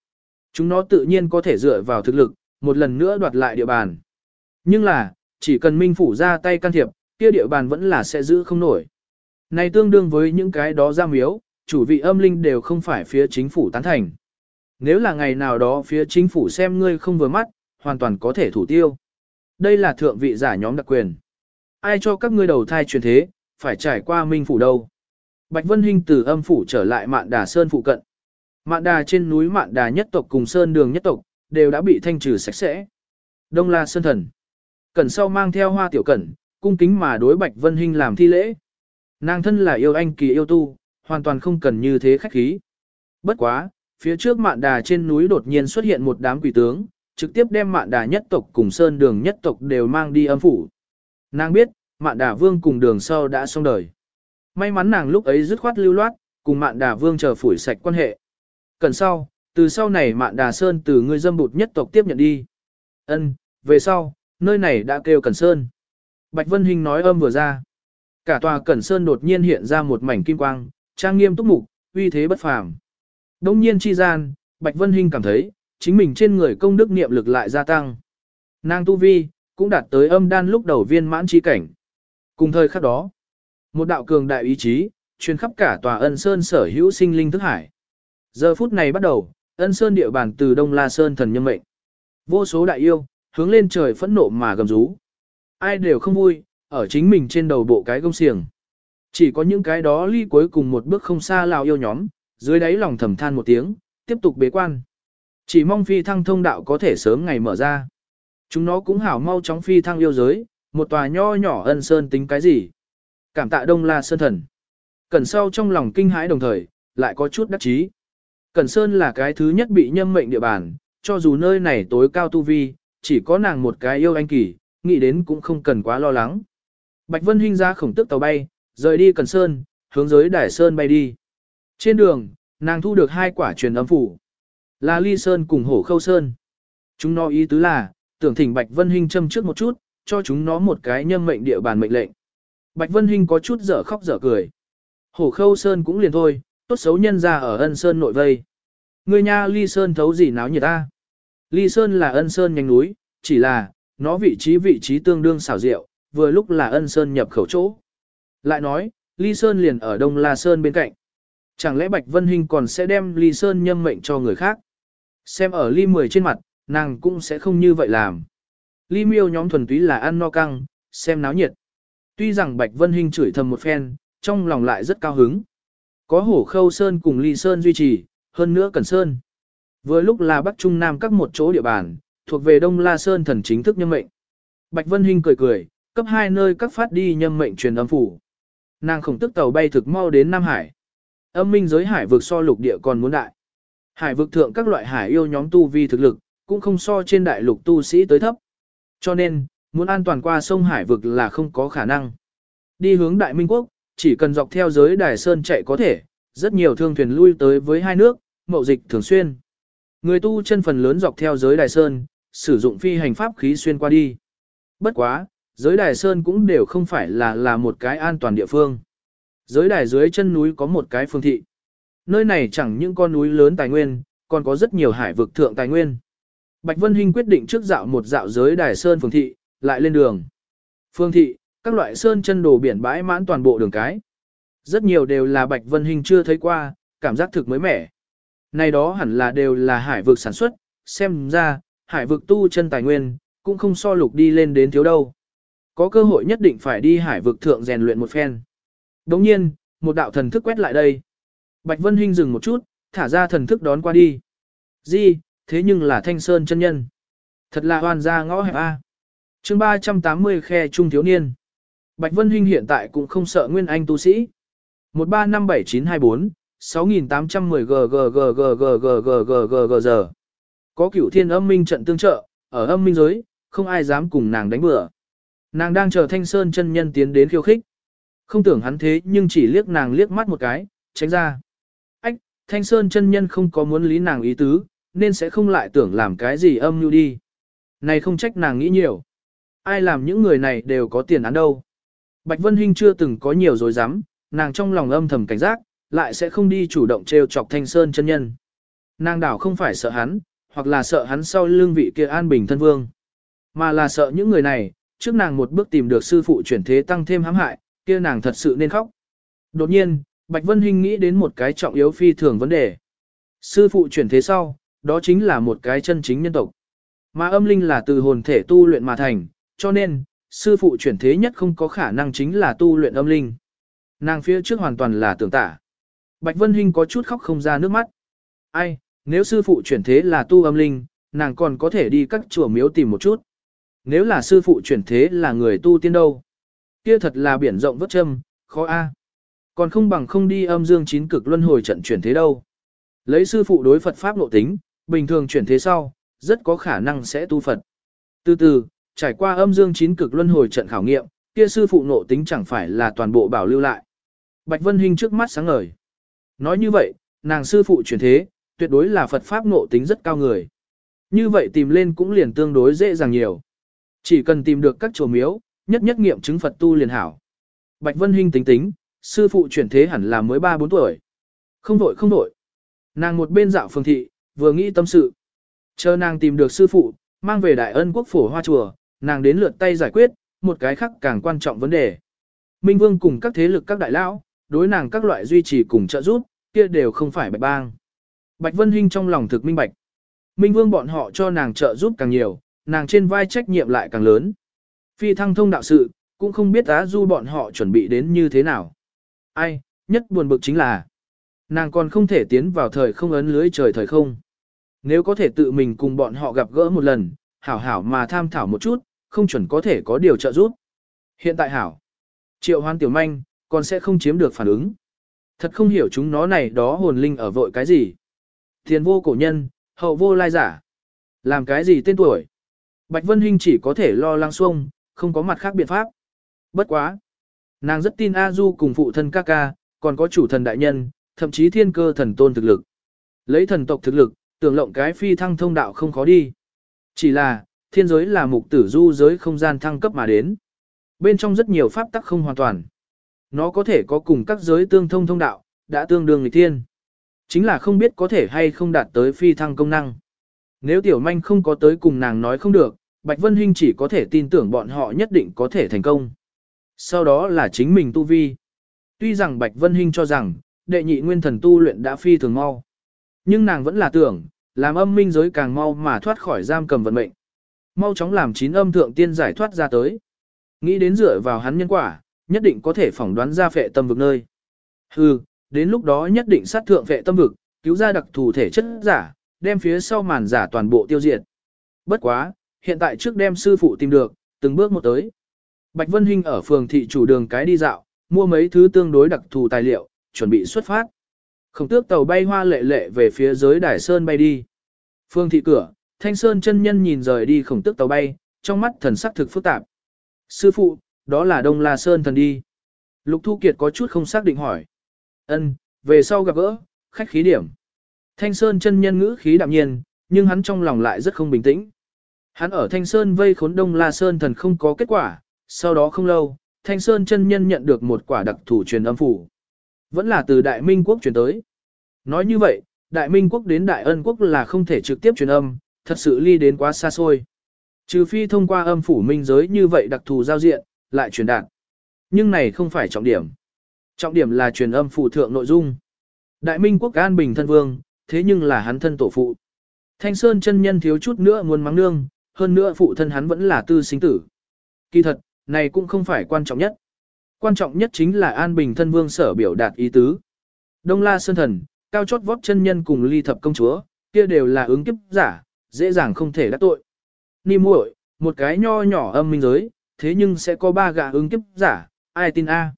Chúng nó tự nhiên có thể dựa vào thực lực, một lần nữa đoạt lại địa bàn. Nhưng là, chỉ cần Minh phủ ra tay can thiệp, kia địa bàn vẫn là sẽ giữ không nổi. Này tương đương với những cái đó giam miếu, chủ vị âm linh đều không phải phía chính phủ tán thành. Nếu là ngày nào đó phía chính phủ xem ngươi không vừa mắt, hoàn toàn có thể thủ tiêu. Đây là thượng vị giả nhóm đặc quyền. Ai cho các ngươi đầu thai truyền thế, phải trải qua minh phủ đâu. Bạch Vân Hinh từ âm phủ trở lại Mạn Đà Sơn phụ cận. Mạn Đà trên núi Mạn Đà nhất tộc cùng Sơn Đường nhất tộc, đều đã bị thanh trừ sạch sẽ. Đông La Sơn Thần. Cẩn sau mang theo hoa tiểu cẩn, cung kính mà đối Bạch Vân Hinh làm thi lễ. Nàng thân là yêu anh kỳ yêu tu, hoàn toàn không cần như thế khách khí. Bất quá, phía trước Mạn Đà trên núi đột nhiên xuất hiện một đám quỷ tướng, trực tiếp đem Mạn Đà nhất tộc cùng Sơn Đường nhất tộc đều mang đi âm phủ. Nàng biết, Mạn Đà Vương cùng đường sau đã xong đời. May mắn nàng lúc ấy dứt khoát lưu loát, cùng Mạn Đà Vương chờ phủi sạch quan hệ. Cần sau, từ sau này Mạn Đà Sơn từ người dâm bụt nhất tộc tiếp nhận đi. Ân, về sau, nơi này đã kêu Cần Sơn. Bạch Vân Hinh nói âm vừa ra. Cả tòa Cẩn Sơn đột nhiên hiện ra một mảnh kim quang, trang nghiêm túc mục, uy thế bất phàm. Đông nhiên chi gian, Bạch Vân Hinh cảm thấy, chính mình trên người công đức niệm lực lại gia tăng. Nàng tu vi, cũng đạt tới âm đan lúc đầu viên mãn chi cảnh. Cùng thời khắc đó, một đạo cường đại ý chí, truyền khắp cả tòa ân sơn sở hữu sinh linh thức hải. Giờ phút này bắt đầu, ân sơn địa bàn từ Đông La Sơn thần nhân mệnh. Vô số đại yêu, hướng lên trời phẫn nộ mà gầm rú. Ai đều không vui, ở chính mình trên đầu bộ cái gông xiềng. Chỉ có những cái đó ly cuối cùng một bước không xa lào yêu nhóm, dưới đáy lòng thầm than một tiếng, tiếp tục bế quan. Chỉ mong phi thăng thông đạo có thể sớm ngày mở ra. Chúng nó cũng hảo mau chóng phi thăng yêu giới, một tòa nho nhỏ ân sơn tính cái gì. Cảm tạ đông la sơn thần. Cẩn sâu trong lòng kinh hãi đồng thời, lại có chút đắc chí. Cẩn sơn là cái thứ nhất bị nhâm mệnh địa bàn, cho dù nơi này tối cao tu vi, chỉ có nàng một cái yêu anh kỳ, nghĩ đến cũng không cần quá lo lắng. Bạch Vân Hinh ra khổng tức tàu bay, rời đi Cần Sơn, hướng giới Đài Sơn bay đi. Trên đường, nàng thu được hai quả truyền âm phủ. Là Ly Sơn cùng Hổ Khâu Sơn. Chúng nó ý tứ là, tưởng thỉnh Bạch Vân Hinh châm trước một chút, cho chúng nó một cái nhâm mệnh địa bàn mệnh lệnh. Bạch Vân Hinh có chút dở khóc dở cười. Hổ Khâu Sơn cũng liền thôi, tốt xấu nhân ra ở ân Sơn nội vây. Người nha Ly Sơn thấu gì náo nhiệt ta. Ly Sơn là ân Sơn nhanh núi, chỉ là, nó vị trí vị trí tương đương xảo diệu, vừa lúc là ân Sơn nhập khẩu chỗ. Lại nói, Ly Sơn liền ở Đông La Sơn bên cạnh. Chẳng lẽ Bạch Vân Hinh còn sẽ đem Ly Sơn nhâm mệnh cho người khác? Xem ở Ly 10 trên mặt, nàng cũng sẽ không như vậy làm. Ly miêu nhóm thuần túy là ăn no căng, xem náo nhiệt. Tuy rằng Bạch Vân Hinh chửi thầm một phen, trong lòng lại rất cao hứng. Có hổ khâu Sơn cùng Ly Sơn duy trì, hơn nữa Cần Sơn. Vừa lúc là Bắc Trung Nam các một chỗ địa bàn, thuộc về Đông La Sơn thần chính thức nhâm mệnh. Bạch Vân Hinh cười cười, cấp hai nơi các phát đi nhâm mệnh truyền âm phủ. Nàng khổng tức tàu bay thực mau đến Nam Hải. Âm minh giới hải vực so lục địa còn muốn đại. Hải vực thượng các loại hải yêu nhóm tu vi thực lực, cũng không so trên đại lục tu sĩ tới thấp. Cho nên, muốn an toàn qua sông hải vực là không có khả năng. Đi hướng đại minh quốc, chỉ cần dọc theo giới đài sơn chạy có thể, rất nhiều thương thuyền lui tới với hai nước, mậu dịch thường xuyên. Người tu chân phần lớn dọc theo giới đài sơn, sử dụng phi hành pháp khí xuyên qua đi. Bất quá, giới đài sơn cũng đều không phải là là một cái an toàn địa phương. Giới đài dưới chân núi có một cái phương thị. Nơi này chẳng những con núi lớn tài nguyên, còn có rất nhiều hải vực thượng tài nguyên. Bạch Vân Hinh quyết định trước dạo một dạo giới đài sơn phương thị, lại lên đường. Phương thị, các loại sơn chân đồ biển bãi mãn toàn bộ đường cái. Rất nhiều đều là Bạch Vân Hinh chưa thấy qua, cảm giác thực mới mẻ. Này đó hẳn là đều là hải vực sản xuất, xem ra, hải vực tu chân tài nguyên, cũng không so lục đi lên đến thiếu đâu. Có cơ hội nhất định phải đi hải vực thượng rèn luyện một phen. Đồng nhiên, một đạo thần thức quét lại đây. Bạch Vân Hinh dừng một chút, thả ra thần thức đón qua đi. Di, thế nhưng là thanh sơn chân nhân. Thật là hoàn gia ngõ hẹp A. chương 380 khe trung thiếu niên. Bạch Vân Hinh hiện tại cũng không sợ Nguyên Anh tu sĩ. 1357924, 6810 ggggggggggggg giờ. Có cửu thiên âm minh trận tương trợ, ở âm minh giới, không ai dám cùng nàng đánh bừa. Nàng đang chờ thanh sơn chân nhân tiến đến khiêu khích. Không tưởng hắn thế nhưng chỉ liếc nàng liếc mắt một cái, tránh ra. Ách, thanh sơn chân nhân không có muốn lý nàng ý tứ, nên sẽ không lại tưởng làm cái gì âm mưu đi. Này không trách nàng nghĩ nhiều. Ai làm những người này đều có tiền án đâu. Bạch Vân Hinh chưa từng có nhiều dối dám, nàng trong lòng âm thầm cảnh giác, lại sẽ không đi chủ động trêu chọc thanh sơn chân nhân. Nàng đảo không phải sợ hắn, hoặc là sợ hắn sau lưng vị kia an bình thân vương. Mà là sợ những người này, trước nàng một bước tìm được sư phụ chuyển thế tăng thêm hãm hại, kia nàng thật sự nên khóc. Đột nhiên, Bạch Vân Hinh nghĩ đến một cái trọng yếu phi thường vấn đề. Sư phụ chuyển thế sau, đó chính là một cái chân chính nhân tộc. Mà âm linh là từ hồn thể tu luyện mà thành, cho nên, sư phụ chuyển thế nhất không có khả năng chính là tu luyện âm linh. Nàng phía trước hoàn toàn là tưởng tả. Bạch Vân Hinh có chút khóc không ra nước mắt. Ai, nếu sư phụ chuyển thế là tu âm linh, nàng còn có thể đi các chùa miếu tìm một chút. Nếu là sư phụ chuyển thế là người tu tiên đâu? Kia thật là biển rộng vất châm, khó a. Còn không bằng không đi âm dương chín cực luân hồi trận chuyển thế đâu. Lấy sư phụ đối Phật Pháp nội tính, bình thường chuyển thế sau, rất có khả năng sẽ tu Phật. Từ từ, trải qua âm dương chín cực luân hồi trận khảo nghiệm, kia sư phụ nộ tính chẳng phải là toàn bộ bảo lưu lại. Bạch Vân Hinh trước mắt sáng ngời. Nói như vậy, nàng sư phụ chuyển thế, tuyệt đối là Phật Pháp nộ tính rất cao người. Như vậy tìm lên cũng liền tương đối dễ dàng nhiều. Chỉ cần tìm được các chùa miếu, nhất nhất nghiệm chứng Phật tu liền hảo. Bạch Vân Hinh tính tính, sư phụ chuyển thế hẳn là mới 3-4 tuổi. Không vội không vội. Nàng một bên dạo phường thị, vừa nghĩ tâm sự. Chờ nàng tìm được sư phụ, mang về đại ân quốc phổ hoa chùa, nàng đến lượt tay giải quyết, một cái khác càng quan trọng vấn đề. Minh Vương cùng các thế lực các đại lão, đối nàng các loại duy trì cùng trợ giúp, kia đều không phải bạch bang. Bạch Vân Hinh trong lòng thực minh bạch. Minh Vương bọn họ cho nàng trợ giúp càng nhiều, nàng trên vai trách nhiệm lại càng lớn. Phi thăng thông đạo sự, cũng không biết á du bọn họ chuẩn bị đến như thế nào. Ai, nhất buồn bực chính là, nàng còn không thể tiến vào thời không ấn lưới trời thời không. Nếu có thể tự mình cùng bọn họ gặp gỡ một lần, hảo hảo mà tham thảo một chút, không chuẩn có thể có điều trợ giúp. Hiện tại hảo, triệu hoan tiểu manh, còn sẽ không chiếm được phản ứng. Thật không hiểu chúng nó này đó hồn linh ở vội cái gì. Tiền vô cổ nhân, hậu vô lai giả. Làm cái gì tên tuổi? Bạch Vân Hinh chỉ có thể lo lắng xuông, không có mặt khác biện pháp. Bất quá. Nàng rất tin A Du cùng phụ thân ca ca, còn có chủ thần đại nhân, thậm chí thiên cơ thần tôn thực lực. Lấy thần tộc thực lực, tưởng lộng cái phi thăng thông đạo không khó đi. Chỉ là, thiên giới là mục tử du giới không gian thăng cấp mà đến. Bên trong rất nhiều pháp tắc không hoàn toàn. Nó có thể có cùng các giới tương thông thông đạo, đã tương đương nghịch thiên. Chính là không biết có thể hay không đạt tới phi thăng công năng. Nếu tiểu manh không có tới cùng nàng nói không được, Bạch Vân Hinh chỉ có thể tin tưởng bọn họ nhất định có thể thành công. Sau đó là chính mình tu vi. Tuy rằng Bạch Vân Hinh cho rằng, đệ nhị nguyên thần tu luyện đã phi thường mau. Nhưng nàng vẫn là tưởng, làm âm minh giới càng mau mà thoát khỏi giam cầm vận mệnh. Mau chóng làm chín âm thượng tiên giải thoát ra tới. Nghĩ đến dựa vào hắn nhân quả, nhất định có thể phỏng đoán ra phệ tâm vực nơi. Hừ, đến lúc đó nhất định sát thượng phệ tâm vực, cứu ra đặc thù thể chất giả, đem phía sau màn giả toàn bộ tiêu diệt. Bất quá, hiện tại trước đem sư phụ tìm được, từng bước một tới. Bạch Vân Hinh ở phường thị chủ đường cái đi dạo, mua mấy thứ tương đối đặc thù tài liệu, chuẩn bị xuất phát. Khổng tước tàu bay hoa lệ lệ về phía dưới đài sơn bay đi. Phương thị cửa, thanh sơn chân nhân nhìn rời đi khổng tước tàu bay, trong mắt thần sắc thực phức tạp. Sư phụ, đó là Đông La Sơn thần đi. Lục Thu Kiệt có chút không xác định hỏi. Ân, về sau gặp gỡ, khách khí điểm. Thanh Sơn chân nhân ngữ khí đạm nhiên, nhưng hắn trong lòng lại rất không bình tĩnh. Hắn ở Thanh Sơn vây khốn Đông La Sơn thần không có kết quả, sau đó không lâu, Thanh Sơn chân nhân nhận được một quả đặc thủ truyền âm phủ. Vẫn là từ Đại Minh Quốc truyền tới. Nói như vậy, Đại Minh Quốc đến Đại Ân Quốc là không thể trực tiếp truyền âm, thật sự ly đến quá xa xôi. Trừ phi thông qua âm phủ minh giới như vậy đặc thù giao diện, lại truyền đạt. Nhưng này không phải trọng điểm. Trọng điểm là truyền âm phụ thượng nội dung. Đại Minh Quốc an bình thân vương, thế nhưng là hắn thân tổ phụ. Thanh Sơn chân nhân thiếu chút nữa muốn mắng nương, hơn nữa phụ thân hắn vẫn là tư sinh tử. Kỳ thật, này cũng không phải quan trọng nhất. Quan trọng nhất chính là an bình thân vương sở biểu đạt ý tứ. Đông La Sơn Thần, cao chót vót chân nhân cùng ly thập công chúa, kia đều là ứng kiếp giả, dễ dàng không thể đắc tội. Ni muội, một cái nho nhỏ âm minh giới, thế nhưng sẽ có ba gã ứng kiếp giả, ai tin a?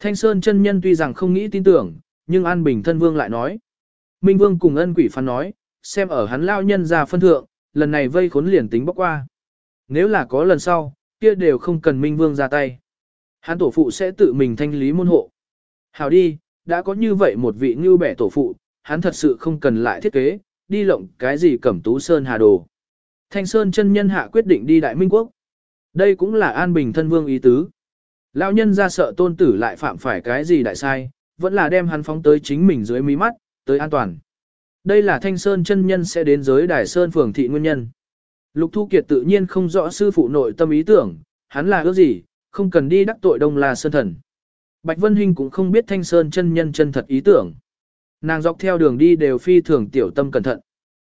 Thanh Sơn chân nhân tuy rằng không nghĩ tin tưởng, nhưng An Bình thân vương lại nói. Minh vương cùng ân quỷ phán nói, xem ở hắn lao nhân ra phân thượng, lần này vây khốn liền tính bóc qua. Nếu là có lần sau, kia đều không cần Minh vương ra tay. Hắn tổ phụ sẽ tự mình thanh lý môn hộ. Hào đi, đã có như vậy một vị ngưu bẻ tổ phụ, hắn thật sự không cần lại thiết kế, đi lộng cái gì cẩm tú sơn hà đồ. Thanh Sơn chân nhân hạ quyết định đi Đại Minh Quốc. Đây cũng là an bình thân vương ý tứ. Lão nhân ra sợ tôn tử lại phạm phải cái gì đại sai, vẫn là đem hắn phóng tới chính mình dưới mí mắt, tới an toàn. Đây là Thanh Sơn chân nhân sẽ đến giới đài Sơn phường thị nguyên nhân. Lục Thu Kiệt tự nhiên không rõ sư phụ nội tâm ý tưởng, hắn là ước gì, không cần đi đắc tội Đông La Sơn Thần. Bạch Vân Hinh cũng không biết Thanh Sơn chân nhân chân thật ý tưởng. Nàng dọc theo đường đi đều phi thường tiểu tâm cẩn thận.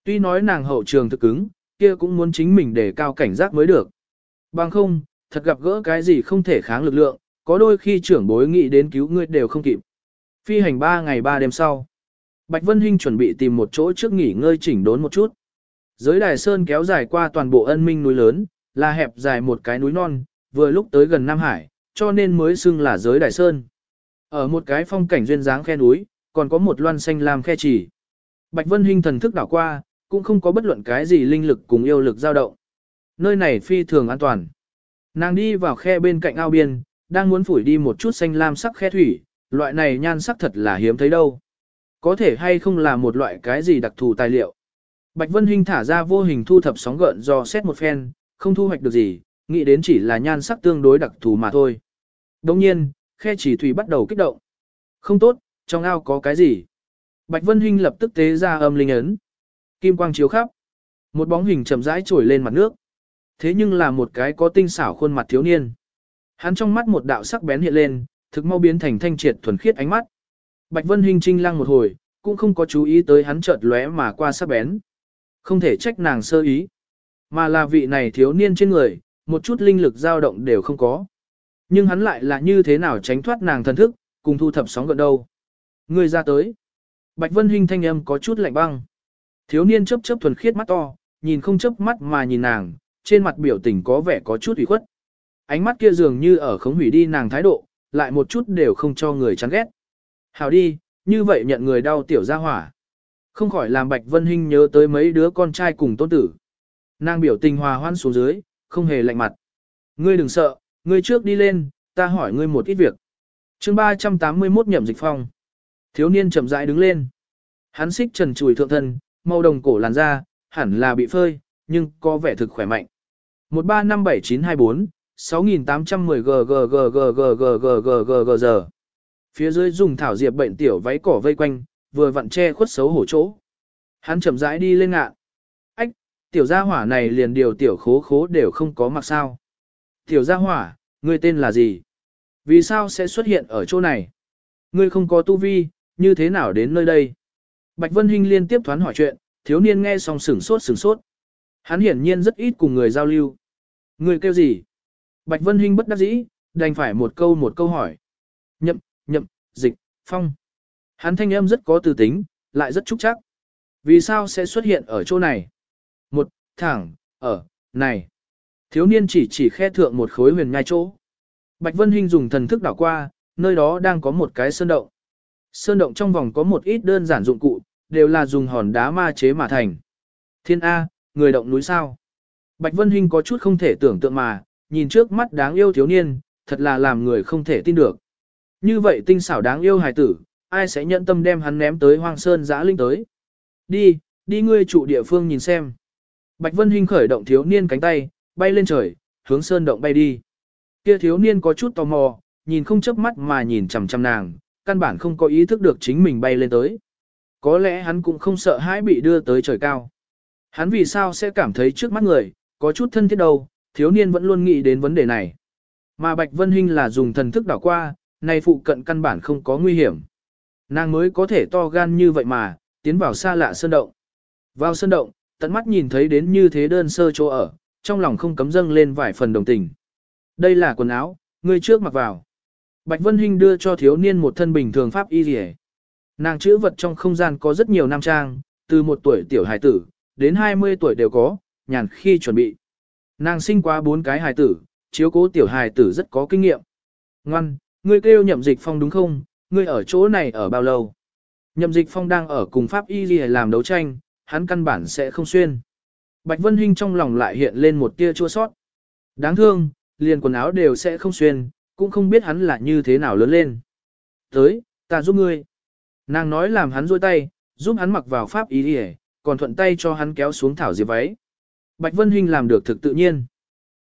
Tuy nói nàng hậu trường thực cứng, kia cũng muốn chính mình để cao cảnh giác mới được. Bằng không, thật gặp gỡ cái gì không thể kháng lực lượng, có đôi khi trưởng bối nghĩ đến cứu ngươi đều không kịp. Phi hành 3 ngày 3 đêm sau. Bạch Vân Hinh chuẩn bị tìm một chỗ trước nghỉ ngơi chỉnh đốn một chút. Giới đài sơn kéo dài qua toàn bộ ân minh núi lớn, là hẹp dài một cái núi non, vừa lúc tới gần Nam Hải, cho nên mới xưng là giới Đại sơn. Ở một cái phong cảnh duyên dáng khe núi, còn có một loan xanh làm khe chỉ. Bạch Vân Hinh thần thức đảo qua, cũng không có bất luận cái gì linh lực cùng yêu lực dao động. Nơi này phi thường an toàn. Nàng đi vào khe bên cạnh ao biên, đang muốn phủi đi một chút xanh lam sắc khe thủy, loại này nhan sắc thật là hiếm thấy đâu. Có thể hay không là một loại cái gì đặc thù tài liệu. Bạch Vân Hinh thả ra vô hình thu thập sóng gợn do xét một phen, không thu hoạch được gì, nghĩ đến chỉ là nhan sắc tương đối đặc thù mà thôi. Đồng nhiên, khe chỉ thủy bắt đầu kích động. Không tốt, trong ao có cái gì? Bạch Vân Hinh lập tức tế ra âm linh ấn. Kim quang chiếu khắp. Một bóng hình chậm rãi trồi lên mặt nước. Thế nhưng là một cái có tinh xảo khuôn mặt thiếu niên. Hắn trong mắt một đạo sắc bén hiện lên, thực mau biến thành thanh triệt thuần khiết ánh mắt. Bạch Vân Hinh trinh lăng một hồi, cũng không có chú ý tới hắn chợt lóe mà qua sắc bén. Không thể trách nàng sơ ý, mà là vị này thiếu niên trên người, một chút linh lực dao động đều không có. Nhưng hắn lại là như thế nào tránh thoát nàng thần thức, cùng thu thập sóng gần đâu. Người ra tới. Bạch Vân Hinh thanh âm có chút lạnh băng. Thiếu niên chớp chớp thuần khiết mắt to, nhìn không chớp mắt mà nhìn nàng, trên mặt biểu tình có vẻ có chút ủy khuất. Ánh mắt kia dường như ở khống hủy đi nàng thái độ, lại một chút đều không cho người chán ghét. Hào đi, như vậy nhận người đau tiểu ra hỏa. Không khỏi làm Bạch Vân Hinh nhớ tới mấy đứa con trai cùng tôn tử. Nàng biểu tình hòa hoan xuống dưới, không hề lạnh mặt. Ngươi đừng sợ, ngươi trước đi lên, ta hỏi ngươi một ít việc. chương 381 nhậm dịch phong. Thiếu niên chậm rãi đứng lên. Hắn xích trần chùi thượng thân, màu đồng cổ làn da, hẳn là bị phơi, nhưng có vẻ thực khỏe mạnh. 135794 6810 g giờ. Phía dưới dùng thảo diệp bệnh tiểu váy cỏ vây quanh, vừa vặn che khuất xấu hổ chỗ. Hắn chậm rãi đi lên ngạn. Tiểu gia hỏa này liền điều tiểu khố khố đều không có mặc sao. Tiểu gia hỏa, ngươi tên là gì? Vì sao sẽ xuất hiện ở chỗ này? Ngươi không có tu vi, như thế nào đến nơi đây? Bạch Vân Hinh liên tiếp thoán hỏi chuyện, thiếu niên nghe xong sửng sốt sửng sốt. Hắn hiển nhiên rất ít cùng người giao lưu. Ngươi kêu gì? Bạch Vân Hinh bất đắc dĩ, đành phải một câu một câu hỏi. Nhậm, nhậm, dịch, phong. Hắn thanh âm rất có tư tính, lại rất trúc chắc. Vì sao sẽ xuất hiện ở chỗ này? Thẳng, ở, này. Thiếu niên chỉ chỉ khe thượng một khối huyền nhai chỗ. Bạch Vân Hinh dùng thần thức đảo qua, nơi đó đang có một cái sơn động. Sơn động trong vòng có một ít đơn giản dụng cụ, đều là dùng hòn đá ma chế mà thành. Thiên A, người động núi sao? Bạch Vân Hinh có chút không thể tưởng tượng mà, nhìn trước mắt đáng yêu thiếu niên, thật là làm người không thể tin được. Như vậy tinh xảo đáng yêu hài tử, ai sẽ nhận tâm đem hắn ném tới hoang sơn giã linh tới. Đi, đi ngươi trụ địa phương nhìn xem. Bạch Vân Hinh khởi động thiếu niên cánh tay, bay lên trời, hướng sơn động bay đi. Kia thiếu niên có chút tò mò, nhìn không chớp mắt mà nhìn chằm chằm nàng, căn bản không có ý thức được chính mình bay lên tới. Có lẽ hắn cũng không sợ hãi bị đưa tới trời cao. Hắn vì sao sẽ cảm thấy trước mắt người, có chút thân thiết đâu, thiếu niên vẫn luôn nghĩ đến vấn đề này. Mà Bạch Vân Hinh là dùng thần thức đảo qua, này phụ cận căn bản không có nguy hiểm. Nàng mới có thể to gan như vậy mà, tiến vào xa lạ sơn động. Vào sơn động, tận mắt nhìn thấy đến như thế đơn sơ chỗ ở, trong lòng không cấm dâng lên vài phần đồng tình. Đây là quần áo, ngươi trước mặc vào. Bạch Vân Hinh đưa cho thiếu niên một thân bình thường pháp y rỉ. Nàng chữ vật trong không gian có rất nhiều nam trang, từ một tuổi tiểu hài tử, đến 20 tuổi đều có, nhàn khi chuẩn bị. Nàng sinh qua bốn cái hài tử, chiếu cố tiểu hài tử rất có kinh nghiệm. Ngoan, ngươi kêu nhậm dịch phong đúng không, ngươi ở chỗ này ở bao lâu? Nhậm dịch phong đang ở cùng Pháp Y rỉ làm đấu tranh, hắn căn bản sẽ không xuyên. Bạch Vân Hinh trong lòng lại hiện lên một tia chua sót. Đáng thương, liền quần áo đều sẽ không xuyên, cũng không biết hắn là như thế nào lớn lên. Tới, ta giúp ngươi. Nàng nói làm hắn rôi tay, giúp hắn mặc vào Pháp Y đi còn thuận tay cho hắn kéo xuống thảo diệp váy. Bạch Vân Hinh làm được thực tự nhiên.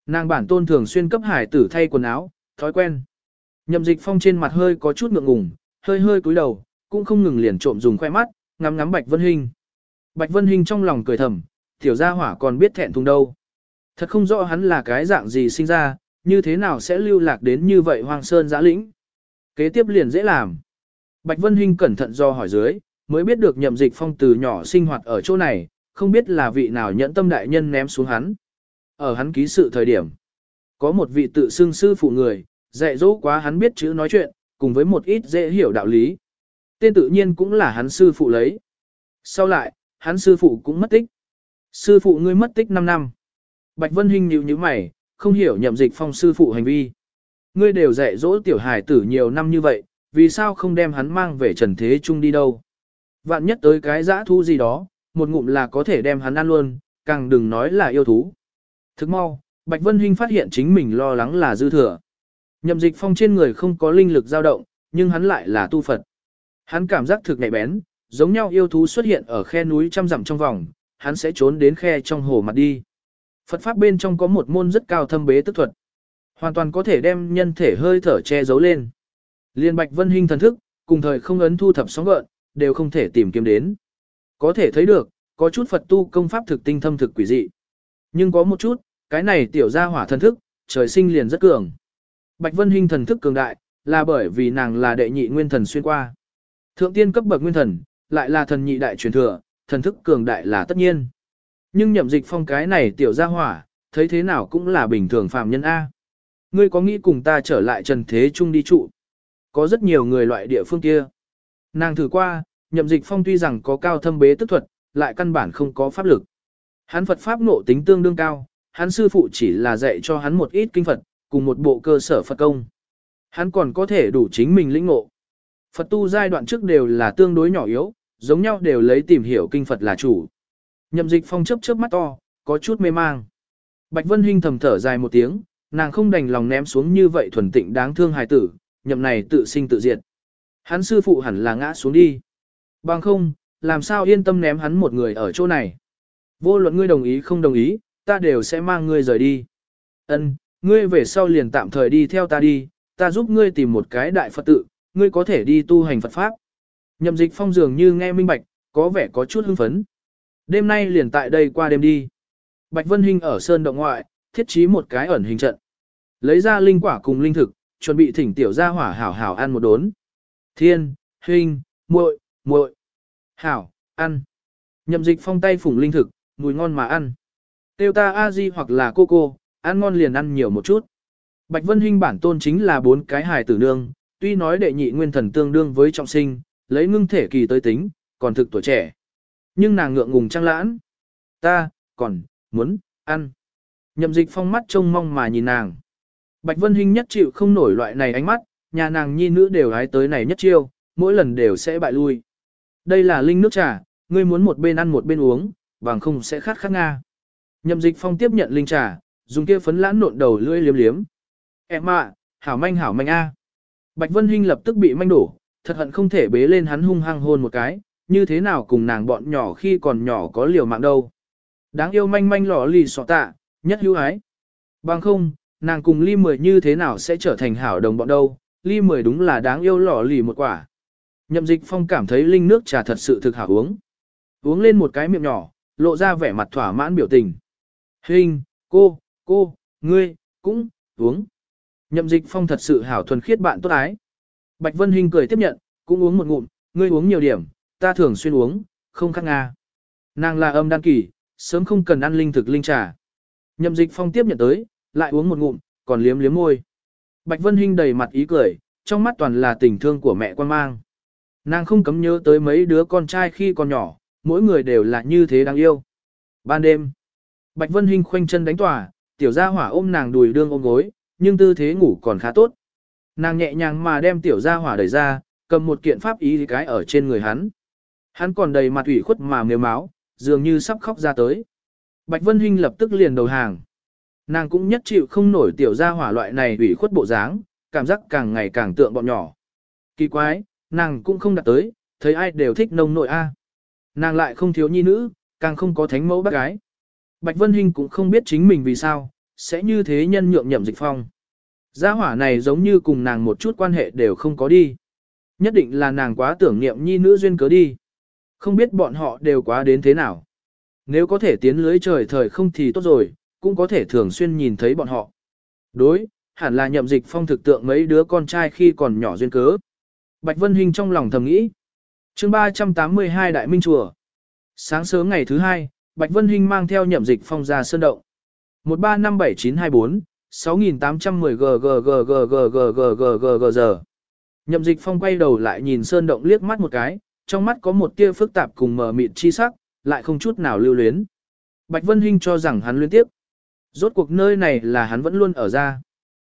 Nàng bản tôn thường xuyên cấp hải tử thay quần áo, thói quen. Nhậm dịch phong trên mặt hơi có chút ngượng ngùng, hơi hơi cúi đầu, cũng không ngừng liền trộm dùng khoe mắt, ngắm ngắm Bạch Vân Hinh. Bạch Vân Hinh trong lòng cười thầm, tiểu gia hỏa còn biết thẹn thùng đâu. Thật không rõ hắn là cái dạng gì sinh ra, như thế nào sẽ lưu lạc đến như vậy hoang sơn giã lĩnh. Kế tiếp liền dễ làm. Bạch Vân Hinh cẩn thận do hỏi dưới, mới biết được nhậm dịch phong từ nhỏ sinh hoạt ở chỗ này, không biết là vị nào nhẫn tâm đại nhân ném xuống hắn. Ở hắn ký sự thời điểm, có một vị tự xưng sư phụ người, dạy dỗ quá hắn biết chữ nói chuyện, cùng với một ít dễ hiểu đạo lý. Tên tự nhiên cũng là hắn sư phụ lấy. Sau lại, hắn sư phụ cũng mất tích. Sư phụ ngươi mất tích 5 năm. Bạch Vân Hinh nhíu nhíu mày, không hiểu nhậm dịch phong sư phụ hành vi. Ngươi đều dạy dỗ tiểu hài tử nhiều năm như vậy, vì sao không đem hắn mang về trần thế chung đi đâu? Vạn nhất tới cái dã thu gì đó, một ngụm là có thể đem hắn ăn luôn, càng đừng nói là yêu thú. Thức mau, Bạch Vân Hinh phát hiện chính mình lo lắng là dư thừa. Nhậm dịch phong trên người không có linh lực dao động, nhưng hắn lại là tu Phật. Hắn cảm giác thực nhạy bén, giống nhau yêu thú xuất hiện ở khe núi trăm dặm trong vòng, hắn sẽ trốn đến khe trong hồ mặt đi. Phật Pháp bên trong có một môn rất cao thâm bế tức thuật. Hoàn toàn có thể đem nhân thể hơi thở che giấu lên. Liên Bạch Vân Hinh thần thức, cùng thời không ấn thu thập sóng gợn, đều không thể tìm kiếm đến. Có thể thấy được, có chút Phật tu công pháp thực tinh thâm thực quỷ dị. Nhưng có một chút, cái này tiểu gia hỏa thần thức, trời sinh liền rất cường. Bạch Vân Hinh thần thức cường đại, là bởi vì nàng là đệ nhị nguyên thần xuyên qua. Thượng tiên cấp bậc nguyên thần, lại là thần nhị đại truyền thừa, thần thức cường đại là tất nhiên. Nhưng nhậm dịch phong cái này tiểu gia hỏa, thấy thế nào cũng là bình thường phàm nhân A. Ngươi có nghĩ cùng ta trở lại trần thế chung đi trụ? Có rất nhiều người loại địa phương kia. Nàng thử qua, nhậm dịch phong tuy rằng có cao thâm bế tức thuật, lại căn bản không có pháp lực. Hắn Phật Pháp nộ tính tương đương cao, hắn sư phụ chỉ là dạy cho hắn một ít kinh Phật, cùng một bộ cơ sở Phật công. Hắn còn có thể đủ chính mình lĩnh ngộ. Phật tu giai đoạn trước đều là tương đối nhỏ yếu, giống nhau đều lấy tìm hiểu kinh Phật là chủ. Nhậm dịch phong chấp chớp mắt to, có chút mê mang. Bạch Vân Hinh thầm thở dài một tiếng, nàng không đành lòng ném xuống như vậy thuần tịnh đáng thương hài tử, nhậm này tự sinh tự diệt. Hắn sư phụ hẳn là ngã xuống đi. Bằng không, làm sao yên tâm ném hắn một người ở chỗ này. Vô luận ngươi đồng ý không đồng ý, ta đều sẽ mang ngươi rời đi. Ân, ngươi về sau liền tạm thời đi theo ta đi, ta giúp ngươi tìm một cái đại Phật tự, ngươi có thể đi tu hành Phật Pháp. Nhậm dịch phong dường như nghe minh bạch, có vẻ có chút hưng phấn. Đêm nay liền tại đây qua đêm đi. Bạch Vân Hinh ở sơn động ngoại, thiết trí một cái ẩn hình trận. Lấy ra linh quả cùng linh thực, chuẩn bị thỉnh tiểu gia hỏa hảo hảo ăn một đốn. Thiên, Hinh, muội, muội, hảo, ăn. Nhậm dịch phong tay phủng linh thực, mùi ngon mà ăn. Tiêu ta a di hoặc là cô cô, ăn ngon liền ăn nhiều một chút. Bạch Vân Hinh bản tôn chính là bốn cái hài tử nương, tuy nói đệ nhị nguyên thần tương đương với trọng sinh, lấy ngưng thể kỳ tới tính, còn thực tuổi trẻ. Nhưng nàng ngượng ngùng trăng lãn. Ta, còn, muốn, ăn. Nhậm dịch phong mắt trông mong mà nhìn nàng. Bạch Vân Hinh nhất chịu không nổi loại này ánh mắt, nhà nàng nhi nữ đều hái tới này nhất chiêu, mỗi lần đều sẽ bại lui. Đây là linh nước trà, ngươi muốn một bên ăn một bên uống, bằng không sẽ khát khát nga. Nhậm dịch phong tiếp nhận linh trà, dùng kia phấn lãn nộn đầu lưỡi liếm liếm. Em ạ, hảo manh hảo manh a. Bạch Vân Hinh lập tức bị manh đổ, thật hận không thể bế lên hắn hung hăng hôn một cái, như thế nào cùng nàng bọn nhỏ khi còn nhỏ có liều mạng đâu. Đáng yêu manh manh lỏ lì sọ tạ, nhất hữu ái. Bằng không, nàng cùng ly mười như thế nào sẽ trở thành hảo đồng bọn đâu, ly mười đúng là đáng yêu lỏ lì một quả. Nhậm dịch phong cảm thấy linh nước trà thật sự thực hảo uống. Uống lên một cái miệng nhỏ, lộ ra vẻ mặt thỏa mãn biểu tình. Hình, cô, cô, ngươi, cũng, uống. Nhậm dịch phong thật sự hảo thuần khiết bạn tốt ái. Bạch Vân Hinh cười tiếp nhận, cũng uống một ngụm, ngươi uống nhiều điểm, ta thường xuyên uống, không khác nga. Nàng là âm đan kỳ, sớm không cần ăn linh thực linh trà. Nhậm dịch phong tiếp nhận tới, lại uống một ngụm, còn liếm liếm môi. Bạch Vân Hinh đầy mặt ý cười, trong mắt toàn là tình thương của mẹ quan mang. Nàng không cấm nhớ tới mấy đứa con trai khi còn nhỏ, mỗi người đều là như thế đáng yêu. Ban đêm, Bạch Vân Hinh khoanh chân đánh tòa, tiểu gia hỏa ôm nàng đùi đương ôm gối, nhưng tư thế ngủ còn khá tốt. Nàng nhẹ nhàng mà đem tiểu gia hỏa đẩy ra, cầm một kiện pháp ý cái ở trên người hắn. Hắn còn đầy mặt ủy khuất mà mềm máu, dường như sắp khóc ra tới. Bạch Vân Hinh lập tức liền đầu hàng. Nàng cũng nhất chịu không nổi tiểu gia hỏa loại này ủy khuất bộ dáng, cảm giác càng ngày càng tượng bọn nhỏ. Kỳ quái, nàng cũng không đặt tới, thấy ai đều thích nông nội a. Nàng lại không thiếu nhi nữ, càng không có thánh mẫu bác gái. Bạch Vân Hinh cũng không biết chính mình vì sao, sẽ như thế nhân nhượng nhậm dịch phong. Gia hỏa này giống như cùng nàng một chút quan hệ đều không có đi. Nhất định là nàng quá tưởng niệm nhi nữ duyên cớ đi. Không biết bọn họ đều quá đến thế nào. Nếu có thể tiến lưới trời thời không thì tốt rồi, cũng có thể thường xuyên nhìn thấy bọn họ. Đối, hẳn là nhậm dịch phong thực tượng mấy đứa con trai khi còn nhỏ duyên cớ. Bạch Vân Hinh trong lòng thầm nghĩ. chương 382 Đại Minh Chùa. Sáng sớm ngày thứ hai, Bạch Vân Hinh mang theo nhậm dịch phong ra sơn động. 1357924, 6810 g giờ. Nhậm dịch phong quay đầu lại nhìn sơn động liếc mắt một cái, trong mắt có một tia phức tạp cùng mờ mịt chi sắc, lại không chút nào lưu luyến. Bạch Vân Hinh cho rằng hắn liên tiếp. Rốt cuộc nơi này là hắn vẫn luôn ở ra.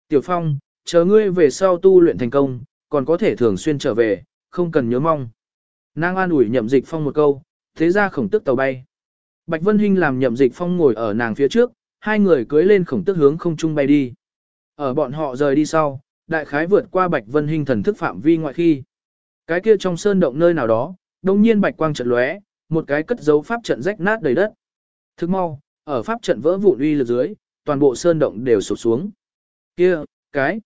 Tiểu Phong, chờ ngươi về sau tu luyện thành công, còn có thể thường xuyên trở về, không cần nhớ mong. Nàng an ủi nhậm dịch phong một câu, thế ra khổng tức tàu bay. Bạch Vân Hinh làm nhậm dịch phong ngồi ở nàng phía trước, hai người cưới lên khổng tức hướng không trung bay đi. Ở bọn họ rời đi sau, đại khái vượt qua Bạch Vân Hinh thần thức phạm vi ngoại khi. Cái kia trong sơn động nơi nào đó, đồng nhiên bạch quang trận lóe, một cái cất dấu pháp trận rách nát đầy đất. Thức mau, ở pháp trận vỡ vụn uy lực dưới, toàn bộ sơn động đều sụp xuống. Kia, cái.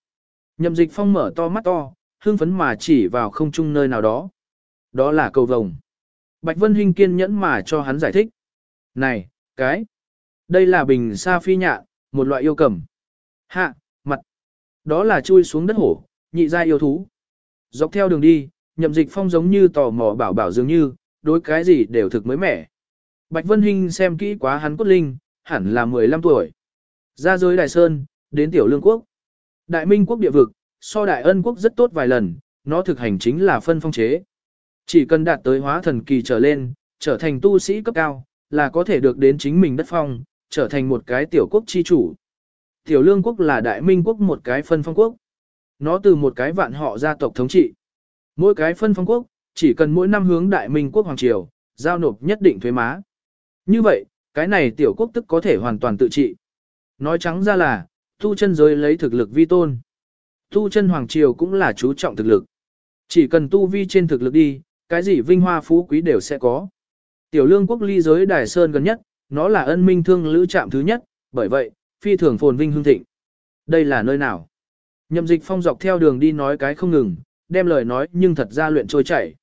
Nhậm dịch phong mở to mắt to, hương phấn mà chỉ vào không trung nơi nào đó. Đó là cầu vồng. Bạch Vân Hinh kiên nhẫn mà cho hắn giải thích. Này, cái. Đây là bình sa phi nhạ, một loại yêu cầm. Hạ, mặt. Đó là chui xuống đất hổ, nhị gia yêu thú. Dọc theo đường đi, nhậm dịch phong giống như tò mò bảo bảo dường như, đối cái gì đều thực mới mẻ. Bạch Vân Hinh xem kỹ quá hắn cốt linh, hẳn là 15 tuổi. Ra giới Đại Sơn, đến Tiểu Lương Quốc. Đại Minh Quốc địa vực, so Đại Ân Quốc rất tốt vài lần, nó thực hành chính là phân phong chế. Chỉ cần đạt tới hóa thần kỳ trở lên, trở thành tu sĩ cấp cao, là có thể được đến chính mình đất phong, trở thành một cái tiểu quốc chi chủ. Tiểu Lương Quốc là Đại Minh Quốc một cái phân phong quốc. Nó từ một cái vạn họ gia tộc thống trị. Mỗi cái phân phong quốc, chỉ cần mỗi năm hướng Đại Minh Quốc Hoàng Triều, giao nộp nhất định thuế má. Như vậy, cái này tiểu quốc tức có thể hoàn toàn tự trị. Nói trắng ra là, tu chân giới lấy thực lực vi tôn. Tu chân Hoàng Triều cũng là chú trọng thực lực. Chỉ cần tu vi trên thực lực đi, cái gì vinh hoa phú quý đều sẽ có. Tiểu lương quốc ly giới Đài Sơn gần nhất, nó là ân minh thương lữ trạm thứ nhất, bởi vậy, phi thường phồn vinh hương thịnh. Đây là nơi nào? Nhậm dịch phong dọc theo đường đi nói cái không ngừng, đem lời nói nhưng thật ra luyện trôi chảy.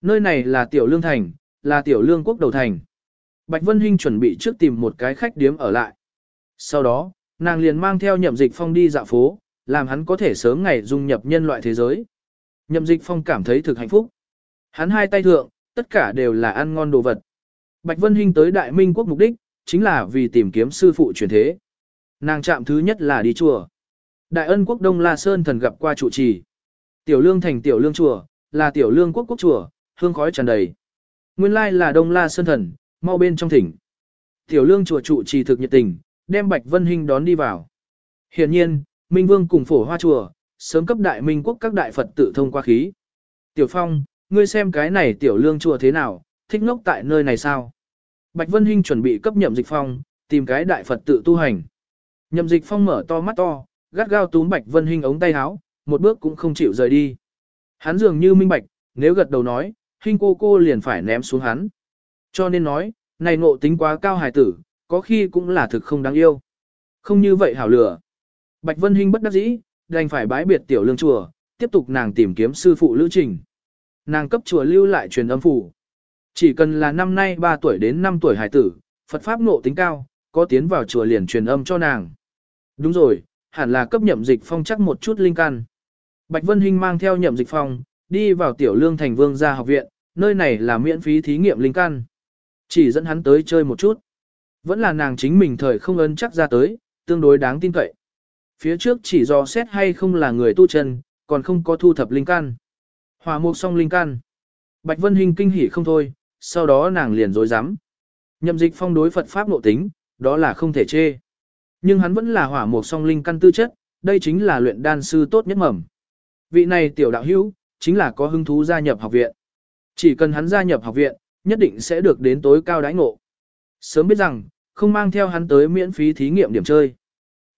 Nơi này là tiểu lương thành, là tiểu lương quốc đầu thành. Bạch Vân Hinh chuẩn bị trước tìm một cái khách điếm ở lại. Sau đó, nàng liền mang theo nhậm dịch phong đi dạo phố, làm hắn có thể sớm ngày dung nhập nhân loại thế giới. Nhậm dịch phong cảm thấy thực hạnh phúc. Hắn hai tay thượng, tất cả đều là ăn ngon đồ vật. Bạch Vân Hinh tới Đại Minh quốc mục đích, chính là vì tìm kiếm sư phụ truyền thế. Nàng chạm thứ nhất là đi chùa. Đại ân quốc Đông La Sơn thần gặp qua trụ trì. Tiểu lương thành tiểu lương chùa, là tiểu lương quốc quốc chùa, hương khói tràn đầy. Nguyên lai là Đông La Sơn thần, mau bên trong thỉnh. Tiểu lương chùa trụ trì thực nhiệt tình, đem Bạch Vân Hinh đón đi vào. Hiện nhiên, Minh Vương cùng phổ hoa chùa, sớm cấp đại minh quốc các đại Phật tự thông qua khí. Tiểu Phong, ngươi xem cái này tiểu lương chùa thế nào, thích ngốc tại nơi này sao? Bạch Vân Hinh chuẩn bị cấp nhậm dịch phong, tìm cái đại Phật tự tu hành. Nhậm dịch phong mở to mắt to, gắt gao túm Bạch Vân Hinh ống tay áo, một bước cũng không chịu rời đi. Hắn dường như minh bạch, nếu gật đầu nói, Hinh cô cô liền phải ném xuống hắn. Cho nên nói, này ngộ tính quá cao hài tử, có khi cũng là thực không đáng yêu. Không như vậy hảo lửa. Bạch Vân Hinh bất đắc dĩ, đành phải bái biệt tiểu lương chùa, tiếp tục nàng tìm kiếm sư phụ lữ trình. Nàng cấp chùa lưu lại truyền âm phủ. Chỉ cần là năm nay 3 tuổi đến 5 tuổi hải tử, Phật Pháp ngộ tính cao, có tiến vào chùa liền truyền âm cho nàng. Đúng rồi, hẳn là cấp nhậm dịch phong chắc một chút linh căn. Bạch Vân Hinh mang theo nhậm dịch phong, đi vào tiểu lương thành vương gia học viện, nơi này là miễn phí thí nghiệm linh căn. Chỉ dẫn hắn tới chơi một chút. Vẫn là nàng chính mình thời không ấn chắc ra tới, tương đối đáng tin cậy. Phía trước chỉ do xét hay không là người tu chân, còn không có thu thập linh căn. Hòa mục song linh căn. Bạch Vân Hinh kinh hỉ không thôi, sau đó nàng liền dối rắm Nhậm dịch phong đối Phật Pháp nội tính, đó là không thể chê. Nhưng hắn vẫn là hỏa mục song linh căn tư chất, đây chính là luyện đan sư tốt nhất mầm. Vị này tiểu đạo hữu, chính là có hứng thú gia nhập học viện. Chỉ cần hắn gia nhập học viện, nhất định sẽ được đến tối cao đãi ngộ. Sớm biết rằng, không mang theo hắn tới miễn phí thí nghiệm điểm chơi.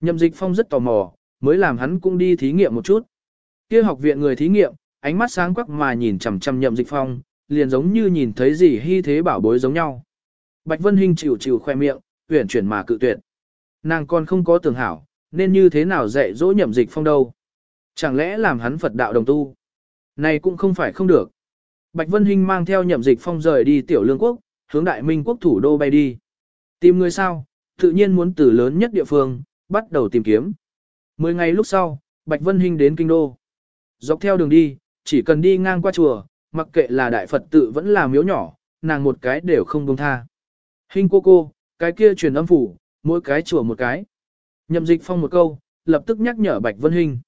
Nhậm dịch phong rất tò mò, mới làm hắn cũng đi thí nghiệm một chút. kia học viện người thí nghiệm, ánh mắt sáng quắc mà nhìn chằm chằm nhậm dịch phong, liền giống như nhìn thấy gì hy thế bảo bối giống nhau. Bạch Vân Hinh chịu chịu khoe miệng, tuyển chuyển mà cự tuyệt. Nàng còn không có tưởng hảo, nên như thế nào dạy dỗ nhậm dịch phong đâu. Chẳng lẽ làm hắn Phật đạo đồng tu? Này cũng không phải không được. Bạch Vân Hinh mang theo nhậm dịch phong rời đi tiểu lương quốc, hướng đại minh quốc thủ đô bay đi. Tìm người sao, tự nhiên muốn từ lớn nhất địa phương, bắt đầu tìm kiếm. Mười ngày lúc sau, Bạch Vân Hinh đến kinh đô. Dọc theo đường đi, chỉ cần đi ngang qua chùa, mặc kệ là đại Phật tự vẫn là miếu nhỏ, nàng một cái đều không buông tha. Hình cô cô, cái kia truyền âm phủ, mỗi cái chùa một cái. Nhậm dịch phong một câu, lập tức nhắc nhở Bạch Vân Hinh.